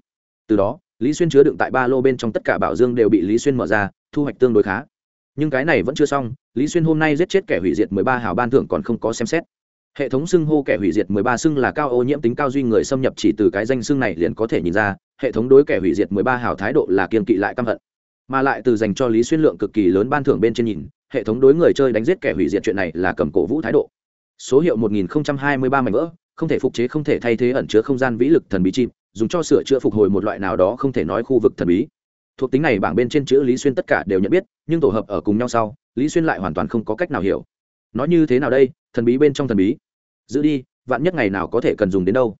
Từ đó, lý xuyên chứa đựng tại ba lô bên trong tất cả bảo dương đều bị lý xuyên mở ra, thu hoạch tương đối khá. Nhưng cái này vẫn chưa xong, lý xuyên hôm nay giết chết kẻ hủy diệt mười ba hào ban thưởng còn không có xem xét. Hệ thống xưng hô kẻ hủy diệt 13 xưng là cao ô nhiễm tính cao duy người xâm nhập chỉ từ cái danh xưng này liền có thể nhìn ra, hệ thống đối kẻ hủy diệt 13 hào thái độ là kiên kỵ lại căm hận. Mà lại từ dành cho lý xuyên lượng cực kỳ lớn ban thưởng bên trên nhìn hệ thống đối người chơi đánh giết kẻ hủy diệt chuyện này là cầm cổ vũ thái độ. Số hiệu 1023 mảnh vỡ, không thể phục chế, không thể thay thế ẩn chứa không gian vĩ lực thần bí chim, dùng cho sửa chữa phục hồi một loại nào đó không thể nói khu vực thần bí. Thuộc tính này bảng bên trên chữ lý xuyên tất cả đều nhận biết, nhưng tổ hợp ở cùng nhau sau, lý xuyên lại hoàn toàn không có cách nào hiểu. Nói như thế nào đây, thần bí bên trong thần bí? Giữ đi, vạn nhất ngày nào có thể cần dùng đến đâu?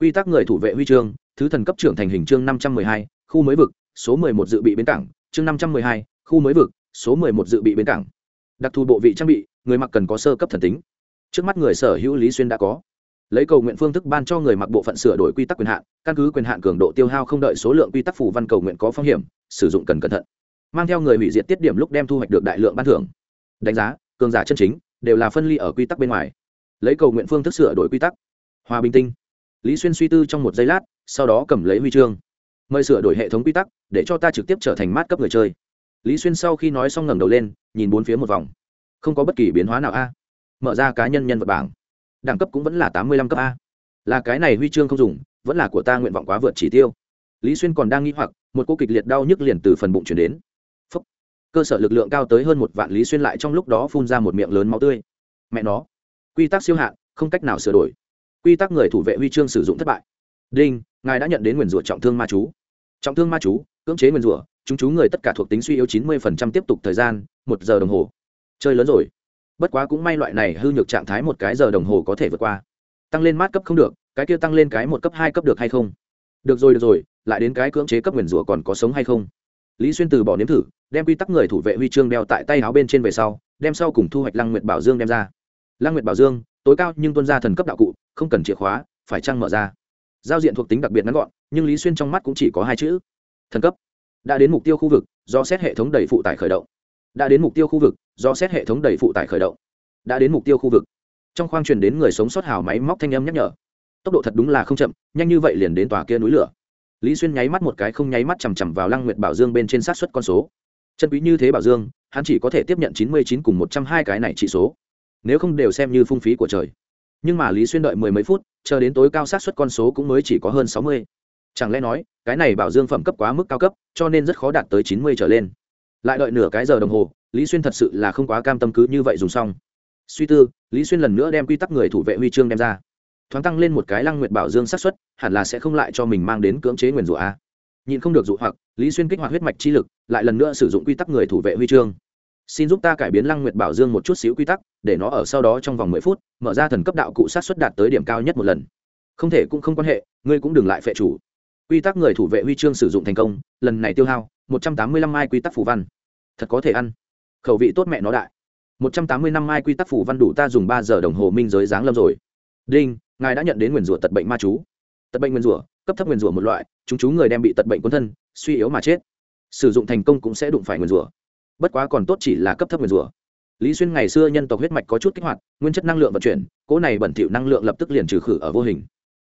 Quy tắc người thủ vệ huy chương, thứ thần cấp trưởng thành hình chương năm trăm mười hai, khu mới vực, số mười một dự bị bến cảng, chương năm trăm mười hai, khu mới vực, số mười một dự bị bến cảng đặc thù bộ vị trang bị, người mặc cần có sơ cấp thần tính. Trước mắt người sở hữu lý xuyên đã có. Lấy cầu nguyện phương thức ban cho người mặc bộ phận sửa đổi quy tắc quyền hạn, căn cứ quyền hạn cường độ tiêu hao không đợi số lượng quy tắc phủ văn cầu nguyện có phong hiểm, sử dụng cần cẩn thận. Mang theo người hủy diệt tiết điểm lúc đem thu hoạch được đại lượng ban thưởng. Đánh giá, cường giả chân chính, đều là phân ly ở quy tắc bên ngoài. Lấy cầu nguyện phương thức sửa đổi quy tắc. Hòa bình tinh. Lý xuyên suy tư trong một giây lát, sau đó cầm lấy huy chương. Mời sửa đổi hệ thống quy tắc, để cho ta trực tiếp trở thành mát cấp người chơi. Lý xuyên sau khi nói xong ngẩng đầu lên nhìn bốn phía một vòng. Không có bất kỳ biến hóa nào a. Mở ra cá nhân nhân vật bảng. Đẳng cấp cũng vẫn là tám mươi lăm cấp a. Là cái này huy chương không dùng, vẫn là của ta nguyện vọng quá vượt chỉ tiêu. Lý xuyên còn đang nghĩ hoặc, một cô kịch liệt đau nhức liền từ phần bụng chuyển đến. Phúc. cơ sở lực lượng cao tới hơn một vạn lý xuyên lại trong lúc đó phun ra một miệng lớn máu tươi. Mẹ nó. Quy tắc siêu hạn, không cách nào sửa đổi. Quy tắc người thủ vệ huy chương sử dụng thất bại. Đinh, ngài đã nhận đến nguyền rủa trọng thương ma chú. Trọng thương ma chú, cưỡng chế nguyền rủa chúng chú người tất cả thuộc tính suy yếu chín mươi tiếp tục thời gian, một giờ đồng hồ. Chơi lớn rồi. Bất quá cũng may loại này hư nhược trạng thái một cái giờ đồng hồ có thể vượt qua. Tăng lên mát cấp không được, cái kia tăng lên cái một cấp hai cấp được hay không? Được rồi được rồi, lại đến cái cưỡng chế cấp nguyền rủa còn có sống hay không? Lý xuyên từ bỏ nếm thử, đem quy tắc người thủ vệ huy chương đeo tại tay áo bên trên về sau, đem sau cùng thu hoạch lăng nguyệt bảo dương đem ra. Lăng nguyệt bảo dương, tối cao nhưng tuân ra thần cấp đạo cụ, không cần chìa khóa, phải trăng mở ra? Giao diện thuộc tính đặc biệt ngắn gọn, nhưng lý xuyên trong mắt cũng chỉ có hai chữ, thần cấp đã đến mục tiêu khu vực, do xét hệ thống đầy phụ tải khởi động. Đã đến mục tiêu khu vực, do xét hệ thống đầy phụ tải khởi động. Đã đến mục tiêu khu vực. Trong khoang truyền đến người sống sót hào máy móc thanh âm nhắc nhở. Tốc độ thật đúng là không chậm, nhanh như vậy liền đến tòa kia núi lửa. Lý xuyên nháy mắt một cái không nháy mắt chằm chằm vào lăng nguyệt bảo dương bên trên sát xuất con số. Chân quý như thế bảo dương, hắn chỉ có thể tiếp nhận chín mươi chín cùng một trăm hai cái này trị số. Nếu không đều xem như phung phí của trời. Nhưng mà lý xuyên đợi mười mấy phút, chờ đến tối cao sát xuất con số cũng mới chỉ có hơn sáu mươi chẳng lẽ nói, cái này bảo dương phẩm cấp quá mức cao cấp, cho nên rất khó đạt tới chín mươi trở lên. Lại đợi nửa cái giờ đồng hồ, lý xuyên thật sự là không quá cam tâm cứ như vậy dùng xong. Suy tư, lý xuyên lần nữa đem quy tắc người thủ vệ huy chương đem ra. Thoáng tăng lên một cái lăng nguyệt bảo dương sát xuất hẳn là sẽ không lại cho mình mang đến cưỡng chế nguyền rủa a. Nhìn không được dụ hoặc, lý xuyên kích hoạt huyết mạch chi lực, lại lần nữa sử dụng quy tắc người thủ vệ huy chương. Xin giúp ta cải biến lăng nguyệt bảo dương một chút xíu quy tắc, để nó ở sau đó trong vòng mười phút, mở ra thần cấp đạo cụ sát xuất đạt tới điểm cao nhất một lần. Không thể cũng không quan hệ, ngươi cũng đừng lại phệ chủ quy tắc người thủ vệ huy chương sử dụng thành công, lần này tiêu hao, một trăm tám mươi lăm mai quy tắc phủ văn. Thật có thể ăn. Khẩu vị tốt mẹ nó đại. một trăm tám mươi năm mai quy tắc phủ văn đủ ta dùng ba giờ đồng hồ minh giới giáng lâm rồi. Đinh, ngài đã nhận đến nguyền rủa tật bệnh ma chú. Tật bệnh nguyền rủa, cấp thấp nguyền rủa một loại, chúng chú người đem bị tật bệnh quân thân, suy yếu mà chết. Sử dụng thành công cũng sẽ đụng phải nguyền rủa. Bất quá còn tốt chỉ là cấp thấp nguyền rủa. Lý xuyên ngày xưa nhân tộc huyết mạch có chút kích hoạt, nguyên chất năng lượng vận chuyển, cỗ này bẩn thỉu năng lượng lập tức liền trừ khử ở vô hình.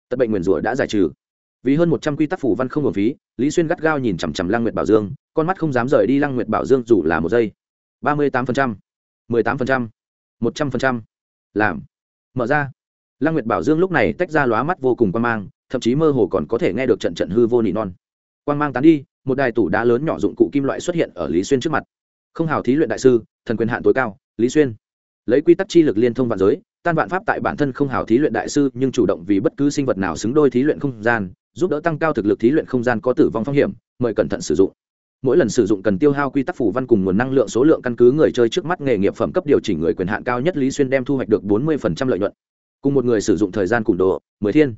Tật bệnh nguyền rủa đã giải trừ vì hơn một trăm quy tắc phủ văn không hợp phí, lý xuyên gắt gao nhìn chằm chằm lăng nguyệt bảo dương, con mắt không dám rời đi lăng nguyệt bảo dương dù là một giây. Ba mươi tám phần trăm, mười tám phần trăm, một trăm phần trăm. Làm. Mở ra. Lăng nguyệt bảo dương lúc này tách ra lóa mắt vô cùng quan mang, thậm chí mơ hồ còn có thể nghe được trận trận hư vô nỉ non. Quan mang tán đi, một đài tủ đá lớn nhỏ dụng cụ kim loại xuất hiện ở lý xuyên trước mặt. Không hào thí luyện đại sư, thần quyền hạn tối cao, lý xuyên. Lấy quy tắc chi lực liên thông vạn giới, tan vạn pháp tại bản thân không hào thí luyện đại sư nhưng chủ động vì bất cứ sinh vật nào xứng đôi thí luyện không gian giúp đỡ tăng cao thực lực thí luyện không gian có tử vong phong hiểm, mời cẩn thận sử dụng. Mỗi lần sử dụng cần tiêu hao quy tắc phủ văn cùng nguồn năng lượng số lượng căn cứ người chơi trước mắt nghề nghiệp phẩm cấp điều chỉnh người quyền hạn cao nhất lý xuyên đem thu hoạch được bốn mươi lợi nhuận. Cùng một người sử dụng thời gian củng độ mười thiên.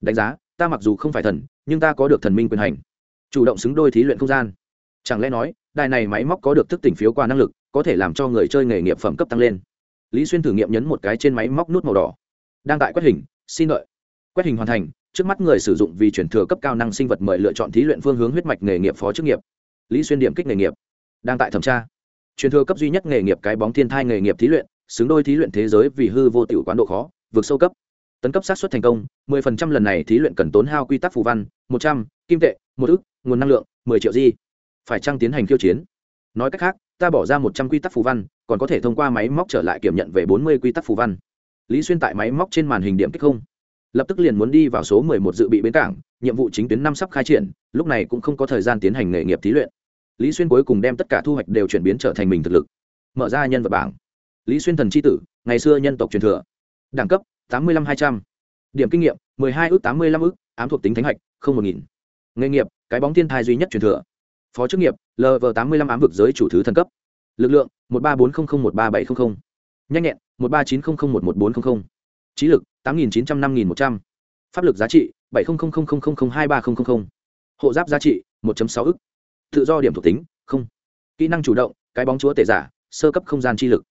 Đánh giá, ta mặc dù không phải thần, nhưng ta có được thần minh quyền hành. Chủ động xứng đôi thí luyện không gian. Chẳng lẽ nói, đài này máy móc có được thức tỉnh phiếu qua năng lực, có thể làm cho người chơi nghề nghiệp phẩm cấp tăng lên? Lý xuyên thử nghiệm nhấn một cái trên máy móc nút màu đỏ. Đang tại quét hình, xin đợi. quét hình hoàn thành trước mắt người sử dụng vì chuyển thừa cấp cao năng sinh vật mời lựa chọn thí luyện phương hướng huyết mạch nghề nghiệp phó chức nghiệp. Lý xuyên điểm kích nghề nghiệp. Đang tại thẩm tra. Truyền thừa cấp duy nhất nghề nghiệp cái bóng thiên thai nghề nghiệp thí luyện xứng đôi thí luyện thế giới vì hư vô tiểu quán độ khó vượt sâu cấp. Tấn cấp sát xuất thành công 10% lần này thí luyện cần tốn hao quy tắc phù văn 100, kim tệ một ức nguồn năng lượng 10 triệu di. Phải chăng tiến hành khiêu chiến? Nói cách khác ta bỏ ra 100 quy tắc phù văn còn có thể thông qua máy móc trở lại kiểm nhận về 40 quy tắc phù văn. Lý xuyên tại máy móc trên màn hình điểm kích không lập tức liền muốn đi vào số mười một dự bị bến cảng, nhiệm vụ chính tuyến năm sắp khai triển, lúc này cũng không có thời gian tiến hành nghề nghiệp thí luyện. Lý xuyên cuối cùng đem tất cả thu hoạch đều chuyển biến trở thành mình thực lực. Mở ra nhân vật bảng. Lý xuyên thần chi tử, ngày xưa nhân tộc truyền thừa. Đẳng cấp, tám mươi năm hai trăm. Điểm kinh nghiệm, mười hai ước tám mươi lăm ước, ám thuộc tính thánh hạch, không một nghìn. Nghề nghiệp, cái bóng thiên thai duy nhất truyền thừa. Phó chức nghiệp lv tám mươi lăm ám vực giới chủ thứ thần cấp. Lực lượng, một ba bốn không không một ba bảy không không. Nhanh nhẹn, một ba chín không không một một bốn không không. Trí lực tám nghìn chín trăm năm nghìn một trăm. Pháp lực giá trị, bảy không không không không không hai ba không không không. Hộ giáp giá trị, một sáu ức. Tự do điểm thuộc tính, không. Kỹ năng chủ động, cái bóng chúa tể giả, sơ cấp không gian chi lực.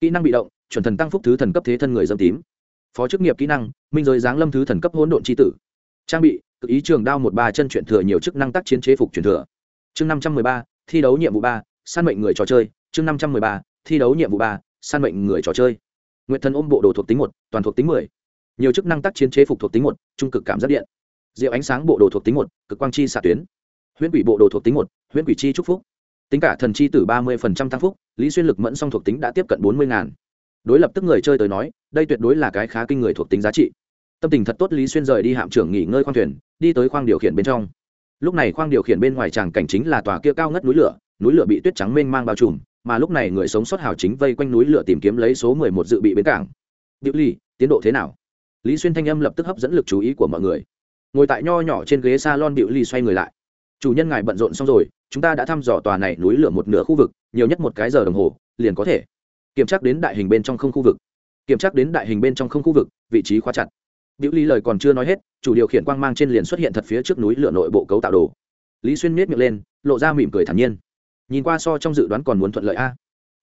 Kỹ năng bị động, chuẩn thần tăng phúc thứ thần cấp thế thân người dâm tím. Phó chức nghiệp kỹ năng, minh giới giáng lâm thứ thần cấp hỗn độn chi tử. Trang bị tự ý trường đao một ba chân chuyển thừa nhiều chức năng tác chiến chế phục chuyển thừa. Chương năm trăm mười ba, thi đấu nhiệm vụ ba săn mệnh người trò chơi. Chương năm trăm mười ba, thi đấu nhiệm vụ ba săn mệnh người trò chơi. Nguyện thần ôm bộ đồ thuộc tính một, toàn thuộc tính mười nhiều chức năng tác chiến chế phục thuộc tính một trung cực cảm giác điện. Diệu ánh sáng bộ đồ thuộc tính một cực quang chi xạ tuyến. Huyễn quỷ bộ đồ thuộc tính một huyễn quỷ chi trúc phúc. Tính cả thần chi từ ba mươi tăng phúc lý xuyên lực mẫn song thuộc tính đã tiếp cận bốn mươi ngàn. Đối lập tức người chơi tới nói đây tuyệt đối là cái khá kinh người thuộc tính giá trị. Tâm tình thật tốt lý xuyên rời đi hạm trưởng nghỉ ngơi khoang thuyền đi tới khoang điều khiển bên trong. Lúc này khoang điều khiển bên ngoài tràng cảnh chính là tòa kia cao ngất núi lửa núi lửa bị tuyết trắng mênh mang bao trùm mà lúc này người sống sót hào chính vây quanh núi lửa tìm kiếm lấy số mười một dự bị bến cảng. Điệu Ly, tiến độ thế nào? Lý Xuyên thanh âm lập tức hấp dẫn lực chú ý của mọi người. Ngồi tại nho nhỏ trên ghế salon Diệu Ly xoay người lại. Chủ nhân ngài bận rộn xong rồi, chúng ta đã thăm dò tòa này núi lửa một nửa khu vực, nhiều nhất một cái giờ đồng hồ, liền có thể kiểm tra đến đại hình bên trong không khu vực. Kiểm tra đến đại hình bên trong không khu vực, vị trí khóa chặt. Diệu Ly lời còn chưa nói hết, chủ điều khiển quang mang trên liền xuất hiện thật phía trước núi lửa nội bộ cấu tạo đồ. Lý Xuyên miết miệng lên, lộ ra mỉm cười thản nhiên. Nhìn qua so trong dự đoán còn muốn thuận lợi a.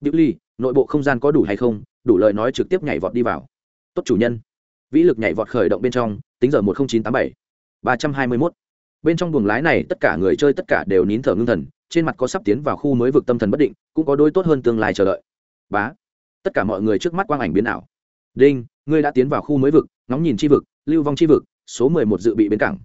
Diệu Ly, nội bộ không gian có đủ hay không? Đủ lời nói trực tiếp nhảy vọt đi vào tốt chủ nhân vĩ lực nhảy vọt khởi động bên trong, tính giờ một nghìn chín tám bảy, ba trăm hai mươi mốt. Bên trong buồng lái này, tất cả người chơi tất cả đều nín thở ngưng thần, trên mặt có sắp tiến vào khu mới vực tâm thần bất định, cũng có đôi tốt hơn tương lai chờ đợi. Bá. Tất cả mọi người trước mắt quang ảnh biến ảo. Đinh, ngươi đã tiến vào khu mới vực, ngóng nhìn chi vực, lưu vong chi vực, số mười một dự bị bến cảng.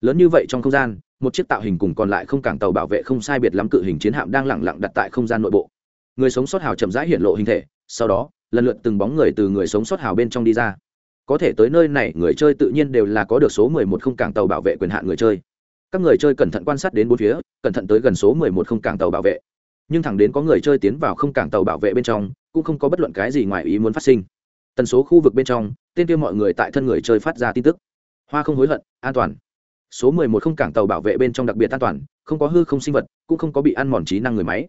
Lớn như vậy trong không gian, một chiếc tạo hình cùng còn lại không cảng tàu bảo vệ không sai biệt lắm cự hình chiến hạm đang lẳng lặng đặt tại không gian nội bộ. Người sống sót hào chậm rãi hiện lộ hình thể, sau đó, lần lượt từng bóng người từ người sống sót hào bên trong đi ra có thể tới nơi này, người chơi tự nhiên đều là có được số mười một không cảng tàu bảo vệ quyền hạn người chơi. Các người chơi cẩn thận quan sát đến bốn phía, cẩn thận tới gần số mười một không cảng tàu bảo vệ. Nhưng thẳng đến có người chơi tiến vào không cảng tàu bảo vệ bên trong, cũng không có bất luận cái gì ngoài ý muốn phát sinh. Tần số khu vực bên trong, tên kia mọi người tại thân người chơi phát ra tin tức. Hoa không hối hận, an toàn. Số mười một không cảng tàu bảo vệ bên trong đặc biệt an toàn, không có hư không sinh vật, cũng không có bị ăn mòn trí năng người máy.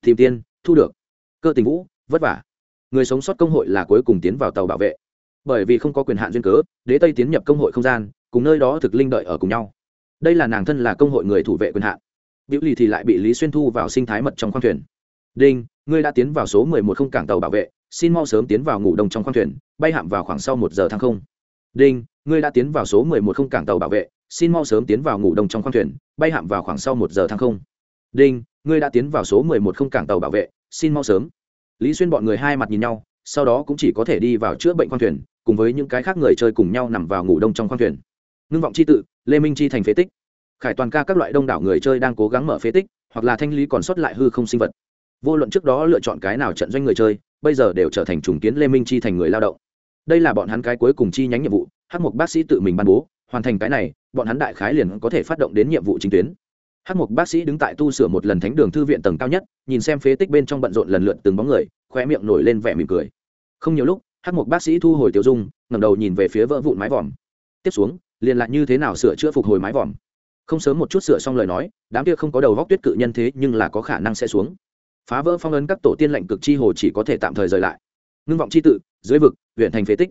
Tìm tiên, thu được. Cơ tình vũ, vất vả. Người sống sót công hội là cuối cùng tiến vào tàu bảo vệ bởi vì không có quyền hạn duyên cớ, đế tây tiến nhập công hội không gian, cùng nơi đó thực linh đợi ở cùng nhau. Đây là nàng thân là công hội người thủ vệ quyền hạn. Biểu lì thì lại bị lý xuyên thu vào sinh thái mật trong khoang thuyền. Đinh, ngươi đã tiến vào số mười một không cảng tàu bảo vệ, xin mau sớm tiến vào ngủ đông trong khoang thuyền, bay hạm vào khoảng sau một giờ tháng không. Đinh, ngươi đã tiến vào số mười một không cảng tàu bảo vệ, xin mau sớm tiến vào ngủ đông trong khoang thuyền, bay hạm vào khoảng sau một giờ tháng không. Đinh, ngươi đã tiến vào số mười một không cảng tàu bảo vệ, xin mau sớm. Lý xuyên bọn người hai mặt nhìn nhau, sau đó cũng chỉ có thể đi vào chữa bệnh khoang thuyền cùng với những cái khác người chơi cùng nhau nằm vào ngủ đông trong khoang thuyền. Ngưng vọng c h i tự, lê minh chi thành phế tích. Khải toàn ca các loại đông đảo người chơi đang cố gắng mở phế tích, hoặc là thanh lý còn sót lại hư không sinh vật. Vô luận trước đó lựa chọn cái nào trận doanh người chơi, bây giờ đều trở thành trùng kiến lê minh chi thành người lao động. Đây là bọn hắn cái cuối cùng chi nhánh nhiệm vụ, hắc mục bác sĩ tự mình ban bố, hoàn thành cái này, bọn hắn đại khái liền có thể phát động đến nhiệm vụ chính tuyến. Hắc mục bác sĩ đứng tại tu sửa một lần thánh đường thư viện tầng cao nhất, nhìn xem phế tích bên trong bận rộn lần lượt từng bóng người khoe miệng nổi lên vẻ mỉm cười. Không nhiều lúc hắc mục bác sĩ thu hồi tiêu dung, ngẩng đầu nhìn về phía vỡ vụn mái vòm. Tiếp xuống, liền lại như thế nào sửa chữa phục hồi mái vòm? Không sớm một chút sửa xong lời nói, đám kia không có đầu góc tuyết cự nhân thế nhưng là có khả năng sẽ xuống. Phá vỡ phong ấn các tổ tiên lệnh cực chi hồ chỉ có thể tạm thời rời lại. Ngưng vọng chi tự, dưới vực, huyện thành phế tích.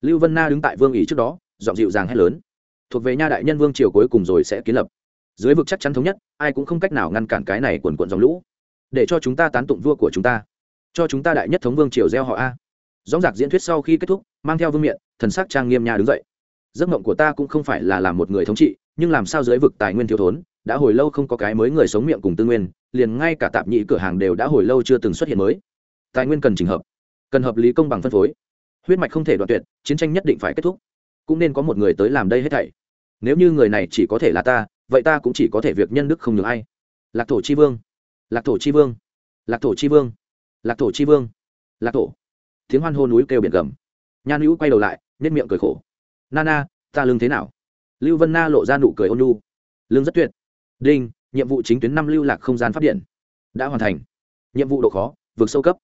Lưu vân na đứng tại vương ý trước đó dọn dịu dàng hét lớn. Thuộc về nha đại nhân vương triều cuối cùng rồi sẽ kiến lập. Dưới vực chắc chắn thống nhất, ai cũng không cách nào ngăn cản cái này quần quận dòng lũ. Để cho chúng ta tán tụng vua của chúng ta. Cho chúng ta đại nhất thống vương triều gieo họ a. Rõ dạc diễn thuyết sau khi kết thúc, mang theo vương miện, thần sắc trang nghiêm nhà đứng dậy. Giấc mộng của ta cũng không phải là làm một người thống trị, nhưng làm sao dưới vực tài nguyên thiếu thốn, đã hồi lâu không có cái mới người sống miệng cùng tư nguyên, liền ngay cả tạp nhị cửa hàng đều đã hồi lâu chưa từng xuất hiện mới. Tài nguyên cần trình hợp, cần hợp lý công bằng phân phối. Huyết mạch không thể đoạn tuyệt, chiến tranh nhất định phải kết thúc. Cũng nên có một người tới làm đây hết thảy. Nếu như người này chỉ có thể là ta, vậy ta cũng chỉ có thể việc nhân đức không nhường ai. Lạc thổ chi vương, lạc thổ chi vương, lạc thổ chi vương, lạc thổ chi vương, lạc thổ tiếng hoan hô núi kêu biển gầm. Nhan hữu quay đầu lại nhất miệng cười khổ. Na na, ta lương thế nào? Lưu vân na lộ ra nụ cười ôn lu lương rất tuyệt. Đinh, nhiệm vụ chính tuyến năm lưu lạc không gian phát điện. Đã hoàn thành. Nhiệm vụ độ khó, vượt sâu cấp.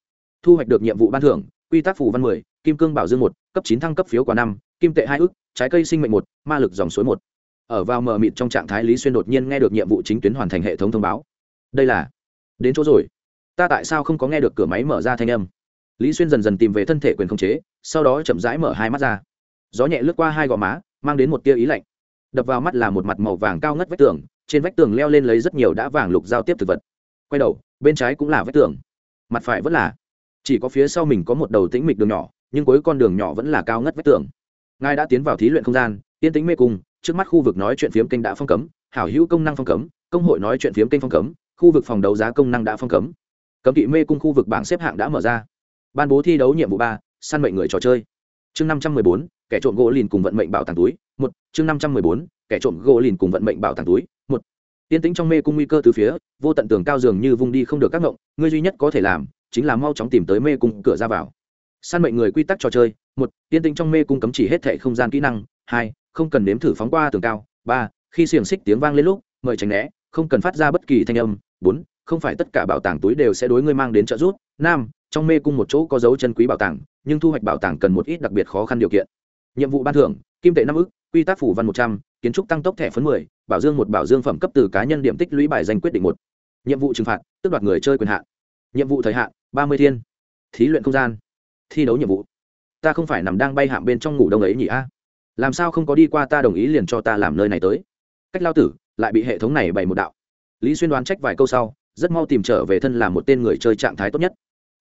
Thu hoạch được nhiệm vụ ban thưởng, quy tắc phủ văn mười, kim cương bảo dương một, cấp chín thăng cấp phiếu quả năm, kim tệ hai ức trái cây sinh mệnh một, ma lực dòng suối một. Ở vào mờ mịt trong trạng thái lý xuyên đột nhiên nghe được nhiệm vụ chính tuyến hoàn thành hệ thống thông báo. Đây là đến chỗ rồi. Ta tại sao không có nghe được cửa máy mở ra thanh âm? Lý xuyên dần dần tìm về thân thể quyền khống chế, sau đó chậm rãi mở hai mắt ra. Gió nhẹ lướt qua hai gò má, mang đến một tia ý lạnh. Đập vào mắt là một mặt màu vàng cao ngất vách tường, trên vách tường leo lên lấy rất nhiều đã vàng lục giao tiếp thực vật. Quay đầu, bên trái cũng là vách tường. Mặt phải vẫn là. Chỉ có phía sau mình có một đầu tĩnh mịch đường nhỏ, nhưng cuối con đường nhỏ vẫn là cao ngất vách tường. Ngài đã tiến vào thí luyện không gian, yên tĩnh mê cung, trước mắt khu vực nói chuyện phiếm kênh đã phong cấm, hảo hữu công năng phong cấm, công hội nói chuyện phiếm kênh phong cấm, khu vực phòng đấu giá công năng đã phong cấm. Cấm kỵ mê cung khu vực bảng xếp hạng đã mở ra ban bố thi đấu nhiệm vụ ba, săn mệnh người trò chơi. Chương năm trăm mười bốn, kẻ trộm gỗ lìn cùng vận mệnh bảo tàng túi, một. Chương năm trăm mười bốn, kẻ trộm gỗ lìn cùng vận mệnh bảo tàng túi, một. Tiên tĩnh trong mê cung nguy cơ từ phía, vô tận tường cao dường như vung đi không được các ngộng, ngươi duy nhất có thể làm, chính là mau chóng tìm tới mê cung cửa ra vào. Săn mệnh người quy tắc trò chơi, một. Tiên tĩnh trong mê cung cấm chỉ hết thệ không gian kỹ năng, hai. Không cần nếm thử phóng qua tường cao, ba. Khi xiềng xích tiếng vang lên lúc, mời tránh né, không cần phát ra bất kỳ thanh âm, bốn. Không phải tất cả bảo tàng túi đều sẽ đối ngươi mang đến trợ giúp, năm trong mê cung một chỗ có dấu chân quý bảo tàng, nhưng thu hoạch bảo tàng cần một ít đặc biệt khó khăn điều kiện. Nhiệm vụ ban thưởng, kim tệ năm ức, quy tắc phủ văn một trăm, kiến trúc tăng tốc thẻ phấn mười, bảo dương một bảo dương phẩm cấp từ cá nhân điểm tích lũy bài danh quyết định một. Nhiệm vụ trừng phạt, tước đoạt người chơi quyền hạn. Nhiệm vụ thời hạn, ba mươi thiên. Thí luyện không gian. Thi đấu nhiệm vụ. Ta không phải nằm đang bay hạm bên trong ngủ đông ấy nhỉ a. Làm sao không có đi qua ta đồng ý liền cho ta làm nơi này tới? Cách lao tử, lại bị hệ thống này bày một đạo. Lý xuyên đoán trách vài câu sau, rất mau tìm trở về thân làm một tên người chơi trạng thái tốt nhất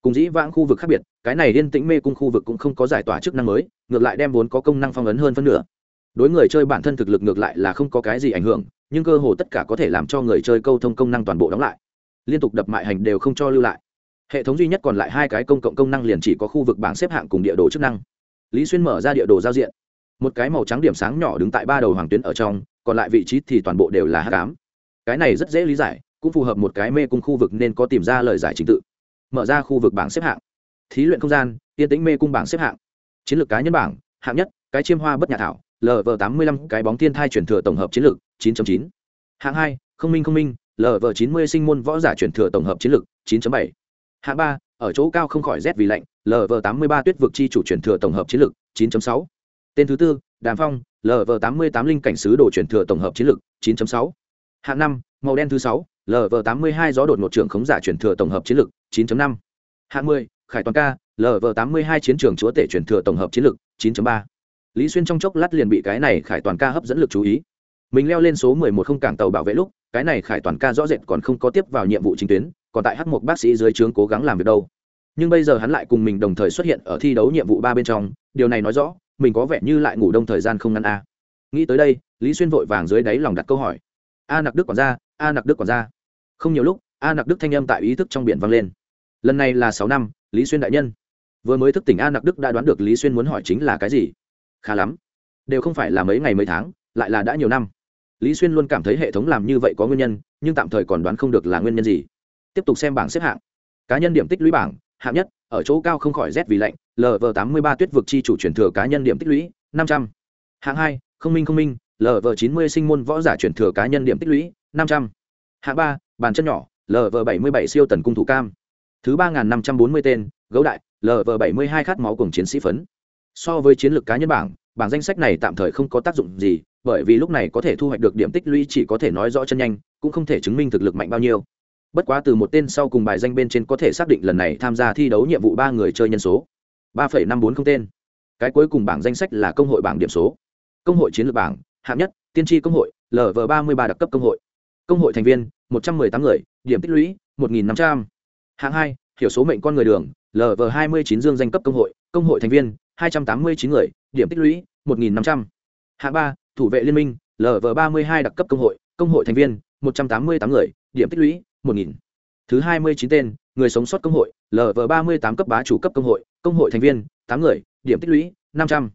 cùng dĩ vãng khu vực khác biệt, cái này yên tĩnh mê cung khu vực cũng không có giải tỏa chức năng mới, ngược lại đem vốn có công năng phong ấn hơn phân nửa. Đối người chơi bản thân thực lực ngược lại là không có cái gì ảnh hưởng, nhưng cơ hồ tất cả có thể làm cho người chơi câu thông công năng toàn bộ đóng lại. Liên tục đập mại hành đều không cho lưu lại. Hệ thống duy nhất còn lại hai cái công cộng công năng liền chỉ có khu vực bảng xếp hạng cùng địa đồ chức năng. Lý xuyên mở ra địa đồ giao diện. Một cái màu trắng điểm sáng nhỏ đứng tại ba đầu hoàng tuyến ở trong, còn lại vị trí thì toàn bộ đều là h tám cái này rất dễ lý giải, cũng phù hợp một cái mê cung khu vực nên có tìm ra lời giải trình tự mở ra khu vực bảng xếp hạng. Thí luyện không gian, yên tĩnh mê cung bảng xếp hạng. Chiến lược cá nhân bảng, hạng nhất, cái chiêm hoa bất nhà thảo lv tám mươi lăm, cái bóng thiên thai chuyển thừa tổng hợp chiến lược, chín chín. Hạng hai, không minh không minh lv chín mươi sinh môn võ giả chuyển thừa tổng hợp chiến lược, chín bảy. Hạng ba, ở chỗ cao không khỏi rét vì lạnh lv tám mươi ba tuyết vực chi chủ chuyển thừa tổng hợp chiến lược, chín sáu. Tên thứ tư, đàm phong lv tám mươi tám linh cảnh sứ đồ chuyển thừa tổng hợp chiến lược, chín sáu. Hạng năm, màu đen thứ sáu lv tám mươi hai gió đột một trưởng khống giả chuyển thừa tổng hợp chiến lược 9.5, hạng mười khải toàn ca lv tám mươi hai chiến trường chúa tể truyền thừa tổng hợp chiến lược 9.3, lý xuyên trong chốc lát liền bị cái này khải toàn ca hấp dẫn lực chú ý. Mình leo lên số mười một không cảng tàu bảo vệ lúc cái này khải toàn ca rõ rệt còn không có tiếp vào nhiệm vụ chính tuyến còn tại h một bác sĩ dưới trướng cố gắng làm việc đâu. Nhưng bây giờ hắn lại cùng mình đồng thời xuất hiện ở thi đấu nhiệm vụ ba bên trong điều này nói rõ mình có vẻ như lại ngủ đông thời gian không ngăn a. Nghĩ tới đây lý xuyên vội vàng dưới đáy lòng đặt câu hỏi. A nặc đức còn ra a nặc đức còn ra. Không nhiều lúc a nặc đức thanh âm tại ý thức trong biển vang lên lần này là sáu năm, lý xuyên đại nhân. Vừa mới thức tỉnh a nặc đức đã đoán được lý xuyên muốn hỏi chính là cái gì. Khá lắm. Đều không phải là mấy ngày mấy tháng, lại là đã nhiều năm. Lý xuyên luôn cảm thấy hệ thống làm như vậy có nguyên nhân, nhưng tạm thời còn đoán không được là nguyên nhân gì. Tiếp tục xem bảng xếp hạng. Cá nhân điểm tích lũy bảng, hạng nhất, ở chỗ cao không khỏi rét vì lạnh lv tám mươi ba tuyết vực chi chủ truyền thừa cá nhân điểm tích lũy, năm trăm. Hạng hai, không minh không minh lv chín mươi sinh môn võ giả truyền thừa cá nhân điểm tích lũy, năm trăm. Hạng ba, bàn chân nhỏ lv bảy mươi bảy siêu tần cung thủ cam thứ ba nghìn năm trăm bốn mươi tên, gấu đại lv bảy mươi hai khát máu cùng chiến sĩ phấn. So với chiến lược cá nhân bảng bảng danh sách này tạm thời không có tác dụng gì, bởi vì lúc này có thể thu hoạch được điểm tích lũy chỉ có thể nói rõ chân nhanh, cũng không thể chứng minh thực lực mạnh bao nhiêu. Bất quá từ một tên sau cùng bài danh bên trên có thể xác định lần này tham gia thi đấu nhiệm vụ ba người chơi nhân số. ba phẩy năm bốn không tên. Cái cuối cùng bảng danh sách là công hội bảng điểm số. Công hội chiến lược bảng, hạng nhất, tiên tri công hội lv ba mươi ba đặc cấp công hội. Công hội thành viên, một trăm m ư ơ i tám người, điểm tích lũy, một nghìn năm trăm hạng hai, hiểu số mệnh con người đường lv hai mươi chín dương danh cấp công hội công hội thành viên, hai trăm tám mươi chín người, điểm tích lũy, một nghìn năm trăm. Hạng ba, thủ vệ liên minh lv ba mươi hai đặc cấp công hội công hội thành viên, một trăm tám mươi tám người, điểm tích lũy, một nghìn. Thứ hai mươi chín tên, người sống sót công hội lv ba mươi tám cấp bá chủ cấp công hội công hội thành viên, tám người, điểm tích lũy, năm trăm.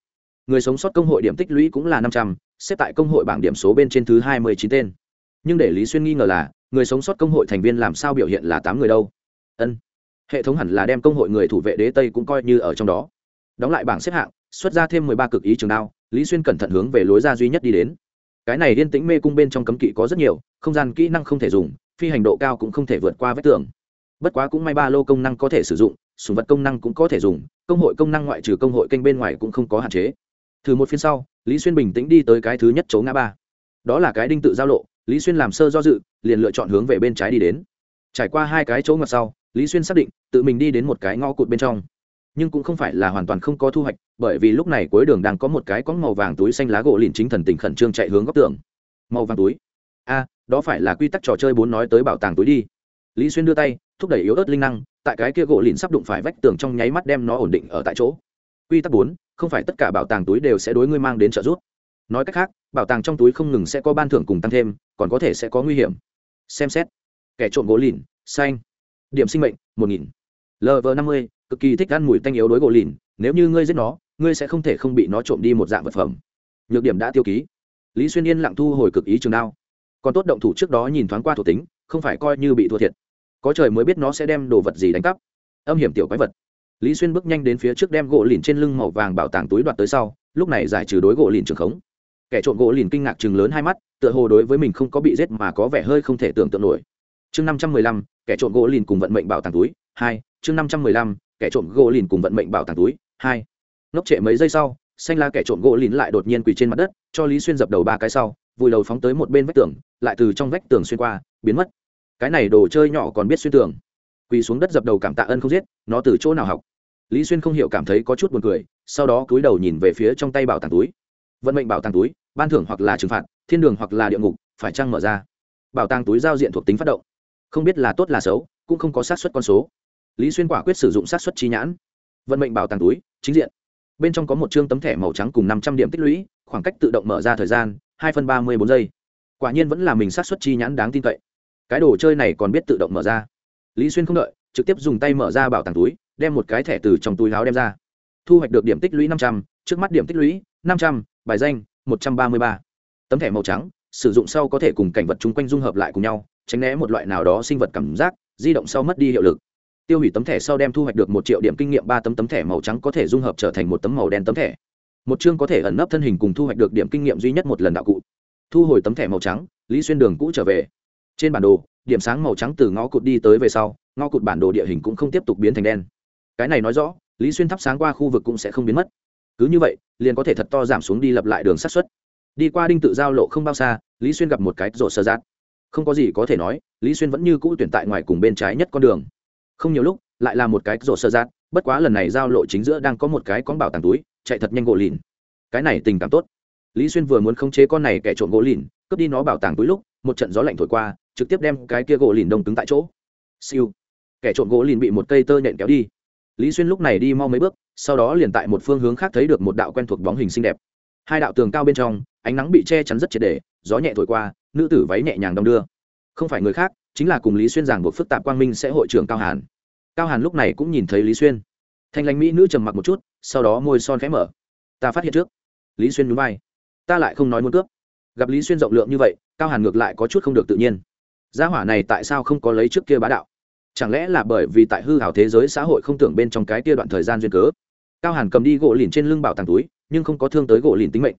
Người sống sót công hội điểm tích lũy cũng là năm trăm, xếp tại công hội bảng điểm số bên trên thứ hai mươi chín tên. Nhưng để lý xuyên nghi ngờ là, người sống sót công hội thành viên làm sao biểu hiện là tám người đâu? Ân. Hệ thống hẳn là đem công hội người thủ vệ đế tây cũng coi như ở trong đó. Đóng lại bảng xếp hạng, xuất ra thêm mười ba cực ý trường đao, lý xuyên cẩn thận hướng về lối ra duy nhất đi đến. Cái này yên tĩnh mê cung bên trong cấm kỵ có rất nhiều, không gian kỹ năng không thể dùng, phi hành độ cao cũng không thể vượt qua vách tường. Bất quá cũng may ba lô công năng có thể sử dụng, sùng vật công năng cũng có thể dùng, công hội công năng ngoại trừ công hội kênh bên ngoài cũng không có hạn chế. Thử một phiên sau, lý xuyên bình tĩnh đi tới cái thứ nhất chỗ ngã ba. Đó là cái đinh tự giao lộ, lý xuyên làm sơ do dự, liền lựa chọn hướng về bên trái đi đến. Trải qua hai cái chỗ ngập sau lý xuyên xác định, tự mình đi đến một cái ngõ cụt bên trong. Nhưng cũng không phải là hoàn toàn không có thu hoạch, bởi vì lúc này cuối đường đang có một cái có màu vàng túi xanh lá gỗ liền chính thần tình khẩn trương chạy hướng góc tường. Màu vàng túi? A, đó phải là quy tắc trò chơi bốn nói tới bảo tàng túi đi. Lý xuyên đưa tay, thúc đẩy yếu ớt linh năng, tại cái kia gỗ liền sắp đụng phải vách tường trong nháy mắt đem nó ổn định ở tại chỗ. Quy tắc bốn, không phải tất cả bảo tàng túi đều sẽ đối ngươi mang đến trợ giúp. Nói cách khác, bảo tàng trong túi không ngừng sẽ có ban thưởng cùng tăng thêm, còn có thể sẽ có nguy hiểm. Xem xét. Kẻ trộm gỗ lìn xanh điểm sinh mệnh, một nghìn. Lv năm mươi, cực kỳ thích ăn mùi tanh yếu đối gỗ lìn, nếu như ngươi giết nó, ngươi sẽ không thể không bị nó trộm đi một dạng vật phẩm. Nhược điểm đã tiêu ký. Lý xuyên yên lặng thu hồi cực ý trường đao. Còn tốt động thủ trước đó nhìn thoáng qua thuộc tính, không phải coi như bị thua thiệt. Có trời mới biết nó sẽ đem đồ vật gì đánh cắp. Âm hiểm tiểu quái vật. Lý xuyên bước nhanh đến phía trước đem gỗ lìn trên lưng màu vàng bảo tàng túi đoạt tới sau, lúc này giải trừ đối gỗ lìn trường khống. Kẻ trộm gỗ lìn kinh ngạc chừng lớn hai mắt, tựa hồ đối với mình không có bị giết mà có vẻ hơi không thể tưởng tượng nổi chương năm trăm mười lăm, kẻ trộm gỗ lìn cùng vận mệnh bảo tàng túi, hai, chương năm trăm mười lăm, kẻ trộm gỗ lìn cùng vận mệnh bảo tàng túi, hai. Ngốc trệ mấy giây sau, xanh la kẻ trộm gỗ lìn lại đột nhiên quỳ trên mặt đất, cho lý xuyên dập đầu ba cái sau, vùi đầu phóng tới một bên vách tường, lại từ trong vách tường xuyên qua, biến mất. Cái này đồ chơi nhỏ còn biết xuyên tường. Quỳ xuống đất dập đầu cảm tạ ân không giết, nó từ chỗ nào học? Lý xuyên không hiểu cảm thấy có chút buồn cười, sau đó cúi đầu nhìn về phía trong tay bảo tàng túi. Vận mệnh bảo tàng túi, ban thưởng hoặc là trừng phạt, thiên đường hoặc là địa ngục, phải trăng mở ra? Bảo tàng túi giao diện thuộc tính phát động không biết là tốt là xấu, cũng không có xác suất con số. Lý xuyên quả quyết sử dụng xác suất chi nhãn. Vận mệnh bảo tàng túi, chính diện. Bên trong có một chương tấm thẻ màu trắng cùng năm trăm điểm tích lũy, khoảng cách tự động mở ra thời gian, hai phân ba mươi bốn giây. Quả nhiên vẫn là mình xác suất chi nhãn đáng tin cậy. Cái đồ chơi này còn biết tự động mở ra. Lý xuyên không đợi, trực tiếp dùng tay mở ra bảo tàng túi, đem một cái thẻ từ trong túi láo đem ra. Thu hoạch được điểm tích lũy năm trăm, trước mắt điểm tích lũy năm trăm, bài danh một trăm ba mươi ba. Tấm thẻ màu trắng sử dụng sau có thể cùng cảnh vật chung quanh dung hợp lại cùng nhau, tránh né một loại nào đó sinh vật cảm giác, di động sau mất đi hiệu lực. Tiêu hủy tấm thẻ sau đem thu hoạch được một triệu điểm kinh nghiệm, ba tấm tấm thẻ màu trắng có thể dung hợp trở thành một tấm màu đen tấm thẻ. Một chương có thể ẩn nấp thân hình cùng thu hoạch được điểm kinh nghiệm duy nhất một lần đạo cụ. Thu hồi tấm thẻ màu trắng, lý xuyên đường cũ trở về. Trên bản đồ, điểm sáng màu trắng từ ngõ cụt đi tới về sau, ngõ cụt bản đồ địa hình cũng không tiếp tục biến thành đen. Cái này nói rõ, lý xuyên thắp sáng qua khu vực cũng sẽ không biến mất. Cứ như vậy, liền có thể thật to giảm xuống đi lập lại đường sát xuất đi qua đinh tự giao lộ không bao xa lý xuyên gặp một cái rổ sơ giác. Không có gì có thể nói, lý xuyên vẫn như cũ tuyển tại ngoài cùng bên trái nhất con đường. Không nhiều lúc, lại là một cái rổ sơ giác, bất quá lần này giao lộ chính giữa đang có một cái con bảo tàng túi, chạy thật nhanh gỗ lìn. Cái này tình cảm tốt. Lý xuyên vừa muốn khống chế con này kẻ trộm gỗ lìn, cướp đi nó bảo tàng túi lúc, một trận gió lạnh thổi qua, trực tiếp đem cái kia gỗ lìn đông cứng tại chỗ. Siêu. Kẻ trộm gỗ lìn bị một cây tơ nhện kéo đi. Lý xuyên lúc này đi mau mấy bước, sau đó liền tại một phương hướng khác thấy được một đạo quen thuộc bóng hình xinh đẹp. Hai đạo tường cao bên trong, ánh nắng bị che chắn rất triệt để gió nhẹ thổi qua, nữ tử váy nhẹ nhàng đong đưa. Không phải người khác, chính là cùng lý xuyên giảng buộc phức tạp quang minh sẽ hội trưởng cao hàn. Cao hàn lúc này cũng nhìn thấy lý xuyên. Thanh lãnh mỹ nữ trầm mặc một chút, sau đó môi son khẽ mở. Ta phát hiện trước. Lý xuyên núi bay ta lại không nói muốn cướp. Gặp lý xuyên rộng lượng như vậy, cao hàn ngược lại có chút không được tự nhiên. Gia hỏa này tại sao không có lấy trước kia bá đạo? Chẳng lẽ là bởi vì tại hư hảo thế giới xã hội không tưởng bên trong cái kia đoạn thời gian duyên cớ? Cao hàn cầm đi gỗ lìn trên lưng bảo tàng túi, nhưng không có thương tới gỗ lìn tính mệnh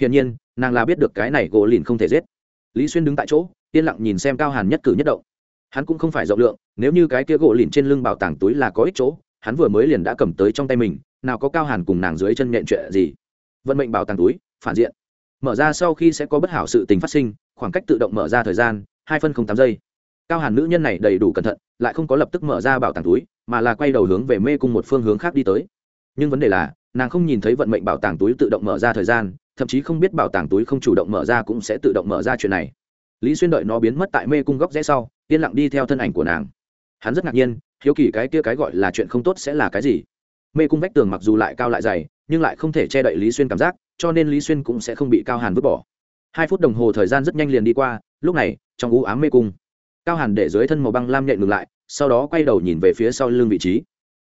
hiển nhiên, nàng là biết được cái này gỗ lìn không thể giết. Lý xuyên đứng tại chỗ, yên lặng nhìn xem cao hàn nhất cử nhất động. Hắn cũng không phải rộng lượng, nếu như cái kia gỗ lìn trên lưng bảo tàng túi là có ích chỗ, hắn vừa mới liền đã cầm tới trong tay mình, nào có cao hàn cùng nàng dưới chân nhện chuyện gì. Vận mệnh bảo tàng túi, phản diện. Mở ra sau khi sẽ có bất hảo sự tình phát sinh, khoảng cách tự động mở ra thời gian, hai phân không tám giây. Cao hàn nữ nhân này đầy đủ cẩn thận, lại không có lập tức mở ra bảo tàng túi, mà là quay đầu hướng về mê cung một phương hướng khác đi tới. Nhưng vấn đề là, nàng không nhìn thấy vận mệnh bảo tàng túi tự động mở ra thời gian thậm chí không biết bảo tàng túi không chủ động mở ra cũng sẽ tự động mở ra chuyện này. Lý xuyên đợi nó biến mất tại mê cung góc rẽ sau, yên lặng đi theo thân ảnh của nàng. Hắn rất ngạc nhiên, hiếu kỳ cái kia cái gọi là chuyện không tốt sẽ là cái gì. Mê cung vách tường mặc dù lại cao lại dày, nhưng lại không thể che đậy lý xuyên cảm giác, cho nên lý xuyên cũng sẽ không bị cao hàn vứt bỏ. Hai phút đồng hồ thời gian rất nhanh liền đi qua, lúc này, trong u ám mê cung, cao hàn để dưới thân màu băng lam nhện ngừng lại, sau đó quay đầu nhìn về phía sau lưng vị trí.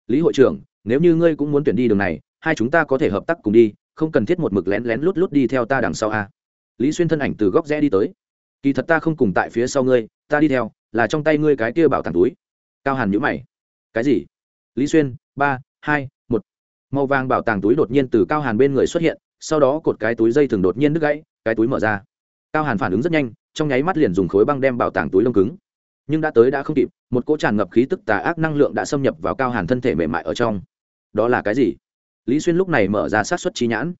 Lý hội trưởng, nếu như ngươi cũng muốn tuyển đi đường này, hai chúng ta có thể hợp tác cùng đi không cần thiết một mực lén lén lút lút đi theo ta đằng sau a. Lý xuyên thân ảnh từ góc rẽ đi tới. Kỳ thật ta không cùng tại phía sau ngươi, ta đi theo, là trong tay ngươi cái kia bảo tàng túi. Cao hàn nhữ mày. Cái gì? Lý xuyên, ba, hai, một. Màu vàng bảo tàng túi đột nhiên từ cao hàn bên người xuất hiện, sau đó cột cái túi dây thường đột nhiên đứt gãy, cái túi mở ra. Cao hàn phản ứng rất nhanh, trong nháy mắt liền dùng khối băng đem bảo tàng túi lông cứng. Nhưng đã tới đã không kịp, một cỗ tràn ngập khí tức tà ác năng lượng đã xâm nhập vào cao hàn thân thể mềm mại ở trong. Đó là cái gì? Lý xuyên lúc này mở ra sát xuất trí nhãn.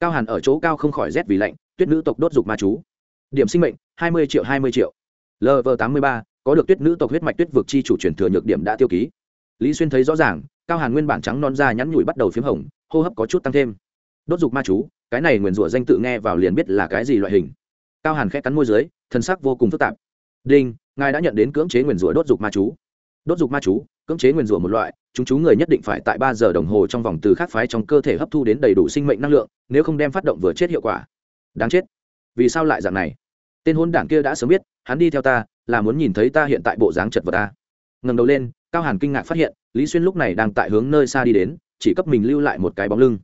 Cao hàn ở chỗ cao không khỏi rét vì lạnh, tuyết nữ tộc đốt dục ma chú. Điểm sinh mệnh, hai mươi triệu, hai mươi triệu. Lv tám mươi ba, có được tuyết nữ tộc huyết mạch tuyết vực chi chủ truyền thừa nhược điểm đã tiêu ký. Lý xuyên thấy rõ ràng, cao hàn nguyên bản trắng non da nhắn nhủi bắt đầu p h í m hồng, hô hấp có chút tăng thêm. Đốt dục ma chú, cái này nguyền rủa danh tự nghe vào liền biết là cái gì loại hình. Cao hàn khẽ cắn môi dưới, thân sắc vô cùng phức tạp. Đinh, ngài đã nhận đến cưỡng chế nguyền rủa đốt dục ma chú. Đốt dục ma chú cưỡng chế nguyền rủa một loại, chúng chú người nhất định phải tại ba giờ đồng hồ trong vòng từ khác phái trong cơ thể hấp thu đến đầy đủ sinh mệnh năng lượng, nếu không đem phát động vừa chết hiệu quả. Đáng chết. Vì sao lại dạng này? Tên hôn đảng kia đã sớm biết, hắn đi theo ta, là muốn nhìn thấy ta hiện tại bộ dáng chật vật ta. Ngầm đầu lên, cao hàn kinh ngạc phát hiện, lý xuyên lúc này đang tại hướng nơi xa đi đến, chỉ cấp mình lưu lại một cái bóng lưng.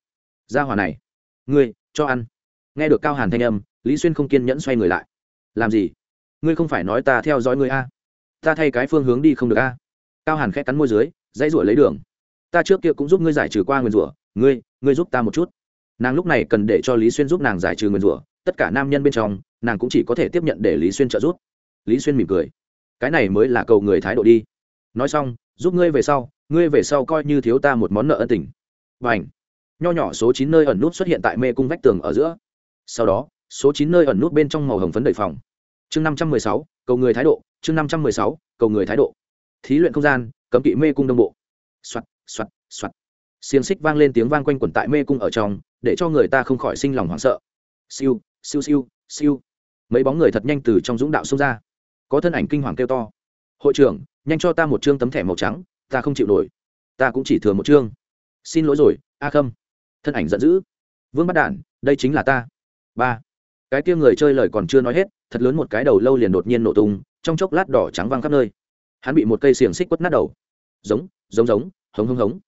Ra hòa này, ngươi, cho ăn. Nghe được cao hàn thanh âm, lý xuyên không kiên nhẫn xoay người lại. Làm gì? Ngươi không phải nói ta theo dõi ngươi a? Ta thay cái phương hướng đi không được a? Cao hàn khẽ cắn môi dưới, dãy rủa lấy đường. Ta trước kia cũng giúp ngươi giải trừ qua nguyên rủa, ngươi ngươi giúp ta một chút. Nàng lúc này cần để cho lý xuyên giúp nàng giải trừ nguyên rủa, tất cả nam nhân bên trong, nàng cũng chỉ có thể tiếp nhận để lý xuyên trợ giúp. Lý xuyên mỉm cười. Cái này mới là cầu người thái độ đi. Nói xong, giúp ngươi về sau, ngươi về sau coi như thiếu ta một món nợ ân tình. Và ảnh nho nhỏ số chín nơi ẩn nút xuất hiện tại mê cung vách tường ở giữa. Sau đó, số chín nơi ẩn nút bên trong màu hồng phấn đầy phòng. Chương năm trăm mười sáu, cầu người thái độ, chương năm trăm mười sáu, cầu người thái độ thí luyện không gian, cấm kỵ mê cung đông bộ. Soạt soạt soạt. Xiềng xích vang lên tiếng vang quanh quẩn tại mê cung ở trong, để cho người ta không khỏi sinh lòng hoảng sợ. Siêu siêu siêu siêu. Mấy bóng người thật nhanh từ trong dũng đạo xông ra. Có thân ảnh kinh hoàng kêu to. Hội trưởng, nhanh cho ta một chương tấm thẻ màu trắng, ta không chịu nổi. Ta cũng chỉ thừa một chương. Xin lỗi rồi, a khâm. Thân ảnh giận dữ. Vương bắt đản, đây chính là ta. Ba. Cái kia người chơi lời còn chưa nói hết, thật lớn một cái đầu lâu liền đột nhiên nổ tung, trong chốc lát đỏ trắng văng khắp nơi hắn bị một cây xiềng xích quất nát đầu. Giống giống giống, hống hống hống.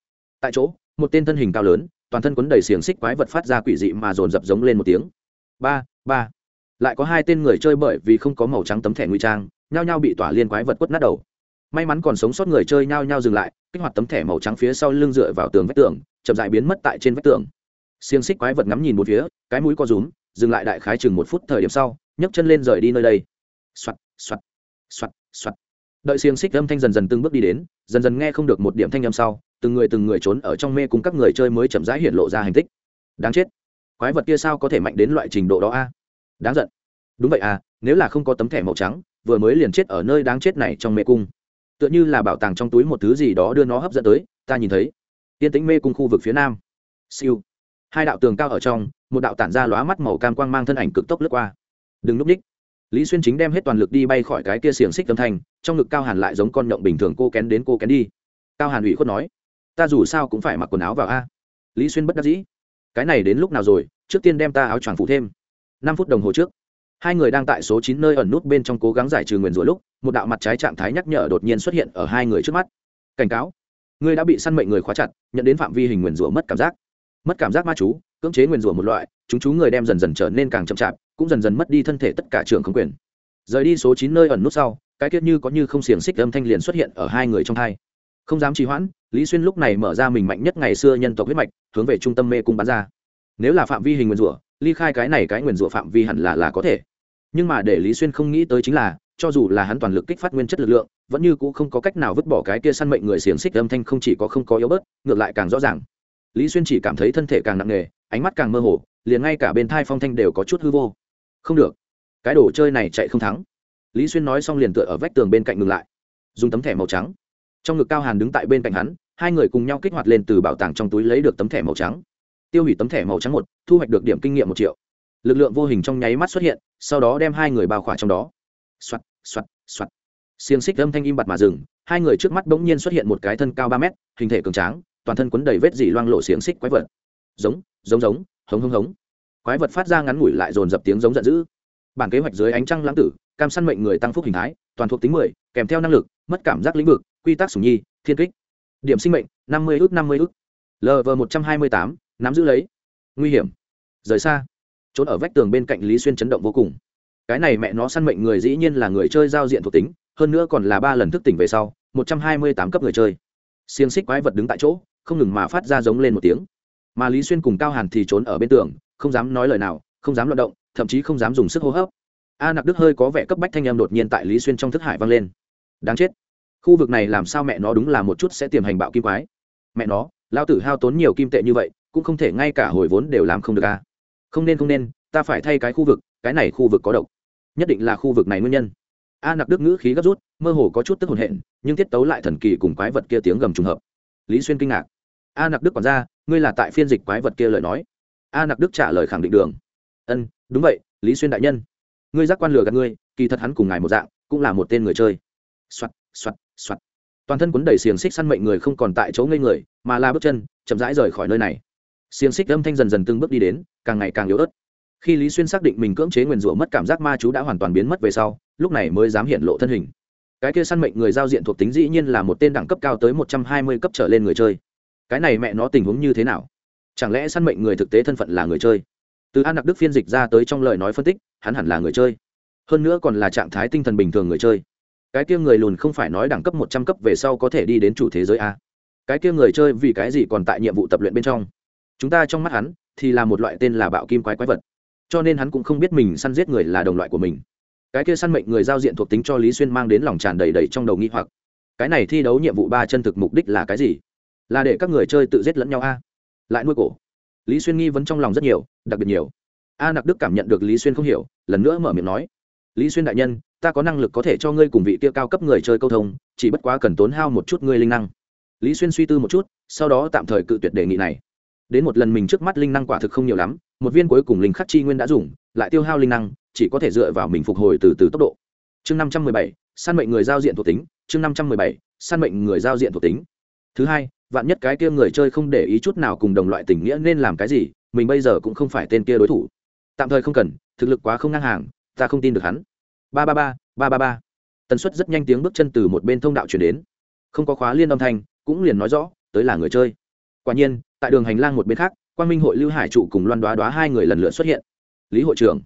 Tại chỗ, một tên thân hình cao lớn, toàn thân quấn đầy xiềng xích quái vật phát ra quỷ dị mà dồn dập giống lên một tiếng. Ba ba. Lại có hai tên người chơi bởi vì không có màu trắng tấm thẻ nguy trang, nhao nhao bị tỏa liên quái vật quất nát đầu. May mắn còn sống sót người chơi nhao nhao dừng lại, kích hoạt tấm thẻ màu trắng phía sau lưng dựa vào tường vách tường, chậm dại biến mất tại trên vách tường. Xiềng xích quái vật ngắm nhìn một phía, cái mũi co rúm, dừng lại đại khái chừng một phút thời điểm sau, nhấc chân lên rời đi nơi đây. Xoặt xoặt xoặt xoặt đợi xiềng xích âm thanh dần dần từng bước đi đến, dần dần nghe không được một điểm thanh âm sau, từng người từng người trốn ở trong mê cùng các người chơi mới chậm rãi hiện lộ ra hành tích. Đáng chết. Quái vật kia sao có thể mạnh đến loại trình độ đó a? Đáng giận. Đúng vậy à nếu là không có tấm thẻ màu trắng, vừa mới liền chết ở nơi đáng chết này trong mê cung. Tựa như là bảo tàng trong túi một thứ gì đó đưa nó hấp dẫn tới, ta nhìn thấy. Tiên tĩnh mê cung khu vực phía nam. Siêu. Hai đạo tường cao ở trong, một đạo tản ra lóa mắt màu cam quang mang thân ảnh cực tốc lướt qua. Đừng núp ních lý xuyên chính đem hết toàn lực đi bay khỏi cái kia xiềng xích âm thanh, trong ngực cao hàn lại giống con nhộng bình thường cô kén đến cô kén đi. Cao hàn ủy khuất nói, ta dù sao cũng phải mặc quần áo vào a. Lý xuyên bất đắc dĩ, cái này đến lúc nào rồi? Trước tiên đem ta áo choàng phụ thêm. Năm phút đồng hồ trước, hai người đang tại số chín nơi ẩn nút bên trong cố gắng giải trừ nguyền rủa lúc, một đạo mặt trái trạng thái nhắc nhở đột nhiên xuất hiện ở hai người trước mắt. Cảnh cáo, ngươi đã bị săn mệnh người khóa chặt, nhận đến phạm vi hình nguyền rủa mất cảm giác. Mất cảm giác ma chú, cưỡng chế nguyền rủa một loại, chúng chú người đem dần dần trở nên càng chậm chạp cũng dần dần mất đi thân thể tất cả trường không quyền. Rời đi số chín nơi ẩn nút sau, cái tiết như có như không xiềng xích âm thanh liền xuất hiện ở hai người trong hai. Không dám trì hoãn, lý xuyên lúc này mở ra mình mạnh nhất ngày xưa nhân tộc huyết mạch, hướng về trung tâm mê cung bắn ra. Nếu là phạm vi hình nguyền rủa, ly khai cái này cái nguyền rủa phạm vi hẳn là là có thể. Nhưng mà để lý xuyên không nghĩ tới chính là, cho dù là hắn toàn lực kích phát nguyên chất lực lượng, vẫn như cũng không có cách nào vứt bỏ cái kia săn mệnh người xiềng xích âm thanh không chỉ có không có yếu bớt, ngược lại càng rõ ràng. Lý xuyên chỉ cảm thấy thân thể càng nặng nề, ánh mắt càng mơ hồ, liền ngay cả bên thai phong thanh đều có chút hư vô không được. Cái đồ chơi này chạy không thắng. Lý xuyên nói xong liền tựa ở vách tường bên cạnh ngừng lại. Dùng tấm thẻ màu trắng. Trong ngực cao hàn đứng tại bên cạnh hắn, hai người cùng nhau kích hoạt lên từ bảo tàng trong túi lấy được tấm thẻ màu trắng. Tiêu hủy tấm thẻ màu trắng một, thu hoạch được điểm kinh nghiệm một triệu. Lực lượng vô hình trong nháy mắt xuất hiện, sau đó đem hai người bao khỏa trong đó. Xoặt xoặt xoặt xiềng xích âm thanh im bặt mà dừng, hai người trước mắt bỗng nhiên xuất hiện một cái thân cao ba mét, hình thể cường tráng, toàn thân quấn đầy vết dỉ loang lộ xiềng xích quái vật. Giống giống giống, hống hống hống quái vật phát ra ngắn ngủi lại dồn dập tiếng giống giận dữ. Bản kế hoạch dưới ánh trăng lãng tử, cam săn mệnh người tăng phúc hình thái, toàn thuộc tính mười, kèm theo năng lực, mất cảm giác lĩnh vực, quy tắc sủng nhi, thiên kích. Điểm sinh mệnh, năm mươi ước năm mươi ước lv một trăm hai mươi tám, nắm giữ lấy. Nguy hiểm. Rời xa. Trốn ở vách tường bên cạnh lý xuyên chấn động vô cùng. Cái này mẹ nó săn mệnh người dĩ nhiên là người chơi giao diện thuộc tính, hơn nữa còn là ba lần thức tỉnh về sau, một trăm hai mươi tám cấp người chơi. Xiềng xích quái vật đứng tại chỗ, không ngừng mà phát ra giống lên một tiếng. Mà lý xuyên cùng cao hàn thì trốn ở bên tường không dám nói lời nào, không dám loạt động, thậm chí không dám dùng sức hô hấp. A nặc đức hơi có vẻ cấp bách thanh em đột nhiên tại lý xuyên trong thức hải vang lên. Đáng chết. Khu vực này làm sao mẹ nó đúng là một chút sẽ tiềm hành bạo kim quái. Mẹ nó lao tử hao tốn nhiều kim tệ như vậy, cũng không thể ngay cả hồi vốn đều làm không được a. Không nên không nên, ta phải thay cái khu vực, cái này khu vực có độc. Nhất định là khu vực này nguyên nhân. A nặc đức ngữ khí gấp rút, mơ hồ có chút tức hồn hện, nhưng tiết tấu lại thần kỳ cùng quái vật kia tiếng gầm trùng hợp. Lý xuyên kinh ngạc. A nặc đức còn ra, ngươi là tại phiên dịch quái vật kia lời nói a nặc đức trả lời khẳng định đường. Ân, đúng vậy, lý xuyên đại nhân. Ngươi giác quan lừa gạt ngươi, kỳ thật hắn cùng ngài một dạng, cũng là một tên người chơi. Soạt soạt soạt. Toàn thân quấn đầy xiềng xích săn mệnh người không còn tại chỗ ngây người, mà la bước chân, chậm rãi rời khỏi nơi này. Xiềng xích âm thanh dần dần từng bước đi đến, càng ngày càng yếu ớt. Khi lý xuyên xác định mình cưỡng chế nguyền rủa mất cảm giác ma chú đã hoàn toàn biến mất về sau, lúc này mới dám hiện lộ thân hình. Cái kia săn mệnh người giao diện thuộc tính dĩ nhiên là một tên đẳng cấp cao tới một trăm hai mươi cấp trở lên người chơi. Cái này mẹ nó tình huống như thế nào? Chẳng lẽ săn mệnh người thực tế thân phận là người chơi? Từ an đặc đức phiên dịch ra tới trong lời nói phân tích, hắn hẳn là người chơi. Hơn nữa còn là trạng thái tinh thần bình thường người chơi. Cái kia người lùn không phải nói đẳng cấp một trăm cấp về sau có thể đi đến chủ thế giới a. Cái kia người chơi vì cái gì còn tại nhiệm vụ tập luyện bên trong? Chúng ta trong mắt hắn thì là một loại tên là bạo kim quái quái vật. Cho nên hắn cũng không biết mình săn giết người là đồng loại của mình. Cái kia săn mệnh người giao diện thuộc tính cho lý xuyên mang đến lòng tràn đầy đầy trong đầu nghi hoặc. Cái này thi đấu nhiệm vụ ba chân thực mục đích là cái gì? Là để các người chơi tự giết lẫn nhau a lại nuôi cổ. Lý xuyên nghi vấn trong lòng rất nhiều, đặc biệt nhiều. A nặc đức cảm nhận được lý xuyên không hiểu, lần nữa mở miệng nói, lý xuyên đại nhân, ta có năng lực có thể cho ngươi cùng vị kia cao cấp người chơi câu thông, chỉ bất quá cần tốn hao một chút ngươi linh năng. Lý xuyên suy tư một chút, sau đó tạm thời cự tuyệt đề nghị này. Đến một lần mình trước mắt linh năng quả thực không nhiều lắm, một viên cuối cùng linh khắc chi nguyên đã dùng, lại tiêu hao linh năng, chỉ có thể dựa vào mình phục hồi từ từ tốc độ. Chương năm trăm mười bảy săn mệnh người giao diện thuộc tính, chương năm trăm mười bảy săn mệnh người giao diện thuộc tính. Thứ hai vạn nhất cái kia người chơi không để ý chút nào cùng đồng loại tình nghĩa nên làm cái gì, mình bây giờ cũng không phải tên kia đối thủ. Tạm thời không cần, thực lực quá không ngang hàng, ta không tin được hắn. Ba ba ba ba ba ba. Tần suất rất nhanh tiếng bước chân từ một bên thông đạo chuyển đến. Không có khóa liên âm thanh, cũng liền nói rõ, tới là người chơi. Quả nhiên, tại đường hành lang một bên khác quan minh hội lưu hải trụ cùng loan đoá đoá hai người lần lượt xuất hiện. Lý hội trưởng,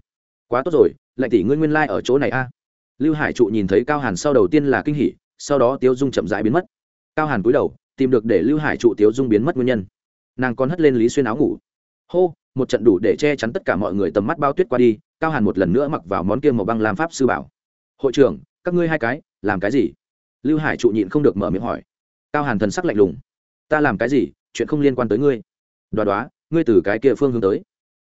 quá tốt rồi, lệnh tỷ ngươi nguyên lai、like、ở chỗ này a. Lưu hải trụ nhìn thấy cao hàn sau đầu tiên là kinh hỉ, sau đó tiếu dung chậm rãi biến mất. Cao hàn cúi đầu tìm được để lưu hải trụ tiếu dung biến mất nguyên nhân. Nàng còn hất lên lý xuyên áo ngủ. Hô, một trận đủ để che chắn tất cả mọi người tầm mắt bao tuyết qua đi, cao hàn một lần nữa mặc vào món kia màu băng làm pháp sư bảo. Hội trưởng, các ngươi hai cái, làm cái gì? Lưu hải trụ nhịn không được mở miệng hỏi. Cao hàn thần sắc lạnh lùng. Ta làm cái gì? Chuyện không liên quan tới ngươi. Đoá đoá, ngươi từ cái kia phương hướng tới.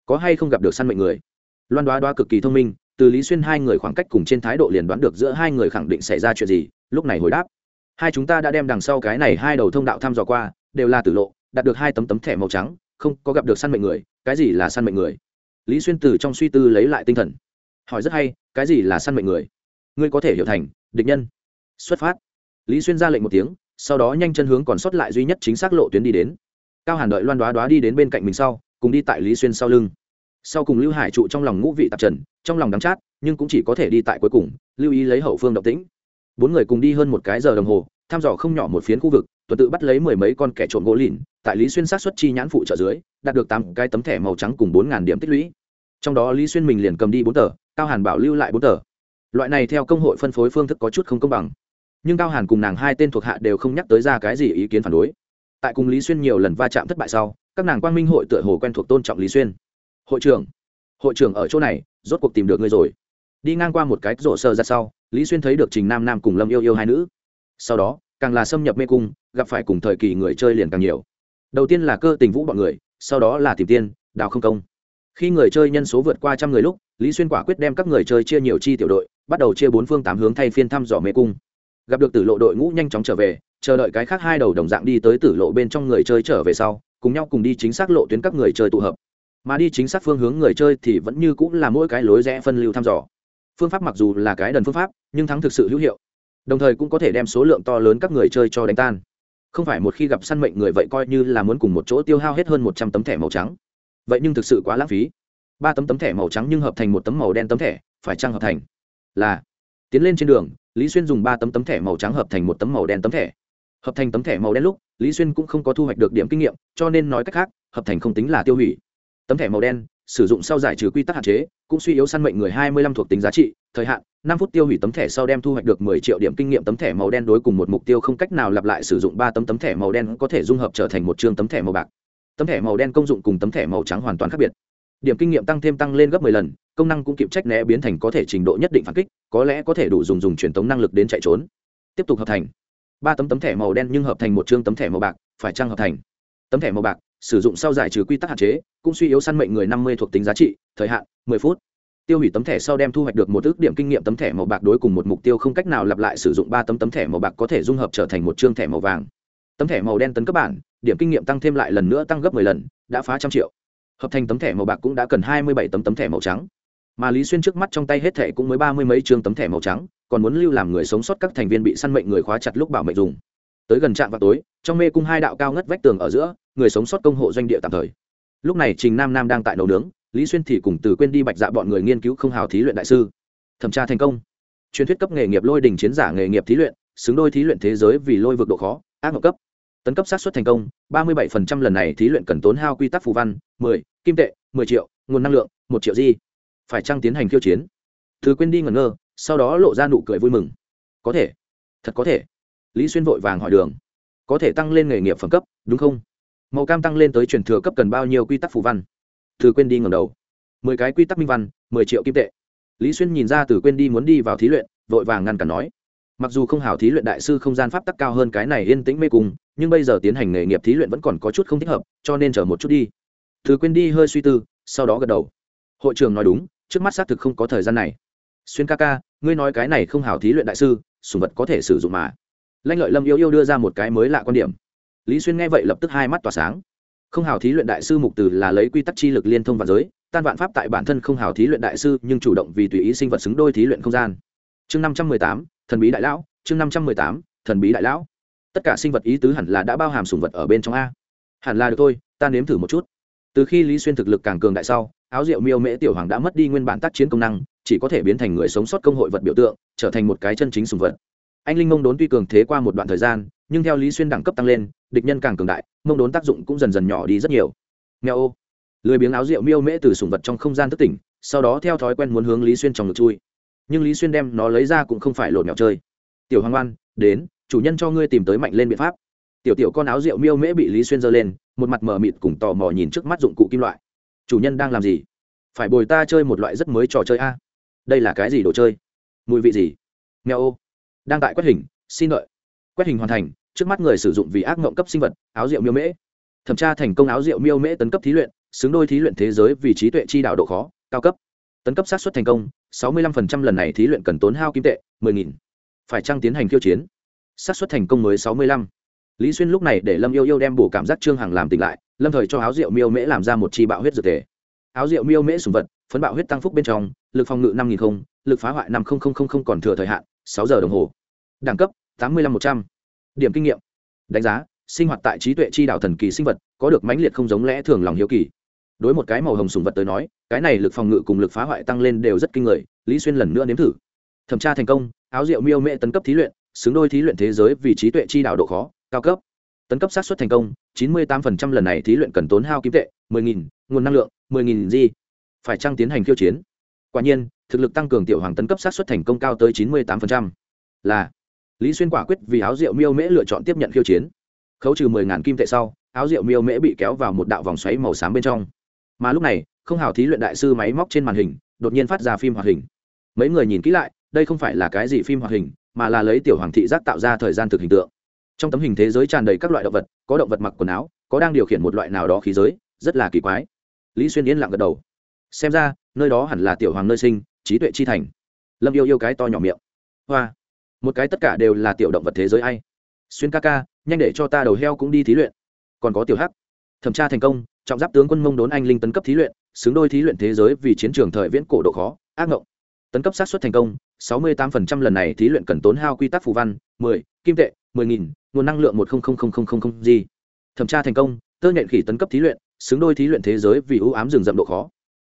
Có hay không gặp được săn mệnh người? Loan đoá đoá cực kỳ thông minh, từ lý xuyên hai người khoảng cách cùng trên thái độ liền đoán được giữa hai người khẳng định xảy ra chuyện gì, lúc này hồi đáp hai chúng ta đã đem đằng sau cái này hai đầu thông đạo thăm dò qua, đều là tử lộ, đạt được hai tấm tấm thẻ màu trắng, không có gặp được săn mệnh người, cái gì là săn mệnh người? Lý xuyên từ trong suy tư lấy lại tinh thần. Hỏi rất hay, cái gì là săn mệnh người? Ngươi có thể hiểu thành, địch nhân. Xuất phát. Lý xuyên ra lệnh một tiếng, sau đó nhanh chân hướng còn sót lại duy nhất chính xác lộ tuyến đi đến. Cao hàn đợi loan đoá đoá đi đến bên cạnh mình sau, cùng đi tại lý xuyên sau lưng. Sau cùng lưu hải trụ trong lòng ngũ vị tạp trần, trong lòng đắm chát, nhưng cũng chỉ có thể đi tại cuối cùng, lưu ý lấy hậu phương động tĩnh bốn người cùng đi hơn một cái giờ đồng hồ, thăm dò không nhỏ một phiến khu vực, tuần tự bắt lấy mười mấy con kẻ trộm gỗ lìn, tại lý xuyên sát xuất chi nhãn phụ trợ dưới, đạt được tám cái tấm thẻ màu trắng cùng bốn ngàn điểm tích lũy. Trong đó lý xuyên mình liền cầm đi bốn tờ, cao hàn bảo lưu lại bốn tờ. Loại này theo công hội phân phối phương thức có chút không công bằng. Nhưng cao hàn cùng nàng hai tên thuộc hạ đều không nhắc tới ra cái gì ý kiến phản đối. Tại cùng lý xuyên nhiều lần va chạm thất bại sau, các nàng quang minh hội tựa hồ quen thuộc tôn trọng lý xuyên. Hội trưởng hội trưởng ở chỗ này, rốt cuộc tìm được ngươi rồi. Đi ngang qua một cái rổ sơ ra sau lý xuyên thấy được trình nam nam cùng lâm yêu yêu hai nữ sau đó càng là xâm nhập mê cung gặp phải cùng thời kỳ người chơi liền càng nhiều đầu tiên là cơ tình vũ bọn người sau đó là tìm tiên đào không công khi người chơi nhân số vượt qua trăm người lúc lý xuyên quả quyết đem các người chơi chia nhiều chi tiểu đội bắt đầu chia bốn phương tám hướng thay phiên thăm dò mê cung gặp được tử lộ đội ngũ nhanh chóng trở về chờ đợi cái khác hai đầu đồng dạng đi tới tử lộ bên trong người chơi trở về sau cùng nhau cùng đi chính xác lộ tuyến các người chơi tụ hợp mà đi chính xác phương hướng người chơi thì vẫn như cũng là mỗi cái lối rẽ phân lưu thăm dò phương pháp mặc dù là cái đần phương pháp, nhưng thắng thực sự hữu hiệu. Đồng thời cũng có thể đem số lượng to lớn các người chơi cho đánh tan. Không phải một khi gặp săn mệnh người vậy coi như là muốn cùng một chỗ tiêu hao hết hơn một trăm tấm thẻ màu trắng. Vậy nhưng thực sự quá lãng phí. Ba tấm tấm thẻ màu trắng nhưng hợp thành một tấm màu đen tấm thẻ, phải chăng hợp thành? Là. Tiến lên trên đường, lý xuyên dùng ba tấm tấm thẻ màu trắng hợp thành một tấm màu đen tấm thẻ. Hợp thành tấm thẻ màu đen lúc, lý xuyên cũng không có thu hoạch được điểm kinh nghiệm, cho nên nói cách khác, hợp thành không tính là tiêu hủy. Tấm thẻ màu đen sử dụng sau giải trừ quy tắc hạn chế, cũng suy yếu săn mệnh người hai mươi lăm thuộc tính giá trị, thời hạn, năm phút tiêu hủy tấm thẻ sau đem thu hoạch được mười triệu điểm kinh nghiệm tấm thẻ màu đen đối cùng một mục tiêu không cách nào lặp lại sử dụng ba tấm tấm thẻ màu đen có thể dung hợp trở thành một chương tấm thẻ màu bạc. Tấm thẻ màu đen công dụng cùng tấm thẻ màu trắng hoàn toàn khác biệt. Điểm kinh nghiệm tăng thêm tăng lên gấp 10 lần, công năng cũng kịp trách né biến thành có thể trình độ nhất định phản kích, có lẽ có thể đủ dùng dùng truyền tống năng lực đến chạy trốn. Tiếp tục hợp thành. Ba tấm tấm thẻ màu đen nhưng hợp thành một chương tấm thẻ màu bạc, phải trăng hợp thành? Tấm thẻ màu bạc sử dụng sau giải trừ quy tắc hạn chế, cũng suy yếu săn mệnh người năm mươi thuộc tính giá trị, thời hạn 10 phút. Tiêu hủy tấm thẻ sau đem thu hoạch được một ước điểm kinh nghiệm tấm thẻ màu bạc đối cùng một mục tiêu không cách nào lặp lại sử dụng ba tấm tấm thẻ màu bạc có thể dung hợp trở thành một chương thẻ màu vàng. Tấm thẻ màu đen tấn cấp bản, điểm kinh nghiệm tăng thêm lại lần nữa tăng gấp 10 lần, đã phá trăm triệu. Hợp thành tấm thẻ màu bạc cũng đã cần hai mươi bảy tấm tấm thẻ màu trắng. Mà lý xuyên trước mắt trong tay hết thẻ cũng mới ba mươi mấy chương tấm thẻ màu trắng, còn muốn lưu làm người sống sót các thành viên bị săn mệnh người khóa chặt lúc bảo mệnh dùng. Tới gần trạm vào tối, trong mê cung hai đạo cao ngất vách tường ở giữa người sống sót công hộ doanh địa tạm thời. Lúc này trình nam nam đang tại nấu nướng, lý xuyên thì cùng từ quên đi bạch dạ bọn người nghiên cứu không hào thí luyện đại sư. Thẩm tra thành công. Truyền thuyết cấp nghề nghiệp lôi đình chiến giả nghề nghiệp thí luyện, xứng đôi thí luyện thế giới vì lôi vực độ khó, ác mộng cấp. Tấn cấp sát xuất thành công, ba mươi 37% lần này thí luyện cần tốn hao quy tắc phù văn, mười, kim tệ, mười triệu, nguồn năng lượng, một triệu di phải chăng tiến hành khiêu chiến? Thứ quên đi ngẩn ngơ, sau đó lộ ra nụ cười vui mừng. Có thể. Thật có thể. Lý xuyên vội vàng hỏi đường. Có thể tăng lên nghề nghiệp phẩm cấp, đúng không? Màu cam tăng lên tới truyền thừa cấp cần bao nhiêu quy tắc phù văn? Từ quên đi ngẩng đầu. Mười cái quy tắc minh văn, mười triệu kim tệ. Lý xuyên nhìn ra từ quên đi muốn đi vào thí luyện, vội vàng ngăn cản nói. Mặc dù không hảo thí luyện đại sư không gian pháp tắc cao hơn cái này yên tĩnh mê cung, nhưng bây giờ tiến hành nghề nghiệp thí luyện vẫn còn có chút không thích hợp, cho nên chờ một chút đi. Từ quên đi hơi suy tư, sau đó gật đầu. Hội trưởng nói đúng, trước mắt xác thực không có thời gian này. Xuyên ca ca, ngươi nói cái này không hảo thí luyện đại sư, sùng vật có thể sử dụng mà. Lanh lợi lâm yêu yêu đưa ra một cái mới lạ quan điểm lý xuyên nghe vậy lập tức hai mắt tỏa sáng. Không hào thí luyện đại sư mục từ là lấy quy tắc chi lực liên thông vào giới, tan vạn pháp tại bản thân không hào thí luyện đại sư nhưng chủ động vì tùy ý sinh vật xứng đôi thí luyện không gian. Chương năm trăm mười tám, thần bí đại lão, chương năm trăm mười tám, thần bí đại lão. Tất cả sinh vật ý tứ hẳn là đã bao hàm sùng vật ở bên trong a. Hẳn là được thôi, ta nếm thử một chút. Từ khi lý xuyên thực lực càng cường đại sau, áo rượu miêu mễ tiểu hoàng đã mất đi nguyên bản tác chiến công năng, chỉ có thể biến thành người sống sót công hội vật biểu tượng, trở thành một cái chân chính sùng vật. Anh linh mông đốn tuy cường thế qua một đoạn thời gian nhưng theo lý xuyên đẳng cấp tăng lên, địch nhân càng cường đại, mông đốn tác dụng cũng dần dần nhỏ đi rất nhiều. Nghèo ô. Lười biếng áo rượu miêu mễ từ sùng vật trong không gian thất tỉnh, sau đó theo thói quen muốn hướng lý xuyên trong ngực chui. Nhưng lý xuyên đem nó lấy ra cũng không phải lột mèo chơi. Tiểu hoàng oan, đến, chủ nhân cho ngươi tìm tới mạnh lên biện pháp. Tiểu tiểu con áo rượu miêu mễ bị lý xuyên giơ lên, một mặt mờ mịt cùng tò mò nhìn trước mắt dụng cụ kim loại. Chủ nhân đang làm gì? Phải bồi ta chơi một loại rất mới trò chơi a? Đây là cái gì đồ chơi? Mùi vị gì? Nghèo ô. Đang tại quét hình, xin đợi. Quét hình hoàn thành trước mắt người sử dụng vì ác mộng cấp sinh vật, áo rượu miêu mễ. Thẩm tra thành công áo rượu miêu mễ tấn cấp thí luyện, xứng đôi thí luyện thế giới vì trí tuệ chi đạo độ khó, cao cấp. Tấn cấp sát xuất thành công 65% lần này thí luyện cần tốn hao kim tệ 10.000 phải trăng tiến hành khiêu chiến? Sát xuất thành công mới sáu mươi lăm. Lý xuyên lúc này để lâm yêu yêu đem bổ cảm giác trương hằng làm tỉnh lại, lâm thời cho áo rượu miêu mễ làm ra một chi bạo huyết dược thể. Áo rượu miêu mễ sùng vật, phấn bạo huyết tăng phúc bên trong, lực phòng ngự năm nghìn không, lực phá hoại năm không còn thừa thời hạn 6 giờ đồng hồ. Đẳng cấp, tám mươi lăm một trăm điểm kinh nghiệm. Đánh giá sinh hoạt tại trí tuệ chi đạo thần kỳ sinh vật có được mãnh liệt không giống lẽ thường lòng hiếu kỳ. Đối một cái màu hồng sùng vật tới nói cái này lực phòng ngự cùng lực phá hoại tăng lên đều rất kinh người lý xuyên lần nữa nếm thử. Thẩm tra thành công áo rượu miêu mễ tấn cấp thí luyện xứng đôi thí luyện thế giới vì trí tuệ chi đạo độ khó cao cấp. Tấn cấp sát xuất thành công chín mươi 98% lần này thí luyện cần tốn hao kim tệ 10.000, nguồn năng lượng 10.000 di phải trang tiến hành khiêu chiến? Quả nhiên thực lực tăng cường tiểu hoàng tấn cấp sát xuất thành công cao tới chín mươi 98%. là lý xuyên quả quyết vì áo rượu miêu mễ lựa chọn tiếp nhận khiêu chiến. Khấu trừ mười ngàn kim tệ sau, áo rượu miêu mễ bị kéo vào một đạo vòng xoáy màu xám bên trong. Mà lúc này, không hào thí luyện đại sư máy móc trên màn hình, đột nhiên phát ra phim hoạt hình. Mấy người nhìn kỹ lại, đây không phải là cái gì phim hoạt hình, mà là lấy tiểu hoàng thị giác tạo ra thời gian thực hình tượng. Trong tấm hình thế giới tràn đầy các loại động vật, có động vật mặc quần áo, có đang điều khiển một loại nào đó khí giới, rất là kỳ quái. Lý xuyên yên lặng gật đầu. Xem ra, nơi đó hẳn là tiểu hoàng nơi sinh, trí tuệ chi thành. Lâm yêu yêu cái to nhỏ miệng. Hoa một cái tất cả đều là tiểu động vật thế giới ai. Xuyên ca ca nhanh để cho ta đầu heo cũng đi thí luyện. Còn có tiểu hắc. Thẩm tra thành công trọng giáp tướng quân mông đốn anh linh tấn cấp thí luyện xứng đôi thí luyện thế giới vì chiến trường thời viễn cổ độ khó ác ngộng. Tấn cấp sát xuất thành công 68% lần này thí luyện cần tốn hao quy tắc phù văn 10, kim tệ 10.000, nguồn năng lượng 100000 gì. Thẩm tra thành công tơ nhện khỉ tấn cấp thí luyện xứng đôi thí luyện thế giới vì ưu ám rừng rậm độ khó.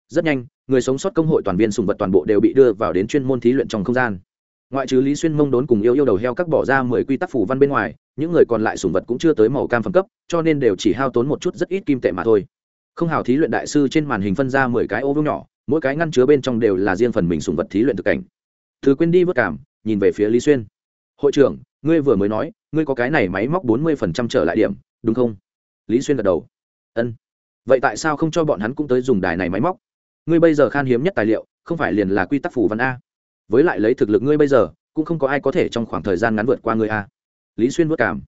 Rất nhanh người sống sót công hội toàn viên sùng vật toàn bộ đều bị đưa vào đến chuyên môn thí luyện trong không gian ngoại trừ lý xuyên mông đốn cùng yêu yêu đầu heo các bỏ ra mười quy tắc phủ văn bên ngoài, những người còn lại sùng vật cũng chưa tới màu cam phẩm cấp, cho nên đều chỉ hao tốn một chút rất ít kim tệ mà thôi. Không hào thí luyện đại sư trên màn hình phân ra mười cái ô vương nhỏ, mỗi cái ngăn chứa bên trong đều là riêng phần mình sùng vật thí luyện thực cảnh. Thứ quên đi vất cảm, nhìn về phía lý xuyên. Hội trưởng, ngươi vừa mới nói, ngươi có cái này máy móc bốn mươi phần trăm trở lại điểm, đúng không? Lý xuyên gật đầu. Ân. Vậy tại sao không cho bọn hắn cũng tới dùng đài này máy móc? Ngươi bây giờ khan hiếm nhất tài liệu, không phải liền là quy tắc phủ văn a? Với lại lấy thực lực ngươi bây giờ, cũng không có ai có thể trong khoảng thời gian ngắn vượt qua ngươi a lý xuyên vất cảm.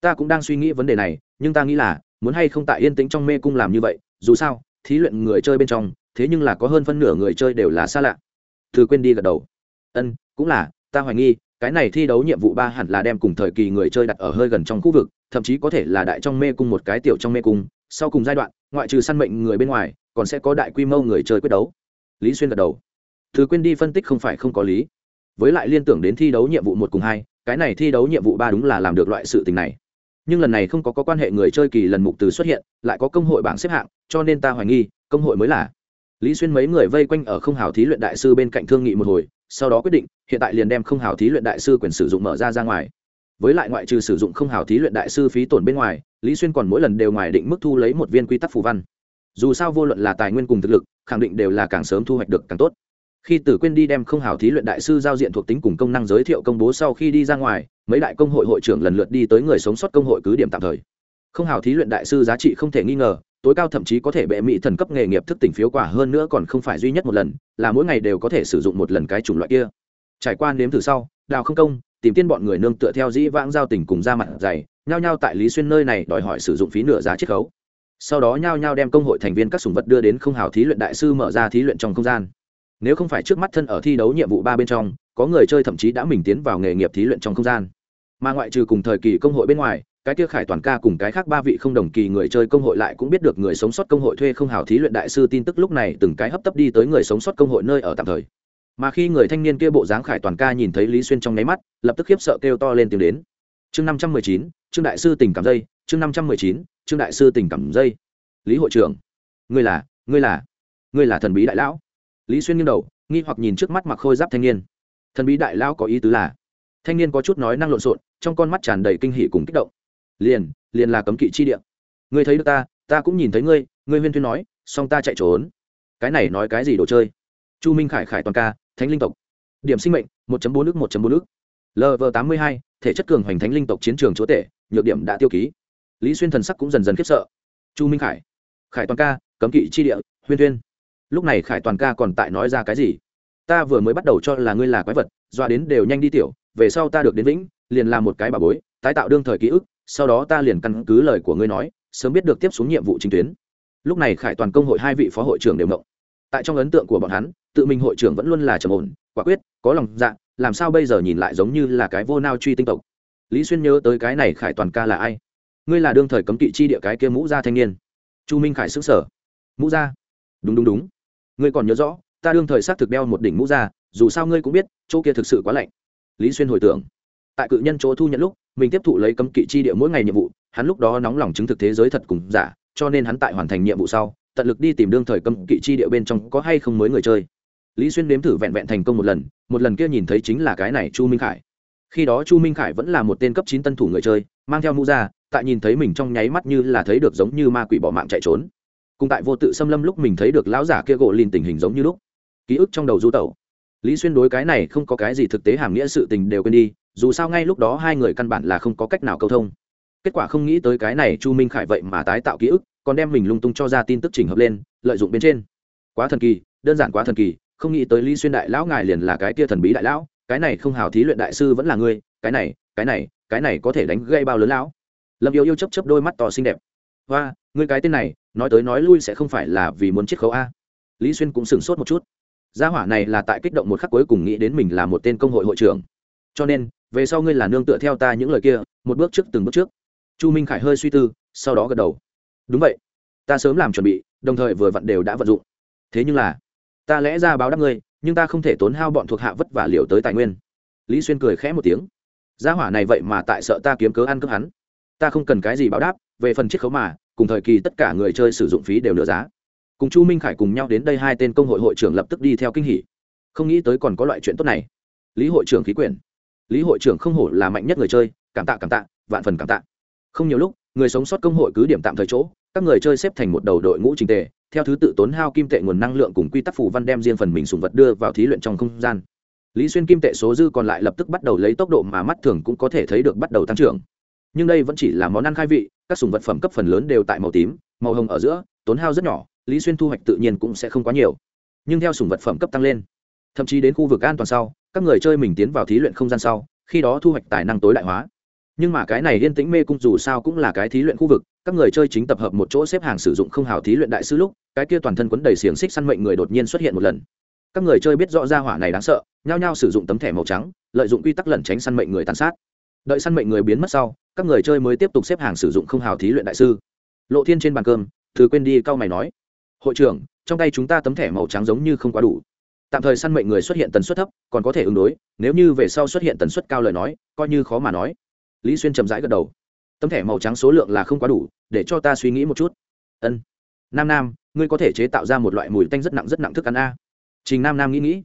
Ta cũng đang suy nghĩ vấn đề này, nhưng ta nghĩ là, muốn hay không tại yên tĩnh trong mê cung làm như vậy, dù sao, thí luyện người chơi bên trong, thế nhưng là có hơn phân nửa người chơi đều là xa lạ. Thư quên đi gật đầu. Ân, cũng là, ta hoài nghi, cái này thi đấu nhiệm vụ ba hẳn là đem cùng thời kỳ người chơi đặt ở hơi gần trong khu vực, thậm chí có thể là đại trong mê cung một cái tiểu trong mê cung, sau cùng giai đoạn, ngoại trừ săn mệnh người bên ngoài, còn sẽ có đại quy mô người chơi quyết đấu. Lý xuyên gật đầu thứ quên đi phân tích không phải không có lý. Với lại liên tưởng đến thi đấu nhiệm vụ một cùng hai cái này thi đấu nhiệm vụ ba đúng là làm được loại sự tình này. Nhưng lần này không có, có quan hệ người chơi kỳ lần mục từ xuất hiện lại có công hội bảng xếp hạng cho nên ta hoài nghi công hội mới là. Lý xuyên mấy người vây quanh ở không hào thí luyện đại sư bên cạnh thương nghị một hồi sau đó quyết định hiện tại liền đem không hào thí luyện đại sư quyền sử dụng mở ra ra ngoài. Với lại ngoại trừ sử dụng không hào thí luyện đại sư phí tổn bên ngoài lý xuyên còn mỗi lần đều ngoài định mức thu lấy một viên quy tắc phù văn. Dù sao vô luận là tài nguyên cùng thực lực khẳng định đều là càng sớm thu hoạch được càng tốt khi tử quên đi đem không hào thí luyện đại sư giao diện thuộc tính cùng công năng giới thiệu công bố sau khi đi ra ngoài, mấy đại công hội hội trưởng lần lượt đi tới người sống sót công hội cứ điểm tạm thời. Không hào thí luyện đại sư giá trị không thể nghi ngờ, tối cao thậm chí có thể bệ mỹ thần cấp nghề nghiệp thức tỉnh phiếu quả hơn nữa còn không phải duy nhất một lần, là mỗi ngày đều có thể sử dụng một lần cái chủng loại kia. Trải qua nếm thử sau, đào không công, tìm tiên bọn người nương tựa theo dĩ vãng giao tình cùng ra mặt dày, nhao nhao tại lý xuyên nơi này đòi hỏi sử dụng phí nửa giá chiết khấu. Sau đó nhao nhao đem công hội thành viên các sùng vật đưa đến không hào thí luyện đại sư mở ra thí luyện trong không gian nếu không phải trước mắt thân ở thi đấu nhiệm vụ ba bên trong, có người chơi thậm chí đã mình tiến vào nghề nghiệp thí luyện trong không gian. Mà ngoại trừ cùng thời kỳ công hội bên ngoài, cái kia khải toàn ca cùng cái khác ba vị không đồng kỳ người chơi công hội lại cũng biết được người sống sót công hội thuê không hào thí luyện đại sư tin tức lúc này từng cái hấp tấp đi tới người sống sót công hội nơi ở tạm thời. Mà khi người thanh niên kia bộ dáng khải toàn ca nhìn thấy lý xuyên trong nháy mắt, lập tức khiếp sợ kêu to lên tiếng đến. Chương năm trăm mười chín, trương đại sư tình cảm dây, chương năm trăm mười chín, trương đại sư tình cảm dây. Lý hội trưởng, ngươi là ngươi là ngươi là thần bí đại lão lý xuyên nghiêng đầu, nghi hoặc nhìn trước mắt mặc khôi giáp thanh niên. Thần bí đại lão có ý tứ là, thanh niên có chút nói năng lộn xộn, trong con mắt tràn đầy kinh hỉ cùng kích động. Liền liền là cấm kỵ chi địa. Ngươi thấy được ta ta cũng nhìn thấy ngươi ngươi huyên thuyên nói song ta chạy trốn. Cái này nói cái gì đồ chơi? Chu minh khải khải toàn ca, thánh linh tộc. Điểm sinh mệnh, một bốn nước một bốn nước lv tám mươi hai, thể chất cường hoành thánh linh tộc chiến trường chúa tể, nhược điểm đã tiêu ký. Lý xuyên thần sắc cũng dần dần khiếp sợ. Chu minh khải. Khải toàn ca, cấm kỵ chi địa, huyên thuyên lúc này khải toàn ca còn tại nói ra cái gì? Ta vừa mới bắt đầu cho là ngươi là quái vật doa đến đều nhanh đi tiểu, về sau ta được đến vĩnh, liền làm một cái bà bối, tái tạo đương thời ký ức, sau đó ta liền căn cứ lời của ngươi nói, sớm biết được tiếp xuống nhiệm vụ chính tuyến. Lúc này khải toàn công hội hai vị phó hội trưởng đều mộng tại trong ấn tượng của bọn hắn, tự mình hội trưởng vẫn luôn là trầm ổn, quả quyết, có lòng dạ làm sao bây giờ nhìn lại giống như là cái vô nao truy tinh tộc. Lý xuyên nhớ tới cái này khải toàn ca là ai? Ngươi là đương thời cấm kỵ chi địa cái kia mũ gia thanh niên. Chu minh khải xứng sở mũ gia? Đúng đúng đúng ngươi còn nhớ rõ, ta đương thời xác thực đeo một đỉnh mũ ra. dù sao ngươi cũng biết, chỗ kia thực sự quá lạnh. Lý xuyên hồi tưởng, tại cự nhân chỗ thu nhận lúc, mình tiếp thụ lấy cấm kỵ chi địa mỗi ngày nhiệm vụ, hắn lúc đó nóng lòng chứng thực thế giới thật cùng giả, cho nên hắn tại hoàn thành nhiệm vụ sau, tận lực đi tìm đương thời cấm kỵ chi địa bên trong có hay không mới người chơi. Lý xuyên nếm thử vẹn vẹn thành công một lần một lần kia nhìn thấy chính là cái này chu minh khải. Khi đó chu minh khải vẫn là một tên cấp chín tân thủ người chơi, mang theo mũ ra, tại nhìn thấy mình trong nháy mắt như là thấy được giống như ma quỷ bỏ mạng chạy trốn cùng tại vô tự xâm lâm lúc mình thấy được lão giả kia gỗ lìn tình hình giống như lúc. Ký ức trong đầu du tẩu. Lý xuyên đối cái này không có cái gì thực tế hàm nghĩa sự tình đều quên đi, dù sao ngay lúc đó hai người căn bản là không có cách nào câu thông. Kết quả không nghĩ tới cái này chu minh khải vậy mà tái tạo ký ức, còn đem mình lung tung cho ra tin tức chỉnh hợp lên, lợi dụng bên trên. Quá thần kỳ, đơn giản quá thần kỳ, không nghĩ tới lý xuyên đại lão ngài liền là cái kia thần bí đại lão, cái này không hào thí luyện đại sư vẫn là ngươi, cái này cái này cái này có thể đánh gây bao lớn lão. Lâm yêu yêu chấp chấp đôi mắt to xinh đẹp. Và ngươi cái tên này nói tới nói lui sẽ không phải là vì muốn chiết khấu a. Lý xuyên cũng sửng sốt một chút. Gia hỏa này là tại kích động một khắc cuối cùng nghĩ đến mình là một tên công hội hội trưởng. Cho nên, về sau ngươi là nương tựa theo ta những lời kia, một bước trước từng bước trước. Chu minh khải hơi suy tư, sau đó gật đầu. Đúng vậy. Ta sớm làm chuẩn bị, đồng thời vừa vặn đều đã vận dụng. Thế nhưng là, ta lẽ ra báo đáp ngươi, nhưng ta không thể tốn hao bọn thuộc hạ vất vả liều tới tài nguyên. Lý xuyên cười khẽ một tiếng. Gia hỏa này vậy mà tại sợ ta kiếm cớ ăn cướp hắn. Ta không cần cái gì báo đáp, về phần chiết khấu mà cùng thời kỳ tất cả người chơi sử dụng phí đều nửa giá. Cùng chu minh khải cùng nhau đến đây hai tên công hội hội trưởng lập tức đi theo kinh hỉ. không nghĩ tới còn có loại chuyện tốt này. Lý hội trưởng khí quyển. Lý hội trưởng không hổ là mạnh nhất người chơi, cảm tạ cảm tạ, vạn phần cảm tạ. Không nhiều lúc, người sống sót công hội cứ điểm tạm thời chỗ, các người chơi xếp thành một đầu đội ngũ trình tề, theo thứ tự tốn hao kim tệ nguồn năng lượng cùng quy tắc phù văn đem riêng phần mình sùng vật đưa vào thí luyện trong không gian. Lý xuyên kim tệ số dư còn lại lập tức bắt đầu lấy tốc độ mà mắt thường cũng có thể thấy được bắt đầu tăng trưởng. Nhưng đây vẫn chỉ là món ăn khai vị các sùng vật phẩm cấp phần lớn đều tại màu tím, màu hồng ở giữa, tốn hao rất nhỏ, lý xuyên thu hoạch tự nhiên cũng sẽ không quá nhiều. Nhưng theo sùng vật phẩm cấp tăng lên, thậm chí đến khu vực an toàn sau, các người chơi mình tiến vào thí luyện không gian sau, khi đó thu hoạch tài năng tối đại hóa. Nhưng mà cái này yên tĩnh mê cung dù sao cũng là cái thí luyện khu vực, các người chơi chính tập hợp một chỗ xếp hàng sử dụng không hào thí luyện đại sư lúc, cái kia toàn thân quấn đầy xiềng xích săn mệnh người đột nhiên xuất hiện một lần. Các người chơi biết rõ ra hỏa này đáng sợ, nhao nhao sử dụng tấm thẻ màu trắng, lợi dụng quy tắc lẩn tránh săn mệnh người tàn sát đợi săn mệnh người biến mất sau, các người chơi mới tiếp tục xếp hàng sử dụng không hào thí luyện đại sư. Lộ thiên trên bàn cơm thứ quên đi cau mày nói, hội trưởng, trong tay chúng ta tấm thẻ màu trắng giống như không quá đủ. Tạm thời săn mệnh người xuất hiện tần suất thấp, còn có thể ứng đối, nếu như về sau xuất hiện tần suất cao lời nói, coi như khó mà nói. Lý xuyên chậm rãi gật đầu. Tấm thẻ màu trắng số lượng là không quá đủ, để cho ta suy nghĩ một chút. Ân. Nam nam, ngươi có thể chế tạo ra một loại mùi tanh rất nặng rất nặng thức ăn a. Trình nam nam nghĩ nghĩ.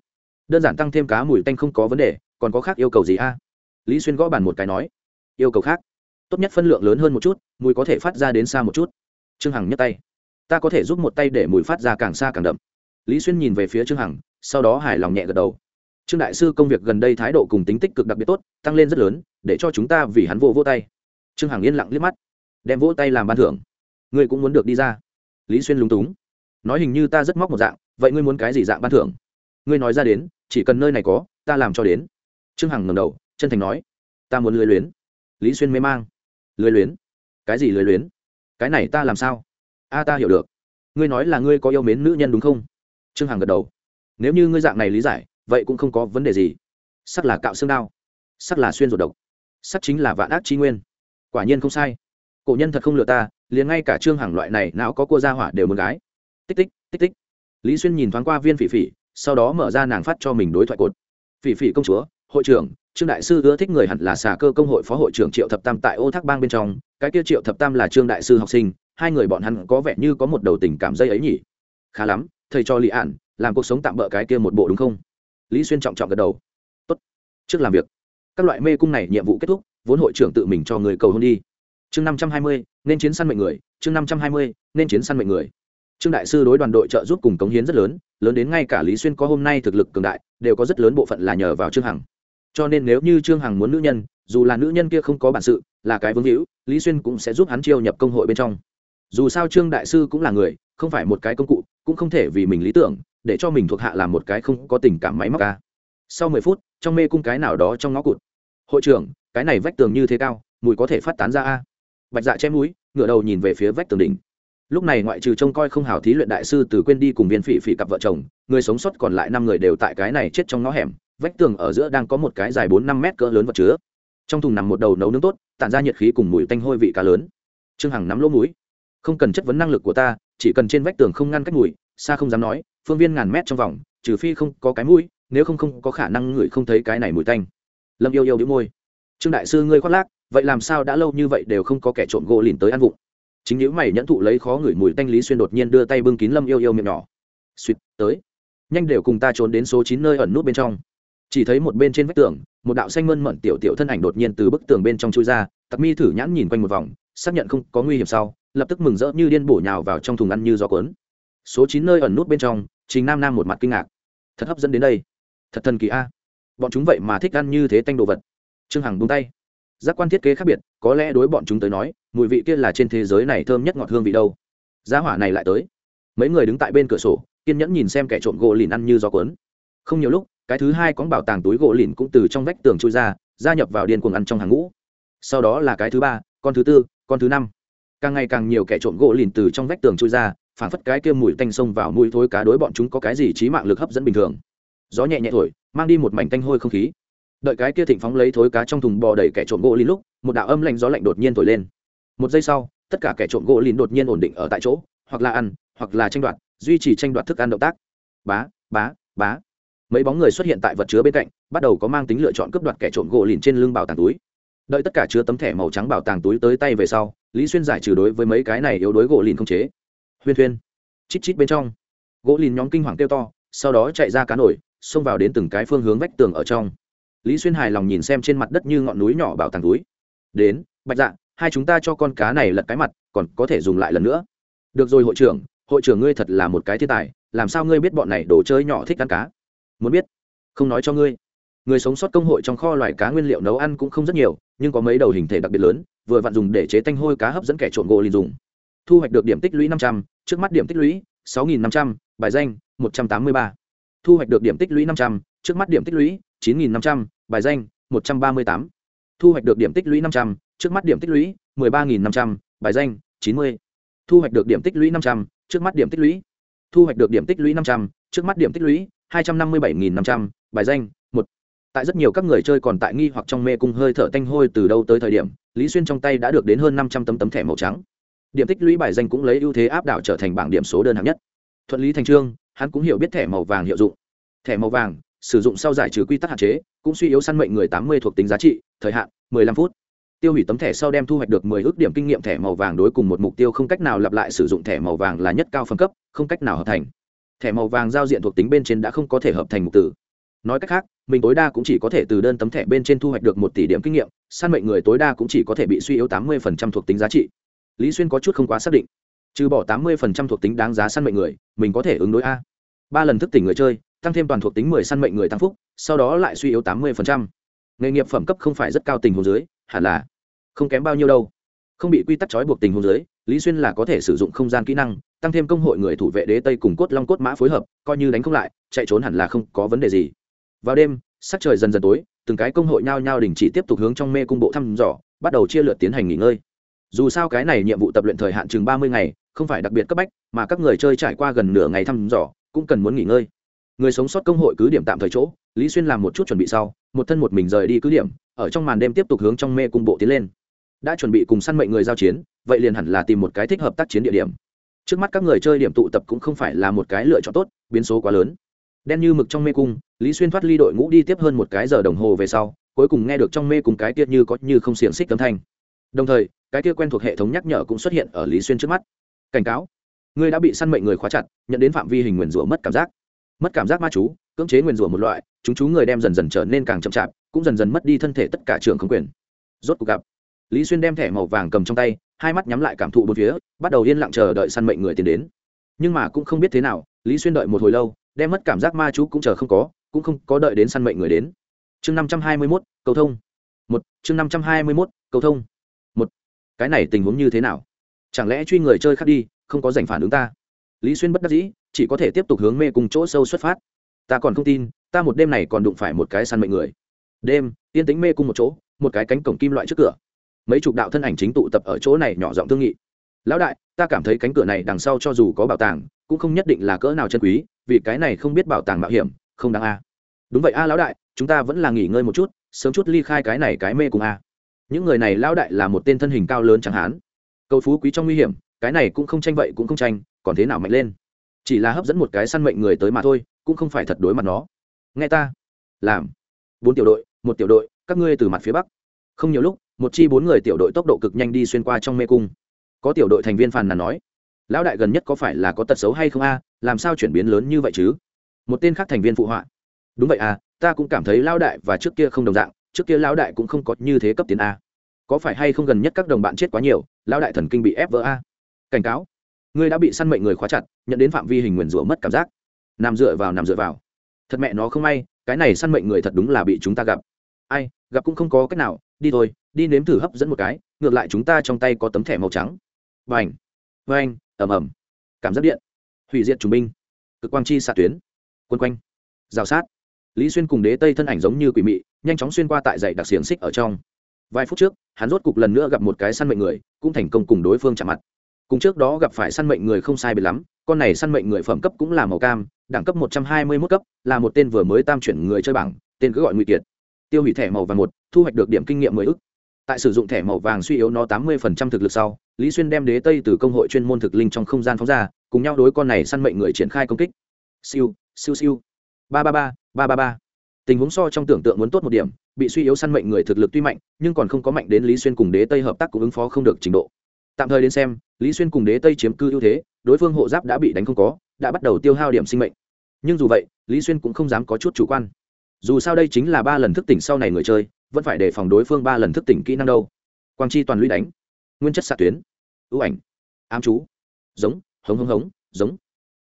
Đơn giản tăng thêm cá mùi tanh không có vấn đề, còn có khác yêu cầu gì a? Lý xuyên gõ bàn một cái nói, yêu cầu khác. Tốt nhất phân lượng lớn hơn một chút, mùi có thể phát ra đến xa một chút. Trương hằng nhấc tay, ta có thể giúp một tay để mùi phát ra càng xa càng đậm. Lý xuyên nhìn về phía trương hằng, sau đó hài lòng nhẹ gật đầu. Trương đại sư, công việc gần đây thái độ cùng tính tích cực đặc biệt tốt, tăng lên rất lớn, để cho chúng ta vì hắn vô vô tay. Trương hằng yên lặng liếc mắt, đem vỗ tay làm ban thưởng. Ngươi cũng muốn được đi ra? Lý xuyên lúng túng. Nói hình như ta rất móc một dạng, vậy ngươi muốn cái gì dạng ban thưởng? Ngươi nói ra đến, chỉ cần nơi này có, ta làm cho đến. Trương hằng ngầm đầu chân thành nói, ta muốn lưới luyến. Lý xuyên mê mang. Lưới luyến? Cái gì lưới luyến? Cái này ta làm sao? A, ta hiểu được. Ngươi nói là ngươi có yêu mến nữ nhân đúng không? Trương hằng gật đầu. Nếu như ngươi dạng này lý giải, vậy cũng không có vấn đề gì. Sắc là cạo xương đao, sắc là xuyên ruột độc, sắc chính là vạn ác chi nguyên. Quả nhiên không sai. Cổ nhân thật không lừa ta, liền ngay cả trương hằng loại này não có cô gia hỏa đều muốn gái. Tích tích tích tích. Lý xuyên nhìn thoáng qua viên phỉ phỉ, sau đó mở ra nàng phát cho mình đối thoại cột. Phỉ phỉ công chúa hội trưởng, trương đại sư ưa thích người hẳn là xà cơ công hội phó hội trưởng triệu thập tam tại ô thác bang bên trong, cái kia triệu thập tam là trương đại sư học sinh, hai người bọn hắn có vẻ như có một đầu tình cảm dây ấy nhỉ? Khá lắm, thầy cho lý ạn làm cuộc sống tạm bỡ cái kia một bộ đúng không? Lý xuyên trọng trọng gật đầu. Tốt, trước làm việc. Các loại mê cung này nhiệm vụ kết thúc, vốn hội trưởng tự mình cho người cầu hôn đi. Chương năm trăm hai mươi, nên chiến săn mệnh người, chương năm trăm hai mươi, nên chiến săn mệnh người. Trương đại sư đối đoàn đội trợ giúp cùng cống hiến rất lớn lớn đến ngay cả lý xuyên có hôm nay thực lực cường đại, đều có rất lớn bộ phận là nhờ vào trương hằng cho nên nếu như trương hằng muốn nữ nhân, dù là nữ nhân kia không có bản sự, là cái vương hữu, lý xuyên cũng sẽ giúp hắn chiêu nhập công hội bên trong. Dù sao trương đại sư cũng là người, không phải một cái công cụ, cũng không thể vì mình lý tưởng, để cho mình thuộc hạ làm một cái không có tình cảm máy móc ca. Sau mười phút, trong mê cung cái nào đó trong ngõ cụt. Hội trưởng, cái này vách tường như thế cao, mùi có thể phát tán ra a. Bạch dạ chém núi ngửa đầu nhìn về phía vách tường đỉnh. Lúc này ngoại trừ trông coi không hào thí luyện đại sư từ quên đi cùng viên phỉ phỉ cặp vợ chồng, người sống sót còn lại năm người đều tại cái này chết trong ngõ hẻm vách tường ở giữa đang có một cái dài bốn năm mét cỡ lớn vật chứa. Trong thùng nằm một đầu nấu nướng tốt, tản ra nhiệt khí cùng mùi tanh hôi vị cá lớn. Trương hằng nắm lỗ mũi. Không cần chất vấn năng lực của ta, chỉ cần trên vách tường không ngăn cách mùi, xa không dám nói, phương viên ngàn mét trong vòng, trừ phi không có cái mũi, nếu không không có khả năng ngửi không thấy cái này mùi tanh. Lâm yêu yêu đĩu môi. Trương đại sư ngươi khoác lác, vậy làm sao đã lâu như vậy đều không có kẻ trộm gỗ lìn tới ăn vụng? Chính những mày nhẫn thụ lấy khó ngửi mùi tanh lý xuyên đột nhiên đưa tay bưng kín lâm yêu yêu miệng nhỏ. Suýt tới. Nhanh đều cùng ta trốn đến số chín nơi ẩn nút bên trong chỉ thấy một bên trên vách tường, một đạo xanh mơn mận tiểu tiểu thân ảnh đột nhiên từ bức tường bên trong chui ra, tặc mi thử nhãn nhìn quanh một vòng, xác nhận không có nguy hiểm sau, lập tức mừng rỡ như điên bổ nhào vào trong thùng ăn như gió cuốn. Số chín nơi ẩn nút bên trong, trình nam nam một mặt kinh ngạc. Thật hấp dẫn đến đây. Thật thần kỳ a. Bọn chúng vậy mà thích ăn như thế tanh đồ vật. Trương hằng bung tay. Giác quan thiết kế khác biệt, có lẽ đối bọn chúng tới nói, mùi vị kia là trên thế giới này thơm nhất ngọt hương vị đâu. Giá hỏa này lại tới. Mấy người đứng tại bên cửa sổ, kiên nhẫn nhìn xem kẻ trộm gỗ lìn ăn như gió cuốn. Không nhiều lúc cái thứ hai con bảo tàng túi gỗ lìn cũng từ trong vách tường trôi ra, gia nhập vào điên cuồng ăn trong hàng ngũ. Sau đó là cái thứ ba, con thứ tư, con thứ năm. Càng ngày càng nhiều kẻ trộm gỗ lìn từ trong vách tường trôi ra, phản phất cái kia mùi tanh sông vào mũi thối cá đối bọn chúng có cái gì trí mạng lực hấp dẫn bình thường. Gió nhẹ nhẹ thổi, mang đi một mảnh tanh hôi không khí. Đợi cái kia thịnh phóng lấy thối cá trong thùng bò đầy kẻ trộm gỗ lìn lúc, một đạo âm lạnh gió lạnh đột nhiên thổi lên. Một giây sau, tất cả kẻ trộm gỗ lìn đột nhiên ổn định ở tại chỗ, hoặc là ăn, hoặc là tranh đoạt, duy trì tranh đoạt thức ăn động tác. Bá bá bá mấy bóng người xuất hiện tại vật chứa bên cạnh, bắt đầu có mang tính lựa chọn cướp đoạt kẻ trộm gỗ lìn trên lưng bảo tàng túi. Đợi tất cả chứa tấm thẻ màu trắng bảo tàng túi tới tay về sau, lý xuyên giải trừ đối với mấy cái này yếu đối gỗ lìn không chế. Huyên thuyên. Chít chít bên trong. Gỗ lìn nhóm kinh hoàng kêu to, sau đó chạy ra cá nổi, xông vào đến từng cái phương hướng vách tường ở trong. Lý xuyên hài lòng nhìn xem trên mặt đất như ngọn núi nhỏ bảo tàng túi. Đến, bạch dạ hai chúng ta cho con cá này lật cái mặt, còn có thể dùng lại lần nữa. Được rồi, hội trưởng hội trưởng ngươi thật là một cái thiên tài, làm sao ngươi biết bọn này đồ chơi nhỏ thích ăn cá? Muốn biết, không nói cho ngươi. Người sống sót công hội trong kho loài cá nguyên liệu nấu ăn cũng không rất nhiều, nhưng có mấy đầu hình thể đặc biệt lớn, vừa vặn dùng để chế tanh hôi cá hấp dẫn kẻ trộm gỗ liền dùng. Thu hoạch được điểm tích lũy năm trăm, trước mắt điểm tích lũy, sáu nghìn năm trăm, bài danh, một trăm tám mươi ba. Thu hoạch được điểm tích lũy năm trăm, trước mắt điểm tích lũy, chín nghìn năm trăm, bài danh, một trăm ba mươi tám. Thu hoạch được điểm tích lũy năm trăm, trước mắt điểm tích lũy, mười ba nghìn năm trăm, bài danh, chín mươi. Thu hoạch được điểm tích lũy năm trăm, trước mắt điểm tích lũy. Thu hoạch được điểm tích lũy năm trăm trước mắt điểm tích lũy, hai trăm năm mươi bảy nghìn năm trăm, bài danh, một. Tại rất nhiều các người chơi còn tại nghi hoặc trong mê cung hơi thở tanh hôi từ đâu tới thời điểm, lý xuyên trong tay đã được đến hơn năm trăm tấm tấm thẻ màu trắng. Điểm tích lũy bài danh cũng lấy ưu thế áp đảo trở thành bảng điểm số đơn hạng nhất. Thuận lý thành trương, hắn cũng hiểu biết thẻ màu vàng hiệu dụng. Thẻ màu vàng, sử dụng sau giải trừ quy tắc hạn chế, cũng suy yếu săn mệnh người tám mươi thuộc tính giá trị, thời hạn, mười lăm phút. Tiêu hủy tấm thẻ sau đem thu hoạch được mười ước điểm kinh nghiệm thẻ màu vàng đối cùng một mục tiêu không cách nào lặp lại sử dụng thẻ màu vàng là nhất cao phân cấp, không cách nào hợp thành thẻ màu vàng giao diện thuộc tính bên trên đã không có thể hợp thành mục tử nói cách khác, mình tối đa cũng chỉ có thể từ đơn tấm thẻ bên trên thu hoạch được một tỷ điểm kinh nghiệm săn mệnh người tối đa cũng chỉ có thể bị suy yếu tám mươi thuộc tính giá trị. Lý xuyên có chút không quá xác định. Trừ bỏ tám mươi thuộc tính đáng giá săn mệnh người, mình có thể ứng đối a. Ba lần thức tỉnh người chơi, tăng thêm toàn thuộc tính mười săn mệnh người tăng phúc, sau đó lại suy yếu tám mươi nghề nghiệp phẩm cấp không phải rất cao tình hồ dưới, hẳn là không kém bao nhiêu đâu. Không bị quy tắc trói buộc tình hồ dưới, lý xuyên là có thể sử dụng không gian kỹ năng tăng thêm công hội người thủ vệ đế tây cùng cốt long cốt mã phối hợp, coi như đánh không lại, chạy trốn hẳn là không có vấn đề gì. Vào đêm, sắc trời dần dần tối, từng cái công hội nhao nhao đình chỉ tiếp tục hướng trong mê cung bộ thăm dò, bắt đầu chia lượt tiến hành nghỉ ngơi. Dù sao cái này nhiệm vụ tập luyện thời hạn chừng ba mươi ngày, không phải đặc biệt cấp bách, mà các người chơi trải qua gần nửa ngày thăm dò, cũng cần muốn nghỉ ngơi. Người sống sót công hội cứ điểm tạm thời chỗ, lý xuyên làm một chút chuẩn bị sau, một thân một mình rời đi cứ điểm, ở trong màn đêm tiếp tục hướng trong mê cung bộ tiến lên. Đã chuẩn bị cùng săn mệnh người giao chiến, vậy liền hẳn là tìm một cái thích hợp tác chiến địa điểm trước mắt các người chơi điểm tụ tập cũng không phải là một cái lựa chọn tốt, biến số quá lớn. Đen như mực trong mê cung, lý xuyên thoát ly đội ngũ đi tiếp hơn một cái giờ đồng hồ về sau, cuối cùng nghe được trong mê cùng cái kia như có như không xiềng xích tấm thanh. Đồng thời, cái kia quen thuộc hệ thống nhắc nhở cũng xuất hiện ở lý xuyên trước mắt. Cảnh cáo, ngươi đã bị săn mệnh người khóa chặt, nhận đến phạm vi hình nguyền rủa mất cảm giác. Mất cảm giác ma chú, cưỡng chế nguyền rủa một loại, chúng chú người đem dần dần trở nên càng chậm chạp, cũng dần dần mất đi thân thể tất cả trường không quyền. Rốt cuộc gặp, lý xuyên đem thẻ màu vàng cầm trong tay hai mắt nhắm lại cảm thụ bốn phía, bắt đầu yên lặng chờ đợi săn mệnh người tiến đến. Nhưng mà cũng không biết thế nào, lý xuyên đợi một hồi lâu, đem mất cảm giác ma chú cũng chờ không có, cũng không có đợi đến săn mệnh người đến. Chương năm trăm hai mươi mốt, cầu thông. Một, chương năm trăm hai mươi mốt, cầu thông. Một, cái này tình huống như thế nào? Chẳng lẽ truy người chơi khác đi, không có giành phản ứng ta? Lý xuyên bất đắc dĩ, chỉ có thể tiếp tục hướng mê cùng chỗ sâu xuất phát. Ta còn không tin, ta một đêm này còn đụng phải một cái săn mệnh người. Đêm, yên tính mê cùng một chỗ, một cái cánh cổng kim loại trước cửa mấy chục đạo thân ảnh chính tụ tập ở chỗ này nhỏ giọng thương nghị. Lão đại, ta cảm thấy cánh cửa này đằng sau cho dù có bảo tàng, cũng không nhất định là cỡ nào chân quý, vì cái này không biết bảo tàng mạo hiểm, không đáng a. Đúng vậy a, lão đại, chúng ta vẫn là nghỉ ngơi một chút, sớm chút ly khai cái này cái mê cùng a. Những người này, lão đại là một tên thân hình cao lớn chẳng hán cầu phú quý trong nguy hiểm, cái này cũng không tranh vậy cũng không tranh, còn thế nào mạnh lên? Chỉ là hấp dẫn một cái săn mệnh người tới mà thôi, cũng không phải thật đối mặt nó. Nghe ta. Làm. Bốn tiểu đội, một tiểu đội, các ngươi từ mặt phía bắc. Không nhiều lúc một chi bốn người tiểu đội tốc độ cực nhanh đi xuyên qua trong mê cung. Có tiểu đội thành viên phàn nàn nói, lão đại gần nhất có phải là có tật xấu hay không a? Làm sao chuyển biến lớn như vậy chứ? Một tên khác thành viên phụ họa, đúng vậy à ta cũng cảm thấy lão đại và trước kia không đồng dạng, trước kia lão đại cũng không có như thế cấp tiến a. Có phải hay không gần nhất các đồng bạn chết quá nhiều, lão đại thần kinh bị ép vỡ a? Cảnh cáo, ngươi đã bị săn mệnh người khóa chặt, nhận đến phạm vi hình nguyền rủa mất cảm giác. Nằm dựa vào, nằm dựa vào. Thật mẹ nó không may, cái này săn mệnh người thật đúng là bị chúng ta gặp. Ai, gặp cũng không có cách nào đi thôi, đi nếm thử hấp dẫn một cái, ngược lại chúng ta trong tay có tấm thẻ màu trắng. Vành vành ẩm ẩm cảm giác điện. Hủy diệt trùng binh. Cực quang chi xạ tuyến. Quân quanh. Rào sát. Lý xuyên cùng đế tây thân ảnh giống như quỷ mị, nhanh chóng xuyên qua tại dãy đặc xiềng xích ở trong. Vài phút trước, hắn rốt cục lần nữa gặp một cái săn mệnh người, cũng thành công cùng đối phương chạm mặt. Cùng trước đó gặp phải săn mệnh người không sai biệt lắm, con này săn mệnh người phẩm cấp cũng là màu cam, đẳng cấp một trăm hai mươi mốt cấp, là một tên vừa mới tam chuyển người chơi bảng, tên cứ gọi nguy kiệt tiêu hủy thẻ màu vàng một, thu hoạch được điểm kinh nghiệm mười ức. Tại sử dụng thẻ màu vàng suy yếu nó tám mươi phần trăm thực lực sau, lý xuyên đem đế tây từ công hội chuyên môn thực linh trong không gian phóng ra, cùng nhau đối con này săn mệnh người triển khai công kích. Siêu siêu siêu. Ba ba ba ba ba ba. Tình huống so trong tưởng tượng muốn tốt một điểm, bị suy yếu săn mệnh người thực lực tuy mạnh, nhưng còn không có mạnh đến lý xuyên cùng đế tây hợp tác cũng ứng phó không được trình độ. Tạm thời đến xem, lý xuyên cùng đế tây chiếm cư ưu thế, đối phương hộ giáp đã bị đánh không có, đã bắt đầu tiêu hao điểm sinh mệnh. Nhưng dù vậy, lý xuyên cũng không dám có chút chủ quan dù sao đây chính là ba lần thức tỉnh sau này người chơi, vẫn phải đề phòng đối phương ba lần thức tỉnh kỹ năng đâu. Quang chi toàn lũy đánh. Nguyên chất xạ tuyến. Ưu ảnh. Ám chú. Giống, hống hống hống, giống.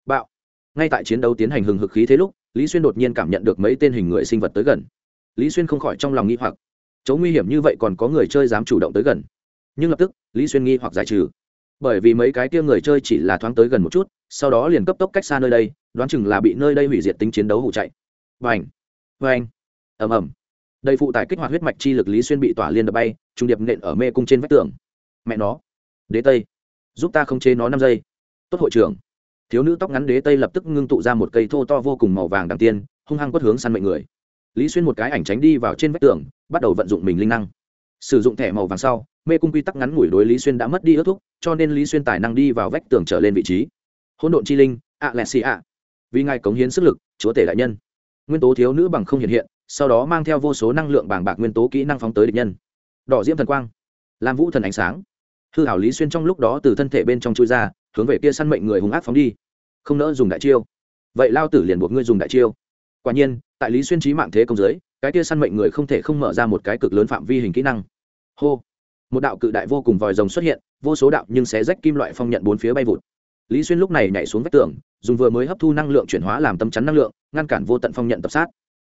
Bạo. Ngay tại chiến đấu tiến hành hừng hực khí thế lúc, lý xuyên đột nhiên cảm nhận được mấy tên hình người sinh vật tới gần. Lý xuyên không khỏi trong lòng nghi hoặc. Chỗ nguy hiểm như vậy còn có người chơi dám chủ động tới gần. Nhưng lập tức, lý xuyên nghi hoặc giải trừ. Bởi vì mấy cái kia người chơi chỉ là thoáng tới gần một chút, sau đó liền cấp tốc cách xa nơi đây, đoán chừng là bị nơi đây hủy diệt tính chiến đấu hụ chạy. Vâng vành ầm ầm. Đầy phụ tải kích hoạt huyết mạch chi lực lý xuyên bị tỏa liên đập bay trung điệp nện ở mê cung trên vách tường. Mẹ nó. Đế tây. Giúp ta không chế nó năm giây. Tốt hội trưởng. Thiếu nữ tóc ngắn đế tây lập tức ngưng tụ ra một cây thô to vô cùng màu vàng đằng tiên, hung hăng quất hướng săn mệnh người. Lý xuyên một cái ảnh tránh đi vào trên vách tường, bắt đầu vận dụng mình linh năng. Sử dụng thẻ màu vàng sau, mê cung quy tắc ngắn ngủi đối lý xuyên đã mất đi ước thúc, cho nên lý xuyên tài năng đi vào vách tường trở lên vị trí. Hỗn độn chi linh ạ lẹ xì ạ vì ngài cống hiến sức lực, chúa tể đại nhân nguyên tố thiếu nữ bằng không hiện hiện, sau đó mang theo vô số năng lượng bảng bạc nguyên tố kỹ năng phóng tới địch nhân. Đỏ diễm thần quang, lam vũ thần ánh sáng. Hư hảo lý xuyên trong lúc đó từ thân thể bên trong chui ra, hướng về kia săn mệnh người hung ác phóng đi. Không nỡ dùng đại chiêu. Vậy lao tử liền buộc ngươi dùng đại chiêu. Quả nhiên, tại lý xuyên trí mạng thế công giới, cái kia săn mệnh người không thể không mở ra một cái cực lớn phạm vi hình kỹ năng. Hô! Một đạo cự đại vô cùng vòi rồng xuất hiện, vô số đạo nhưng xé rách kim loại phong nhận bốn phía bay vụt. Lý xuyên lúc này nhảy xuống vách tường dùng vừa mới hấp thu năng lượng chuyển hóa làm tâm chắn năng lượng, ngăn cản vô tận phong nhận tập sát.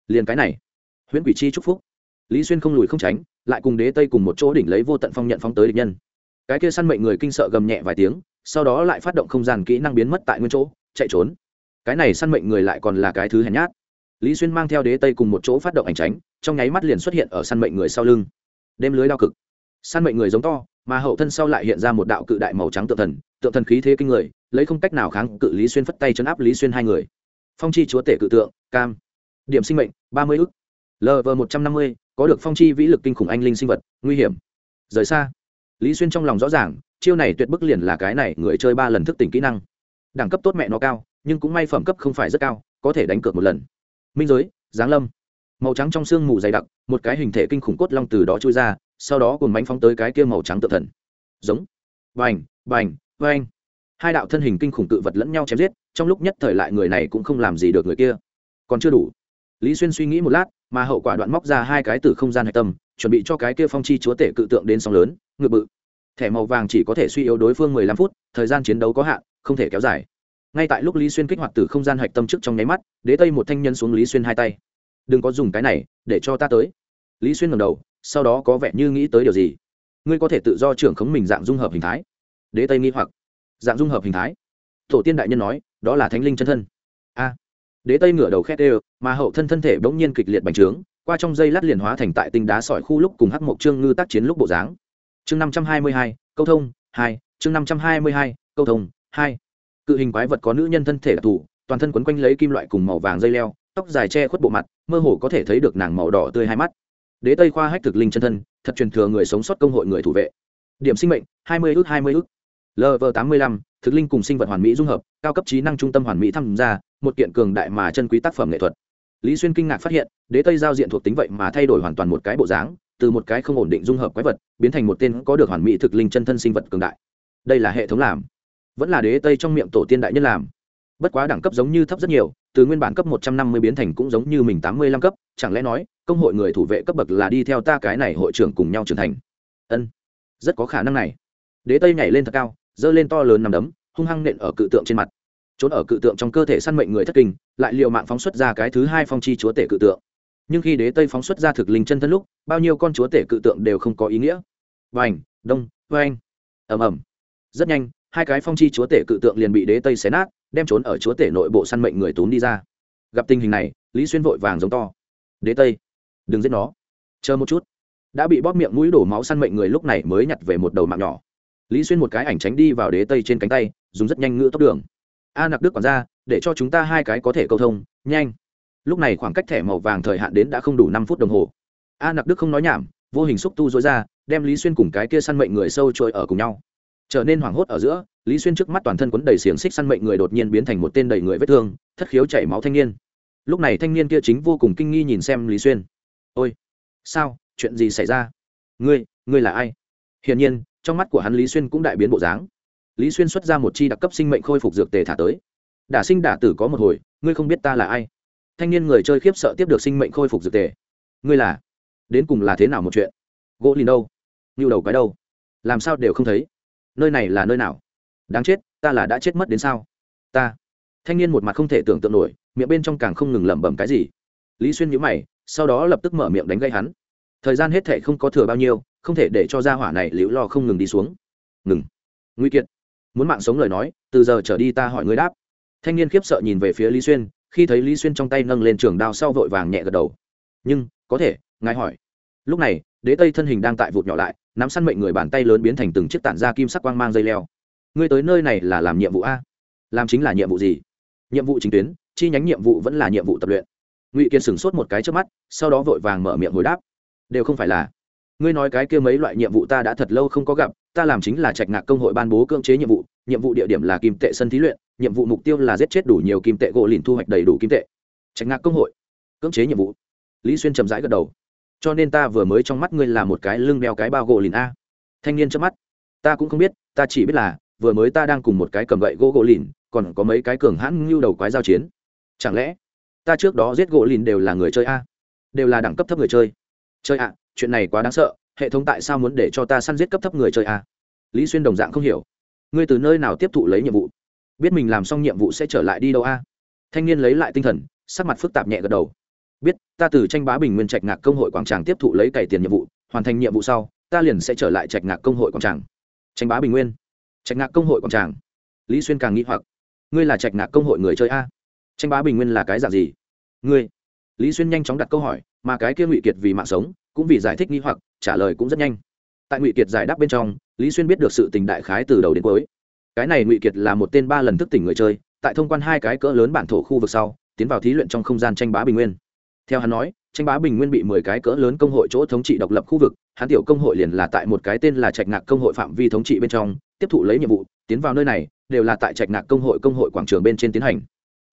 Liền cái này, huyễn quỷ chi chúc phúc. Lý xuyên không lùi không tránh, lại cùng đế tây cùng một chỗ đỉnh lấy vô tận phong nhận phóng tới địch nhân. Cái kia săn mệnh người kinh sợ gầm nhẹ vài tiếng, sau đó lại phát động không gian kỹ năng biến mất tại nguyên chỗ, chạy trốn. Cái này săn mệnh người lại còn là cái thứ hèn nhát. Lý xuyên mang theo đế tây cùng một chỗ phát động ảnh tránh, trong nháy mắt liền xuất hiện ở săn mệnh người sau lưng. Đêm lưới đao cực. Săn mệnh người giống to, mà hậu thân sau lại hiện ra một đạo cự đại màu trắng tự thần, tượng thần khí thế kinh người lấy không cách nào kháng cự lý xuyên phất tay chấn áp lý xuyên hai người. Phong chi chúa tể cự tượng cam. Điểm sinh mệnh ba mươi ức. Lv một trăm năm mươi có được phong chi vĩ lực kinh khủng anh linh sinh vật nguy hiểm. Rời xa. Lý xuyên trong lòng rõ ràng chiêu này tuyệt bức liền là cái này người chơi ba lần thức tỉnh kỹ năng. Đẳng cấp tốt mẹ nó cao nhưng cũng may phẩm cấp không phải rất cao có thể đánh cược một lần. Minh giới giáng lâm. Màu trắng trong sương mù dày đặc một cái hình thể kinh khủng cốt long từ đó trôi ra sau đó cùng bánh phóng tới cái kia màu trắng tự thần. Giống. Bành, bành, vành hai đạo thân hình kinh khủng tự vật lẫn nhau chém giết, trong lúc nhất thời lại người này cũng không làm gì được người kia. Còn chưa đủ. Lý xuyên suy nghĩ một lát, mà hậu quả đoạn móc ra hai cái từ không gian hạch tâm, chuẩn bị cho cái kia phong chi chúa tể cự tượng đến sóng lớn, ngự bự. Thẻ màu vàng chỉ có thể suy yếu đối phương mười lăm phút, thời gian chiến đấu có hạn, không thể kéo dài. Ngay tại lúc lý xuyên kích hoạt từ không gian hạch tâm trước trong nháy mắt, đế tây một thanh nhân xuống lý xuyên hai tay. Đừng có dùng cái này, để cho ta tới. Lý xuyên ngầm đầu, sau đó có vẻ như nghĩ tới điều gì. Ngươi có thể tự do trưởng khống mình dạng dung hợp hình thái. Đế tây nghĩ hoặc dạng dung hợp hình thái. Tổ tiên đại nhân nói, đó là thánh linh chân thân. A. Đế tây ngửa đầu khét ê mà hậu thân thân thể bỗng nhiên kịch liệt bành trướng, qua trong dây lát liền hóa thành tại tinh đá sỏi khu lúc cùng hắc mộc trương ngư tác chiến lúc bộ dáng. Chương năm trăm hai mươi hai, câu thông, hai, chương năm trăm hai mươi hai, câu thông, hai. Cự hình quái vật có nữ nhân thân thể đặc thù, toàn thân quấn quanh lấy kim loại cùng màu vàng dây leo, tóc dài che khuất bộ mặt, mơ hồ có thể thấy được nàng màu đỏ tươi hai mắt. Đế tây khoa hách thực linh chân thân, thật truyền thừa người sống sót công hội người thủ vệ. Điểm sinh mệnh, hai mươi ước hai mươi ước lv tám mươi lăm, thực linh cùng sinh vật hoàn mỹ dung hợp, cao cấp trí năng trung tâm hoàn mỹ tham gia, một kiện cường đại mà chân quý tác phẩm nghệ thuật. Lý xuyên kinh ngạc phát hiện, đế tây giao diện thuộc tính vậy mà thay đổi hoàn toàn một cái bộ dáng, từ một cái không ổn định dung hợp quái vật, biến thành một tên có được hoàn mỹ thực linh chân thân sinh vật cường đại. Đây là hệ thống làm. Vẫn là đế tây trong miệng tổ tiên đại nhân làm. Bất quá đẳng cấp giống như thấp rất nhiều, từ nguyên bản cấp một trăm năm mươi biến thành cũng giống như mình tám mươi lăm cấp, chẳng lẽ nói, công hội người thủ vệ cấp bậc là đi theo ta cái này hội trưởng cùng nhau trưởng thành? Ân, rất có khả năng này. Đế tây nhảy lên thật cao giơ lên to lớn nằm đấm, hung hăng nện ở cự tượng trên mặt. Trốn ở cự tượng trong cơ thể săn mệnh người thất kinh, lại liệu mạng phóng xuất ra cái thứ hai phong chi chúa tể cự tượng. Nhưng khi đế tây phóng xuất ra thực linh chân thân lúc, bao nhiêu con chúa tể cự tượng đều không có ý nghĩa. Vành, đông vanh ầm ầm. Rất nhanh, hai cái phong chi chúa tể cự tượng liền bị đế tây xé nát, đem trốn ở chúa tể nội bộ săn mệnh người tốn đi ra. Gặp tình hình này, lý xuyên vội vàng giống to. Đế tây, đừng giết nó. Chờ một chút. Đã bị bóp miệng mũi đổ máu săn mệnh người lúc này mới nhặt về một đầu mạng nhỏ lý xuyên một cái ảnh tránh đi vào đế tây trên cánh tay, dùng rất nhanh ngựa tốc đường. A nặc đức quản ra để cho chúng ta hai cái có thể câu thông, nhanh. Lúc này khoảng cách thẻ màu vàng thời hạn đến đã không đủ năm phút đồng hồ. A nặc đức không nói nhảm, vô hình xúc tu dối ra, đem lý xuyên cùng cái kia săn mệnh người sâu trôi ở cùng nhau. Trở nên hoảng hốt ở giữa, lý xuyên trước mắt toàn thân quấn đầy xiềng xích săn mệnh người đột nhiên biến thành một tên đầy người vết thương, thất khiếu chảy máu thanh niên. Lúc này thanh niên kia chính vô cùng kinh nghi nhìn xem lý xuyên. Ôi, sao? Chuyện gì xảy ra? Ngươi ngươi là ai? Hiển nhiên trong mắt của hắn lý xuyên cũng đại biến bộ dáng. Lý xuyên xuất ra một chi đặc cấp sinh mệnh khôi phục dược tề thả tới. Đả sinh đả tử có một hồi, ngươi không biết ta là ai. Thanh niên người chơi khiếp sợ tiếp được sinh mệnh khôi phục dược tề. Ngươi là? Đến cùng là thế nào một chuyện? Gỗ lìn đâu? Như đầu cái đâu? Làm sao đều không thấy? Nơi này là nơi nào? Đáng chết, ta là đã chết mất đến sao? Ta. Thanh niên một mặt không thể tưởng tượng nổi, miệng bên trong càng không ngừng lẩm bẩm cái gì. Lý xuyên nhíu mày, sau đó lập tức mở miệng đánh gây hắn. Thời gian hết thể không có thừa bao nhiêu không thể để cho gia hỏa này liễu lo không ngừng đi xuống. Ngừng. Nguy kiệt. Muốn mạng sống lời nói, từ giờ trở đi ta hỏi ngươi đáp. Thanh niên khiếp sợ nhìn về phía lý xuyên, khi thấy lý xuyên trong tay nâng lên trường đao sau vội vàng nhẹ gật đầu. Nhưng, có thể, ngài hỏi. Lúc này, đế tây thân hình đang tại vụt nhỏ lại, nắm săn mệnh người bàn tay lớn biến thành từng chiếc tản ra kim sắc quang mang dây leo. Ngươi tới nơi này là làm nhiệm vụ a? Làm chính là nhiệm vụ gì? Nhiệm vụ chính tuyến, chi nhánh nhiệm vụ vẫn là nhiệm vụ tập luyện. Ngụy kiên sửng sốt một cái trước mắt, sau đó vội vàng mở miệng hồi đáp. Đều không phải là ngươi nói cái kia mấy loại nhiệm vụ ta đã thật lâu không có gặp, ta làm chính là trạch ngạc công hội ban bố cưỡng chế nhiệm vụ nhiệm vụ địa điểm là kim tệ sân thí luyện, nhiệm vụ mục tiêu là giết chết đủ nhiều kim tệ gỗ lìn thu hoạch đầy đủ kim tệ. Trạch ngạc công hội, cưỡng chế nhiệm vụ. Lý xuyên chậm rãi gật đầu. Cho nên ta vừa mới trong mắt ngươi là một cái lưng đeo cái bao gỗ lìn a. Thanh niên chớp mắt. Ta cũng không biết, ta chỉ biết là, vừa mới ta đang cùng một cái cầm gậy gỗ gỗ lìn, còn có mấy cái cường hãn ngưu đầu quái giao chiến. Chẳng lẽ, ta trước đó giết gỗ lìn đều là người chơi a? Đều là đẳng cấp thấp người chơi. Chơi ạ chuyện này quá đáng sợ, hệ thống tại sao muốn để cho ta săn giết cấp thấp người chơi a lý xuyên đồng dạng không hiểu. Ngươi từ nơi nào tiếp thụ lấy nhiệm vụ? Biết mình làm xong nhiệm vụ sẽ trở lại đi đâu a thanh niên lấy lại tinh thần, sắc mặt phức tạp nhẹ gật đầu. Biết, ta từ tranh bá bình nguyên trạch ngạc công hội quảng tràng tiếp thụ lấy cày tiền nhiệm vụ, hoàn thành nhiệm vụ sau, ta liền sẽ trở lại trạch ngạc công hội quảng tràng. Tranh bá bình nguyên. Trạch ngạc công hội quảng tràng. Lý xuyên càng nghĩ hoặc. Ngươi là trạch ngạc công hội người chơi a tranh bá bình nguyên là cái dạng gì? Ngươi. Lý xuyên nhanh chóng đặt câu hỏi, mà cái kia ngụy kiệt vì mạng sống cũng vì giải thích nghi hoặc, trả lời cũng rất nhanh. Tại ngụy kiệt giải đáp bên trong, lý xuyên biết được sự tình đại khái từ đầu đến cuối. Cái này ngụy kiệt là một tên ba lần thức tỉnh người chơi, tại thông quan hai cái cỡ lớn bản thổ khu vực sau, tiến vào thí luyện trong không gian tranh bá bình nguyên. Theo hắn nói, tranh bá bình nguyên bị mười cái cỡ lớn công hội chỗ thống trị độc lập khu vực, hắn tiểu công hội liền là tại một cái tên là trạch ngạc công hội phạm vi thống trị bên trong, tiếp thụ lấy nhiệm vụ, tiến vào nơi này, đều là tại trạch ngạc công hội công hội quảng trường bên trên tiến hành.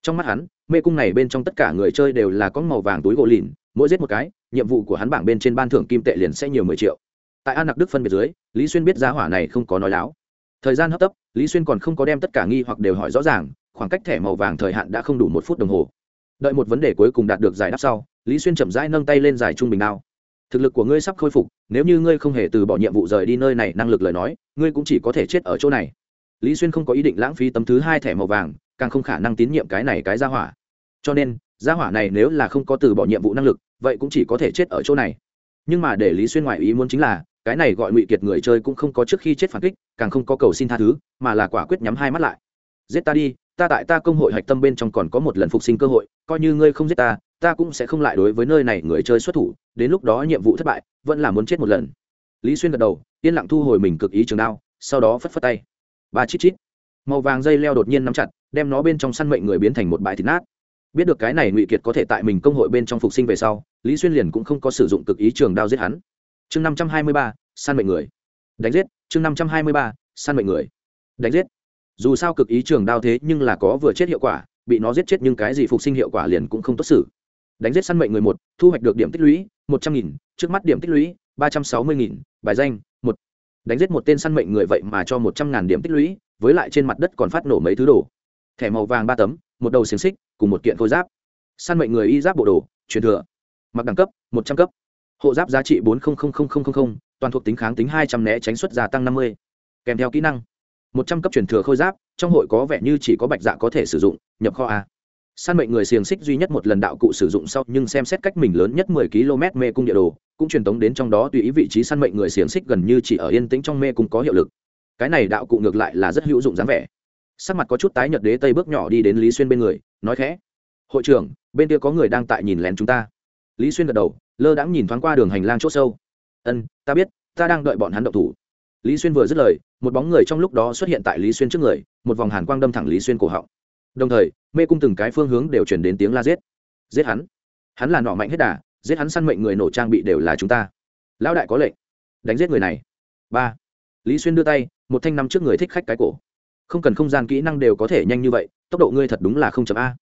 Trong mắt hắn, mê cung này bên trong tất cả người chơi đều là có màu vàng túi gỗ lìn mỗi giết một cái nhiệm vụ của hắn bảng bên trên ban thưởng kim tệ liền sẽ nhiều mười triệu. Tại an nặc đức phân biệt dưới, lý xuyên biết giá hỏa này không có nói láo. Thời gian hấp tấp, lý xuyên còn không có đem tất cả nghi hoặc đều hỏi rõ ràng, khoảng cách thẻ màu vàng thời hạn đã không đủ một phút đồng hồ. Đợi một vấn đề cuối cùng đạt được giải đáp sau, lý xuyên chậm rãi nâng tay lên giải trung bình nào thực lực của ngươi sắp khôi phục, nếu như ngươi không hề từ bỏ nhiệm vụ rời đi nơi này năng lực lời nói, ngươi cũng chỉ có thể chết ở chỗ này. Lý xuyên không có ý định lãng phí tấm thứ hai thẻ màu vàng, càng không khả năng tín nhiệm cái này cái gia hỏa. Cho nên gia hỏa này nếu là không có từ bỏ nhiệm vụ năng lực vậy cũng chỉ có thể chết ở chỗ này. Nhưng mà để lý xuyên ngoại ý muốn chính là, cái này gọi ngụy kiệt người chơi cũng không có trước khi chết phản kích, càng không có cầu xin tha thứ, mà là quả quyết nhắm hai mắt lại. Giết ta đi, ta tại ta công hội hạch tâm bên trong còn có một lần phục sinh cơ hội, coi như ngươi không giết ta ta cũng sẽ không lại đối với nơi này người chơi xuất thủ, đến lúc đó nhiệm vụ thất bại, vẫn là muốn chết một lần. Lý xuyên gật đầu, yên lặng thu hồi mình cực ý trường đao, sau đó phất phất tay. Ba chít chít. Màu vàng dây leo đột nhiên nắm chặt, đem nó bên trong săn mệnh người biến thành một bãi thịt nát biết được cái này ngụy kiệt có thể tại mình công hội bên trong phục sinh về sau, lý xuyên liền cũng không có sử dụng cực ý trường đao giết hắn. Chương năm trăm hai mươi ba săn mệnh người. Đánh giết, chương năm trăm hai mươi ba săn mệnh người. Đánh giết. Dù sao cực ý trường đao thế nhưng là có vừa chết hiệu quả, bị nó giết chết nhưng cái gì phục sinh hiệu quả liền cũng không tốt xử. Đánh giết săn mệnh người một, thu hoạch được điểm tích lũy, một trăm nghìn, trước mắt điểm tích lũy, ba trăm sáu mươi nghìn, bài danh, một. Đánh giết một tên săn mệnh người vậy mà cho một trăm ngàn điểm tích lũy, với lại trên mặt đất còn phát nổ mấy thứ đồ. Thẻ màu vàng ba tấm một đầu xiềng xích cùng một kiện khôi giáp. Săn mệnh người y giáp bộ đồ, truyền thừa. Mặc đẳng cấp, một trăm cấp. Hộ giáp giá trị bốn toàn thuộc tính kháng tính hai trăm né tránh suất gia tăng năm mươi. Kèm theo kỹ năng. Một trăm cấp truyền thừa khôi giáp, trong hội có vẻ như chỉ có bạch dạ có thể sử dụng, nhập kho a. Săn mệnh người xiềng xích duy nhất một lần đạo cụ sử dụng sau, nhưng xem xét cách mình lớn nhất mười km mê cung địa đồ, cũng truyền tống đến trong đó tùy ý vị trí săn mệnh người xiềng xích gần như chỉ ở yên tĩnh trong mê cung có hiệu lực. Cái này đạo cụ ngược lại là rất hữu dụng dáng vẻ sắc mặt có chút tái nhợt đế tây bước nhỏ đi đến lý xuyên bên người, nói khẽ, hội trưởng, bên kia có người đang tại nhìn lén chúng ta. Lý xuyên gật đầu, lơ đãng nhìn thoáng qua đường hành lang c h ỗ sâu. Ân, ta biết, ta đang đợi bọn hắn động thủ. Lý xuyên vừa dứt lời, một bóng người trong lúc đó xuất hiện tại lý xuyên trước người, một vòng hàn quang đâm thẳng lý xuyên cổ họng. Đồng thời, mê cung từng cái phương hướng đều chuyển đến tiếng la giết. Giết hắn? Hắn là nọ mạnh hết đà, giết hắn săn mệnh người nổ trang bị đều là chúng ta. Lão đại có lệnh, đánh giết người này. Ba. Lý xuyên đưa tay, một thanh năm trước người thích khách cái cổ không cần không gian kỹ năng đều có thể nhanh như vậy, tốc độ ngươi thật đúng là không chấm a.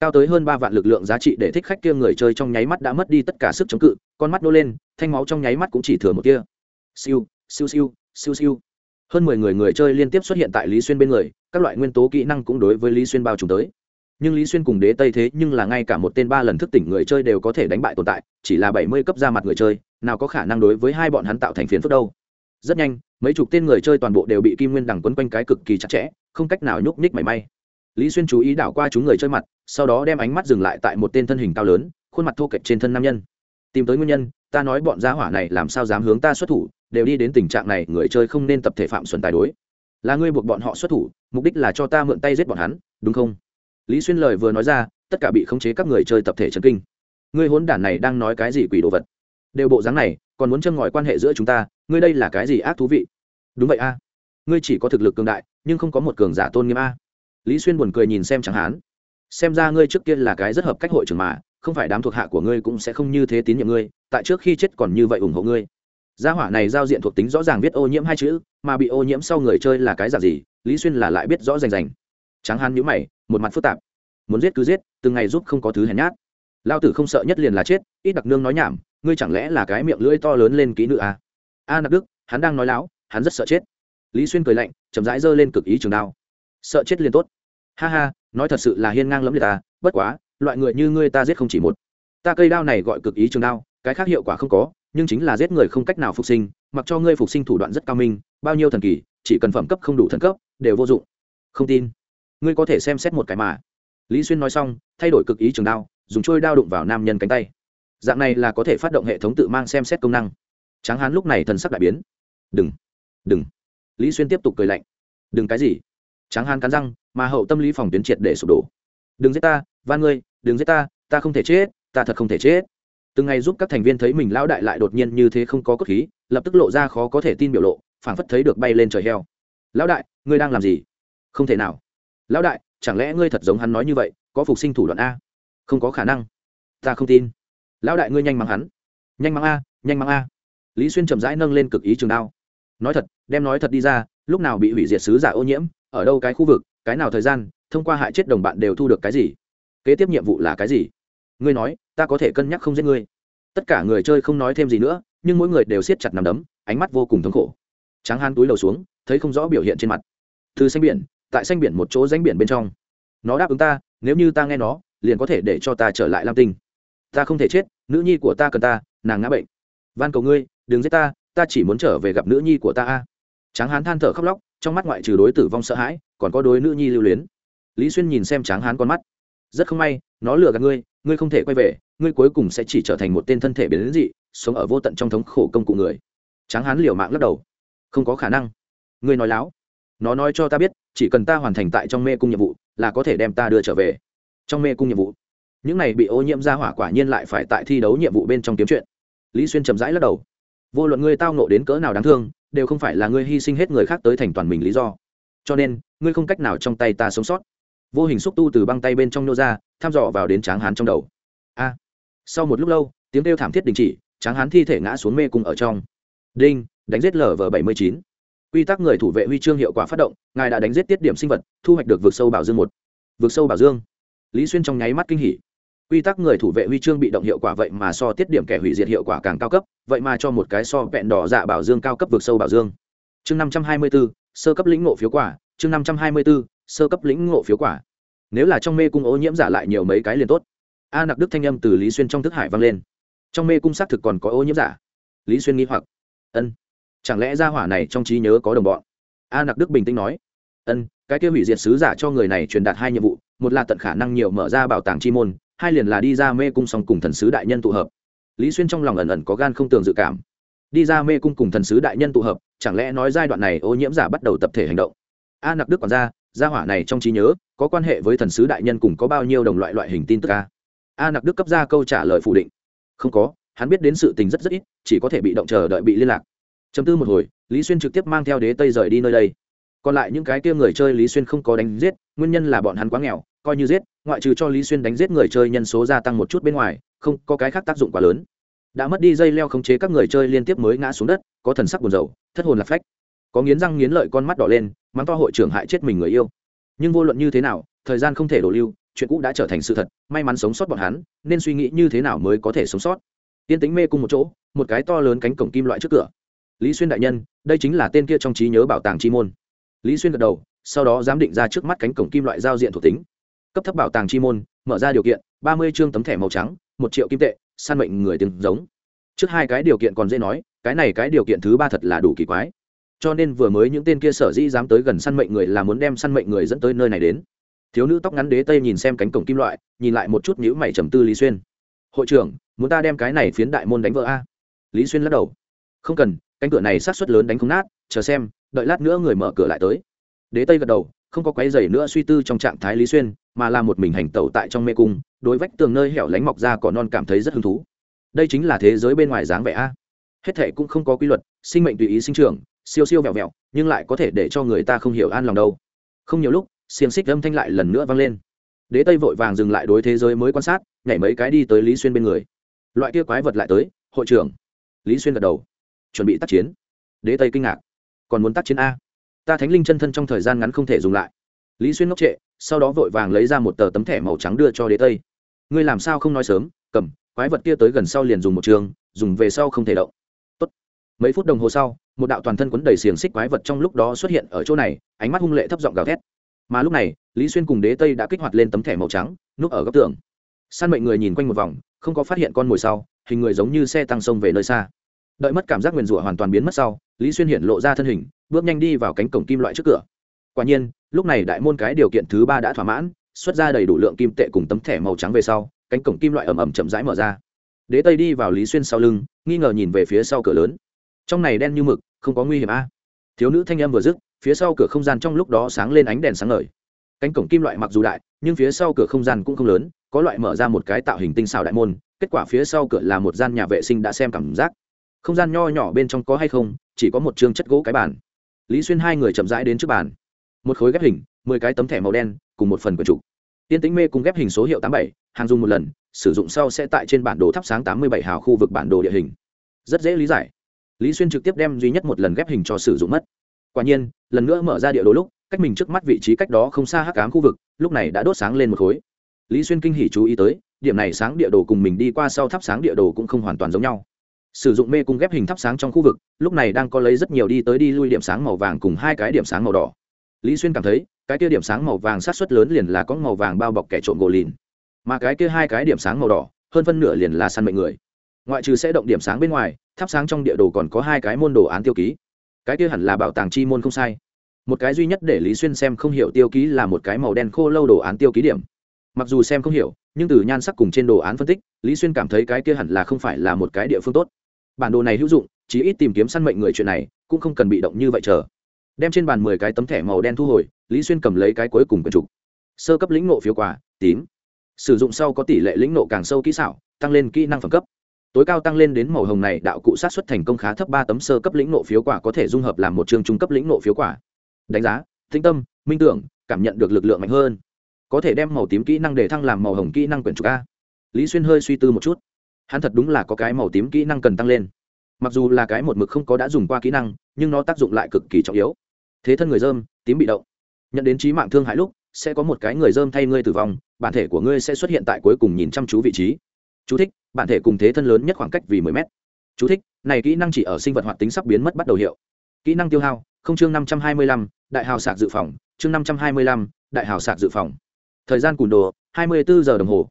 Cao tới hơn ba vạn lực lượng giá trị để thích khách kia người chơi trong nháy mắt đã mất đi tất cả sức chống cự, con mắt nô lên, thanh máu trong nháy mắt cũng chỉ thừa một kia siêu siêu siêu siêu siêu. Hơn mười người người chơi liên tiếp xuất hiện tại lý xuyên bên người, các loại nguyên tố kỹ năng cũng đối với lý xuyên bao trùm tới. Nhưng lý xuyên cùng đế tây thế nhưng là ngay cả một tên ba lần thức tỉnh người chơi đều có thể đánh bại tồn tại, chỉ là bảy mươi cấp ra mặt người chơi, nào có khả năng đối với hai bọn hắn tạo thành phiến phức đâu rất nhanh, mấy chục tên người chơi toàn bộ đều bị kim nguyên đằng quấn quanh cái cực kỳ chặt chẽ, không cách nào nhúc nhích mảy may. Lý xuyên chú ý đảo qua chúng người chơi mặt, sau đó đem ánh mắt dừng lại tại một tên thân hình cao lớn, khuôn mặt thô kệch trên thân nam nhân. Tìm tới nguyên nhân, ta nói bọn gia hỏa này làm sao dám hướng ta xuất thủ, đều đi đến tình trạng này, người chơi không nên tập thể phạm xuân tài đối. Là ngươi buộc bọn họ xuất thủ, mục đích là cho ta mượn tay giết bọn hắn, đúng không? Lý xuyên lời vừa nói ra, tất cả bị khống chế các người chơi tập thể chấn kinh. Ngươi hốn đản này đang nói cái gì quỷ đồ vật? Đều bộ dáng này còn muốn châm ngòi quan hệ giữa chúng ta, ngươi đây là cái gì ác thú vị? Đúng vậy a. Ngươi chỉ có thực lực cường đại, nhưng không có một cường giả tôn nghiêm a. Lý xuyên buồn cười nhìn xem chẳng hán. Xem ra ngươi trước kia là cái rất hợp cách hội trưởng mà, không phải đám thuộc hạ của ngươi cũng sẽ không như thế tín nhiệm ngươi, tại trước khi chết còn như vậy ủng hộ ngươi. Gia hỏa này giao diện thuộc tính rõ ràng viết ô nhiễm hai chữ, mà bị ô nhiễm sau người chơi là cái giả gì, lý xuyên là lại biết rõ rành rành. Tráng hán nhữ mày, một mặt phức tạp. Muốn giết cứ giết, từng ngày giúp không có thứ hèn nhát. Lao tử không sợ nhất liền là chết, ít đặc nương nói nhảm ngươi chẳng lẽ là cái miệng lưỡi to lớn lên kỹ nữ à? a nặc đức, hắn đang nói láo, hắn rất sợ chết. Lý xuyên cười lạnh, chậm rãi giơ lên cực ý trường đao. Sợ chết liền tốt. Ha ha, nói thật sự là hiên ngang lẫm liệt ta, bất quá, loại người như ngươi ta giết không chỉ một. Ta cây đao này gọi cực ý trường đao, cái khác hiệu quả không có, nhưng chính là giết người không cách nào phục sinh, mặc cho ngươi phục sinh thủ đoạn rất cao minh, bao nhiêu thần kỳ, chỉ cần phẩm cấp không đủ thần cấp, đều vô dụng. Không tin. Ngươi có thể xem xét một cái mà. Lý xuyên nói xong, thay đổi cực ý trường đao, dùng trôi đao đụng vào nam nhân cánh tay dạng này là có thể phát động hệ thống tự mang xem xét công năng. Tráng hán lúc này thần sắc đại biến. Đừng đừng. Lý xuyên tiếp tục cười lạnh. Đừng cái gì? Tráng hán cắn răng, mà hậu tâm lý phòng tuyến triệt để sụp đổ. Đừng giết ta van ngươi, đừng giết ta ta không thể chết, ta thật không thể chết. Từng ngày giúp các thành viên thấy mình lão đại lại đột nhiên như thế không có cốt khí, lập tức lộ ra khó có thể tin biểu lộ, phảng phất thấy được bay lên trời heo. Lão đại, ngươi đang làm gì? Không thể nào. Lão đại, chẳng lẽ ngươi thật giống hắn nói như vậy, có phục sinh thủ đoạn a? Không có khả năng. Ta không tin lão đại ngươi nhanh mắng hắn. Nhanh mắng a, nhanh mắng a. Lý xuyên chậm rãi nâng lên cực ý trường đao. Nói thật, đem nói thật đi ra, lúc nào bị hủy diệt sứ giả ô nhiễm, ở đâu cái khu vực, cái nào thời gian, thông qua hại chết đồng bạn đều thu được cái gì? Kế tiếp nhiệm vụ là cái gì? Ngươi nói, ta có thể cân nhắc không giết ngươi. Tất cả người chơi không nói thêm gì nữa, nhưng mỗi người đều siết chặt nằm đấm, ánh mắt vô cùng thống khổ. Tráng han túi đầu xuống, thấy không rõ biểu hiện trên mặt. Từ xanh biển, tại xanh biển một chỗ ránh biển bên trong. Nó đáp ứng ta, nếu như ta nghe nó, liền có thể để cho ta trở lại lam tinh ta không thể chết, nữ nhi của ta cần ta, nàng ngã bệnh. Van cầu ngươi, đừng giết ta ta chỉ muốn trở về gặp nữ nhi của ta a. Tráng hán than thở khóc lóc, trong mắt ngoại trừ đối tử vong sợ hãi, còn có đối nữ nhi lưu luyến. Lý xuyên nhìn xem tráng hán con mắt. Rất không may, nó lừa gạt ngươi ngươi không thể quay về, ngươi cuối cùng sẽ chỉ trở thành một tên thân thể biến dị, sống ở vô tận trong thống khổ công cụ người. Tráng hán liều mạng lắc đầu. Không có khả năng. Ngươi nói láo. Nó nói cho ta biết, chỉ cần ta hoàn thành tại trong mê cung nhiệm vụ, là có thể đem ta đưa trở về. Trong mê cung nhiệm vụ những này bị ô nhiễm ra hỏa quả nhiên lại phải tại thi đấu nhiệm vụ bên trong kiếm chuyện. Lý xuyên chậm rãi lắc đầu. Vô luận ngươi tao nộ đến cỡ nào đáng thương, đều không phải là ngươi hy sinh hết người khác tới thành toàn mình lý do. Cho nên, ngươi không cách nào trong tay ta sống sót. Vô hình xúc tu từ băng tay bên trong nô ra thăm dò vào đến tráng hán trong đầu. A. Sau một lúc lâu, tiếng kêu thảm thiết đình chỉ, tráng hán thi thể ngã xuống mê cung ở trong. Đinh, đánh giết lv bảy mươi chín. Quy tắc người thủ vệ huy chương hiệu quả phát động, ngài đã đánh giết tiết điểm sinh vật, thu hoạch được vượt sâu bảo dương một. Vượt sâu bảo dương. Lý xuyên trong nháy mắt kinh hỉ quy tắc người thủ vệ huy chương bị động hiệu quả vậy mà so tiết điểm kẻ hủy diệt hiệu quả càng cao cấp, vậy mà cho một cái so vẹn đỏ dạ bảo dương cao cấp vượt sâu bảo dương. Chương năm trăm hai mươi bốn sơ cấp lĩnh ngộ phiếu quả, chương năm trăm hai mươi bốn sơ cấp lĩnh ngộ phiếu quả. Nếu là trong mê cung ô nhiễm giả lại nhiều mấy cái liền tốt. A nặc đức thanh âm từ lý xuyên trong thức hải vang lên. Trong mê cung xác thực còn có ô nhiễm giả. Lý xuyên nghĩ hoặc. Ân. Chẳng lẽ ra hỏa này trong trí nhớ có đồng bọn? A nặc đức bình tĩnh nói. Ân, cái kia hủy diệt sứ giả cho người này truyền đạt hai nhiệm vụ, một là tận khả năng nhiều mở ra bảo tàng chi môn hai liền là đi ra mê cung song cùng thần sứ đại nhân tụ hợp. Lý xuyên trong lòng ẩn ẩn có gan không tường dự cảm. Đi ra mê cung cùng thần sứ đại nhân tụ hợp, chẳng lẽ nói giai đoạn này ô nhiễm giả bắt đầu tập thể hành động? A nặc đức còn ra, gia hỏa này trong trí nhớ, có quan hệ với thần sứ đại nhân cùng có bao nhiêu đồng loại loại hình tin tức a? A nặc đức cấp ra câu trả lời phủ định. Không có, hắn biết đến sự tình rất rất ít, chỉ có thể bị động chờ đợi bị liên lạc. Chấm tư một hồi, lý xuyên trực tiếp mang theo đế tây rời đi nơi đây. Còn lại những cái kia người chơi lý xuyên không có đánh giết, nguyên nhân là bọn hắn quá nghèo, coi như giết ngoại trừ cho lý xuyên đánh giết người chơi nhân số gia tăng một chút bên ngoài, không có cái khác tác dụng quá lớn. Đã mất đi dây leo khống chế các người chơi liên tiếp mới ngã xuống đất, có thần sắc buồn rầu, thất hồn lạc phách. Có nghiến răng nghiến lợi con mắt đỏ lên, mắng to hội trưởng hại chết mình người yêu. Nhưng vô luận như thế nào, thời gian không thể đổ lưu, chuyện cũ đã trở thành sự thật, may mắn sống sót bọn hắn, nên suy nghĩ như thế nào mới có thể sống sót. Tiên tính mê cùng một chỗ, một cái to lớn cánh cổng kim loại trước cửa. Lý xuyên đại nhân, đây chính là tên kia trong trí nhớ bảo tàng chi môn. Lý xuyên gật đầu, sau đó giám định ra trước mắt cánh cổng kim loại giao diện thuộc tính cấp thấp bảo tàng chi môn, mở ra điều kiện, ba mươi chương tấm thẻ màu trắng, một triệu kim tệ san mệnh người từng giống. Trước hai cái điều kiện còn dễ nói, cái này cái điều kiện thứ ba thật là đủ kỳ quái. Cho nên vừa mới những tên kia sở dĩ dám tới gần săn mệnh người là muốn đem săn mệnh người dẫn tới nơi này đến. Thiếu nữ tóc ngắn đế tây nhìn xem cánh cổng kim loại, nhìn lại một chút nhữ mày trầm tư lý xuyên. Hội trưởng, muốn ta đem cái này phiến đại môn đánh vỡ a? Lý xuyên lắc đầu. Không cần, cánh cửa này sát xuất lớn đánh không nát, chờ xem, đợi lát nữa người mở cửa lại tới. Đế tây gật đầu, không có quấy dày nữa suy tư trong trạng thái lý xuyên mà là một mình hành tẩu tại trong mê cung, đối vách tường nơi hẻo lánh mọc ra cỏ non cảm thấy rất hứng thú. Đây chính là thế giới bên ngoài dáng vẻ a. Hết thể cũng không có quy luật, sinh mệnh tùy ý sinh trưởng, siêu siêu vẹo vẹo, nhưng lại có thể để cho người ta không hiểu an lòng đâu. Không nhiều lúc, xiềng xích âm thanh lại lần nữa vang lên. Đế tây vội vàng dừng lại đối thế giới mới quan sát, nhảy mấy cái đi tới lý xuyên bên người. Loại kia quái vật lại tới, hội trưởng. Lý xuyên gật đầu. Chuẩn bị tác chiến. Đế tây kinh ngạc. Còn muốn tác chiến a? Ta thánh linh chân thân trong thời gian ngắn không thể dùng lại. Lý xuyên ngốc trệ sau đó vội vàng lấy ra một tờ tấm thẻ màu trắng đưa cho đế tây. Ngươi làm sao không nói sớm, cầm, quái vật kia tới gần sau liền dùng một trường, dùng về sau không thể động. Tốt. mấy phút đồng hồ sau, một đạo toàn thân quấn đầy xiềng xích quái vật trong lúc đó xuất hiện ở chỗ này, ánh mắt hung lệ thấp giọng gào thét. Mà lúc này, lý xuyên cùng đế tây đã kích hoạt lên tấm thẻ màu trắng, núp ở góc tường. San mệnh người nhìn quanh một vòng, không có phát hiện con mồi sau, hình người giống như xe tăng sông về nơi xa. Đợi mất cảm giác nguyền rủa hoàn toàn biến mất sau, lý xuyên hiện lộ ra thân hình, bước nhanh đi vào cánh cổng kim loại trước cửa. Quả nhiên lúc này đại môn cái điều kiện thứ ba đã thỏa mãn, xuất ra đầy đủ lượng kim tệ cùng tấm thẻ màu trắng về sau, cánh cổng kim loại ẩm ẩm chậm rãi mở ra. Đế tây đi vào lý xuyên sau lưng, nghi ngờ nhìn về phía sau cửa lớn. Trong này đen như mực, không có nguy hiểm a. Thiếu nữ thanh âm vừa dứt, phía sau cửa không gian trong lúc đó sáng lên ánh đèn sáng ngời. Cánh cổng kim loại mặc dù đại, nhưng phía sau cửa không gian cũng không lớn, có loại mở ra một cái tạo hình tinh xào đại môn, kết quả phía sau cửa là một gian nhà vệ sinh đã xem cảm giác. Không gian nho nhỏ bên trong có hay không, chỉ có một chương chất gỗ cái bàn. Lý xuyên hai người chậm rãi đến trước bàn một khối ghép hình, mười cái tấm thẻ màu đen, cùng một phần quần trục. Tiên tính mê cùng ghép hình số hiệu tám bảy, hàng dùng một lần, sử dụng sau sẽ tại trên bản đồ thắp sáng tám mươi bảy hào khu vực bản đồ địa hình. Rất dễ lý giải. Lý xuyên trực tiếp đem duy nhất một lần ghép hình cho sử dụng mất. Quả nhiên, lần nữa mở ra địa đồ lúc, cách mình trước mắt vị trí cách đó không xa hắc cám khu vực, lúc này đã đốt sáng lên một khối. Lý xuyên kinh hỉ chú ý tới, điểm này sáng địa đồ cùng mình đi qua sau thắp sáng địa đồ cũng không hoàn toàn giống nhau. Sử dụng mê cung ghép hình thắp sáng trong khu vực, lúc này đang có lấy rất nhiều đi tới đi lui điểm sáng màu vàng cùng hai cái điểm sáng màu đỏ lý xuyên cảm thấy, cái kia điểm sáng màu vàng sát xuất lớn liền là có màu vàng bao bọc kẻ trộm gỗ lìn. Mà cái kia hai cái điểm sáng màu đỏ, hơn phân nửa liền là săn mệnh người. Ngoại trừ sẽ động điểm sáng bên ngoài, thắp sáng trong địa đồ còn có hai cái môn đồ án tiêu ký. Cái kia hẳn là bảo tàng chi môn không sai. Một cái duy nhất để lý xuyên xem không hiểu tiêu ký là một cái màu đen khô lâu đồ án tiêu ký điểm. Mặc dù xem không hiểu, nhưng từ nhan sắc cùng trên đồ án phân tích, lý xuyên cảm thấy cái kia hẳn là không phải là một cái địa phương tốt. Bản đồ này hữu dụng chỉ ít tìm kiếm săn mệnh người chuyện này, cũng không cần bị động như vậy chờ đem trên bàn mười cái tấm thẻ màu đen thu hồi, lý xuyên cầm lấy cái cuối cùng quyển trục. Sơ cấp lĩnh nộ phiếu quà tím. Sử dụng sau có tỷ lệ lĩnh nộ càng sâu kỹ xảo, tăng lên kỹ năng phẩm cấp. Tối cao tăng lên đến màu hồng này, đạo cụ sát xuất thành công khá thấp ba tấm sơ cấp lĩnh nộ phiếu quả có thể dung hợp làm một chương trung cấp lĩnh nộ phiếu quả. Đánh giá tinh tâm, minh tưởng, cảm nhận được lực lượng mạnh hơn. Có thể đem màu tím kỹ năng để thăng làm màu hồng kỹ năng quyển trục a. Lý xuyên hơi suy tư một chút. Hắn thật đúng là có cái màu tím kỹ năng cần tăng lên. Mặc dù là cái một mực không có đã dùng qua kỹ năng, nhưng nó tác dụng lại cực kỳ trọng yếu thế thân người dơm tím bị động. Nhận đến trí mạng thương hại lúc sẽ có một cái người dơm thay ngươi tử vong bản thể của ngươi sẽ xuất hiện tại cuối cùng nhìn chăm chú vị trí. Chú thích, bản thể cùng thế thân lớn nhất khoảng cách vì 10 mét. Chú thích, này kỹ năng chỉ ở sinh vật hoạt tính sắp biến mất bắt đầu hiệu. Kỹ năng tiêu hao không chương 525, đại hào sạc dự phòng chương 525, đại hào sạc dự phòng. Thời gian cùn đồ 24 giờ đồng hồ.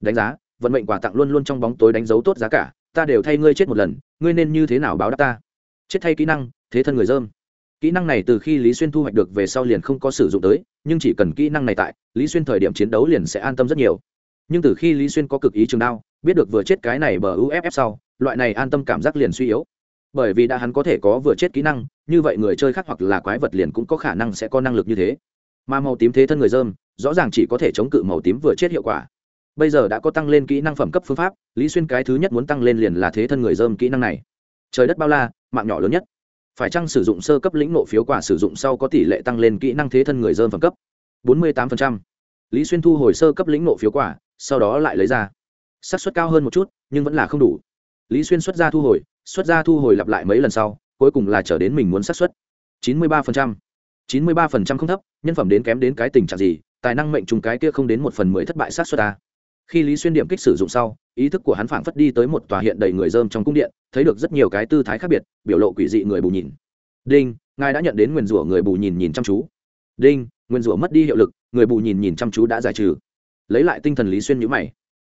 Đánh giá vận mệnh quà tặng luôn luôn trong bóng tối đánh dấu tốt giá cả ta đều thay ngươi chết một lần ngươi nên như thế nào báo đáp ta? Chết thay kỹ năng thế thân người dơm kỹ năng này từ khi lý xuyên thu hoạch được về sau liền không có sử dụng tới, nhưng chỉ cần kỹ năng này tại, lý xuyên thời điểm chiến đấu liền sẽ an tâm rất nhiều. Nhưng từ khi lý xuyên có cực ý trường đao, biết được vừa chết cái này bờ uff sau, loại này an tâm cảm giác liền suy yếu. Bởi vì đã hắn có thể có vừa chết kỹ năng, như vậy người chơi khác hoặc là quái vật liền cũng có khả năng sẽ có năng lực như thế. Mà màu tím thế thân người dơm, rõ ràng chỉ có thể chống cự màu tím vừa chết hiệu quả. Bây giờ đã có tăng lên kỹ năng phẩm cấp phương pháp, lý xuyên cái thứ nhất muốn tăng lên liền là thế thân người dơm kỹ năng này. Trời đất bao la, mạng nhỏ lớn nhất phải chăng sử dụng sơ cấp lĩnh nộ phiếu quả sử dụng sau có tỷ lệ tăng lên kỹ năng thế thân người dơm phẩm cấp? 48%. lý xuyên thu hồi sơ cấp lĩnh nộ phiếu quả, sau đó lại lấy ra. Xác suất cao hơn một chút, nhưng vẫn là không đủ. Lý xuyên xuất ra thu hồi, xuất ra thu hồi lặp lại mấy lần sau, cuối cùng là trở đến mình muốn xác suất. 93%. 93% không thấp, nhân phẩm đến kém đến cái tình trạng gì, tài năng mệnh trùng cái kia không đến một phần mười thất bại sát xuất ta à? Khi lý xuyên điểm kích sử dụng sau, ý thức của hắn phảng phất đi tới một tòa hiện đầy người dơm trong cung điện, thấy được rất nhiều cái tư thái khác biệt, biểu lộ quỷ dị người bù nhìn. Đinh, ngài đã nhận đến nguyền rủa người bù nhìn nhìn chăm chú. Đinh, nguyền rủa mất đi hiệu lực, người bù nhìn nhìn chăm chú đã giải trừ. Lấy lại tinh thần lý xuyên nhữ mày.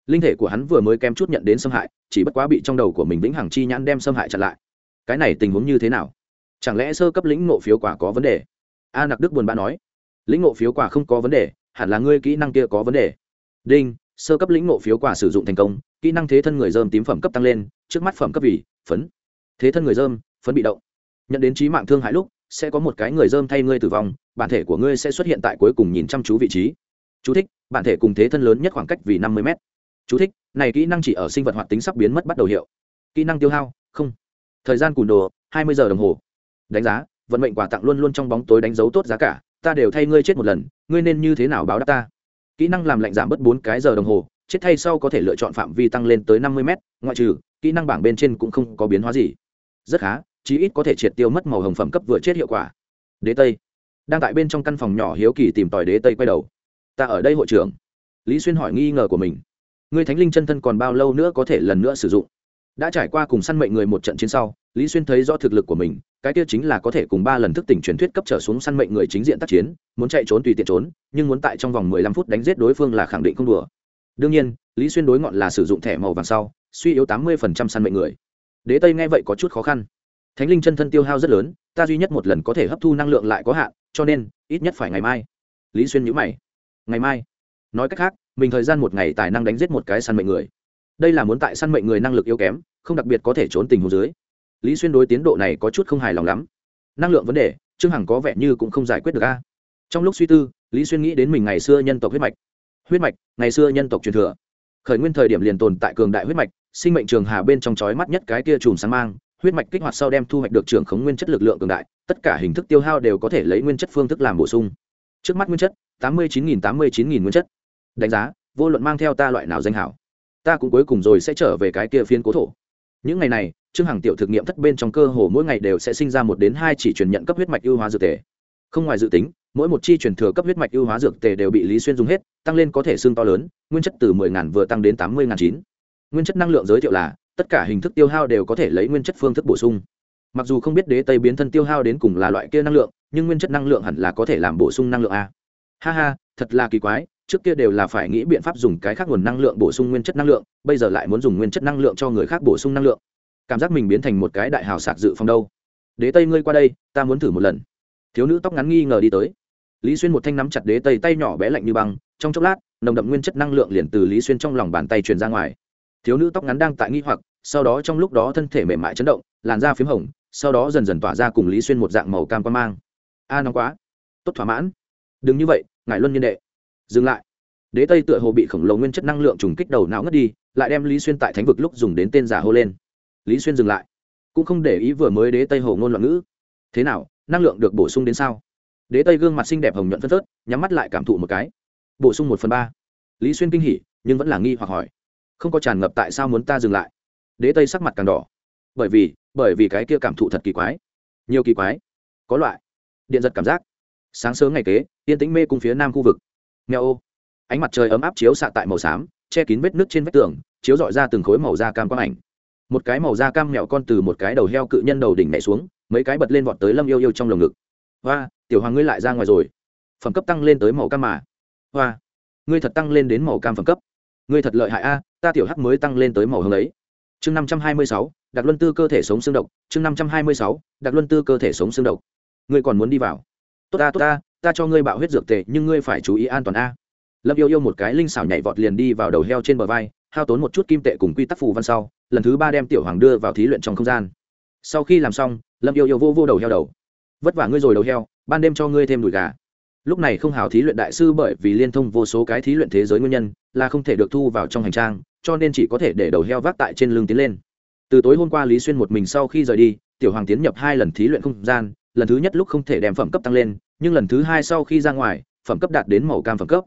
Linh thể của hắn vừa mới kém chút nhận đến xâm hại, chỉ bất quá bị trong đầu của mình vĩnh hằng chi nhãn đem xâm hại chặn lại. Cái này tình huống như thế nào? Chẳng lẽ sơ cấp lĩnh ngộ phiếu quả có vấn đề? A nặc đức buồn bã nói. Lĩnh ngộ phiếu quả không có vấn đề, hẳn là ngươi kỹ năng kia có vấn đề. Đinh sơ cấp lĩnh ngộ phiếu quà sử dụng thành công, kỹ năng thế thân người dơm tím phẩm cấp tăng lên, trước mắt phẩm cấp vì phấn. Thế thân người dơm, phấn bị động. Nhận đến trí mạng thương hại lúc, sẽ có một cái người dơm thay ngươi tử vong, bản thể của ngươi sẽ xuất hiện tại cuối cùng nhìn chăm chú vị trí. Chú thích, bản thể cùng thế thân lớn nhất khoảng cách vì năm mươi m chú thích, này kỹ năng chỉ ở sinh vật hoạt tính sắp biến mất bắt đầu hiệu. Kỹ năng tiêu hao, không. Thời gian cùn đồ, hai mươi giờ đồng hồ. Đánh giá, vận mệnh quà tặng luôn luôn trong bóng tối đánh dấu tốt giá cả, ta đều thay ngươi chết một lần, ngươi nên như thế nào báo đáp ta? Kỹ năng làm lạnh giảm bớt bốn cái giờ đồng hồ, chết thay sau có thể lựa chọn phạm vi tăng lên tới năm mươi m ngoại trừ, kỹ năng bảng bên trên cũng không có biến hóa gì. Rất khá, chí ít có thể triệt tiêu mất màu hồng phẩm cấp vừa chết hiệu quả. Đế tây. Đang tại bên trong căn phòng nhỏ hiếu kỳ tìm tòi đế tây quay đầu. Ta ở đây hội trưởng. Lý xuyên hỏi nghi ngờ của mình. Ngươi thánh linh chân thân còn bao lâu nữa có thể lần nữa sử dụng? Đã trải qua cùng săn mệnh người một trận chiến sau lý xuyên thấy do thực lực của mình, cái kia chính là có thể cùng ba lần thức tỉnh truyền thuyết cấp trở xuống săn mệnh người chính diện tác chiến, muốn chạy trốn tùy tiện trốn, nhưng muốn tại trong vòng mười lăm phút đánh giết đối phương là khẳng định không đùa. Đương nhiên, lý xuyên đối ngọn là sử dụng thẻ màu vàng sau, suy yếu tám mươi phần trăm săn mệnh người. Đế tây nghe vậy có chút khó khăn. Thánh linh chân thân tiêu hao rất lớn, ta duy nhất một lần có thể hấp thu năng lượng lại có hạn, cho nên, ít nhất phải ngày mai. Lý xuyên nhữ mày. Ngày mai? Nói cách khác, mình thời gian một ngày tài năng đánh giết một cái săn mệnh người. Đây là muốn tại săn mệnh người năng lực yếu kém, không đặc biệt có thể trốn tình hồ dưới lý xuyên đối tiến độ này có chút không hài lòng lắm. Năng lượng vấn đề, trương hằng có vẻ như cũng không giải quyết được a. Trong lúc suy tư, lý xuyên nghĩ đến mình ngày xưa nhân tộc huyết mạch. Huyết mạch, ngày xưa nhân tộc truyền thừa. Khởi nguyên thời điểm liền tồn tại cường đại huyết mạch, sinh mệnh trường hà bên trong chói mắt nhất cái kia chùm sáng mang, huyết mạch kích hoạt sau đem thu hoạch được trường khống nguyên chất lực lượng cường đại, tất cả hình thức tiêu hao đều có thể lấy nguyên chất phương thức làm bổ sung. Trước mắt nguyên chất, tám mươi chín nghìn tám mươi chín nghìn nguyên chất. Đánh giá, vô luận mang theo ta loại nào danh hảo, ta cũng cuối cùng rồi sẽ trở về cái kia phiên cố thổ những ngày này, trương hằng tiểu thực nghiệm thất bên trong cơ hồ mỗi ngày đều sẽ sinh ra một đến hai chỉ truyền nhận cấp huyết mạch ưu hóa dược tề. Không ngoài dự tính, mỗi một chi truyền thừa cấp huyết mạch ưu hóa dược tề đều bị lý xuyên dùng hết, tăng lên có thể xương to lớn, nguyên chất từ mười ngàn vừa tăng đến tám mươi ngàn chín. Nguyên chất năng lượng giới thiệu là, tất cả hình thức tiêu hao đều có thể lấy nguyên chất phương thức bổ sung. Mặc dù không biết đế tây biến thân tiêu hao đến cùng là loại kia năng lượng, nhưng nguyên chất năng lượng hẳn là có thể làm bổ sung năng lượng a. Ha ha, thật là kỳ quái trước kia đều là phải nghĩ biện pháp dùng cái khác nguồn năng lượng bổ sung nguyên chất năng lượng, bây giờ lại muốn dùng nguyên chất năng lượng cho người khác bổ sung năng lượng. Cảm giác mình biến thành một cái đại hào sạc dự phòng đâu. Đế tây ngươi qua đây, ta muốn thử một lần. Thiếu nữ tóc ngắn nghi ngờ đi tới. Lý xuyên một thanh nắm chặt đế tây tay nhỏ bé lạnh như băng, trong chốc lát, nồng đậm nguyên chất năng lượng liền từ lý xuyên trong lòng bàn tay truyền ra ngoài. Thiếu nữ tóc ngắn đang tại nghi hoặc, sau đó trong lúc đó thân thể mềm mại chấn động, làn da p h í m hồng, sau đó dần dần tỏa ra cùng lý xuyên một dạng màu cam quan mang. A, nóng quá. Tốt thỏa mãn. Đừng như vậy ngại luân nhân đệ dừng lại. Đế tây tựa hồ bị khổng lồ nguyên chất năng lượng trùng kích đầu não ngất đi, lại đem lý xuyên tại thánh vực lúc dùng đến tên giả hô lên. Lý xuyên dừng lại, cũng không để ý vừa mới đế tây hồ ngôn loạn ngữ. Thế nào, năng lượng được bổ sung đến sao? Đế tây gương mặt xinh đẹp hồng nhuận phân phớt, nhắm mắt lại cảm thụ một cái. Bổ sung một phần ba. Lý xuyên kinh hỉ, nhưng vẫn là nghi hoặc hỏi. Không có tràn ngập tại sao muốn ta dừng lại? Đế tây sắc mặt càng đỏ. Bởi vì bởi vì cái kia cảm thụ thật kỳ quái. Nhiều kỳ quái. Có loại. Điện giật cảm giác. Sáng sớm ngày kế, yên tĩnh mê cung phía nam khu vực nghèo ô ánh mặt trời ấm áp chiếu xạ tại màu xám, che kín vết nước trên vách tường, chiếu dọi ra từng khối màu da cam quang ảnh. Một cái màu da cam mẹo con từ một cái đầu heo cự nhân đầu đỉnh nhảy xuống, mấy cái bật lên vọt tới lâm yêu yêu trong lồng ngực. Hoa, tiểu hoàng ngươi lại ra ngoài rồi. Phẩm cấp tăng lên tới màu cam mà. Hoa, ngươi thật tăng lên đến màu cam phẩm cấp. Ngươi thật lợi hại a, ta tiểu hắc mới tăng lên tới màu hồng ấy. Chương năm trăm hai mươi sáu đặc luân tư cơ thể sống xương độc. Chương năm trăm hai mươi sáu đặc luân tư cơ thể sống xương độc. Ngươi còn muốn đi vào. Tốt ta tốt ta ta cho ngươi bạo huyết dược tệ nhưng ngươi phải chú ý an toàn a. Lâm yêu yêu một cái linh xảo nhảy vọt liền đi vào đầu heo trên bờ vai, hao tốn một chút kim tệ cùng quy tắc phù văn sau, lần thứ ba đem tiểu hoàng đưa vào thí luyện trong không gian. Sau khi làm xong, lâm yêu yêu vô vô đầu heo đầu. Vất vả ngươi rồi đầu heo, ban đêm cho ngươi thêm đùi gà. Lúc này không hào thí luyện đại sư bởi vì liên thông vô số cái thí luyện thế giới nguyên nhân, là không thể được thu vào trong hành trang, cho nên chỉ có thể để đầu heo vác tại trên lưng tiến lên. Từ tối hôm qua lý xuyên một mình sau khi rời đi, tiểu hoàng tiến nhập hai lần thí luyện không gian, lần thứ nhất lúc không thể đem phẩm cấp tăng lên nhưng lần thứ hai sau khi ra ngoài, phẩm cấp đạt đến màu cam phẩm cấp.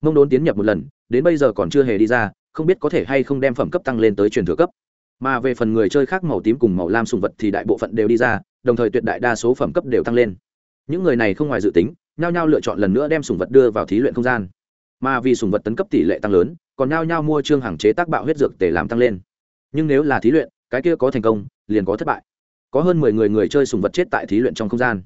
Mông đốn tiến nhập một lần, đến bây giờ còn chưa hề đi ra, không biết có thể hay không đem phẩm cấp tăng lên tới truyền thừa cấp. Mà về phần người chơi khác màu tím cùng màu lam sùng vật thì đại bộ phận đều đi ra, đồng thời tuyệt đại đa số phẩm cấp đều tăng lên. Những người này không ngoài dự tính, nhao nhao lựa chọn lần nữa đem sùng vật đưa vào thí luyện không gian. Mà vì sùng vật tấn cấp tỷ lệ tăng lớn, còn nhao nhao mua trương hàng chế tác bạo huyết dược để làm tăng lên. Nhưng nếu là thí luyện, cái kia có thành công, liền có thất bại. Có hơn mười người người chơi sùng vật chết tại thí luyện trong không gian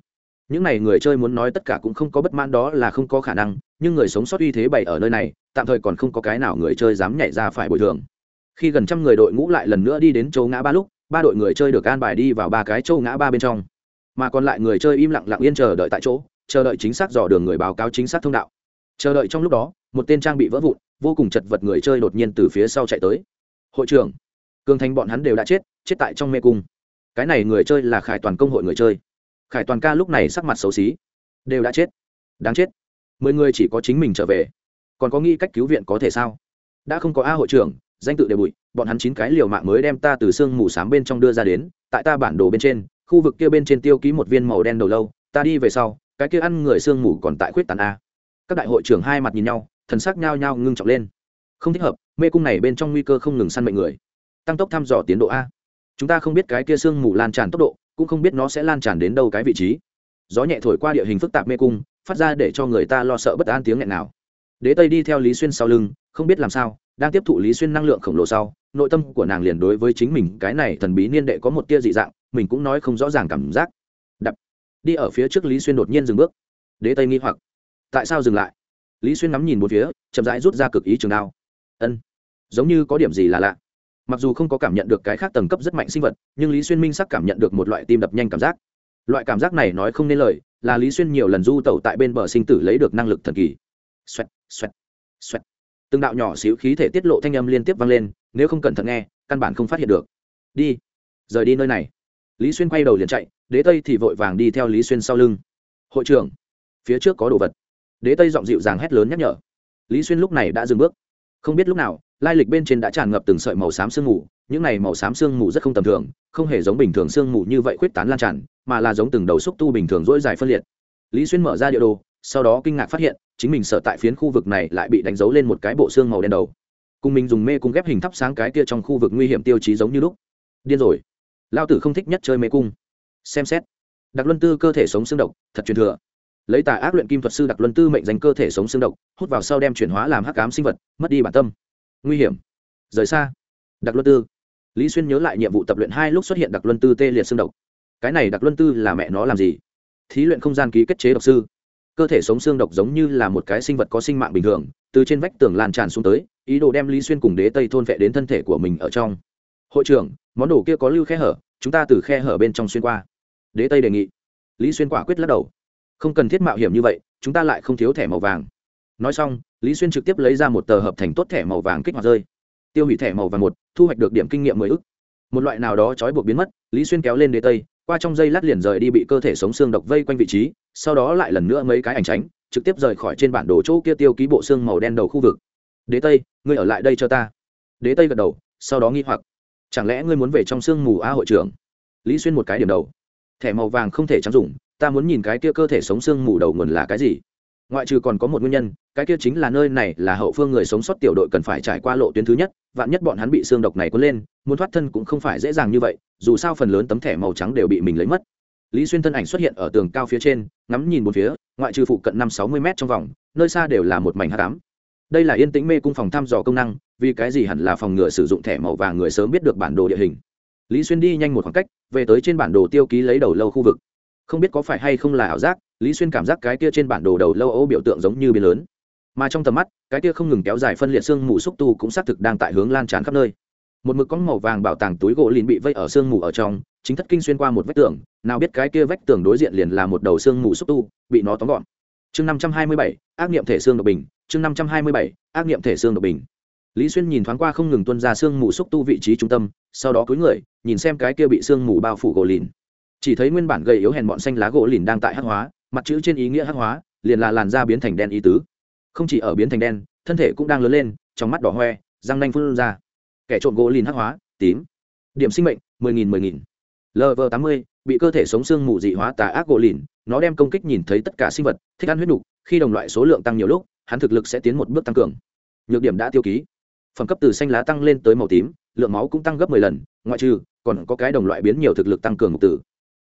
những n à y người chơi muốn nói tất cả cũng không có bất mãn đó là không có khả năng, nhưng người sống sót uy thế bày ở nơi này, tạm thời còn không có cái nào người chơi dám nhảy ra phải bồi thường. Khi gần trăm người đội ngũ lại lần nữa đi đến châu ngã ba lúc, ba đội người chơi được an bài đi vào ba cái châu ngã ba bên trong. Mà còn lại người chơi im lặng lặng yên chờ đợi tại chỗ, chờ đợi chính xác dò đường người báo cáo chính xác thông đạo. Chờ đợi trong lúc đó, một tên trang bị vỡ vụn, vô cùng chật vật người chơi đột nhiên từ phía sau chạy tới. Hội trưởng. Cường thành bọn hắn đều đã chết chết tại trong mê cung. Cái này người chơi là khải toàn công hội người chơi khải toàn ca lúc này sắc mặt xấu xí. Đều đã chết. Đáng chết. Mười người chỉ có chính mình trở về. Còn có nghĩ cách cứu viện có thể sao? Đã không có a hội trưởng, danh tự đều bụi, bọn hắn chín cái liều mạng mới đem ta từ sương mù s á m bên trong đưa ra đến, tại ta bản đồ bên trên, khu vực kia bên trên tiêu ký một viên màu đen đầu lâu, ta đi về sau, cái kia ăn người sương mù còn tại khuyết tàn a. Các đại hội trưởng hai mặt nhìn nhau, thần sắc nhao nhao ngưng trọng lên. Không thích hợp, mê cung này bên trong nguy cơ không ngừng săn mệnh người. Tăng tốc thăm dò tiến độ a. Chúng ta không biết cái kia sương mù lan tràn tốc độ cũng không biết nó sẽ lan tràn đến đâu cái vị trí. Gió nhẹ thổi qua địa hình phức tạp mê cung, phát ra để cho người ta lo sợ bất an tiếng nghẹn nào. Đế tây đi theo lý xuyên sau lưng, không biết làm sao, đang tiếp thụ lý xuyên năng lượng khổng lồ sau, nội tâm của nàng liền đối với chính mình cái này thần bí niên đệ có một tia dị dạng, mình cũng nói không rõ ràng cảm giác. Đập. Đi ở phía trước lý xuyên đột nhiên dừng bước. Đế tây nghi hoặc. Tại sao dừng lại? Lý xuyên ngắm nhìn một phía, chậm rãi rút ra cực ý trường đao. Ân. Giống như có điểm gì là lạ mặc dù không có cảm nhận được cái khác tầng cấp rất mạnh sinh vật, nhưng lý xuyên minh sắc cảm nhận được một loại tim đập nhanh cảm giác. Loại cảm giác này nói không nên lời, là lý xuyên nhiều lần du tẩu tại bên bờ sinh tử lấy được năng lực thần kỳ. Xoẹt xoẹt xoẹt. Từng đạo nhỏ xíu khí thể tiết lộ thanh âm liên tiếp vang lên, nếu không cẩn thận nghe, căn bản không phát hiện được. Đi, rời đi nơi này. Lý xuyên quay đầu liền chạy, đế tây thì vội vàng đi theo lý xuyên sau lưng. Hội trưởng, phía trước có đồ vật. Đế tây giọng dịu dàng hét lớn nhắc nhở. Lý xuyên lúc này đã dừng bước. Không biết lúc nào lai lịch bên trên đã tràn ngập từng sợi màu xám sương mù, những này màu xám sương mù rất không tầm thường, không hề giống bình thường sương mù như vậy khuyết tán lan tràn, mà là giống từng đầu xúc tu bình thường dỗi dài phân liệt. Lý xuyên mở ra địa đồ, sau đó kinh ngạc phát hiện, chính mình sợ tại phiến khu vực này lại bị đánh dấu lên một cái bộ xương màu đen đầu. Cùng mình dùng mê cung ghép hình thắp sáng cái kia trong khu vực nguy hiểm tiêu chí giống như lúc. Điên rồi. Lao tử không thích nhất chơi mê cung. Xem xét. Đặc luân tư cơ thể sống xương độc, thật truyền thừa. Lấy tà ác luyện kim thuật sư đặc luân tư mệnh danh cơ thể sống xương độc, hút vào sau đem chuyển hóa làm hắc cám sinh vật, mất đi bản tâm nguy hiểm. Rời xa. Đặc luân tư. Lý xuyên nhớ lại nhiệm vụ tập luyện hai lúc xuất hiện đặc luân tư tê liệt xương độc. Cái này đặc luân tư là mẹ nó làm gì? Thí luyện không gian ký kết chế độc sư. Cơ thể sống xương độc giống như là một cái sinh vật có sinh mạng bình thường, từ trên vách tường lan tràn xuống tới, ý đồ đem lý xuyên cùng đế tây thôn vệ đến thân thể của mình ở trong. Hội trưởng, món đồ kia có lưu khe hở, chúng ta từ khe hở bên trong xuyên qua. Đế tây đề nghị. Lý xuyên quả quyết lắc đầu. Không cần thiết mạo hiểm như vậy, chúng ta lại không thiếu thẻ màu vàng nói xong, lý xuyên trực tiếp lấy ra một tờ hợp thành tốt thẻ màu vàng kích hoạt rơi. Tiêu hủy thẻ màu vàng một, thu hoạch được điểm kinh nghiệm mười ức. Một loại nào đó trói buộc biến mất, lý xuyên kéo lên đế tây, qua trong dây lát liền rời đi bị cơ thể sống xương độc vây quanh vị trí, sau đó lại lần nữa mấy cái ảnh tránh, trực tiếp rời khỏi trên bản đồ chỗ kia tiêu ký bộ xương màu đen đầu khu vực. Đế tây, ngươi ở lại đây cho ta. Đế tây gật đầu, sau đó nghi hoặc. Chẳng lẽ ngươi muốn về trong sương mù a hội trưởng? Lý xuyên một cái điểm đầu. Thẻ màu vàng không thể trắng dùng ta muốn nhìn cái kia cơ thể sống sương mù đầu nguồn là cái gì? Ngoại trừ còn có một nguyên nhân, cái kia chính là nơi này là hậu phương người sống sót tiểu đội cần phải trải qua lộ tuyến thứ nhất, vạn nhất bọn hắn bị xương độc này cuốn lên, muốn thoát thân cũng không phải dễ dàng như vậy, dù sao phần lớn tấm thẻ màu trắng đều bị mình lấy mất. Lý xuyên thân ảnh xuất hiện ở tường cao phía trên, ngắm nhìn một phía, ngoại trừ phụ cận năm sáu mươi m trong vòng, nơi xa đều là một mảnh h tám đây là yên tĩnh mê cung phòng thăm dò công năng, vì cái gì hẳn là phòng ngừa sử dụng thẻ màu vàng người sớm biết được bản đồ địa hình. Lý xuyên đi nhanh một khoảng cách, về tới trên bản đồ tiêu ký lấy đầu lâu khu vực. Không biết có phải hay không là ảo giác lý xuyên cảm giác cái kia trên bản đồ đầu lâu âu biểu tượng giống như biến lớn. Mà trong tầm mắt, cái kia không ngừng kéo dài phân liệt xương mù xúc tu cũng xác thực đang tại hướng lan tràn khắp nơi. Một mực con màu vàng bảo tàng túi gỗ liền bị vây ở xương mù ở trong, chính thất kinh xuyên qua một vách tường, nào biết cái kia vách tường đối diện liền là một đầu xương mù xúc tu, bị nó tóm gọn. Chương năm trăm hai mươi bảy, ác nghiệm thể xương độc bình, chương năm trăm hai mươi bảy, ác nghiệm thể xương độc bình. Lý xuyên nhìn thoáng qua không ngừng tuân ra xương mù xúc tu vị trí trung tâm, sau đó cúi người, nhìn xem cái kia bị xương mù bao phủ gỗ lìn. Chỉ thấy nguyên bản gầy yếu hèn bọn xanh lá gỗ lìn đang tại hắc hóa mặt chữ trên ý nghĩa hắc hóa, liền là làn da biến thành đen ý tứ. Không chỉ ở biến thành đen, thân thể cũng đang lớn lên, trong mắt đỏ hoe, răng nanh phun ra. Kẻ trộm gỗ lìn hắc hóa, tím. Điểm sinh mệnh, mười nghìn mười nghìn. Lv tám mươi, bị cơ thể sống xương mù dị hóa tà ác gỗ lìn, nó đem công kích nhìn thấy tất cả sinh vật, thích ăn huyết nục, khi đồng loại số lượng tăng nhiều lúc, hắn thực lực sẽ tiến một bước tăng cường. Nhược điểm đã tiêu ký. Phẩm cấp từ xanh lá tăng lên tới màu tím, lượng máu cũng tăng gấp mười lần, ngoại trừ, còn có cái đồng loại biến nhiều thực lực tăng cường mục tử.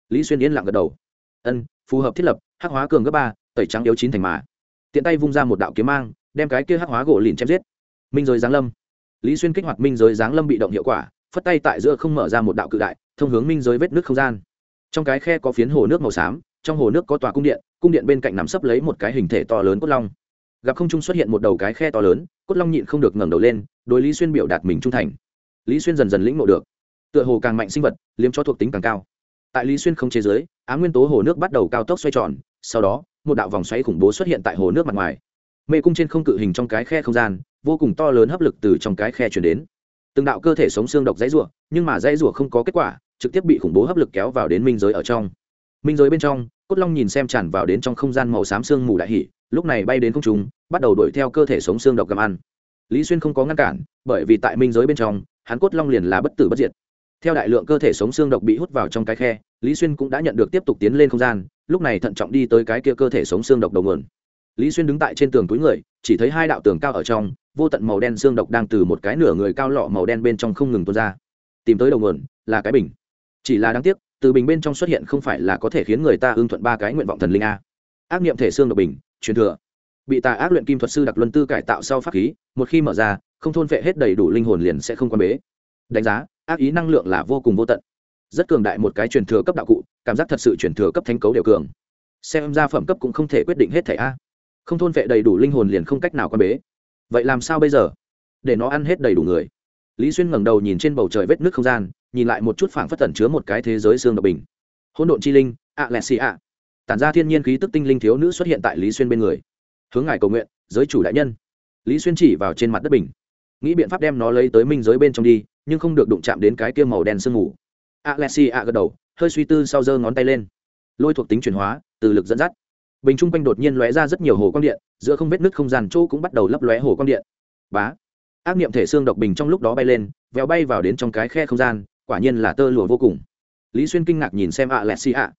Lý xuyên yên lặng gật đầu. Ân, phù hợp thiết lập hắc hóa cường gấp ba, tẩy trắng yếu chín thành mà. Tiện tay vung ra một đạo kiếm mang, đem cái kia hắc hóa gỗ lìn chém giết. Minh giới giáng lâm. Lý xuyên kích hoạt minh giới giáng lâm bị động hiệu quả, phất tay tại giữa không mở ra một đạo cự đại, thông hướng minh giới vết nước không gian. Trong cái khe có phiến hồ nước màu xám, trong hồ nước có tòa cung điện cung điện bên cạnh nằm sấp lấy một cái hình thể to lớn cốt long. Gặp không trung xuất hiện một đầu cái khe to lớn, cốt long nhịn không được ngẩng đầu lên, đối lý xuyên biểu đạt mình trung thành. Lý xuyên dần dần lĩnh ngộ được. Tựa hồ càng mạnh sinh vật, liếm cho thuộc tính càng cao tại lý xuyên không chế giới, á nguyên tố hồ nước bắt đầu cao tốc xoay tròn, sau đó, một đạo vòng xoáy khủng bố xuất hiện tại hồ nước mặt ngoài. Mê cung trên không cự hình trong cái khe không gian, vô cùng to lớn hấp lực từ trong cái khe chuyển đến. Từng đạo cơ thể sống xương độc dãy rủa, nhưng mà dãy rủa không có kết quả, trực tiếp bị khủng bố hấp lực kéo vào đến minh giới ở trong. Minh giới bên trong, cốt long nhìn xem tràn vào đến trong không gian màu xám xương mù đại hỉ, lúc này bay đến không trung, bắt đầu đuổi theo cơ thể sống xương độc gặm ăn. Lý xuyên không có ngăn cản, bởi vì tại minh giới bên trong, hắn cốt long liền là bất tử bất diệt theo đại lượng cơ thể sống xương độc bị hút vào trong cái khe, lý xuyên cũng đã nhận được tiếp tục tiến lên không gian, lúc này thận trọng đi tới cái kia cơ thể sống xương độc đầu nguồn. Lý xuyên đứng tại trên tường túi người, chỉ thấy hai đạo tường cao ở trong, vô tận màu đen xương độc đang từ một cái nửa người cao lọ màu đen bên trong không ngừng tuôn ra. Tìm tới đầu nguồn, là cái bình. Chỉ là đáng tiếc, từ bình bên trong xuất hiện không phải là có thể khiến người ta ưng thuận ba cái nguyện vọng thần linh a. Ác niệm thể xương độc bình, truyền thừa. Bị tà ác luyện kim thuật sư đặc luân tư cải tạo sau pháp khí, một khi mở ra, không thôn phệ hết đầy đủ linh hồn liền sẽ không quan bế. Đánh giá ác ý năng lượng là vô cùng vô tận. Rất cường đại một cái truyền thừa cấp đạo cụ, cảm giác thật sự truyền thừa cấp thanh cấu đều cường. Xem ra phẩm cấp cũng không thể quyết định hết thẻ a. Không thôn vệ đầy đủ linh hồn liền không cách nào quan bế. Vậy làm sao bây giờ? Để nó ăn hết đầy đủ người. Lý xuyên ngẩng đầu nhìn trên bầu trời vết nước không gian, nhìn lại một chút phảng phất tẩn chứa một cái thế giới xương độc bình. Hỗn độn chi linh, ạ lẹ xì ạ. Tản ra thiên nhiên khí tức tinh linh thiếu nữ xuất hiện tại lý xuyên bên người. Hướng ngài cầu nguyện, giới chủ đại nhân. Lý xuyên chỉ vào trên mặt đất bình. Nghĩ biện pháp đem nó lấy tới minh giới bên trong đi nhưng không được đụng chạm đến cái kia màu đen sương mù. Alexi ạ gật đầu, hơi suy tư sau giơ ngón tay lên. Lôi thuộc tính chuyển hóa, từ lực dẫn dắt. Bình trung quanh đột nhiên lóe ra rất nhiều hồ quang điện, giữa không vết nứt không gian chỗ cũng bắt đầu lấp lóe hồ quang điện. Bá. Ác niệm thể xương độc bình trong lúc đó bay lên, vèo bay vào đến trong cái khe không gian, quả nhiên là tơ lụa vô cùng. Lý xuyên kinh ngạc nhìn xem ạ xì ạ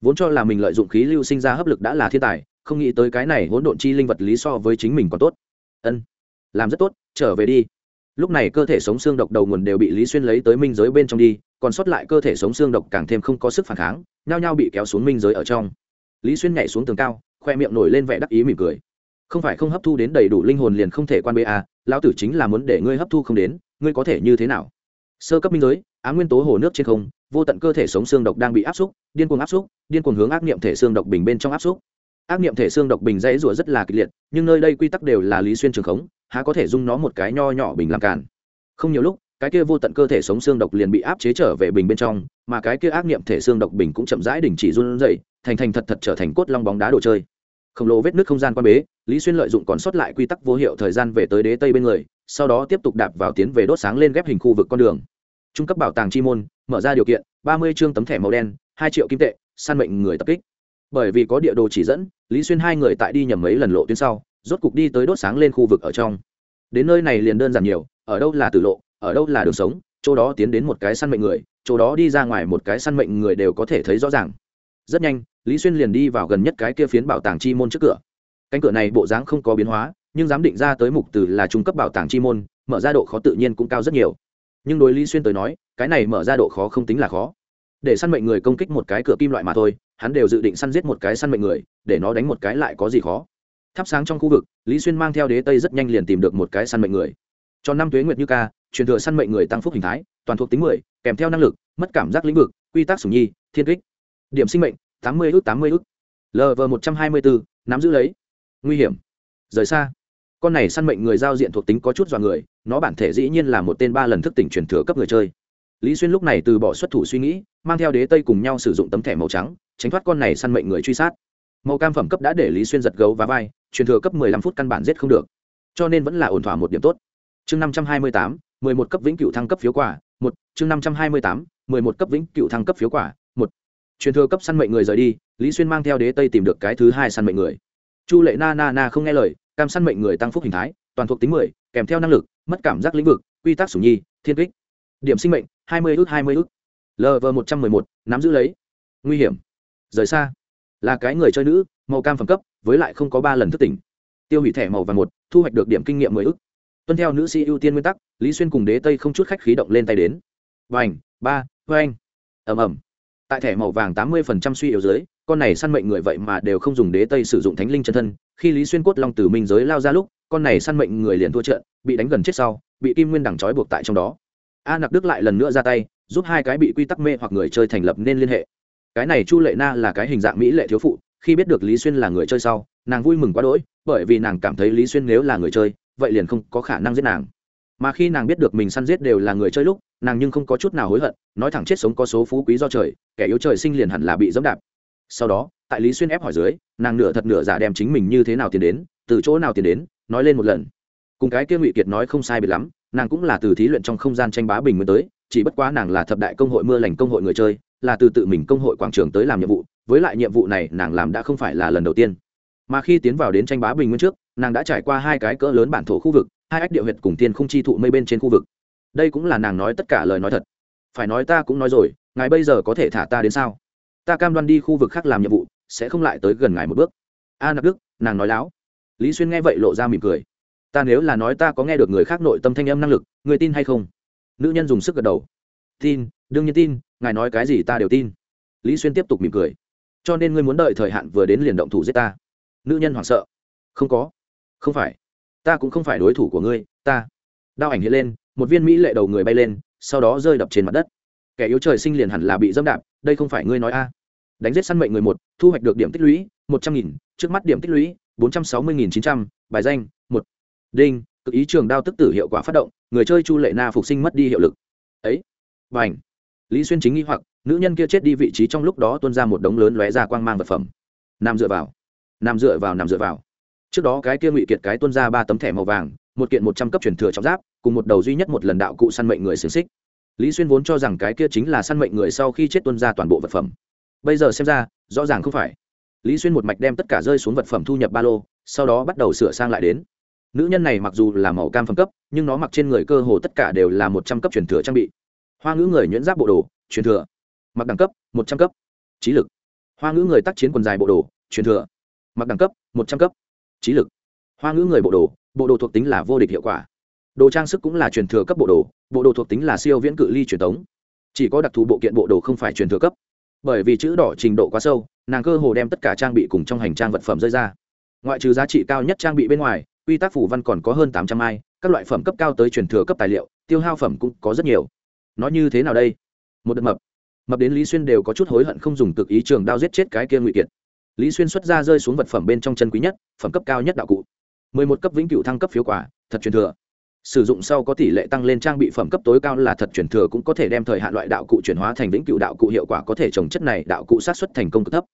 vốn cho là mình lợi dụng khí lưu sinh ra hấp lực đã là thiên tài, không nghĩ tới cái này hỗn độn chi linh vật lý so với chính mình còn tốt. Ân. Làm rất tốt, trở về đi lúc này cơ thể sống xương độc đầu nguồn đều bị lý xuyên lấy tới minh giới bên trong đi, còn sót lại cơ thể sống xương độc càng thêm không có sức phản kháng, nhao nhao bị kéo xuống minh giới ở trong. Lý xuyên nhảy xuống tường cao, khoe miệng nổi lên vẻ đắc ý mỉm cười. Không phải không hấp thu đến đầy đủ linh hồn liền không thể quan bê a lão tử chính là muốn để ngươi hấp thu không đến, ngươi có thể như thế nào? Sơ cấp minh giới á nguyên tố hồ nước trên không, vô tận cơ thể sống xương độc đang bị áp xúc, điên cuồng áp xúc, điên cuồng hướng ác niệm thể xương độc bình bên trong áp xúc. Ác niệm thể xương độc bình dãy rủa rất là kịch liệt, nhưng nơi đây quy tắc đều là lý xuyên trường khống há có thể dung nó một cái nho nhỏ bình làm cản không nhiều lúc, cái kia vô tận cơ thể sống xương độc liền bị áp chế trở về bình bên trong, mà cái kia ác niệm thể xương độc bình cũng chậm rãi đình chỉ run rẩy, thành thành thật thật trở thành cốt long bóng đá đồ chơi. Khổng lồ vết nước không gian quan bế, lý xuyên lợi dụng còn sót lại quy tắc vô hiệu thời gian về tới đế tây bên người, sau đó tiếp tục đạp vào tiến về đốt sáng lên ghép hình khu vực con đường. Trung cấp bảo tàng chi môn, mở ra điều kiện, ba mươi chương tấm thẻ màu đen, hai triệu kim tệ, săn mệnh người tập kích. Bởi vì có địa đồ chỉ dẫn, lý xuyên hai người tại đi nhầm mấy lần lộ tuyến sau rốt cục đi tới đốt sáng lên khu vực ở trong. Đến nơi này liền đơn giản nhiều, ở đâu là tử lộ, ở đâu là đường sống, chỗ đó tiến đến một cái săn mệnh người, chỗ đó đi ra ngoài một cái săn mệnh người đều có thể thấy rõ ràng. Rất nhanh, lý xuyên liền đi vào gần nhất cái kia phiến bảo tàng chi môn trước cửa. Cánh cửa này bộ dáng không có biến hóa, nhưng dám định ra tới mục từ là trung cấp bảo tàng chi môn, mở ra độ khó tự nhiên cũng cao rất nhiều. Nhưng đối lý xuyên tới nói, cái này mở ra độ khó không tính là khó. Để săn mệnh người công kích một cái cửa kim loại mà thôi, hắn đều dự định săn giết một cái săn mệnh người, để nó đánh một cái lại có gì khó thắp sáng trong khu vực, lý xuyên mang theo đế tây rất nhanh liền tìm được một cái săn mệnh người. Cho năm tuế nguyệt như ca, truyền thừa săn mệnh người tăng phúc hình thái, toàn thuộc tính mười, kèm theo năng lực, mất cảm giác lĩnh vực, quy tắc sủng nhi, thiên kích. Điểm sinh mệnh, tám mươi ước tám mươi ước lv một trăm hai mươi bốn nắm giữ lấy. Nguy hiểm. Rời xa. Con này săn mệnh người giao diện thuộc tính có chút dọa người, nó bản thể dĩ nhiên là một tên ba lần thức tỉnh truyền thừa cấp người chơi. Lý xuyên lúc này từ bỏ xuất thủ suy nghĩ, mang theo đế tây cùng nhau sử dụng tấm thẻ màu trắng, tránh thoát con này săn mệnh người truy sát màu cam phẩm cấp đã để lý xuyên giật gấu và vai truyền thừa cấp 15 phút căn bản giết không được. Cho nên vẫn là ổn thỏa một điểm tốt. Chương 528, 11 cấp vĩnh cửu thăng cấp phiếu quả một. Chương 528, 11 cấp vĩnh cửu thăng cấp phiếu quả một. Truyền thừa cấp săn mệnh người rời đi lý xuyên mang theo đế tây tìm được cái thứ hai săn mệnh người. Chu lệ na na na không nghe lời cam săn mệnh người tăng phúc hình thái toàn thuộc tính 10, kèm theo năng lực mất cảm giác lĩnh vực quy tắc sủng nhi thiên kích. Điểm sinh mệnh 20 ước 20 ước lv 111, nắm giữ lấy. Nguy hiểm. Rời xa là cái người chơi nữ, màu cam phẩm cấp, với lại không có ba lần thức tỉnh. Tiêu hủy thẻ màu và một, thu hoạch được điểm kinh nghiệm mười ức. Tuân theo nữ sĩ ưu tiên nguyên tắc, lý xuyên cùng đế tây không chút khách khí động lên tay đến. Vành ba vê anh ẩm ẩm tại thẻ màu vàng tám mươi phần trăm suy yếu dưới, con này săn mệnh người vậy mà đều không dùng đế tây sử dụng thánh linh chân thân. Khi lý xuyên cốt long từ minh giới lao ra lúc, con này săn mệnh người liền thua trận, bị đánh gần chết sau, bị kim nguyên đằng trói buộc tại trong đó. A nặc đức lại lần nữa ra tay, giúp hai cái bị quy tắc mê hoặc người chơi thành lập nên liên hệ cái này chu lệ na là cái hình dạng mỹ lệ thiếu phụ, khi biết được lý xuyên là người chơi sau, nàng vui mừng quá đỗi, bởi vì nàng cảm thấy lý xuyên nếu là người chơi, vậy liền không có khả năng giết nàng. Mà khi nàng biết được mình săn giết đều là người chơi lúc, nàng nhưng không có chút nào hối hận, nói thẳng chết sống có số phú quý do trời, kẻ yếu trời sinh liền hẳn là bị dẫm đạp. Sau đó, tại lý xuyên ép hỏi dưới, nàng nửa thật nửa giả đem chính mình như thế nào tiền đến, từ chỗ nào tiền đến, nói lên một lần. Cùng cái kia ngụy kiệt nói không sai biệt lắm, nàng cũng là từ thí luyện trong không gian tranh bá bình mới tới, chỉ bất quá nàng là thập đại công hội mưa lành công hội người chơi là từ tự mình công hội quảng trường tới làm nhiệm vụ, với lại nhiệm vụ này nàng làm đã không phải là lần đầu tiên. Mà khi tiến vào đến tranh bá bình nguyên trước, nàng đã trải qua hai cái cỡ lớn bản thổ khu vực, hai ách địa huyệt cùng tiên không chi thụ mây bên trên khu vực. Đây cũng là nàng nói tất cả lời nói thật. Phải nói ta cũng nói rồi, ngài bây giờ có thể thả ta đến sao? Ta cam đoan đi khu vực khác làm nhiệm vụ, sẽ không lại tới gần ngài một bước. A nạp đức, nàng nói láo. Lý xuyên nghe vậy lộ ra mỉm cười. Ta nếu là nói ta có nghe được người khác nội tâm thanh âm năng lực người tin hay không? Nữ nhân dùng sức gật đầu tin, đương nhiên tin, ngài nói cái gì ta đều tin. Lý xuyên tiếp tục mỉm cười. Cho nên ngươi muốn đợi thời hạn vừa đến liền động thủ giết ta. Nữ nhân hoảng sợ. Không có. Không phải. Ta cũng không phải đối thủ của ngươi, ta. Đao ảnh hiện lên, một viên mỹ lệ đầu người bay lên, sau đó rơi đập trên mặt đất. Kẻ yếu trời sinh liền hẳn là bị dâm đạp, đây không phải ngươi nói a. Đánh giết săn mệnh người một, thu hoạch được điểm tích lũy, một trăm nghìn, trước mắt điểm tích lũy, bốn trăm sáu mươi nghìn chín trăm, bài danh, một. Đinh, cực ý trường đao tức tử hiệu quả phát động, người chơi chu lệ na phục sinh mất đi hiệu lực. Ấy và ảnh. Lý xuyên chính nghĩ hoặc, nữ nhân kia chết đi vị trí trong lúc đó tuôn ra một đống lớn lóe ra quang mang vật phẩm. Nằm dựa vào. Nằm dựa vào nằm dựa vào. Trước đó cái kia ngụy kiệt cái tuôn ra ba tấm thẻ màu vàng, một kiện một trăm cấp truyền thừa trọng giáp, cùng một đầu duy nhất một lần đạo cụ săn mệnh người xiềng xích. Lý xuyên vốn cho rằng cái kia chính là săn mệnh người sau khi chết tuân ra toàn bộ vật phẩm. Bây giờ xem ra, rõ ràng không phải. Lý xuyên một mạch đem tất cả rơi xuống vật phẩm thu nhập ba lô, sau đó bắt đầu sửa sang lại đến. Nữ nhân này mặc dù là màu cam phẩm cấp, nhưng nó mặc trên người cơ hồ tất cả đều là một trăm cấp truyền thừa trang bị hoa ngữ người nhuyễn giáp bộ đồ, truyền thừa. Mặc đẳng cấp, một trăm cấp. Trí lực. Hoa ngữ người tác chiến quần dài bộ đồ, truyền thừa. Mặc đẳng cấp, một trăm cấp. Trí lực. Hoa ngữ người bộ đồ bộ đồ thuộc tính là vô địch hiệu quả. Đồ trang sức cũng là truyền thừa cấp bộ đồ bộ đồ thuộc tính là siêu viễn cự ly truyền thống. Chỉ có đặc thù bộ kiện bộ đồ không phải truyền thừa cấp. Bởi vì chữ đỏ trình độ quá sâu, nàng cơ hồ đem tất cả trang bị cùng trong hành trang vật phẩm rơi ra. Ngoại trừ giá trị cao nhất trang bị bên ngoài, quy tắc phủ văn còn có hơn tám trăm ai, các loại phẩm cấp cao tới truyền thừa cấp tài liệu, tiêu hao phẩm cũng có rất nhiều nó như thế nào đây? Một đợt mập. Mập đến lý xuyên đều có chút hối hận không dùng cực ý trường đao giết chết cái kia ngụy kiệt. Lý xuyên xuất ra rơi xuống vật phẩm bên trong chân quý nhất, phẩm cấp cao nhất đạo cụ. Mười một cấp vĩnh cửu thăng cấp phiếu quả, thật truyền thừa. Sử dụng sau có tỷ lệ tăng lên trang bị phẩm cấp tối cao là thật truyền thừa cũng có thể đem thời hạn loại đạo cụ chuyển hóa thành vĩnh cửu đạo cụ hiệu quả có thể trồng chất này đạo cụ sát xuất thành công cực thấp.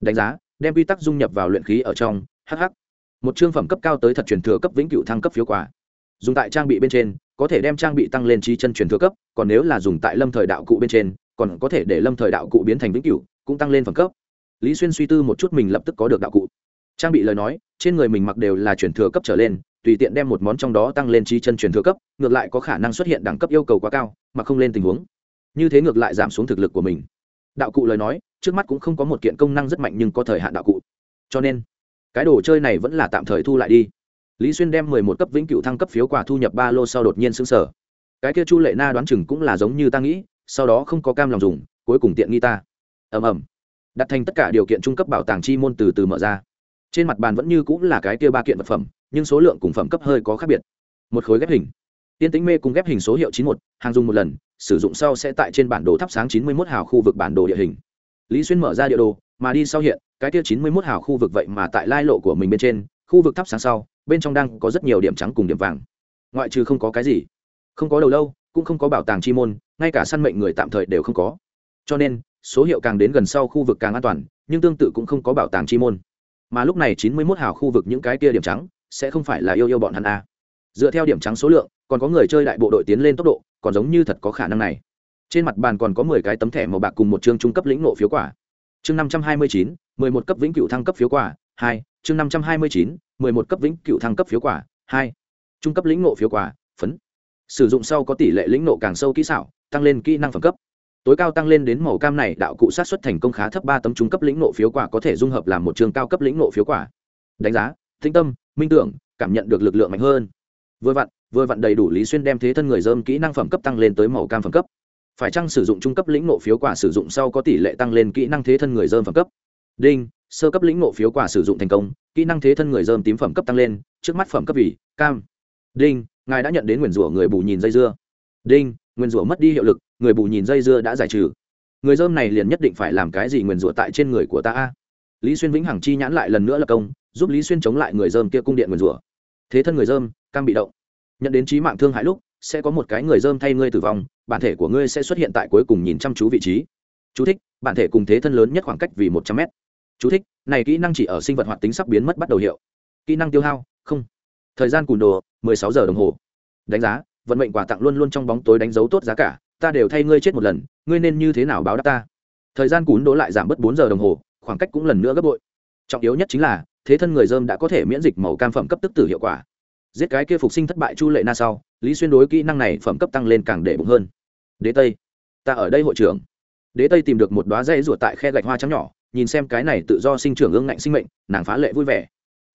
Đánh giá, đem quy tắc dung nhập vào luyện khí ở trong hh một chương phẩm cấp cao tới thật truyền thừa cấp vĩnh cửu thăng cấp phiếu quả. Dùng tại trang bị bên trên có thể đem trang bị tăng lên trí chân truyền thừa cấp, còn nếu là dùng tại lâm thời đạo cụ bên trên, còn có thể để lâm thời đạo cụ biến thành vĩnh cửu, cũng tăng lên phẩm cấp. Lý xuyên suy tư một chút mình lập tức có được đạo cụ. Trang bị lời nói, trên người mình mặc đều là truyền thừa cấp trở lên, tùy tiện đem một món trong đó tăng lên trí chân truyền thừa cấp, ngược lại có khả năng xuất hiện đẳng cấp yêu cầu quá cao, mà không lên tình huống. Như thế ngược lại giảm xuống thực lực của mình. Đạo cụ lời nói, trước mắt cũng không có một kiện công năng rất mạnh nhưng có thời hạn đạo cụ. Cho nên, cái đồ chơi này vẫn là tạm thời thu lại đi lý xuyên đem mười một cấp vĩnh cựu thăng cấp phiếu quà thu nhập ba lô sau đột nhiên xứng sở cái kia chu lệ na đoán chừng cũng là giống như ta nghĩ, sau đó không có cam lòng dùng, cuối cùng tiện nghi ta. Ầm ầm. Đặt thành tất cả điều kiện trung cấp bảo tàng chi môn từ từ mở ra. Trên mặt bàn vẫn như cũng là cái kia ba kiện vật phẩm, nhưng số lượng cùng phẩm cấp hơi có khác biệt. Một khối ghép hình. Tiên tính mê cùng ghép hình số hiệu chín một, hàng dùng một lần, sử dụng sau sẽ tại trên bản đồ thắp sáng chín mươi một hào khu vực bản đồ địa hình. Lý xuyên mở ra địa đồ, mà đi sau hiện, cái kia chín mươi một hào khu vực vậy mà tại lai lộ của mình bên trên, khu vực thắp sáng sau bên trong đang có rất nhiều điểm trắng cùng điểm vàng. Ngoại trừ không có cái gì. Không có đầu lâu, cũng không có bảo tàng chi môn, ngay cả săn mệnh người tạm thời đều không có. Cho nên, số hiệu càng đến gần sau khu vực càng an toàn, nhưng tương tự cũng không có bảo tàng chi môn. Mà lúc này chín mươi mốt hào khu vực những cái kia điểm trắng, sẽ không phải là yêu yêu bọn hắn a dựa theo điểm trắng số lượng, còn có người chơi đại bộ đội tiến lên tốc độ, còn giống như thật có khả năng này. Trên mặt bàn còn có mười cái tấm thẻ màu bạc cùng một chương trung cấp lĩnh nộ phiếu quả. Chương năm trăm hai mươi chín, mười một cấp vĩnh cựu thăng cấp phiếu quả hai, chương năm trăm hai mươi chín, mười một cấp vĩnh cựu thăng cấp phiếu quả, hai, trung cấp lĩnh nộ phiếu quả, phấn. Sử dụng sau có tỷ lệ lĩnh nộ càng sâu kỹ xảo, tăng lên kỹ năng phẩm cấp. Tối cao tăng lên đến màu cam này, đạo cụ sát xuất thành công khá thấp ba tấm trung cấp lĩnh nộ phiếu quả có thể dung hợp làm một trường cao cấp lĩnh nộ phiếu quả. Đánh giá tinh tâm, minh tưởng, cảm nhận được lực lượng mạnh hơn. Vừa vặn vừa vặn đầy đủ lý xuyên đem thế thân người dơm kỹ năng phẩm cấp tăng lên tới màu cam phẩm cấp. Phải chăng sử dụng trung cấp lĩnh nộ phiếu quả sử dụng sau có tỷ lệ tăng lên kỹ năng thế thân người dơm phẩm cấp? Đinh sơ cấp lĩnh nộ phiếu quả sử dụng thành công, kỹ năng thế thân người dơm tím phẩm cấp tăng lên, trước mắt phẩm cấp vì cam. Đinh, ngài đã nhận đến nguyền rủa người bù nhìn dây dưa. Đinh, nguyền rủa mất đi hiệu lực, người bù nhìn dây dưa đã giải trừ. Người dơm này liền nhất định phải làm cái gì nguyền rủa tại trên người của ta lý xuyên vĩnh hằng chi nhãn lại lần nữa là công, giúp lý xuyên chống lại người dơm kia cung điện nguyền rủa. Thế thân người dơm, cam bị động. Nhận đến trí mạng thương hại lúc, sẽ có một cái người dơm thay ngươi tử vong, bản thể của ngươi sẽ xuất hiện tại cuối cùng nhìn chăm chú vị trí. Chú thích, bản thể cùng thế thân lớn nhất khoảng cách vì một trăm mét chú thích, này kỹ năng chỉ ở sinh vật hoạt tính sắp biến mất bắt đầu hiệu. Kỹ năng tiêu hao, không. Thời gian cùn đồ, mười sáu giờ đồng hồ. Đánh giá, vận mệnh quà tặng luôn luôn trong bóng tối đánh dấu tốt giá cả, ta đều thay ngươi chết một lần, ngươi nên như thế nào báo đáp ta? Thời gian cùn đồ lại giảm bớt bốn giờ đồng hồ, khoảng cách cũng lần nữa gấp bội. Trọng yếu nhất chính là, thế thân người dơm đã có thể miễn dịch màu cam phẩm cấp tức tử hiệu quả. Giết cái kia phục sinh thất bại chu lệ na sau, lý xuyên đối kỹ năng này phẩm cấp tăng lên càng để bụng hơn. Đế tây, ta ở đây hội trưởng. Đế tây tìm được một đoá dây ruột tại khe gạch hoa trắng nhỏ nhìn xem cái này tự do sinh trưởng ương ngạnh sinh mệnh, nàng phá lệ vui vẻ.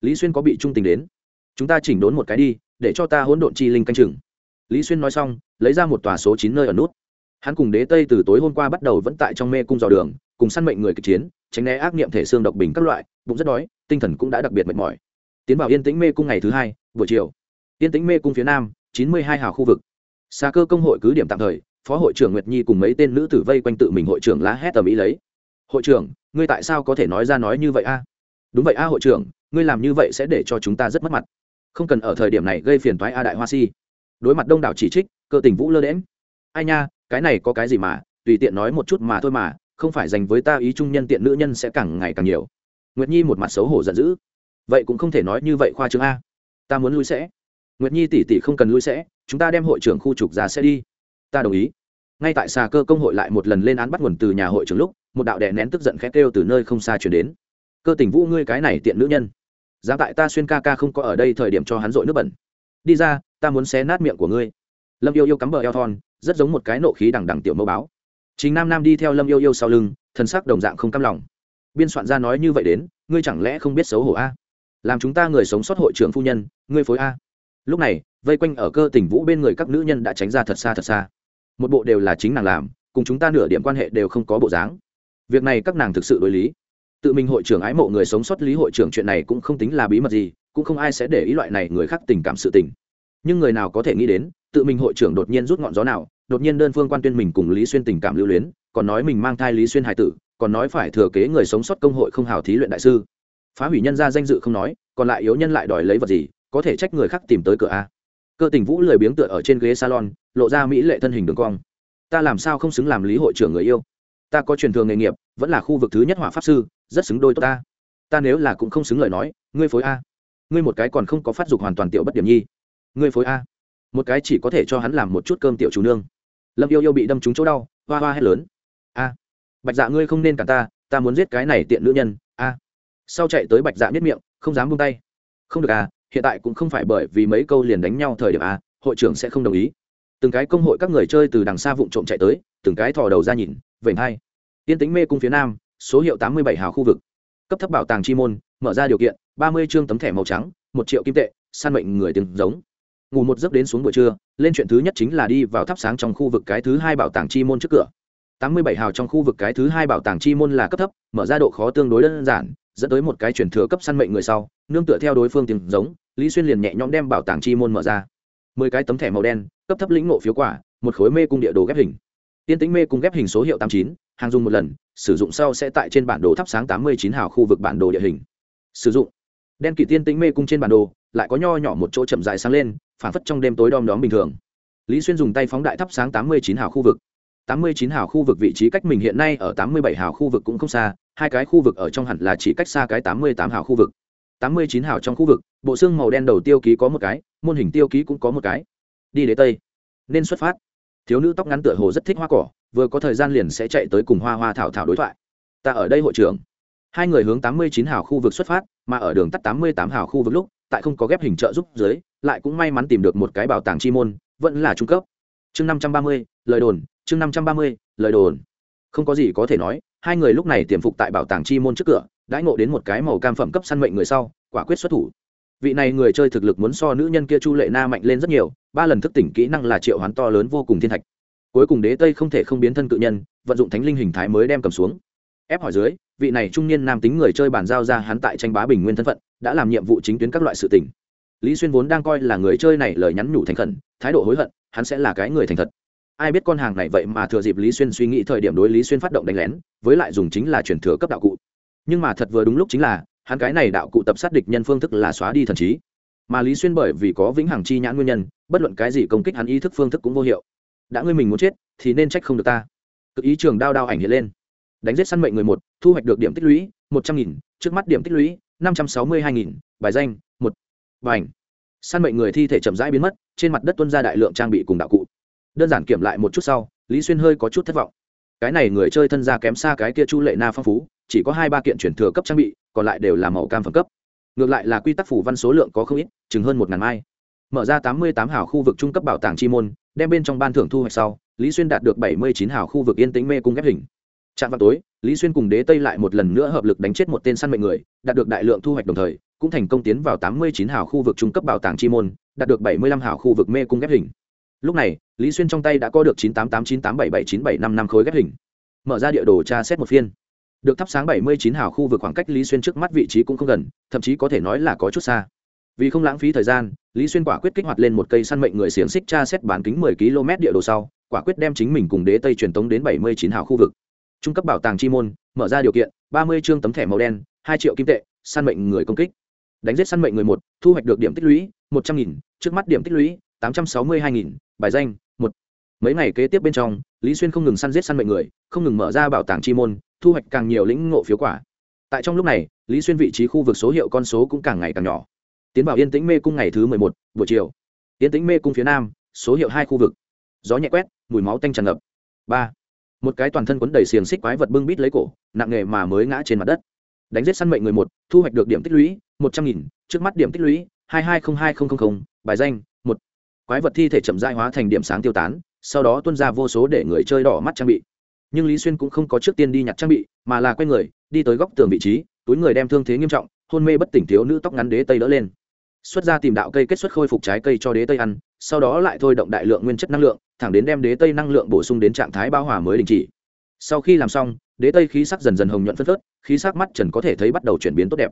Lý xuyên có bị trung tình đến? Chúng ta chỉnh đốn một cái đi, để cho ta hỗn độn chi linh canh chừng. Lý xuyên nói xong, lấy ra một tòa số chín nơi ở nút. Hắn cùng đế tây từ tối hôm qua bắt đầu vẫn tại trong mê cung dò đường, cùng săn mệnh người kịch chiến, tránh né ác niệm thể xương độc bình các loại, bụng rất đói, tinh thần cũng đã đặc biệt mệt mỏi. Tiến vào yên tĩnh mê cung ngày thứ hai, buổi chiều. Yên tĩnh mê cung phía nam, chín mươi hai hào khu vực. Xa cơ công hội cứ điểm tạm thời, phó hội trưởng nguyệt nhi cùng mấy tên nữ tử vây quanh tự mình hội trưởng lá hét tầm ý lấy hội trưởng, ngươi tại sao có thể nói ra nói như vậy a? Đúng vậy a hội trưởng, ngươi làm như vậy sẽ để cho chúng ta rất mất mặt. Không cần ở thời điểm này gây phiền thoái a đại hoa si. Đối mặt đông đảo chỉ trích, cơ tình vũ lơ đễm ai nha, cái này có cái gì mà, tùy tiện nói một chút mà thôi mà, không phải dành với ta ý trung nhân tiện nữ nhân sẽ càng ngày càng nhiều. Nguyệt nhi một mặt xấu hổ giận dữ. Vậy cũng không thể nói như vậy khoa trương a. Ta muốn lui sẽ. Nguyệt nhi tỷ tỷ không cần lui sẽ, chúng ta đem hội trưởng khu trục ra sẽ đi. Ta đồng ý. Ngay tại xà cơ công hội lại một lần lên án bắt nguồn từ nhà hội trưởng lúc một đạo đè nén tức giận khét kêu từ nơi không xa chuyển đến. Cơ tình vũ, ngươi cái này tiện nữ nhân giá tại ta xuyên ca ca không có ở đây thời điểm cho hắn dội nước bẩn. Đi ra, ta muốn xé nát miệng của ngươi. Lâm yêu yêu cắm bờ eo thon, rất giống một cái nộ khí đằng đằng tiểu mẫu báo. Chính nam nam đi theo lâm yêu yêu sau lưng thân sắc đồng dạng không căm lòng. Biên soạn ra nói như vậy đến, ngươi chẳng lẽ không biết xấu hổ a? Làm chúng ta người sống sót hội trưởng phu nhân, ngươi phối a? Lúc này, vây quanh ở cơ tỉnh vũ bên người các nữ nhân đã tránh ra thật xa thật xa. Một bộ đều là chính nàng làm, cùng chúng ta nửa điểm quan hệ đều không có bộ dáng việc này các nàng thực sự đối lý. Tự mình hội trưởng ái mộ người sống sót lý hội trưởng chuyện này cũng không tính là bí mật gì, cũng không ai sẽ để ý loại này người khác tình cảm sự tình. Nhưng người nào có thể nghĩ đến, tự mình hội trưởng đột nhiên rút ngọn gió nào, đột nhiên đơn phương quan tuyên mình cùng lý xuyên tình cảm lưu luyến, còn nói mình mang thai lý xuyên hải tử, còn nói phải thừa kế người sống sót công hội không hào thí luyện đại sư. Phá hủy nhân ra danh dự không nói, còn lại yếu nhân lại đòi lấy vật gì, có thể trách người khác tìm tới cửa a? Cơ tình vũ lười biếng tựa ở trên ghế salon, lộ ra mỹ lệ thân hình đường cong. Ta làm sao không xứng làm lý hội trưởng người yêu? Ta có truyền thường nghề nghiệp, vẫn là khu vực thứ nhất hỏa pháp sư, rất xứng đôi tốt ta. Ta nếu là cũng không xứng lời nói, ngươi phối a. Ngươi một cái còn không có phát dục hoàn toàn tiểu bất điểm nhi. Ngươi phối a. Một cái chỉ có thể cho hắn làm một chút cơm tiểu chủ nương. Lâm yêu yêu bị đâm trúng chỗ đau, hoa hoa hét lớn. A. Bạch dạ ngươi không nên cả ta ta muốn giết cái này tiện nữ nhân. A. Sau chạy tới bạch dạ biết miệng, không dám buông tay. Không được à hiện tại cũng không phải bởi vì mấy câu liền đánh nhau thời điểm a, hội trưởng sẽ không đồng ý. Từng cái công hội các người chơi từ đằng xa vụng trộm chạy tới, từng cái thò đầu ra nhìn vểnh hai. Tiên tính mê cung phía nam, số hiệu tám mươi bảy hào khu vực. Cấp thấp bảo tàng chi môn, mở ra điều kiện, ba mươi chương tấm thẻ màu trắng, một triệu kim tệ san mệnh người từng giống. Ngủ một giấc đến xuống buổi trưa, lên chuyện thứ nhất chính là đi vào thắp sáng trong khu vực cái thứ hai bảo tàng chi môn trước cửa. Tám mươi bảy hào trong khu vực cái thứ hai bảo tàng chi môn là cấp thấp, mở ra độ khó tương đối đơn giản, dẫn tới một cái chuyển thừa cấp săn mệnh người sau, nương tựa theo đối phương tiếng giống, lý xuyên liền nhẹ nhõm đem bảo tàng chi môn mở ra. Mười cái tấm thẻ màu đen, cấp thấp lĩnh ngộ phiếu quả, một khối mê cung địa đồ ghép hình tiên tính mê cung ghép hình số hiệu tám chín, hàng dùng một lần, sử dụng sau sẽ tại trên bản đồ thắp sáng tám mươi chín hào khu vực bản đồ địa hình. Sử dụng. Đen kỷ tiên tính mê cung trên bản đồ, lại có nho nhỏ một chỗ chậm dài sáng lên, phản phất trong đêm tối đom đóm bình thường. Lý xuyên dùng tay phóng đại thắp sáng tám mươi chín hào khu vực. Tám mươi chín hào khu vực vị trí cách mình hiện nay ở tám mươi bảy hào khu vực cũng không xa, hai cái khu vực ở trong hẳn là chỉ cách xa cái tám mươi tám hào khu vực. Tám mươi chín hào trong khu vực, bộ xương màu đen đầu tiêu ký có một cái, môn hình tiêu ký cũng có một cái. Đi đến tây. Nên xuất phát thiếu nữ tóc ngắn tựa hồ rất thích hoa cỏ, vừa có thời gian liền sẽ chạy tới cùng hoa hoa thảo thảo đối thoại. Ta ở đây hội trưởng. Hai người hướng tám mươi chín hào khu vực xuất phát, mà ở đường tắt tám mươi tám hào khu vực lúc, tại không có ghép hình trợ giúp dưới, lại cũng may mắn tìm được một cái bảo tàng chi môn, vẫn là trung cấp. Chương năm trăm ba mươi, lời đồn, chương năm trăm ba mươi, lời đồn. Không có gì có thể nói, hai người lúc này tiềm phục tại bảo tàng chi môn trước cửa, đãi ngộ đến một cái màu cam phẩm cấp săn mệnh người sau, quả quyết xuất thủ. Vị này người chơi thực lực muốn so nữ nhân kia chu lệ na mạnh lên rất nhiều ba lần thức tỉnh kỹ năng là triệu hoán to lớn vô cùng thiên thạch. Cuối cùng đế tây không thể không biến thân cự nhân, vận dụng thánh linh hình thái mới đem cầm xuống. Ép hỏi dưới, vị này trung niên nam tính người chơi bàn giao ra hắn tại tranh bá bình nguyên thân phận, đã làm nhiệm vụ chính tuyến các loại sự tình. Lý xuyên vốn đang coi là người chơi này lời nhắn nhủ thành khẩn, thái độ hối hận, hắn sẽ là cái người thành thật. Ai biết con hàng này vậy mà thừa dịp lý xuyên suy nghĩ thời điểm đối lý xuyên phát động đánh lén, với lại dùng chính là chuyển thừa cấp đạo cụ. Nhưng mà thật vừa đúng lúc chính là, hắn cái này đạo cụ tập sát địch nhân phương thức là xóa đi thần trí. Mà lý xuyên bởi vì có vĩnh hằng chi nhãn nguyên nhân bất luận cái gì công kích hắn ý thức phương thức cũng vô hiệu. Đã ngươi mình muốn chết, thì nên trách không được ta. Cực ý trường đao đao ảnh hiện lên. Đánh giết săn mệnh người một, thu hoạch được điểm tích lũy, một trăm nghìn, trước mắt điểm tích lũy, năm trăm sáu mươi hai nghìn, bài danh, một. Và ảnh săn mệnh người thi thể chậm rãi biến mất, trên mặt đất tuân ra đại lượng trang bị cùng đạo cụ. Đơn giản kiểm lại một chút sau, lý xuyên hơi có chút thất vọng. Cái này người chơi thân gia kém xa cái kia chu lệ na phong phú, chỉ có hai ba kiện chuyển thừa cấp trang bị, còn lại đều là màu cam phẩm cấp. Ngược lại là quy tắc phủ văn số lượng có không ít, chừng hơn một ngàn mai mở ra tám mươi tám hào khu vực trung cấp bảo tàng chi môn, đem bên trong ban thưởng thu hoạch sau, lý xuyên đạt được bảy mươi chín hào khu vực yên tĩnh mê cung ghép hình. Trạm vào tối, lý xuyên cùng đế tây lại một lần nữa hợp lực đánh chết một tên săn mệnh người, đạt được đại lượng thu hoạch đồng thời, cũng thành công tiến vào tám mươi chín hào khu vực trung cấp bảo tàng chi môn, đạt được bảy mươi lăm hào khu vực mê cung ghép hình. Lúc này, lý xuyên trong tay đã có được chín tám tám chín tám bảy bảy chín bảy năm năm khối ghép hình. Mở ra địa đồ tra xét một phiên. Được thắp sáng bảy mươi chín hào khu vực khoảng cách lý xuyên trước mắt vị trí cũng không gần, thậm chí có thể nói là có chút xa vì không lãng phí thời gian, lý xuyên quả quyết kích hoạt lên một cây săn mệnh người xiềng xích tra xét bán kính mười km địa đồ sau, quả quyết đem chính mình cùng đế tây truyền tống đến bảy mươi chín hào khu vực. Trung cấp bảo tàng chi môn, mở ra điều kiện, ba mươi chương tấm thẻ màu đen, hai triệu kim tệ, săn mệnh người công kích. Đánh giết săn mệnh người một, thu hoạch được điểm tích lũy, một trăm nghìn, trước mắt điểm tích lũy, tám trăm sáu mươi hai nghìn, bài danh, một. Mấy ngày kế tiếp bên trong, lý xuyên không ngừng săn giết săn mệnh người, không ngừng mở ra bảo tàng chi môn, thu hoạch càng nhiều lĩnh ngộ phiếu quả. Tại trong lúc này, lý xuyên vị trí khu vực số hiệu con số cũng càng ngày càng nhỏ tiến vào yên tĩnh mê cung ngày thứ mười một, buổi chiều. Yên tĩnh mê cung phía nam, số hiệu hai khu vực. Gió nhẹ quét, mùi máu tanh tràn ngập. Ba. Một cái toàn thân quấn đầy xiềng xích quái vật bưng bít lấy cổ, nặng nghề mà mới ngã trên mặt đất. Đánh giết săn mệnh người một, thu hoạch được điểm tích lũy một trăm nghìn, trước mắt điểm tích lũy hai hai không hai không không bài danh một. Quái vật thi thể chậm dại hóa thành điểm sáng tiêu tán, sau đó tuân ra vô số để người chơi đỏ mắt trang bị. Nhưng lý xuyên cũng không có trước tiên đi nhặt trang bị, mà là quay người, đi tới góc tường vị trí, túi người đem thương thế nghiêm trọng hôn mê bất tỉnh thiếu nữ tóc ngắn đế tây đỡ lên. Xuất ra tìm đạo cây kết xuất khôi phục trái cây cho đế tây ăn, sau đó lại thôi động đại lượng nguyên chất năng lượng, thẳng đến đem đế tây năng lượng bổ sung đến trạng thái bao hòa mới đình chỉ. Sau khi làm xong, đế tây khí sắc dần dần hồng nhuận phất phớt, khí sắc mắt trần có thể thấy bắt đầu chuyển biến tốt đẹp.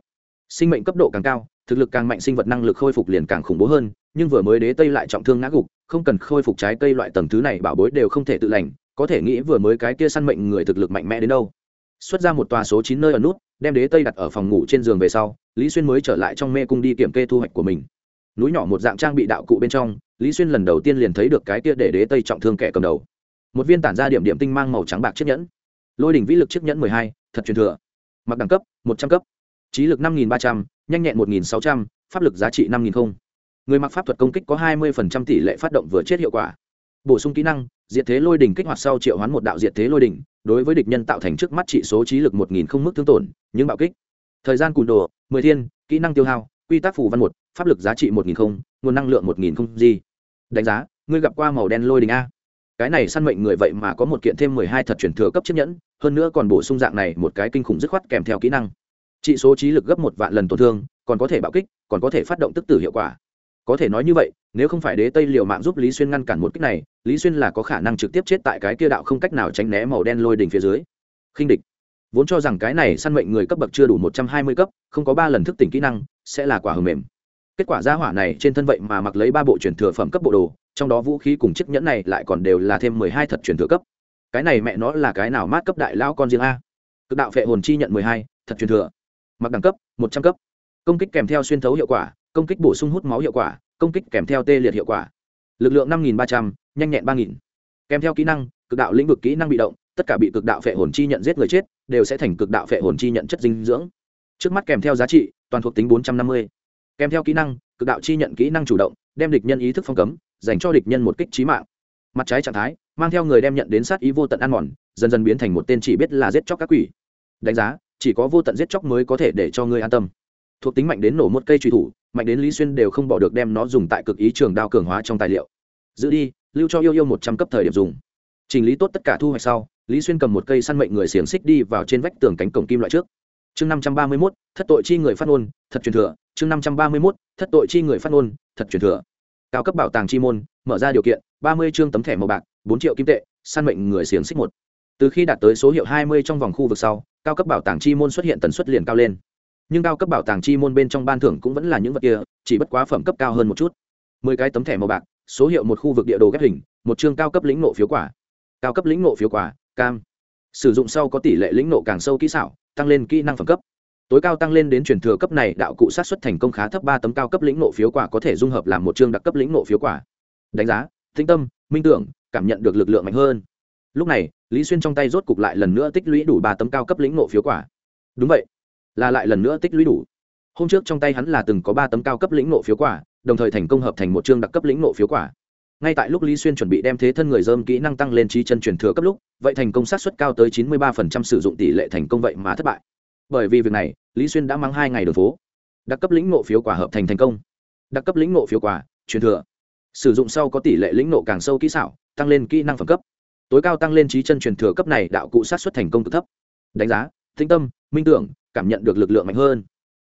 Sinh mệnh cấp độ càng cao, thực lực càng mạnh sinh vật năng lực khôi phục liền càng khủng bố hơn, nhưng vừa mới đế tây lại trọng thương ngã gục, không cần khôi phục trái cây loại tầng thứ này bảo bối đều không thể tự lành, có thể nghĩ vừa mới cái kia săn mệnh người thực lực mạnh mẽ đến đâu. Xuất ra một tòa số chín nơi ở nút đem đế tây đặt ở phòng ngủ trên giường về sau, lý xuyên mới trở lại trong mê cung đi kiểm kê thu hoạch của mình. Núi nhỏ một dạng trang bị đạo cụ bên trong, lý xuyên lần đầu tiên liền thấy được cái kia để đế tây trọng thương kẻ cầm đầu. Một viên tản ra điểm điểm tinh mang màu trắng bạc chiếc nhẫn. Lôi đỉnh vĩ lực chiếc nhẫn mười hai, thật truyền thừa. Mặc đẳng cấp, một trăm cấp. Trí lực năm nghìn ba trăm, nhanh nhẹn một nghìn sáu trăm, pháp lực giá trị năm nghìn không. Người mặc pháp thuật công kích có hai mươi phần trăm tỷ lệ phát động vừa chết hiệu quả. Bổ sung kỹ năng, diệt thế lôi đỉnh kích hoạt sau triệu hoán một đạo diệt thế lôi đỉnh, đối với địch nhân tạo thành trước mắt trị số trí lực một nghìn không mức thương tổn những bạo kích. Thời gian cùn đồ, mười thiên, kỹ năng tiêu hao, quy tắc phù văn một, pháp lực giá trị một nghìn không, nguồn năng lượng một nghìn không gì đánh giá, ngươi gặp qua màu đen lôi đình a? Cái này săn mệnh người vậy mà có một kiện thêm mười hai thật chuyển thừa cấp chiếc nhẫn, hơn nữa còn bổ sung dạng này một cái kinh khủng dứt khoát kèm theo kỹ năng. Trị số trí lực gấp một vạn lần tổn thương, còn có thể bạo kích, còn có thể phát động tức tử hiệu quả. Có thể nói như vậy, nếu không phải đế tây liều mạng giúp lý xuyên ngăn cản một kích này, lý xuyên là có khả năng trực tiếp chết tại cái kia đạo không cách nào tránh né màu đen lôi đỉnh phía dưới. Khinh địch vốn cho rằng cái này săn mệnh người cấp bậc chưa đủ một trăm hai mươi cấp, không có ba lần thức tỉnh kỹ năng, sẽ là quả hầm mềm. Kết quả gia hỏa này trên thân vậy mà mặc lấy ba bộ chuyển thừa phẩm cấp bộ đồ, trong đó vũ khí cùng chiếc nhẫn này lại còn đều là thêm mười hai thật chuyển thừa cấp. Cái này mẹ nó là cái nào mát cấp đại lão con riêng a? Cực đạo phệ hồn chi nhận mười hai, thật truyền thừa. Mặc đẳng cấp, một trăm cấp. Công kích kèm theo xuyên thấu hiệu quả, công kích bổ sung hút máu hiệu quả, công kích kèm theo tê liệt hiệu quả. Lực lượng năm nghìn ba trăm, nhanh nhẹn ba nghìn. Kèm theo kỹ năng, cực đạo lĩnh vực kỹ năng bị động tất cả bị cực đạo phệ hồn chi nhận giết người chết, đều sẽ thành cực đạo phệ hồn chi nhận chất dinh dưỡng. Trước mắt kèm theo giá trị, toàn thuộc tính bốn trăm năm mươi. Kèm theo kỹ năng, cực đạo chi nhận kỹ năng chủ động, đem địch nhân ý thức phong cấm, dành cho địch nhân một kích trí mạng. Mặt trái trạng thái, mang theo người đem nhận đến sát ý vô tận ăn mòn, dần dần biến thành một tên chỉ biết là giết chóc các quỷ. Đánh giá, chỉ có vô tận giết chóc mới có thể để cho ngươi an tâm. Thuộc tính mạnh đến nổ một cây truy thủ, mạnh đến lý xuyên đều không bỏ được đem nó dùng tại cực ý trường đao cường hóa trong tài liệu. Giữ đi, lưu cho yêu yêu một trăm cấp thời điểm dùng. Chỉnh lý tốt tất cả thu hoạch sau lý xuyên cầm một cây săn mệnh người xiềng xích đi vào trên vách tường cánh cổng kim loại trước. Chương năm trăm ba mươi mốt, thất tội chi người phát ngôn, thật truyền thừa. Chương năm trăm ba mươi mốt, thất tội chi người phát ngôn, thật truyền thừa. Cao cấp bảo tàng chi môn, mở ra điều kiện, ba mươi chương tấm thẻ màu bạc, bốn triệu kim tệ, săn mệnh người xiềng xích một. Từ khi đạt tới số hiệu hai mươi trong vòng khu vực sau, cao cấp bảo tàng chi môn xuất hiện tần suất liền cao lên. Nhưng cao cấp bảo tàng chi môn bên trong ban thưởng cũng vẫn là những vật kia, chỉ bất quá phẩm cấp cao hơn một chút. mười cái tấm thẻ màu bạc, số hiệu một khu vực địa đồ ghép hình, một chương cao cấp lĩnh nộ phiếu quả. Cao cấp lĩnh nộ phiếu quả cam. Sử dụng sau có tỷ lệ lĩnh nộ càng sâu kỹ xảo, tăng lên kỹ năng phẩm cấp. Tối cao tăng lên đến truyền thừa cấp này, đạo cụ sát xuất thành công khá thấp, ba tấm cao cấp lĩnh nộ phiếu quả có thể dung hợp làm một chương đặc cấp lĩnh nộ phiếu quả. Đánh giá tinh tâm, minh tưởng, cảm nhận được lực lượng mạnh hơn. Lúc này, lý xuyên trong tay rốt cục lại lần nữa tích lũy đủ ba tấm cao cấp lĩnh nộ phiếu quả. Đúng vậy, là lại lần nữa tích lũy đủ. Hôm trước trong tay hắn là từng có ba tấm cao cấp lĩnh nộ phiếu quả, đồng thời thành công hợp thành một chương đặc cấp lĩnh nộ phiếu quả ngay tại lúc lý xuyên chuẩn bị đem thế thân người dơm kỹ năng tăng lên trí chân truyền thừa cấp lúc, vậy thành công sát xuất cao tới chín mươi ba phần trăm sử dụng tỷ lệ thành công vậy mà thất bại. Bởi vì việc này, lý xuyên đã mang hai ngày đường phố. Đặc cấp lĩnh nộ phiếu quả hợp thành thành công. Đặc cấp lĩnh nộ phiếu quả, truyền thừa. Sử dụng sau có tỷ lệ lĩnh nộ càng sâu kỹ xảo, tăng lên kỹ năng phẩm cấp. Tối cao tăng lên trí chân truyền thừa cấp này, đạo cụ sát xuất thành công cực thấp. Đánh giá thinh tâm, minh tưởng, cảm nhận được lực lượng mạnh hơn.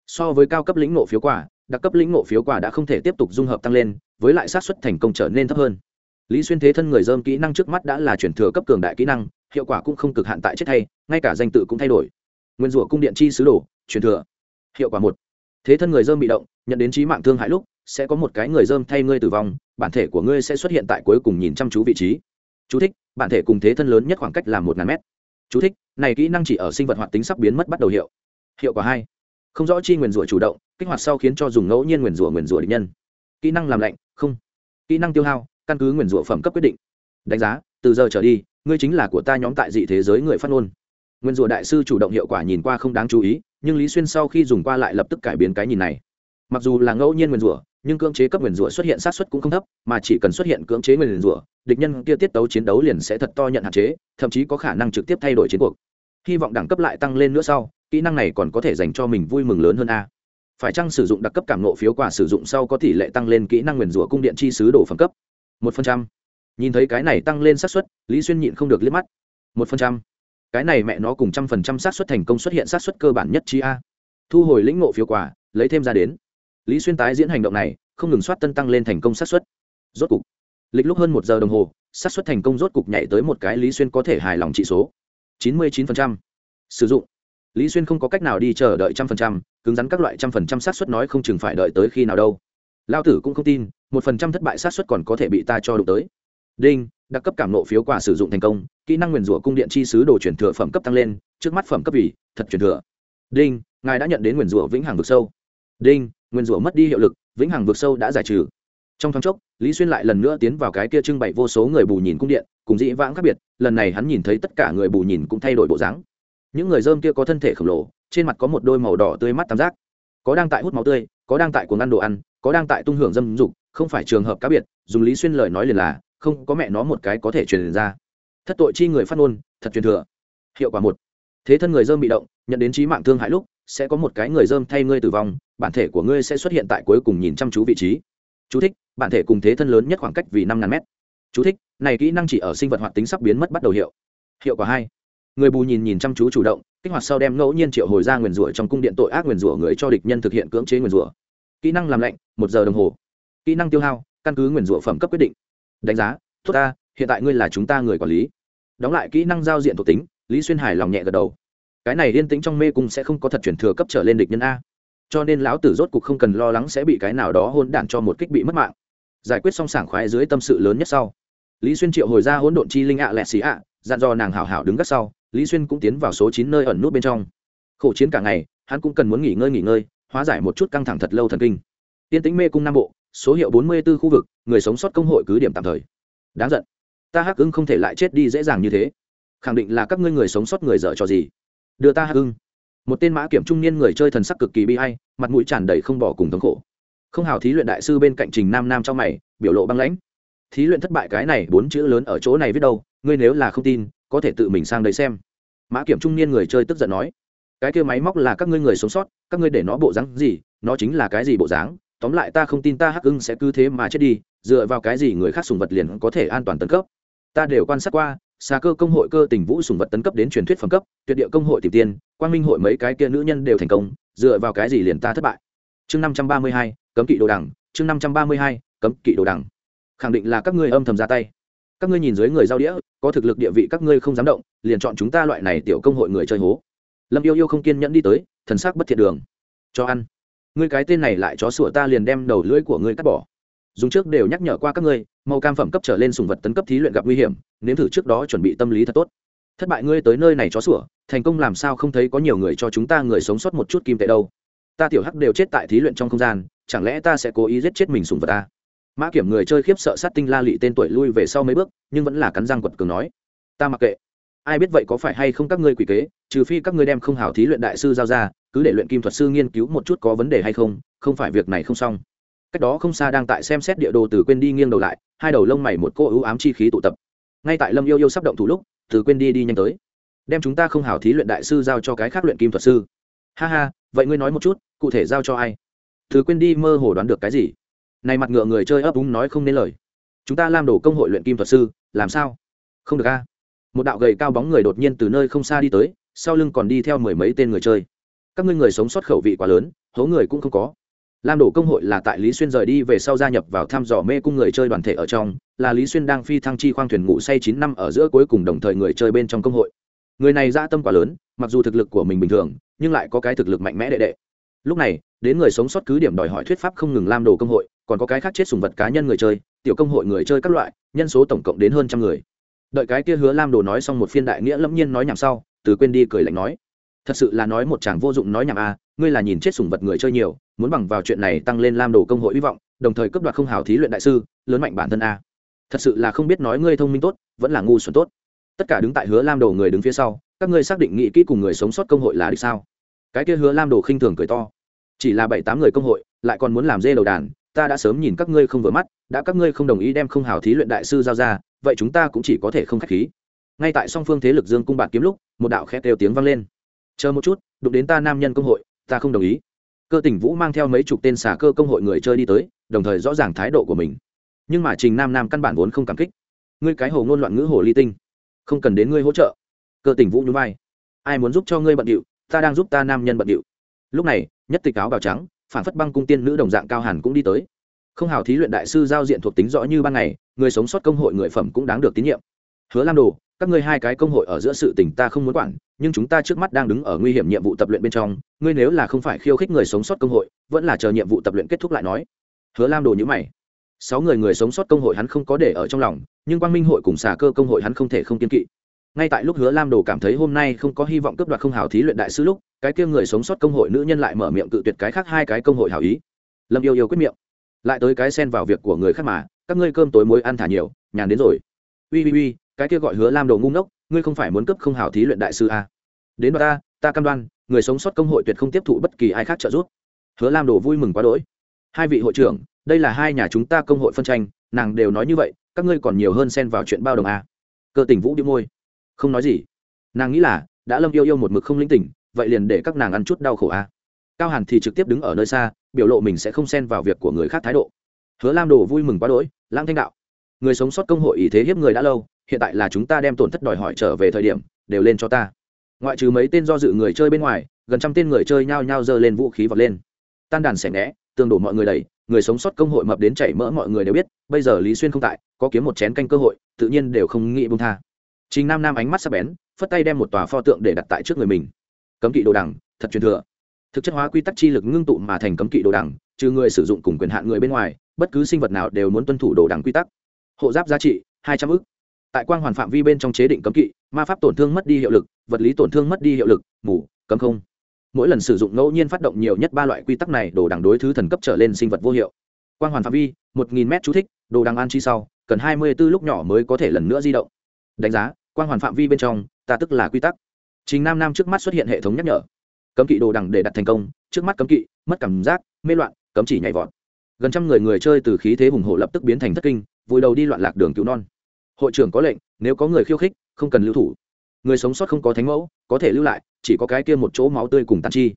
So với cao cấp lĩnh nộ phiếu quả, đặc cấp lĩnh ngộ phiếu quả đã không thể tiếp tục dung hợp tăng lên với lại sát xuất thành công trở nên thấp hơn. Lý xuyên thế thân người dơm kỹ năng trước mắt đã là chuyển thừa cấp cường đại kỹ năng hiệu quả cũng không cực hạn tại chết thay ngay cả danh tự cũng thay đổi. Nguyên rủa cung điện chi sứ đồ chuyển thừa. Hiệu quả một. Thế thân người dơm bị động nhận đến trí mạng thương hại lúc sẽ có một cái người dơm thay ngươi tử vong bản thể của ngươi sẽ xuất hiện tại cuối cùng nhìn chăm chú vị trí. Chú thích, bản thể cùng thế thân lớn nhất khoảng cách là một ngàn mét. Chú thích, này kỹ năng chỉ ở sinh vật hoạt tính sắp biến mất bắt đầu hiệu. Hiệu quả hai. Không rõ chi nguyền rủa chủ động kích hoạt sau khiến cho dùng ngẫu nhiên nguyền rủa nguyền rủa địch nhân. Kỹ năng làm lạnh không. Kỹ năng tiêu hao, căn cứ nguyền rủa phẩm cấp quyết định. Đánh giá, từ giờ trở đi, ngươi chính là của ta nhóm tại dị thế giới người phát ngôn. Nguyên rủa đại sư chủ động hiệu quả nhìn qua không đáng chú ý, nhưng lý xuyên sau khi dùng qua lại lập tức cải biến cái nhìn này. Mặc dù là ngẫu nhiên nguyên rủa, nhưng cưỡng chế cấp nguyên rủa xuất hiện sát xuất cũng không thấp, mà chỉ cần xuất hiện cưỡng chế nguyên rủa, địch nhân kia tiết tấu chiến đấu liền sẽ thật to nhận hạn chế, thậm chí có khả năng trực tiếp thay đổi chiến cuộc. Hy vọng đẳng cấp lại tăng lên nữa sau, kỹ năng này còn có thể dành cho mình vui mừng lớn hơn a phải chăng sử dụng đặc cấp cảm nộ phiếu quà sử dụng sau có tỷ lệ tăng lên kỹ năng nguyền rủa cung điện chi sứ đổ phẩm cấp? Một phần trăm. Nhìn thấy cái này tăng lên xác suất, lý xuyên nhịn không được liếc mắt. Một phần trăm. Cái này mẹ nó cùng trăm phần trăm xác suất thành công xuất hiện xác suất cơ bản nhất chi a. Thu hồi lĩnh ngộ phiếu quà lấy thêm ra đến. Lý xuyên tái diễn hành động này, không ngừng soát tân tăng lên thành công xác suất. Rốt cục, lịch lúc hơn một giờ đồng hồ, xác suất thành công rốt cục nhảy tới một cái lý xuyên có thể hài lòng trị số. Chín mươi chín phần trăm. Sử dụng. Lý xuyên không có cách nào đi chờ đợi trăm phần trăm cứng rắn các loại trăm phần trăm xác suất nói không chừng phải đợi tới khi nào đâu. Lao tử cũng không tin, một phần trăm thất bại xác suất còn có thể bị ta cho đụng tới. Đinh, đặc cấp cảm nộ phiếu quà sử dụng thành công, kỹ năng nguyền rủa cung điện chi sứ đồ chuyển thừa phẩm cấp tăng lên, trước mắt phẩm cấp vì thật chuyển thừa. Đinh, ngài đã nhận đến nguyền rủa vĩnh hằng vực sâu. Đinh, nguyền rủa mất đi hiệu lực, vĩnh hằng vực sâu đã giải trừ. Trong thoáng chốc, lý xuyên lại lần nữa tiến vào cái kia trưng bày vô số người bù nhìn cung điện, cùng dĩ vãng khác biệt, lần này hắn nhìn thấy tất cả người bù nhìn cũng thay đổi bộ dáng. Những người dơm kia có thân thể khổng lồ trên mặt có một đôi màu đỏ tươi mắt tam giác. Có đang tại hút máu tươi, có đang tại cuồng ăn đồ ăn, có đang tại tung hưởng dâm dục, không phải trường hợp cá biệt, dùng lý xuyên lời nói liền là, không có mẹ nó một cái có thể truyền ra. Thất tội chi người phát ngôn, thật truyền thừa. Hiệu quả một. Thế thân người dơm bị động, nhận đến trí mạng thương hại lúc, sẽ có một cái người dơm thay ngươi tử vong, bản thể của ngươi sẽ xuất hiện tại cuối cùng nhìn chăm chú vị trí. Chú thích, bản thể cùng thế thân lớn nhất khoảng cách vì năm ngàn mét. Chú thích, này kỹ năng chỉ ở sinh vật hoạt tính sắp biến mất bắt đầu hiệu. Hiệu quả hai người bù nhìn nhìn chăm chú chủ động, kích hoạt sau đem ngẫu nhiên triệu hồi ra nguyền rủa trong cung điện tội ác nguyền rủa người cho địch nhân thực hiện cưỡng chế nguyền rủa. Kỹ năng làm lạnh, một giờ đồng hồ. Kỹ năng tiêu hao, căn cứ nguyền rủa phẩm cấp quyết định. Đánh giá thuốc ta, hiện tại ngươi là chúng ta người quản lý. Đóng lại kỹ năng giao diện thuộc tính, lý xuyên hải lòng nhẹ gật đầu. Cái này yên tĩnh trong mê cung sẽ không có thật chuyển thừa cấp trở lên địch nhân a. Cho nên lão tử rốt cục không cần lo lắng sẽ bị cái nào đó hôn đạn cho một kích bị mất mạng. Giải quyết xong sảng khoái dưới tâm sự lớn nhất sau, lý xuyên triệu hồi ra hỗn độn chi linh ạ lẹ xì ạ, dặn dò nàng hảo hảo đứng gác sau lý xuyên cũng tiến vào số chín nơi ẩn nút bên trong. Khổ chiến cả ngày, hắn cũng cần muốn nghỉ ngơi nghỉ ngơi, hóa giải một chút căng thẳng thật lâu thần kinh. Tiên tĩnh mê cung nam bộ, số hiệu bốn mươi b ố khu vực, người sống sót công hội cứ điểm tạm thời. Đáng giận. Ta hắc ưng không thể lại chết đi dễ dàng như thế. Khẳng định là các ngươi người sống sót người dở cho gì. Đưa ta hắc ưng. Một tên mã kiểm trung niên người chơi thần sắc cực kỳ bi hay mặt mũi tràn đầy không bỏ cùng thống khổ. Không hào thí luyện đại sư bên cạnh trình nam nam trong mày, biểu lộ băng lãnh. Thí luyện thất bại cái này, bốn chữ lớn ở chỗ này viết đâu, ngươi nếu là không tin có thể tự mình sang đấy xem. Mã kiểm trung niên người chơi tức giận nói, cái kia máy móc là các ngươi người sống sót, các ngươi để nó bộ dáng gì, nó chính là cái gì bộ dáng, tóm lại ta không tin ta hắc ưng sẽ cứ thế mà chết đi, dựa vào cái gì người khác sùng vật liền có thể an toàn tấn cấp. Ta đều quan sát qua xà cơ công hội cơ tình vũ sùng vật tấn cấp đến truyền thuyết phẩm cấp, tuyệt địa công hội tìm tiên, quang minh hội mấy cái kia nữ nhân đều thành công, dựa vào cái gì liền ta thất bại? Chương năm trăm ba mươi hai, cấm kỵ đồ đằng, chương năm trăm ba mươi hai, cấm kỵ đồ đằng. Khẳng định là các ngươi âm thầm ra tay các ngươi nhìn dưới người giao đĩa, có thực lực địa vị các ngươi không dám động, liền chọn chúng ta loại này tiểu công hội người chơi hố. Lâm yêu yêu không kiên nhẫn đi tới, thần sắc bất thiện đường. Cho ăn. Ngươi cái tên này lại chó sủa ta liền đem đầu lưỡi của ngươi cắt bỏ. Dùng trước đều nhắc nhở qua các ngươi, màu cam phẩm cấp trở lên sùng vật tấn cấp thí luyện gặp nguy hiểm, nếm thử trước đó chuẩn bị tâm lý thật tốt. Thất bại ngươi tới nơi này chó sủa, thành công làm sao không thấy có nhiều người cho chúng ta người sống sót một chút kim tệ đâu. Ta tiểu hắc đều chết tại thí luyện trong không gian, chẳng lẽ ta sẽ cố ý giết chết mình sùng vật ta? Mã kiểm người chơi khiếp sợ sát tinh la lị tên tuổi lui về sau mấy bước, nhưng vẫn là cắn răng quật cường nói, ta mặc kệ. Ai biết vậy có phải hay không các ngươi quỷ kế, trừ phi các ngươi đem không hảo thí luyện đại sư giao ra, cứ để luyện kim thuật sư nghiên cứu một chút có vấn đề hay không không phải việc này không xong. Cách đó không xa đang tại xem xét địa đồ từ quên đi nghiêng đầu lại, hai đầu lông mày một cô ưu ám chi khí tụ tập. Ngay tại lâm yêu yêu sắp động thủ lúc, từ quên đi đi nhanh tới. Đem chúng ta không hảo thí luyện đại sư giao cho cái khác luyện kim thuật sư. Ha ha, vậy ngươi nói một chút, cụ thể giao cho ai? Từ quên đi mơ hồ đoán được cái gì? Này mặt ngựa người chơi ấp úng nói không nên lời. Chúng ta làm đổ công hội luyện kim thuật sư, làm sao? Không được a. Một đạo gầy cao bóng người đột nhiên từ nơi không xa đi tới, sau lưng còn đi theo mười mấy tên người chơi. Các ngươi người sống sót khẩu vị quá lớn, hố người cũng không có. Lam đổ công hội là tại lý xuyên rời đi về sau gia nhập vào thăm dò mê cung người chơi đoàn thể ở trong, là lý xuyên đang phi thăng chi khoang thuyền ngủ say chín năm ở giữa cuối cùng đồng thời người chơi bên trong công hội. Người này ra tâm quá lớn, mặc dù thực lực của mình bình thường, nhưng lại có cái thực lực mạnh mẽ đệ đệ. Lúc này, đến người sống sót cứ điểm đòi hỏi thuyết pháp không ngừng lam đồ công hội còn có cái khác chết sùng vật cá nhân người chơi, tiểu công hội người chơi các loại, nhân số tổng cộng đến hơn trăm người. Đợi cái kia hứa lam đồ nói xong một phiên đại nghĩa lẫm nhiên nói nhảm sau, từ quên đi cười lạnh nói, thật sự là nói một chàng vô dụng nói nhảm a, ngươi là nhìn chết sùng vật người chơi nhiều, muốn bằng vào chuyện này tăng lên lam đồ công hội hy vọng, đồng thời cấp đoạt không hào thí luyện đại sư, lớn mạnh bản thân a. Thật sự là không biết nói ngươi thông minh tốt, vẫn là ngu xuẩn tốt. Tất cả đứng tại hứa lam đồ người đứng phía sau, các ngươi xác định nghĩ kỹ cùng người sống sót công hội là đi sao? Cái kia hứa lam đồ khinh thường cười to, chỉ là bảy tám người công hội, lại còn muốn làm dê đầu đàn ta đã sớm nhìn các ngươi không vừa mắt, đã các ngươi không đồng ý đem không hào thí luyện đại sư giao ra, vậy chúng ta cũng chỉ có thể không k h á c h khí. Ngay tại song phương thế lực dương cung bạt kiếm lúc, một đạo khét đều tiếng vang lên. Chờ một chút, đụng đến ta nam nhân công hội, ta không đồng ý. Cơ tỉnh vũ mang theo mấy chục tên xà cơ công hội người chơi đi tới, đồng thời rõ ràng thái độ của mình. Nhưng mà trình nam nam căn bản vốn không cảm kích. Ngươi cái hồ ngôn loạn ngữ hồ ly tinh, không cần đến ngươi hỗ trợ. Cơ tỉnh vũ nhún vai. Ai muốn giúp cho ngươi bận điệu, ta đang giúp ta nam nhân bận điệu. Lúc này, nhất tịch áo bào trắng phản phất băng cung tiên nữ đồng dạng cao hàn cũng đi tới. Không hào thí luyện đại sư giao diện thuộc tính rõ như ban ngày, người sống sót công hội người phẩm cũng đáng được tín nhiệm. Hứa lam đồ, các ngươi hai cái công hội ở giữa sự tình ta không muốn quản, nhưng chúng ta trước mắt đang đứng ở nguy hiểm nhiệm vụ tập luyện bên trong, ngươi nếu là không phải khiêu khích người sống sót công hội, vẫn là chờ nhiệm vụ tập luyện kết thúc lại nói. Hứa lam đồ nhữ mày. Sáu người người sống sót công hội hắn không có để ở trong lòng, nhưng quang minh hội cùng xà cơ công hội hắn không thể không kiên kỵ ngay tại lúc hứa lam đồ cảm thấy hôm nay không có hy vọng cướp đoạt không hào thí luyện đại sư lúc, cái kia người sống sót công hội nữ nhân lại mở miệng cự tuyệt cái khác hai cái công hội hảo ý. Lâm yêu yêu quyết miệng. Lại tới cái xen vào việc của người khác mà, các ngươi cơm tối muối ăn thả nhiều, nhàn đến rồi. Ui ui ui cái kia gọi hứa lam đồ ngu ngốc, ngươi không phải muốn cướp không hào thí luyện đại sư à. đến đoạn ta ta cam đoan, người sống sót công hội tuyệt không tiếp thụ bất kỳ ai khác trợ giúp. Hứa lam đồ vui mừng quá đỗi. Hai vị hội trưởng, đây là hai nhà chúng ta công hội phân tranh, nàng đều nói như vậy, các ngươi còn nhiều hơn xen vào chuyện bao đồng à. cơ tình vũ đi môi không nói gì. Nàng nghĩ là, đã lâm yêu yêu một mực không linh tỉnh, vậy liền để các nàng ăn chút đau khổ a cao hàn thì trực tiếp đứng ở nơi xa, biểu lộ mình sẽ không xen vào việc của người khác thái độ. Hứa lam đồ vui mừng quá đỗi, lãng thanh đạo. Người sống sót công hội ý thế hiếp người đã lâu, hiện tại là chúng ta đem tổn thất đòi hỏi trở về thời điểm, đều lên cho ta. Ngoại trừ mấy tên do dự người chơi bên ngoài, gần trăm tên người chơi nhao nhao giơ lên vũ khí vọt lên. Tan đàn xẻ ngẽ tương đổ mọi người đầy người sống sót công hội mập đến chảy mỡ mọi người đều biết, bây giờ lý xuyên không tại, có kiếm một chén canh cơ hội, tự nhiên đều không nghĩ bông tha. Trình Nam Nam ánh mắt sắc bén, phất tay đem một tòa pho tượng để đặt tại trước người mình. Cấm kỵ đồ đằng, thật truyền thừa. Thực chất hóa quy tắc chi lực ngưng tụ mà thành cấm kỵ đồ đằng, trừ người sử dụng cùng quyền hạn người bên ngoài, bất cứ sinh vật nào đều muốn tuân thủ đồ đằng quy tắc. Hộ giáp giá trị hai trăm ức. Tại quang hoàn phạm vi bên trong chế định cấm kỵ, ma pháp tổn thương mất đi hiệu lực, vật lý tổn thương mất đi hiệu lực, mù, cấm không. Mỗi lần sử dụng ngẫu nhiên phát động nhiều nhất ba loại quy tắc này đồ đằng đối thứ thần cấp trở lên sinh vật vô hiệu. Quang hoàn phạm vi, một nghìn m chú thích, đồ đằng an chi sau, cần hai mươi 24 lúc nhỏ mới có thể lần nữa di động. Đánh giá, quan hoàn phạm vi bên trong ta tức là quy tắc. Trình nam nam trước mắt xuất hiện hệ thống nhắc nhở. Cấm kỵ đồ đằng để đặt thành công trước mắt cấm kỵ mất cảm giác mê loạn cấm chỉ nhảy vọt. Gần trăm người người chơi từ khí thế hùng hộ lập tức biến thành thất kinh vùi đầu đi loạn lạc đường cứu non. Hội trưởng có lệnh nếu có người khiêu khích không cần lưu thủ. Người sống sót không có thánh mẫu có thể lưu lại chỉ có cái kia một chỗ máu tươi cùng tàn chi.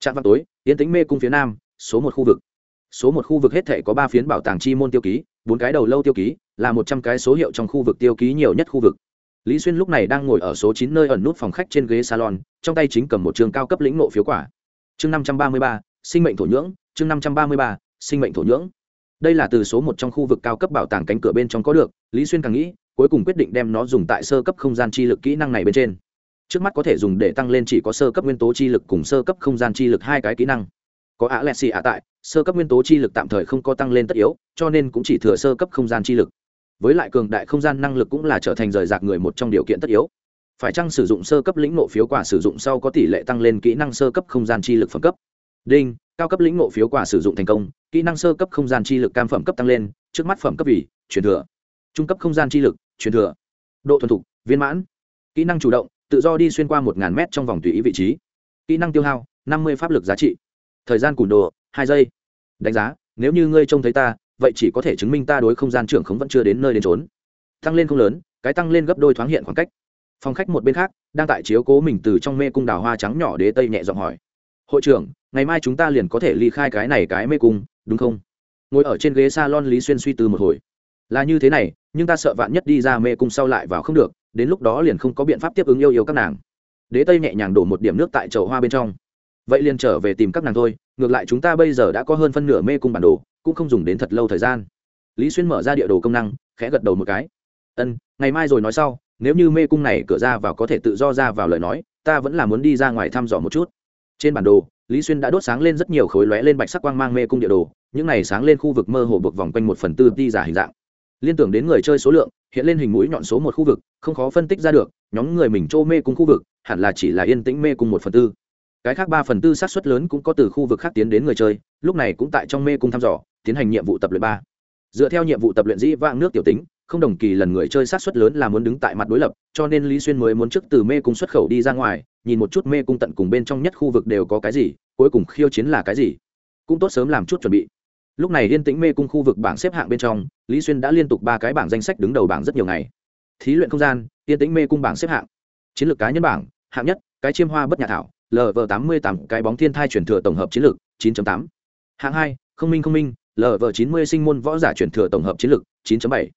Trạm văn tối tiến tính mê cung phía nam số một khu vực. Số một khu vực hết thể có ba phiến bảo tàng chi môn tiêu ký bốn cái đầu lâu tiêu ký là một trăm cái số hiệu trong khu vực tiêu ký nhiều nhất khu vực lý xuyên lúc này đang ngồi ở số chín nơi ẩn nút phòng khách trên ghế salon, trong tay chính cầm một trường cao cấp lĩnh nộ phiếu quả. Chương năm trăm ba mươi ba, sinh mệnh thổ nhưỡng, chương năm trăm ba mươi ba, sinh mệnh thổ nhưỡng. Đây là từ số một trong khu vực cao cấp bảo tàng cánh cửa bên trong có được, lý xuyên càng nghĩ, cuối cùng quyết định đem nó dùng tại sơ cấp không gian chi lực kỹ năng này bên trên. Trước mắt có thể dùng để tăng lên chỉ có sơ cấp nguyên tố chi lực cùng sơ cấp không gian chi lực hai cái kỹ năng. Có ạ lẹ xì ạ tại, sơ cấp nguyên tố chi lực tạm thời không có tăng lên tất yếu, cho nên cũng chỉ thừa sơ cấp không gian chi lực với lại cường đại không gian năng lực cũng là trở thành rời rạc người một trong điều kiện tất yếu. Phải chăng sử dụng sơ cấp lĩnh nộ phiếu quả sử dụng sau có tỷ lệ tăng lên kỹ năng sơ cấp không gian chi lực phẩm cấp? Đinh, cao cấp lĩnh nộ phiếu quả sử dụng thành công, kỹ năng sơ cấp không gian chi lực cam phẩm cấp tăng lên, trước mắt phẩm cấp vì truyền thừa. Trung cấp không gian chi lực truyền thừa. Độ thuần thục, viên mãn. Kỹ năng chủ động, tự do đi xuyên qua một ngàn mét trong vòng tùy ý vị trí. Kỹ năng tiêu hao, năm mươi pháp lực giá trị. Thời gian cùn đồ, hai giây. Đánh giá, nếu như ngươi trông thấy ta vậy chỉ có thể chứng minh ta đối không gian trưởng khống vẫn chưa đến nơi đến trốn tăng lên không lớn, cái tăng lên gấp đôi thoáng hiện khoảng cách. Phòng khách một bên khác, đang tại chiếu cố mình từ trong mê cung đào hoa trắng nhỏ đế tây nhẹ giọng hỏi. Hội trưởng, ngày mai chúng ta liền có thể ly khai cái này cái mê cung, đúng không? Ngồi ở trên ghế s a lon lý xuyên suy tư một hồi. Là như thế này, nhưng ta sợ vạn nhất đi ra mê cung sau lại vào không được, đến lúc đó liền không có biện pháp tiếp ứng yêu yêu các nàng. Đế tây nhẹ nhàng đổ một điểm nước tại chậu hoa bên trong. Vậy liền trở về tìm các nàng thôi, ngược lại chúng ta bây giờ đã có hơn phân nửa mê cung bản đồ cũng không dùng đến thật lâu thời gian. Lý xuyên mở ra địa đồ công năng, khẽ gật đầu một cái. Ân, ngày mai rồi nói sau, nếu như mê cung này cửa ra vào có thể tự do ra vào lời nói, ta vẫn là muốn đi ra ngoài thăm dò một chút. Trên bản đồ, lý xuyên đã đốt sáng lên rất nhiều khối lóe lên bạch sắc quang mang mê cung địa đồ, những này sáng lên khu vực mơ hồ buộc vòng quanh một phần tư đi giả hình dạng. Liên tưởng đến người chơi số lượng, hiện lên hình mũi nhọn số một khu vực, không khó phân tích ra được, nhóm người mình trô mê cung khu vực, hẳn là chỉ là yên tĩnh mê cung một phần tư cái khác ba phần tư sát xuất lớn cũng có từ khu vực khác tiến đến người chơi, lúc này cũng tại trong mê cung thăm dò, tiến hành nhiệm vụ tập luyện ba. Dựa theo nhiệm vụ tập luyện dĩ vãng nước tiểu tính, không đồng kỳ lần người chơi sát xuất lớn là muốn đứng tại mặt đối lập, cho nên lý xuyên mới muốn trước từ mê cung xuất khẩu đi ra ngoài, nhìn một chút mê cung tận cùng bên trong nhất khu vực đều có cái gì, cuối cùng khiêu chiến là cái gì. Cũng tốt sớm làm chút chuẩn bị. Lúc này yên tĩnh mê cung khu vực bảng xếp hạng bên trong, lý xuyên đã liên tục ba cái bảng danh sách đứng đầu bảng rất nhiều ngày. Thí luyện không gian, yên tĩnh mê cung bảng xếp hạng. Chiến lược cá nhân bảng, hạng nhất, cái chiêm hoa bất nhà thảo lv tám mươi tám, cái bóng thiên thai chuyển thừa tổng hợp chiến lược 9.8. hạng hai, không minh không minh lv chín mươi, sinh môn võ giả chuyển thừa tổng hợp chiến lược 9.7.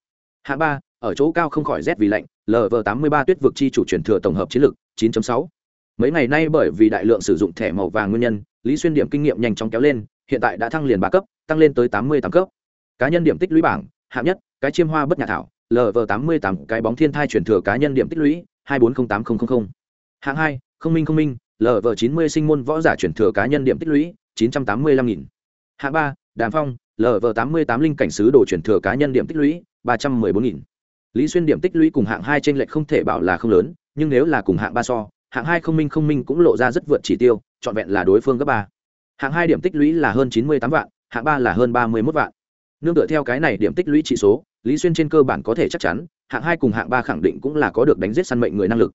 hạng ba, ở chỗ cao không khỏi rét vì lạnh lv tám mươi ba, tuyết vực chi chủ chuyển thừa tổng hợp chiến lược 9.6. mấy ngày nay bởi vì đại lượng sử dụng thẻ màu vàng nguyên nhân, lý xuyên điểm kinh nghiệm nhanh chóng kéo lên, hiện tại đã thăng liền ba cấp, tăng lên tới tám mươi tám cấp cá nhân điểm tích lũy bảng, hạng nhất, cái chiêm hoa bất nhà thảo lv tám mươi tám, cái bóng thiên thai chuyển thừa cá nhân điểm tích lũy, hai bốn không tám không không hạng hai, không minh không minh lv chín mươi sinh môn võ giả chuyển thừa cá nhân điểm tích lũy, chín trăm tám mươi lăm nghìn. Hạng ba, đàm phong lv tám mươi tám linh cảnh sứ đồ chuyển thừa cá nhân điểm tích lũy, ba trăm mười bốn nghìn. Lý xuyên điểm tích lũy cùng hạng hai trên lệch không thể bảo là không lớn, nhưng nếu là cùng hạng ba so, hạng hai không minh không minh cũng lộ ra rất vượt chỉ tiêu, trọn vẹn là đối phương gấp ba. Hạng hai điểm tích lũy là hơn chín mươi tám vạn, hạng ba là hơn ba mươi mốt vạn. Nương tựa theo cái này điểm tích lũy trị số, lý xuyên trên cơ bản có thể chắc chắn, hạng hai cùng hạng ba khẳng định cũng là có được đánh giết săn mệnh người năng lực.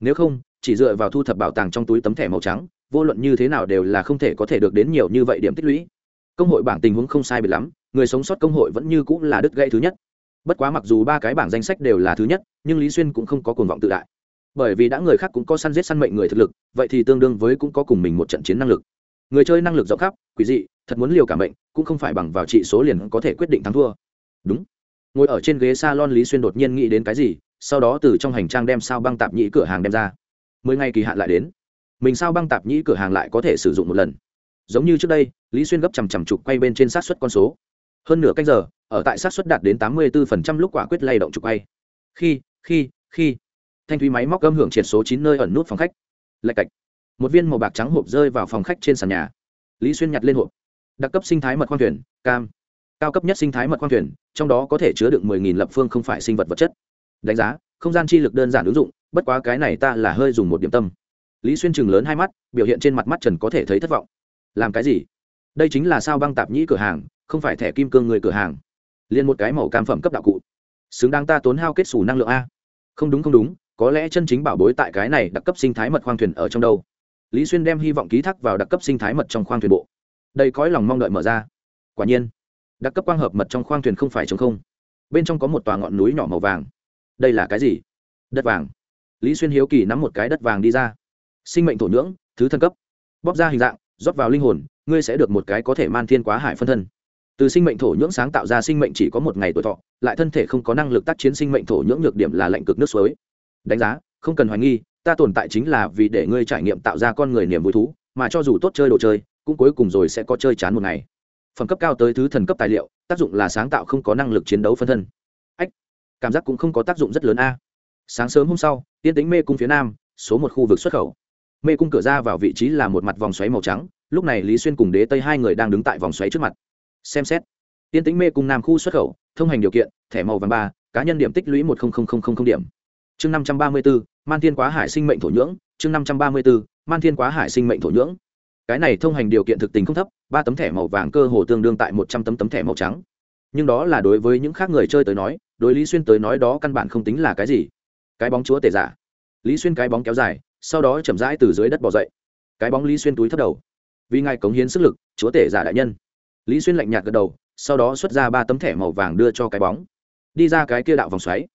Nếu không chỉ dựa vào thu thập bảo tàng trong túi tấm thẻ màu trắng, vô luận như thế nào đều là không thể có thể được đến nhiều như vậy điểm tích lũy. Công hội bảng tình huống không sai biệt lắm, người sống sót công hội vẫn như cũng là đứt gãy thứ nhất. Bất quá mặc dù ba cái bảng danh sách đều là thứ nhất, nhưng lý xuyên cũng không có cuồng vọng tự đại. Bởi vì đã người khác cũng có săn giết săn mệnh người thực lực, vậy thì tương đương với cũng có cùng mình một trận chiến năng lực. Người chơi năng lực rộng khắp, quỷ dị, thật muốn liều cả mệnh, cũng không phải bằng vào trị số liền có thể quyết định thắng thua. Đúng. Ngồi ở trên ghế s a lon lý xuyên đột nhiên nghĩ đến cái gì, sau đó từ trong hành trang đem sao băng tạp nhĩ cửa hàng đem ra mười ngày kỳ hạn lại đến. Mình sao băng tạp nhĩ cửa hàng lại có thể sử dụng một lần? Giống như trước đây, lý xuyên gấp chằm chằm trục quay bên trên sát xuất con số. Hơn nửa canh giờ, ở tại sát xuất đạt đến tám mươi bốn lúc quả quyết lay động trục quay. Khi khi khi. Thanh thúy máy móc âm hưởng triệt số chín nơi ẩn nút phòng khách. Lạch cạch. Một viên màu bạc trắng hộp rơi vào phòng khách trên sàn nhà. Lý xuyên nhặt lên hộp. Đặc cấp sinh thái mật khoang thuyền, cam. Cao cấp nhất sinh thái mật khoang thuyền, trong đó có thể chứa được mười nghìn lập phương không phải sinh vật vật chất. Đánh giá, không gian chi lực đơn giản ứng dụng bất quá cái này ta là hơi dùng một điểm tâm. Lý xuyên chừng lớn hai mắt, biểu hiện trên mặt mắt trần có thể thấy thất vọng. Làm cái gì? Đây chính là sao băng tạp nhĩ cửa hàng, không phải thẻ kim cương người cửa hàng. Liền một cái màu cam phẩm cấp đạo cụ. Xứng đáng ta tốn hao kết xù năng lượng a. Không đúng không đúng, có lẽ chân chính bảo bối tại cái này đặc cấp sinh thái mật khoang thuyền ở trong đâu. Lý xuyên đem hy vọng ký thác vào đặc cấp sinh thái mật trong khoang thuyền bộ. Đây cõi lòng mong đợi mở ra. Quả nhiên, đặc cấp quang hợp mật trong khoang thuyền không phải chống không. Bên trong có một tòa ngọn núi nhỏ màu vàng. Đây là cái gì? Đất vàng lý xuyên hiếu kỳ nắm một cái đất vàng đi ra. Sinh mệnh thổ nhưỡng, thứ thân cấp. Bóp ra hình dạng, rót vào linh hồn, ngươi sẽ được một cái có thể man thiên quá hải phân thân. Từ sinh mệnh thổ nhưỡng sáng tạo ra sinh mệnh chỉ có một ngày tuổi thọ, lại thân thể không có năng lực tác chiến sinh mệnh thổ nhưỡng nhược điểm là lạnh cực nước suối. Đánh giá, không cần hoài nghi, ta tồn tại chính là vì để ngươi trải nghiệm tạo ra con người niềm vui thú, mà cho dù tốt chơi đồ chơi, cũng cuối cùng rồi sẽ có chơi chán một ngày. Phẩm cấp cao tới thứ thần cấp tài liệu, tác dụng là sáng tạo không có năng lực chiến đấu phân thân. Ách, cảm giác cũng không có tác dụng rất lớn a sáng sớm hôm sau tiên tính mê cung phía nam, số một khu vực xuất khẩu. Mê cung cửa ra vào vị trí là một mặt vòng xoáy màu trắng, lúc này lý xuyên cùng đế tây hai người đang đứng tại vòng xoáy trước mặt. Xem xét tiên tính mê cung nam khu xuất khẩu, thông hành điều kiện, thẻ màu vàng ba, cá nhân điểm tích lũy một điểm. Chương năm trăm ba mươi bốn, man thiên quá hải sinh mệnh thổ nhưỡng, chương năm trăm ba mươi bốn, man thiên quá hải sinh mệnh thổ nhưỡng. Cái này thông hành điều kiện thực tình không thấp, ba tấm thẻ màu vàng cơ hồ tương đương tại một trăm tấm tấm thẻ màu trắng. Nhưng đó là đối với những khác người chơi tới nói, đối lý xuyên tới nói đó căn bản không tính là cái gì cái bóng chúa tể giả. Lý xuyên cái bóng kéo dài, sau đó chậm rãi từ dưới đất bỏ dậy. Cái bóng lý xuyên túi thấp đầu. Vì ngài cống hiến sức lực, chúa tể giả đại nhân. Lý xuyên lạnh nhạt gật đầu, sau đó xuất ra ba tấm thẻ màu vàng đưa cho cái bóng. Đi ra cái kia đạo vòng xoáy.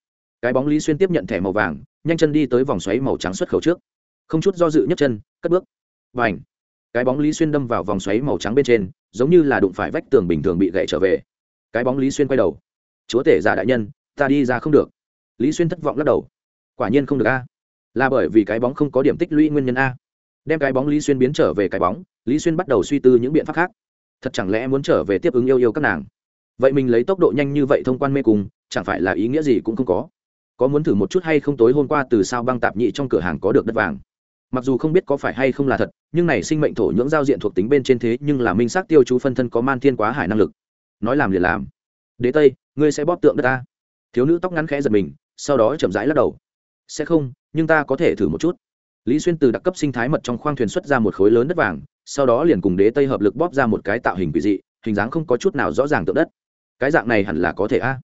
Cái bóng lý xuyên tiếp nhận thẻ màu vàng, nhanh chân đi tới vòng xoáy màu trắng xuất khẩu trước. Không chút do dự nhấc chân, cất bước. Và ảnh cái bóng lý xuyên đâm vào vòng xoáy màu trắng bên trên, giống như là đụng phải vách tường bình thường bị gậy trở về. Cái bóng lý xuyên quay đầu. Chúa tể giả đại nhân, ta đi ra không được. Lý xuyên thất vọng lắc đầu quả nhiên không được a. Là bởi vì cái bóng không có điểm tích lũy nguyên nhân a. Đem cái bóng lý xuyên biến trở về cái bóng, lý xuyên bắt đầu suy tư những biện pháp khác. Thật chẳng lẽ muốn trở về tiếp ứng yêu yêu các nàng? Vậy mình lấy tốc độ nhanh như vậy thông quan mê cùng chẳng phải là ý nghĩa gì cũng không có. Có muốn thử một chút hay không tối hôm qua từ sao băng tạp nhị trong cửa hàng có được đất vàng? Mặc dù không biết có phải hay không là thật, nhưng này sinh mệnh thổ nhưỡng giao diện thuộc tính bên trên thế nhưng là minh xác tiêu chú phân thân có man thiên quá hải năng lực. Nói làm liền làm. Đế tây, ngươi sẽ bóp tượng đất ta. Thiếu nữ tóc ngắn khẽ giật mình, sau đó chậm rãi lắc đầu sẽ không, nhưng ta có thể thử một chút. Lý xuyên từ đặc cấp sinh thái mật trong khoang thuyền xuất ra một khối lớn đất vàng, sau đó liền cùng đế tây hợp lực bóp ra một cái tạo hình quỷ dị, hình dáng không có chút nào rõ ràng tượng đất. Cái dạng này hẳn là có thể a.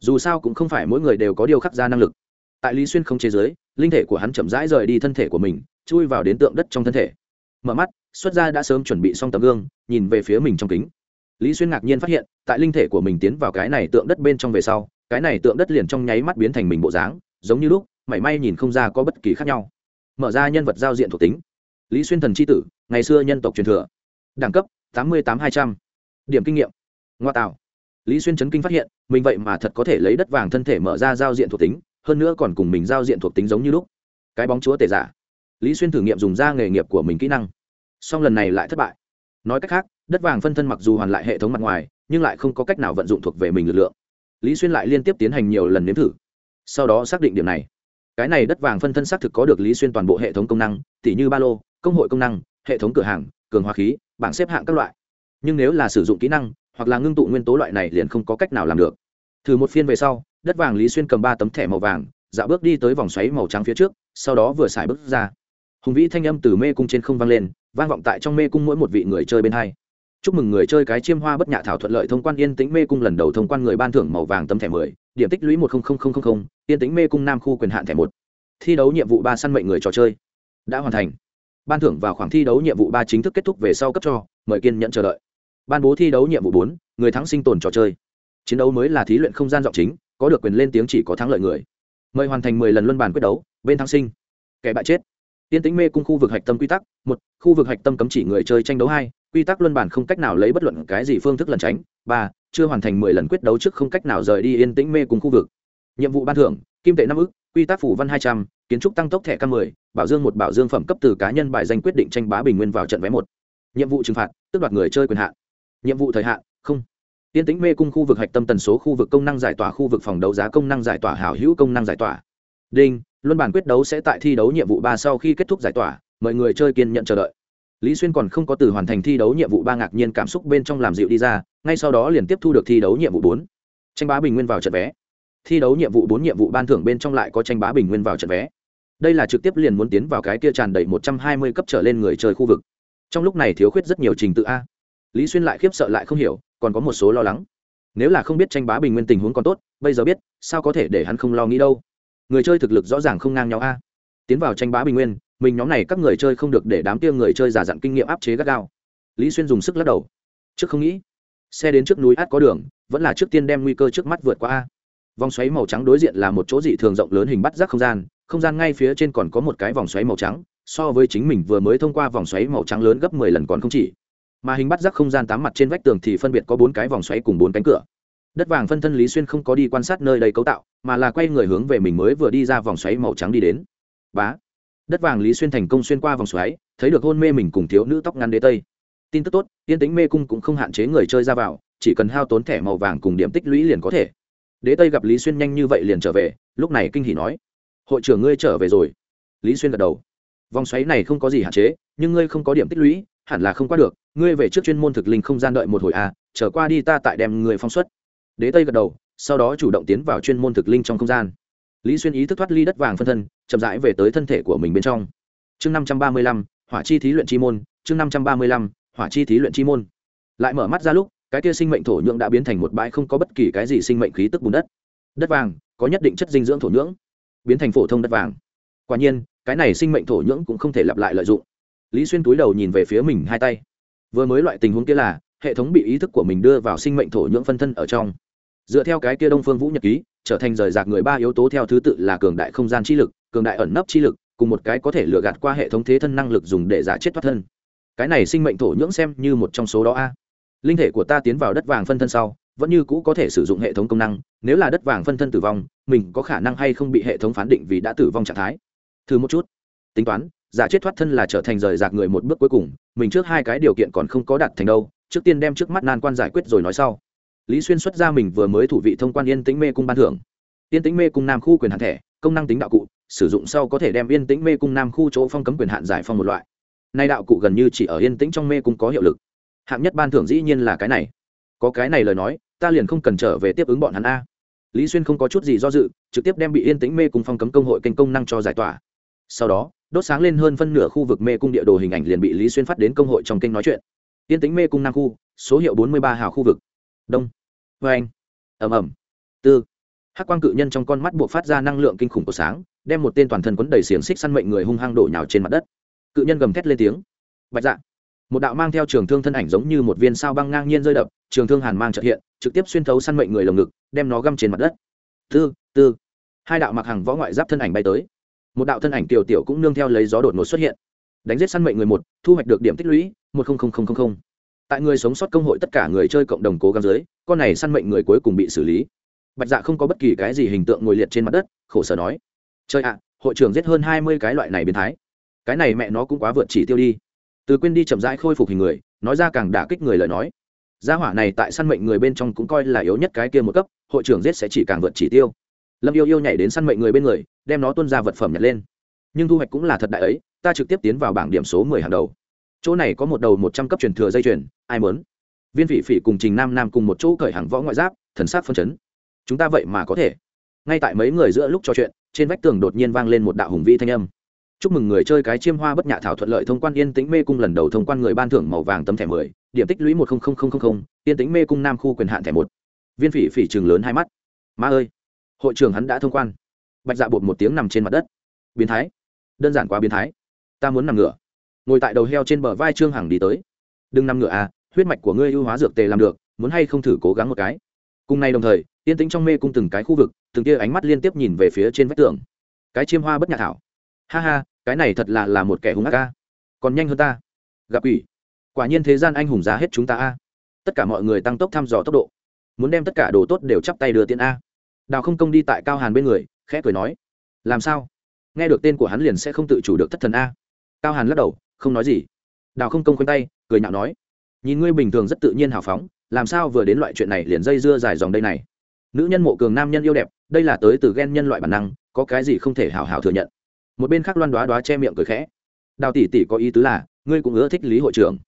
Dù sao cũng không phải mỗi người đều có điều khắc ra năng lực. Tại lý xuyên không chế giới, linh thể của hắn chậm rãi rời đi thân thể của mình, chui vào đến tượng đất trong thân thể. Mở mắt, xuất ra đã sớm chuẩn bị xong tấm gương, nhìn về phía mình trong kính. Lý xuyên ngạc nhiên phát hiện, tại linh thể của mình tiến vào cái này tượng đất bên trong về sau, cái này tượng đất liền trong nháy mắt biến thành mình bộ dáng, giống như lúc mảy may nhìn không ra có bất kỳ khác nhau. Mở ra nhân vật giao diện thuộc tính. Lý xuyên thần c h i tử, ngày xưa nhân tộc truyền thừa. Đẳng cấp, tám mươi tám hai trăm. Điểm kinh nghiệm. Ngoa tạo. Lý xuyên chấn kinh phát hiện, mình vậy mà thật có thể lấy đất vàng thân thể mở ra giao diện thuộc tính, hơn nữa còn cùng mình giao diện thuộc tính giống như lúc. Cái bóng chúa tể giả. Lý xuyên thử nghiệm dùng ra nghề nghiệp của mình kỹ năng. Song lần này lại thất bại. Nói cách khác, đất vàng phân thân mặc dù hoàn lại hệ thống mặt ngoài, nhưng lại không có cách nào vận dụng thuộc về mình lực lượng. Lý xuyên lại liên tiếp tiến hành nhiều lần nếm thử. Sau đó xác định điểm này cái này đất vàng phân thân xác thực có được lý xuyên toàn bộ hệ thống công năng, tỉ như ba lô, công hội công năng, hệ thống cửa hàng, cường hóa khí, bảng xếp hạng các loại. Nhưng nếu là sử dụng kỹ năng, hoặc là ngưng tụ nguyên tố loại này liền không có cách nào làm được. Thử một phiên về sau, đất vàng lý xuyên cầm ba tấm thẻ màu vàng, dạo bước đi tới vòng xoáy màu trắng phía trước, sau đó vừa xài bước ra. Hùng vĩ thanh âm từ mê cung trên không vang lên, vang vọng tại trong mê cung mỗi một vị người chơi bên hai chúc mừng người chơi cái chiêm hoa bất nhạ thảo thuận lợi thông quan yên tĩnh mê cung lần đầu thông quan người ban thưởng màu vàng tấm thẻ mười, điểm tích lũy một yên tĩnh mê cung nam khu quyền hạn thẻ một. Thi đấu nhiệm vụ ba săn mệnh người trò chơi. Đã hoàn thành. Ban thưởng vào khoảng thi đấu nhiệm vụ ba chính thức kết thúc về sau cấp cho, mời kiên nhận chờ đợi. Ban bố thi đấu nhiệm vụ bốn, người thắng sinh tồn trò chơi. Chiến đấu mới là thí luyện không gian giọng chính, có được quyền lên tiếng chỉ có thắng lợi người. Mời hoàn thành mười lần luân bàn quyết đấu, bên thắng sinh. Kẻ bại chết. Tiên tĩnh mê cung khu vực hạch tâm quy tắc, một, khu vực hạch tâm cấm chỉ người chơi tranh đấu hai quy tắc luân bản không cách nào lấy bất luận cái gì phương thức lẩn tránh. Ba chưa hoàn thành mười lần quyết đấu trước không cách nào rời đi yên tĩnh mê cùng khu vực. Nhiệm vụ ban thưởng kim tệ năm ức quy tắc phủ văn hai trăm kiến trúc tăng tốc thẻ k mười bảo dương một bảo dương phẩm cấp từ cá nhân bài danh quyết định tranh bá bình nguyên vào trận vé một. Nhiệm vụ trừng phạt tước đoạt người chơi quyền hạn. Nhiệm vụ thời hạn không. Tiên tĩnh mê cung khu vực hạch tâm tần số khu vực công năng giải tỏa khu vực phòng đấu giá công năng giải tỏa hảo hữu công năng giải tỏa. Đinh, luân bản quyết đấu sẽ tại thi đấu nhiệm vụ ba sau khi kết thúc giải tỏa, mời người chơi kiên nhận chờ đợi lý xuyên còn không có từ hoàn thành thi đấu nhiệm vụ ba ngạc nhiên cảm xúc bên trong làm dịu đi ra, ngay sau đó liền tiếp thu được thi đấu nhiệm vụ bốn. Tranh bá bình nguyên vào trận vé. Thi đấu nhiệm vụ bốn nhiệm vụ ban thưởng bên trong lại có tranh bá bình nguyên vào trận vé. Đây là trực tiếp liền muốn tiến vào cái kia tràn đầy một trăm hai mươi cấp trở lên người chơi khu vực. Trong lúc này thiếu khuyết rất nhiều trình tự a. Lý xuyên lại khiếp sợ lại không hiểu, còn có một số lo lắng. Nếu là không biết tranh bá bình nguyên tình huống còn tốt, bây giờ biết, sao có thể để hắn không lo nghĩ đâu. Người chơi thực lực rõ ràng không ngang nhau a. Tiến vào tranh bá bình nguyên mình nhóm này các người chơi không được để đám kia người chơi giả dặn kinh nghiệm áp chế gắt gao. Lý xuyên dùng sức lắc đầu. Trước không nghĩ, xe đến trước núi át có đường, vẫn là trước tiên đem nguy cơ trước mắt vượt qua a. Vòng xoáy màu trắng đối diện là một chỗ dị thường rộng lớn hình bắt rác không gian không gian ngay phía trên còn có một cái vòng xoáy màu trắng, so với chính mình vừa mới thông qua vòng xoáy màu trắng lớn gấp mười lần còn không chỉ. Mà hình bắt rác không gian tám mặt trên vách tường thì phân biệt có bốn cái vòng xoáy cùng bốn cánh cửa. Đất vàng phân thân lý xuyên không có đi quan sát nơi đây cấu tạo, mà là quay người hướng về mình mới vừa đi ra vòng xoáy màu trắng đi đến. Bá! Đất vàng lý xuyên thành công xuyên qua vòng xoáy, thấy được hôn mê mình cùng thiếu nữ tóc ngắn đế tây. Tin tức tốt, yên tính mê cung cũng không hạn chế người chơi ra vào, chỉ cần hao tốn thẻ màu vàng cùng điểm tích lũy liền có thể. Đế tây gặp lý xuyên nhanh như vậy liền trở về, lúc này kinh hỉ nói, hội trưởng ngươi trở về rồi. Lý xuyên gật đầu, vòng xoáy này không có gì hạn chế, nhưng ngươi không có điểm tích lũy, hẳn là không qua được, ngươi về trước chuyên môn thực linh không gian đợi một hồi à trở qua đi ta tại đem người phong xuất. Đế tây gật đầu, sau đó chủ động tiến vào chuyên môn thực linh trong không gian lý xuyên ý thức thoát ly đất vàng phân thân, chậm rãi về tới thân thể của mình bên trong. Chương năm trăm ba mươi lăm, hỏa chi thí luyện chi môn, chương năm trăm ba mươi lăm, hỏa chi thí luyện chi môn. Lại mở mắt ra lúc, cái kia sinh mệnh thổ nhưỡng đã biến thành một bãi không có bất kỳ cái gì sinh mệnh khí tức bùn đất. Đất vàng, có nhất định chất dinh dưỡng thổ nhưỡng, biến thành phổ thông đất vàng. Quả nhiên, cái này sinh mệnh thổ nhưỡng cũng không thể lặp lại lợi dụng. Lý xuyên túi đầu nhìn về phía mình hai tay. Vừa mới loại tình huống kia là, hệ thống bị ý thức của mình đưa vào sinh mệnh thổ nhưỡng phân thân ở trong dựa theo cái kia đông phương vũ nhật ký, trở thành rời rạc người ba yếu tố theo thứ tự là cường đại không gian chi lực, cường đại ẩn nấp chi lực, cùng một cái có thể lừa gạt qua hệ thống thế thân năng lực dùng để giả chết thoát thân. Cái này sinh mệnh thổ nhưỡng xem như một trong số đó a. Linh thể của ta tiến vào đất vàng phân thân sau, vẫn như cũ có thể sử dụng hệ thống công năng, nếu là đất vàng phân thân tử vong, mình có khả năng hay không bị hệ thống phán định vì đã tử vong trạng thái? Thử một chút. Tính toán, giả chết thoát thân là trở thành rời rạc người một bước cuối cùng, mình trước hai cái điều kiện còn không có đạt thành đâu, trước tiên đem trước mắt nan quan giải quyết rồi nói sau lý xuyên xuất ra mình vừa mới thủ vị thông quan yên tĩnh mê cung ban thưởng. Yên tĩnh mê cung nam khu quyền hạn thẻ, công năng tính đạo cụ, sử dụng sau có thể đem yên tĩnh mê cung nam khu chỗ phong cấm quyền hạn giải phong một loại. Nay đạo cụ gần như chỉ ở yên tĩnh trong mê cung có hiệu lực. Hạng nhất ban thưởng dĩ nhiên là cái này. Có cái này lời nói, ta liền không cần trở về tiếp ứng bọn hắn a. Lý xuyên không có chút gì do dự, trực tiếp đem bị yên tĩnh mê cung phong cấm công hội kênh công năng cho giải tỏa. Sau đó, đốt sáng lên hơn phân nửa khu vực mê cung địa đồ hình ảnh liền bị lý xuyên phát đến công hội trong kênh nói chuyện. Yên tĩnh mê cung nam khu, số hiệu bốn mươi ba hào khu vực đông. Vê anh. Ẩm ẩm tư. Hắc quang cự nhân trong con mắt buộc phát ra năng lượng kinh khủng của sáng, đem một tên toàn thân quấn đầy xiềng xích săn mệnh người hung hăng đổ nhào trên mặt đất. Cự nhân gầm thét lên tiếng. Bạch dạ. Một đạo mang theo trường thương thân ảnh giống như một viên sao băng ngang nhiên rơi đập, trường thương hàn mang trợ hiện, trực tiếp xuyên thấu săn mệnh người lồng ngực, đem nó găm trên mặt đất. Tư tư. Hai đạo mặc hàng võ ngoại giáp thân ảnh bay tới. Một đạo thân ảnh tiểu tiểu cũng nương theo lấy gió đột ngột xuất hiện. Đánh giết săn mệnh người một, thu hoạch được điểm tích lũy, một tại người sống sót công hội tất cả người chơi cộng đồng cố gắng dưới, con này săn mệnh người cuối cùng bị xử lý. Bạch dạ không có bất kỳ cái gì hình tượng ngồi liệt trên mặt đất, khổ sở nói chơi ạ, hội trưởng giết hơn hai mươi cái loại này biến thái. Cái này mẹ nó cũng quá vượt chỉ tiêu đi. Từ quên đi chậm rãi khôi phục hình người, nói ra càng đả kích người lời nói, gia hỏa này tại săn mệnh người bên trong cũng coi là yếu nhất cái kia một cấp, hội trưởng giết sẽ chỉ càng vượt chỉ tiêu. Lâm yêu yêu nhảy đến săn mệnh người bên người, đem nó tuân ra vật phẩm nhặt lên. Nhưng thu hoạch cũng là thật đại ấy, ta trực tiếp tiến vào bảng điểm số mười hàng đầu chỗ này có một đầu một trăm cấp truyền thừa dây chuyền, ai muốn? Viên vị phỉ cùng trình nam nam cùng một chỗ cởi hàng võ ngoại giáp, thần sát phân chấn. Chúng ta vậy mà có thể. Ngay tại mấy người giữa lúc trò chuyện, trên vách tường đột nhiên vang lên một đạo hùng vi thanh âm. Chúc mừng người chơi cái chiêm hoa bất nhạ thảo thuận lợi thông quan yên tĩnh mê cung lần đầu thông quan người ban thưởng màu vàng tấm thẻ mười, điểm tích lũy một yên tĩnh mê cung nam khu quyền hạn thẻ một. Viên phỉ phỉ trường lớn hai mắt. Ma ơi! Hội trưởng hắn đã thông quan. Bạch dạ bột một tiếng nằm trên mặt đất. Biến thái. Đơn giản quá biến thái. Ta muốn nằm ngửa ngồi tại đầu heo trên bờ vai trương hằng đi tới. Đừng nằm ngựa à huyết mạch của ngươi ưu hóa dược tề làm được, muốn hay không thử cố gắng một cái? Cùng nay đồng thời, yên tĩnh trong mê cung từng cái khu vực, từng kia ánh mắt liên tiếp nhìn về phía trên vách tường. Cái chiêm hoa bất nhạc thảo. Ha ha, cái này thật là là một kẻ hung ác ca còn nhanh hơn ta. Gặp ủy quả nhiên thế gian anh hùng giá hết chúng ta a. Tất cả mọi người tăng tốc thăm dò tốc độ. Muốn đem tất cả đồ tốt đều chắp tay đưa tiền a. Đào không công đi tại cao hàn bên người, khẽ cười nói. Làm sao? Nghe được tên của hắn liền sẽ không tự chủ được thất thần a. Cao hàn lắc đầu không nói gì. Đào không công khoanh tay, cười nhạo nói, nhìn ngươi bình thường rất tự nhiên hào phóng, làm sao vừa đến loại chuyện này liền dây dưa dài dòng đây này? Nữ nhân mộ cường nam nhân yêu đẹp, đây là tới từ ghen nhân loại bản năng, có cái gì không thể hào hào thừa nhận. Một bên khác loan đoá đoá che miệng cười khẽ, đào tỷ tỷ có ý tứ là, ngươi cũng ưa thích lý hội trưởng.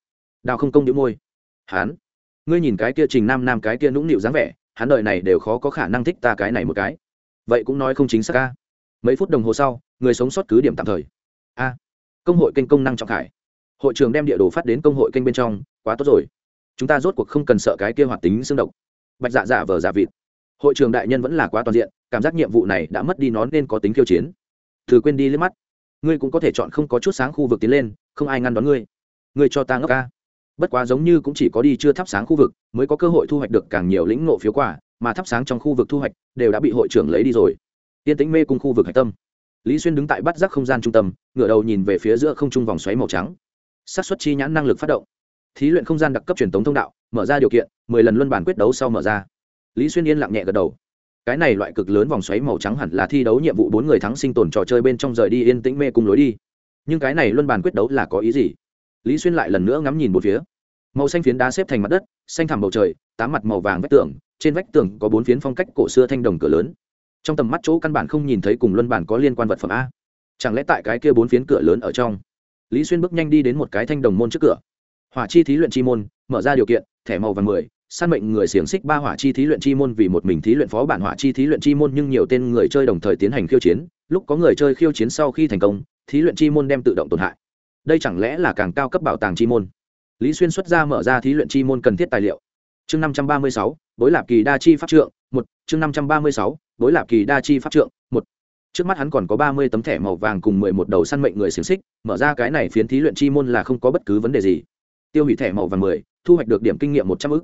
Đào không công đĩu môi, hán, ngươi nhìn cái kia trình nam nam cái kia nũng nịu dáng vẻ, hắn đợi này đều khó có khả năng thích ta cái này một cái. Vậy cũng nói không chính xác ca mấy phút đồng hồ sau, người sống sót cứ điểm tạm thời. A công hội kênh công năng trọng khải. Hội trưởng đem địa đồ phát đến công hội kênh bên trong, quá tốt rồi. Chúng ta rốt cuộc không cần sợ cái kia hoạt tính xương độc. Bạch dạ dạ vờ dạ vịt. Hội trưởng đại nhân vẫn là quá toàn diện, cảm giác nhiệm vụ này đã mất đi nó nên có tính khiêu chiến. Thử quên đi liếc mắt. Ngươi cũng có thể chọn không có chút sáng khu vực tiến lên, không ai ngăn đón ngươi. Ngươi cho ta ngốc ca. Bất quá giống như cũng chỉ có đi chưa thắp sáng khu vực, mới có cơ hội thu hoạch được càng nhiều lĩnh ngộ phiếu quả, mà thắp sáng trong khu vực thu hoạch đều đã bị hội trưởng lấy đi rồi. Tiên tĩnh mê cùng khu vực hạch tâm lý xuyên đứng tại bắt giác không gian trung tâm, ngửa đầu nhìn về phía giữa không trung vòng xoáy màu trắng. Xác suất chi nhãn năng lực phát động. Thí luyện không gian đặc cấp truyền tống thông đạo, mở ra điều kiện, mười lần luân bản quyết đấu sau mở ra. Lý xuyên yên lặng nhẹ gật đầu. Cái này loại cực lớn vòng xoáy màu trắng hẳn là thi đấu nhiệm vụ bốn người thắng sinh tồn trò chơi bên trong rời đi yên tĩnh mê cùng lối đi. Nhưng cái này luân bàn quyết đấu là có ý gì? Lý xuyên lại lần nữa ngắm nhìn một phía. Màu xanh phiến đá xếp thành mặt đất, xanh thẳm bầu trời, tám mặt màu vàng vách tường, trên vách tường có bốn phiến phong cách cổ xưa thanh đồng cửa lớn trong tầm mắt chỗ căn bản không nhìn thấy cùng luân bản có liên quan vật phẩm a. Chẳng lẽ tại cái kia bốn phiến cửa lớn ở trong? Lý xuyên bước nhanh đi đến một cái thanh đồng môn trước cửa. Hỏa chi thí luyện chi môn, mở ra điều kiện, thẻ màu vàng mười san mệnh người xiềng xích ba hỏa chi thí luyện chi môn vì một mình thí luyện phó bản hỏa chi thí luyện chi môn nhưng nhiều tên người chơi đồng thời tiến hành khiêu chiến, lúc có người chơi khiêu chiến sau khi thành công, thí luyện chi môn đem tự động tổn hại. Đây chẳng lẽ là càng cao cấp bảo tàng chi môn? Lý xuyên xuất ra mở ra thí luyện chi môn cần thiết tài liệu. Chương năm trăm ba mươi sáu, bối lạp kỳ đa chi pháp trượng, một, chương năm trăm ba mươi sáu bối lạp kỳ đa chi pháp trượng, một. Trước mắt hắn còn có ba mươi tấm thẻ màu vàng cùng mười một đầu săn mệnh người xiềng xích, mở ra cái này phiến thí luyện chi môn là không có bất cứ vấn đề gì. Tiêu hủy thẻ màu vàng mười, thu hoạch được điểm kinh nghiệm một trăm ư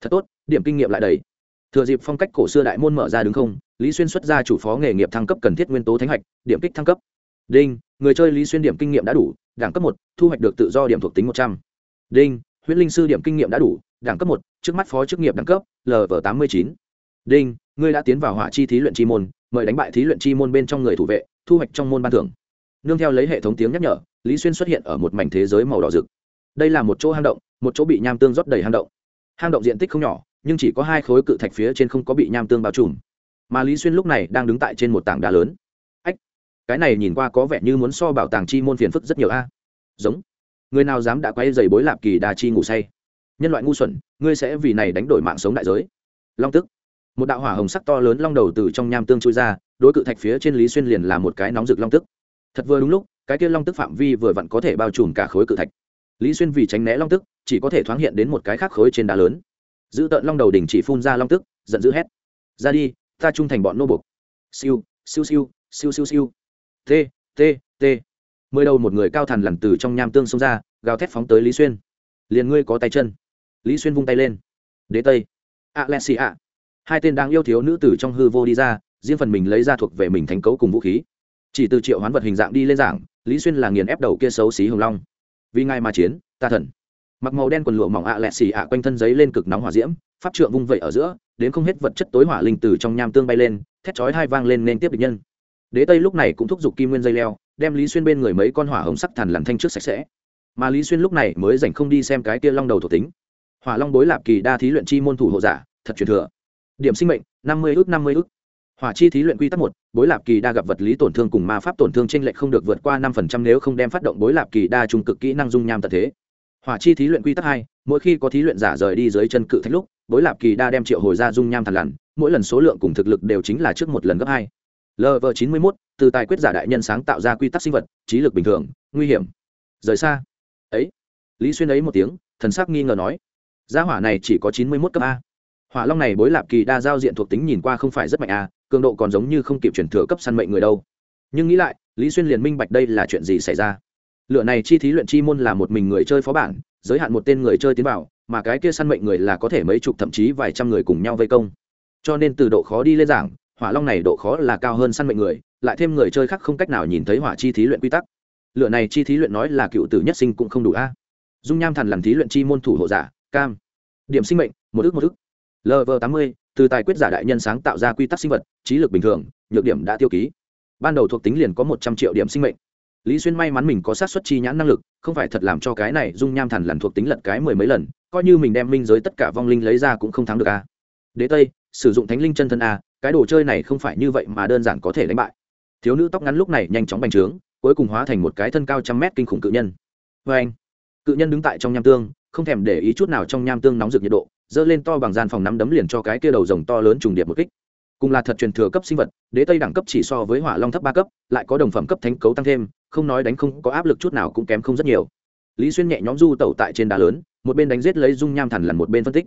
thật tốt, điểm kinh nghiệm lại đầy. Thừa dịp phong cách cổ xưa đại môn mở ra đứng không, lý xuyên xuất ra chủ phó nghề nghiệp thăng cấp cần thiết nguyên tố thánh hạch, điểm kích thăng cấp. Đinh, người chơi lý xuyên điểm kinh nghiệm đã đủ, đẳng cấp một, thu hoạch được tự do điểm thuộc tính một trăm. Đinh huyễn linh sư điểm kinh nghiệm đã đủ, đẳng cấp một, trước mắt phó chức nghiệp đẳng cấp lv tám mươi chín. Đinh ngươi đã tiến vào hỏa chi thí luyện chi môn, mời đánh bại thí luyện chi môn bên trong người thủ vệ, thu hoạch trong môn ban thưởng. Nương theo lấy hệ thống tiếng nhắc nhở, lý xuyên xuất hiện ở một mảnh thế giới màu đỏ rực. Đây là một chỗ hang động, một chỗ bị nham tương rót đầy hang động. Hang động diện tích không nhỏ, nhưng chỉ có hai khối cự thạch phía trên không có bị nham tương bao trùm. Mà lý xuyên lúc này đang đứng tại trên một tảng đá lớn. Ách, cái này nhìn qua có vẻ như muốn so bảo tàng chi môn phiền phức rất nhiều a. Giống. Người nào dám đã quay dày bối lạp kỳ đà chi ngủ say? Nhân loại ngu xuẩn, ngươi sẽ vì này đánh đổi mạng sống đại giới. Long tức một đạo hỏa hồng sắc to lớn long đầu từ trong nham tương trôi ra, đối cự thạch phía trên lý xuyên liền là một cái nóng rực long tức. Thật vừa đúng lúc, cái kia long tức phạm vi vừa vặn có thể bao trùm cả khối cự thạch. Lý xuyên vì tránh né long tức, chỉ có thể thoáng hiện đến một cái khác khối trên đá lớn. Giữ tợn long đầu đỉnh chỉ phun ra long tức, giận dữ hét. Ra đi, ta trung thành bọn nô bục siêu siêu siêu siêu siêu siêu. T t t. Mười đầu một người cao thằn lằn từ trong nham tương xông ra, gào thét phóng tới lý xuyên. Liền ngươi có tay chân. Lý xuyên vung tay lên. Đế tây. Ạ hai tên đang yêu thiếu nữ tử trong hư vô đi ra, riêng phần mình lấy ra thuộc về mình thành cấu cùng vũ khí. Chỉ từ triệu hoán vật hình dạng đi lên giảng lý xuyên là nghiền ép đầu kia xấu xí hồng long. Vì ngài mà chiến, ta thần. Mặc màu đen quần lụa mỏng ạ lẹ xì ạ quanh thân giấy lên cực nóng hỏa diễm, pháp trượng vung vẩy ở giữa, đến không hết vật chất tối hỏa linh từ trong nham tương bay lên, thét chói hai vang lên nên tiếp địch nhân. Đế tây lúc này cũng thúc giục kim nguyên dây leo, đem lý xuyên bên người mấy con hỏa hồng sắc thần lằn thanh trước sạch sẽ. Mà lý xuyên lúc này mới dành không đi xem cái kia long đầu thuộc tính. Hỏa long bối lạp kỳ đa thí luyện chi môn thủ hộ giả, thật truyền thừa điểm sinh mệnh, năm mươi ước, năm mươi ước. Hỏa chi thí luyện quy tắc một, bối lạp kỳ đa gặp vật lý tổn thương cùng ma pháp tổn thương t r ê n lệch không được vượt qua năm phần trăm nếu không đem phát động bối lạp kỳ đa trung cực kỹ năng dung nham tật thế. Hỏa chi thí luyện quy tắc hai, mỗi khi có thí luyện giả rời đi dưới chân cự thách lúc, bối lạp kỳ đa đem triệu hồi ra dung nham thằn lằn, mỗi lần số lượng cùng thực lực đều chính là trước một lần gấp hai. Lv chín mươi mốt, từ tài quyết giả đại nhân sáng tạo ra quy tắc sinh vật, trí lực bình thường, nguy hiểm. Rời xa. Ấy. Lý xuyên ấy một tiếng, thần sắc nghi ngờ nói. Gia hỏa này chỉ có chín mươi mốt cấp a hỏa long này bối lạp kỳ đa giao diện thuộc tính nhìn qua không phải rất mạnh à cường độ còn giống như không kịp chuyển thừa cấp săn mệnh người đâu. Nhưng nghĩ lại, lý xuyên liền minh bạch đây là chuyện gì xảy ra. Lựa này chi thí luyện chi môn là một mình người chơi phó bản, giới hạn một tên người chơi tiến vào, mà cái kia săn mệnh người là có thể mấy chục thậm chí vài trăm người cùng nhau vây công. Cho nên từ độ khó đi lên giảng, hỏa long này độ khó là cao hơn săn mệnh người, lại thêm người chơi khác không cách nào nhìn thấy hỏa chi thí luyện quy tắc. Lựa này chi thí luyện nói là cựu tử nhất sinh cũng không đủ a. Dung nham thần làm thí luyện chi môn thủ hộ giả, cam. Điểm sinh mệnh, một ước một ước lv tám mươi, từ tài quyết giả đại nhân sáng tạo ra quy tắc sinh vật, trí lực bình thường, nhược điểm đã tiêu ký. Ban đầu thuộc tính liền có một trăm triệu điểm sinh mệnh. Lý xuyên may mắn mình có sát xuất chi nhãn năng lực, không phải thật làm cho cái này dung nham thần lần thuộc tính lật cái mười mấy lần, coi như mình đem minh giới tất cả vong linh lấy ra cũng không thắng được a đế tây, sử dụng thánh linh chân thân a cái đồ chơi này không phải như vậy mà đơn giản có thể đánh bại. Thiếu nữ tóc ngắn lúc này nhanh chóng bành trướng, cuối cùng hóa thành một cái thân cao trăm mét kinh khủng cự nhân. Vê anh cự nhân đứng tại trong nham tương không thèm để ý chút nào trong nham tương nóng rực nhiệt độ, dơ lên to bằng gian phòng nắm đấm liền cho cái kia đầu rồng to lớn trùng điệp một kích. Cùng là thật truyền thừa cấp sinh vật, đế tây đẳng cấp chỉ so với hỏa long thấp ba cấp, lại có đồng phẩm cấp thánh cấu tăng thêm, không nói đánh không có áp lực chút nào cũng kém không rất nhiều. Lý xuyên nhẹ nhóm du tẩu tại trên đá lớn, một bên đánh giết lấy dung nham thần lần một bên phân tích.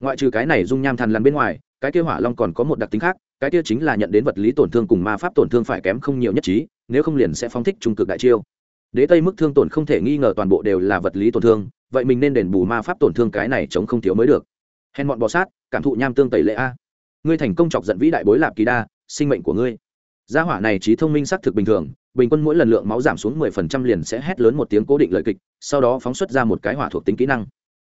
Ngoại trừ cái này dung nham thần lần bên ngoài, cái kia hỏa long còn có một đặc tính khác, cái kia chính là nhận đến vật lý tổn thương cùng ma pháp tổn thương phải kém không nhiều nhất trí, nếu không liền sẽ phóng thích trung cực đại chiêu. Đế tây mức thương tổn không thể nghi ngờ toàn bộ đều là vật lý tổn thương vậy mình nên đền bù ma pháp tổn thương cái này chống không thiếu mới được. Hèn bọn bò sát, cảm thụ nham tương tẩy lệ a. Ngươi thành công chọc giận vĩ đại bối lạp kỳ đa, sinh mệnh của ngươi. Gia hỏa này trí thông minh xác thực bình thường, bình quân mỗi lần lượng máu giảm xuống mười phần trăm liền sẽ hét lớn một tiếng cố định lợi kịch, sau đó phóng xuất ra một cái hỏa thuộc tính kỹ năng.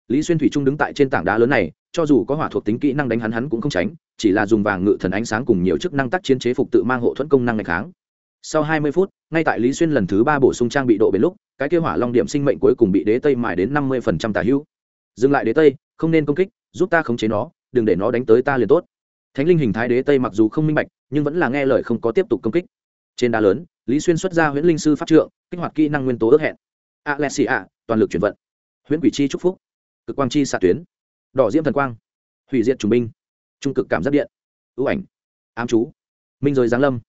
Lý xuyên thủy trung đứng tại trên tảng đá lớn này, cho dù có hỏa thuộc tính kỹ năng đánh hắn hắn cũng không tránh, chỉ là dùng vàng ngự thần ánh sáng cùng nhiều chức năng tác chiến chế phục tự mang hộ thuẫn công năng ngày kháng sau hai mươi phút, ngay tại lý xuyên lần thứ ba bổ sung trang bị độ bền lúc, cái kêu hỏa long điểm sinh mệnh cuối cùng bị đế tây mài đến năm mươi phần trăm tả hữu. Dừng lại đế tây, không nên công kích, giúp ta khống chế nó, đừng để nó đánh tới ta liền tốt. Thánh linh hình thái đế tây mặc dù không minh bạch, nhưng vẫn là nghe lời không có tiếp tục công kích. Trên đá lớn, lý xuyên xuất ra huyễn linh sư pháp trượng, kích hoạt kỹ năng nguyên tố ước hẹn. Alexia toàn lực chuyển vận. Huyễn quỷ chi trúc phúc. Cực quang chi xạ tuyến. Đỏ diễm thần quang. Hủy diệt trùng binh. Trung cực cảm giác điện. Ưu ảnh. Ám chú. Minh giới giáng lâm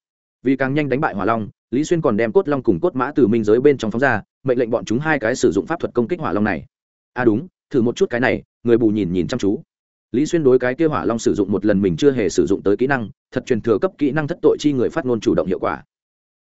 vì càng nhanh đánh bại hỏa long, lý xuyên còn đem cốt long cùng cốt mã từ minh giới bên trong phóng ra, mệnh lệnh bọn chúng hai cái sử dụng pháp thuật công kích hỏa long này. À đúng, thử một chút cái này, người bù nhìn nhìn chăm chú. Lý xuyên đối cái kia hỏa long sử dụng một lần mình chưa hề sử dụng tới kỹ năng, thật truyền thừa cấp kỹ năng thất tội chi người phát ngôn chủ động hiệu quả.